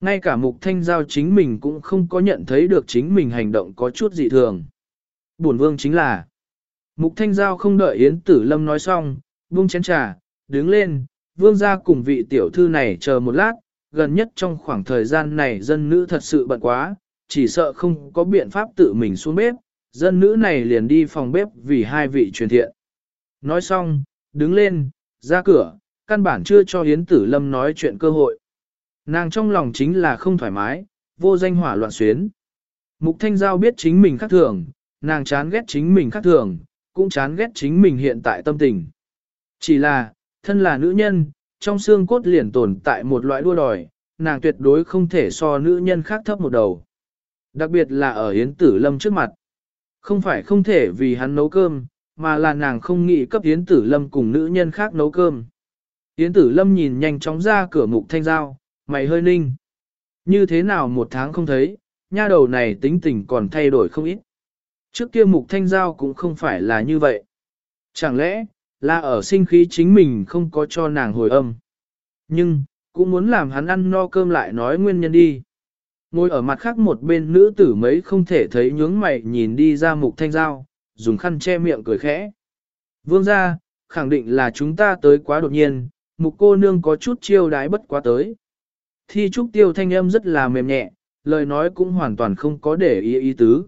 Ngay cả mục thanh giao chính mình cũng không có nhận thấy được chính mình hành động có chút dị thường. Bổn vương chính là Mục thanh giao không đợi Yến tử lâm nói xong, buông chén trà, đứng lên, vương gia cùng vị tiểu thư này chờ một lát, gần nhất trong khoảng thời gian này dân nữ thật sự bận quá, chỉ sợ không có biện pháp tự mình xuống bếp, dân nữ này liền đi phòng bếp vì hai vị truyền thiện. Nói xong, đứng lên, ra cửa, căn bản chưa cho Yến Tử Lâm nói chuyện cơ hội. Nàng trong lòng chính là không thoải mái, vô danh hỏa loạn xuyến. Mục Thanh Giao biết chính mình khác thường, nàng chán ghét chính mình khác thường, cũng chán ghét chính mình hiện tại tâm tình. Chỉ là, thân là nữ nhân, trong xương cốt liền tồn tại một loại đua đòi, nàng tuyệt đối không thể so nữ nhân khác thấp một đầu. Đặc biệt là ở Yến Tử Lâm trước mặt. Không phải không thể vì hắn nấu cơm, mà là nàng không nghĩ cấp Yến Tử Lâm cùng nữ nhân khác nấu cơm. Yến Tử Lâm nhìn nhanh chóng ra cửa mục thanh giao, mày hơi ninh. Như thế nào một tháng không thấy, nha đầu này tính tình còn thay đổi không ít. Trước kia mục thanh giao cũng không phải là như vậy. Chẳng lẽ, là ở sinh khí chính mình không có cho nàng hồi âm. Nhưng, cũng muốn làm hắn ăn no cơm lại nói nguyên nhân đi. Ngồi ở mặt khác một bên nữ tử mấy không thể thấy nhướng mày nhìn đi ra mục thanh giao, dùng khăn che miệng cười khẽ. Vương ra, khẳng định là chúng ta tới quá đột nhiên, mục cô nương có chút chiêu đái bất quá tới. Thi trúc tiêu thanh âm rất là mềm nhẹ, lời nói cũng hoàn toàn không có để ý ý tứ.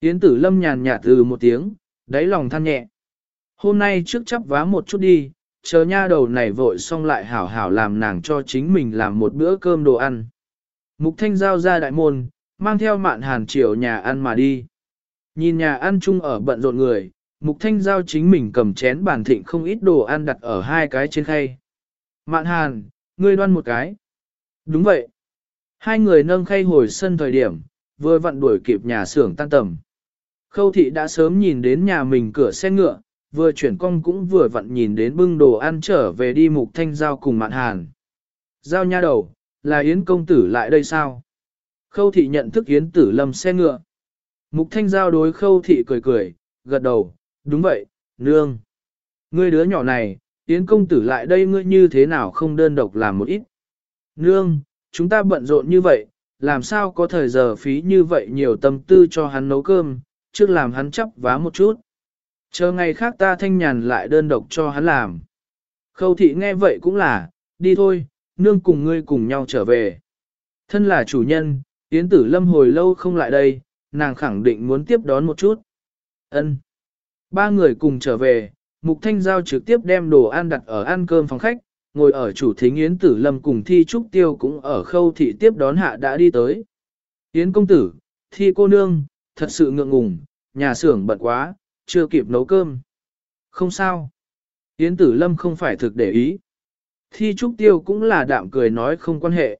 Yến tử lâm nhàn nhạt từ một tiếng, đáy lòng than nhẹ. Hôm nay trước chắp vá một chút đi, chờ nha đầu này vội xong lại hảo hảo làm nàng cho chính mình làm một bữa cơm đồ ăn. Mục thanh giao ra đại môn, mang theo mạn hàn triều nhà ăn mà đi. Nhìn nhà ăn chung ở bận rộn người, mục thanh giao chính mình cầm chén bàn thịnh không ít đồ ăn đặt ở hai cái trên khay. Mạn hàn, ngươi đoan một cái. Đúng vậy. Hai người nâng khay hồi sân thời điểm, vừa vặn đuổi kịp nhà xưởng tan tầm. Khâu thị đã sớm nhìn đến nhà mình cửa xe ngựa, vừa chuyển cong cũng vừa vặn nhìn đến bưng đồ ăn trở về đi mục thanh giao cùng mạn hàn. Giao nha đầu, là Yến công tử lại đây sao? Khâu thị nhận thức Yến tử lâm xe ngựa. Mục thanh giao đối khâu thị cười cười, gật đầu, đúng vậy, nương. Ngươi đứa nhỏ này, Yến công tử lại đây ngươi như thế nào không đơn độc làm một ít. Nương, chúng ta bận rộn như vậy, làm sao có thời giờ phí như vậy nhiều tâm tư cho hắn nấu cơm, trước làm hắn chấp vá một chút. Chờ ngày khác ta thanh nhàn lại đơn độc cho hắn làm. Khâu thị nghe vậy cũng là, đi thôi, nương cùng ngươi cùng nhau trở về. Thân là chủ nhân, Yến Tử Lâm hồi lâu không lại đây, nàng khẳng định muốn tiếp đón một chút. Ân. Ba người cùng trở về, Mục Thanh Giao trực tiếp đem đồ ăn đặt ở ăn cơm phòng khách, ngồi ở chủ thính Yến Tử Lâm cùng Thi Trúc Tiêu cũng ở khâu thị tiếp đón hạ đã đi tới. Yến công tử, Thi cô nương, thật sự ngượng ngùng, nhà xưởng bận quá, chưa kịp nấu cơm. Không sao. Yến Tử Lâm không phải thực để ý. Thi Trúc Tiêu cũng là đạm cười nói không quan hệ.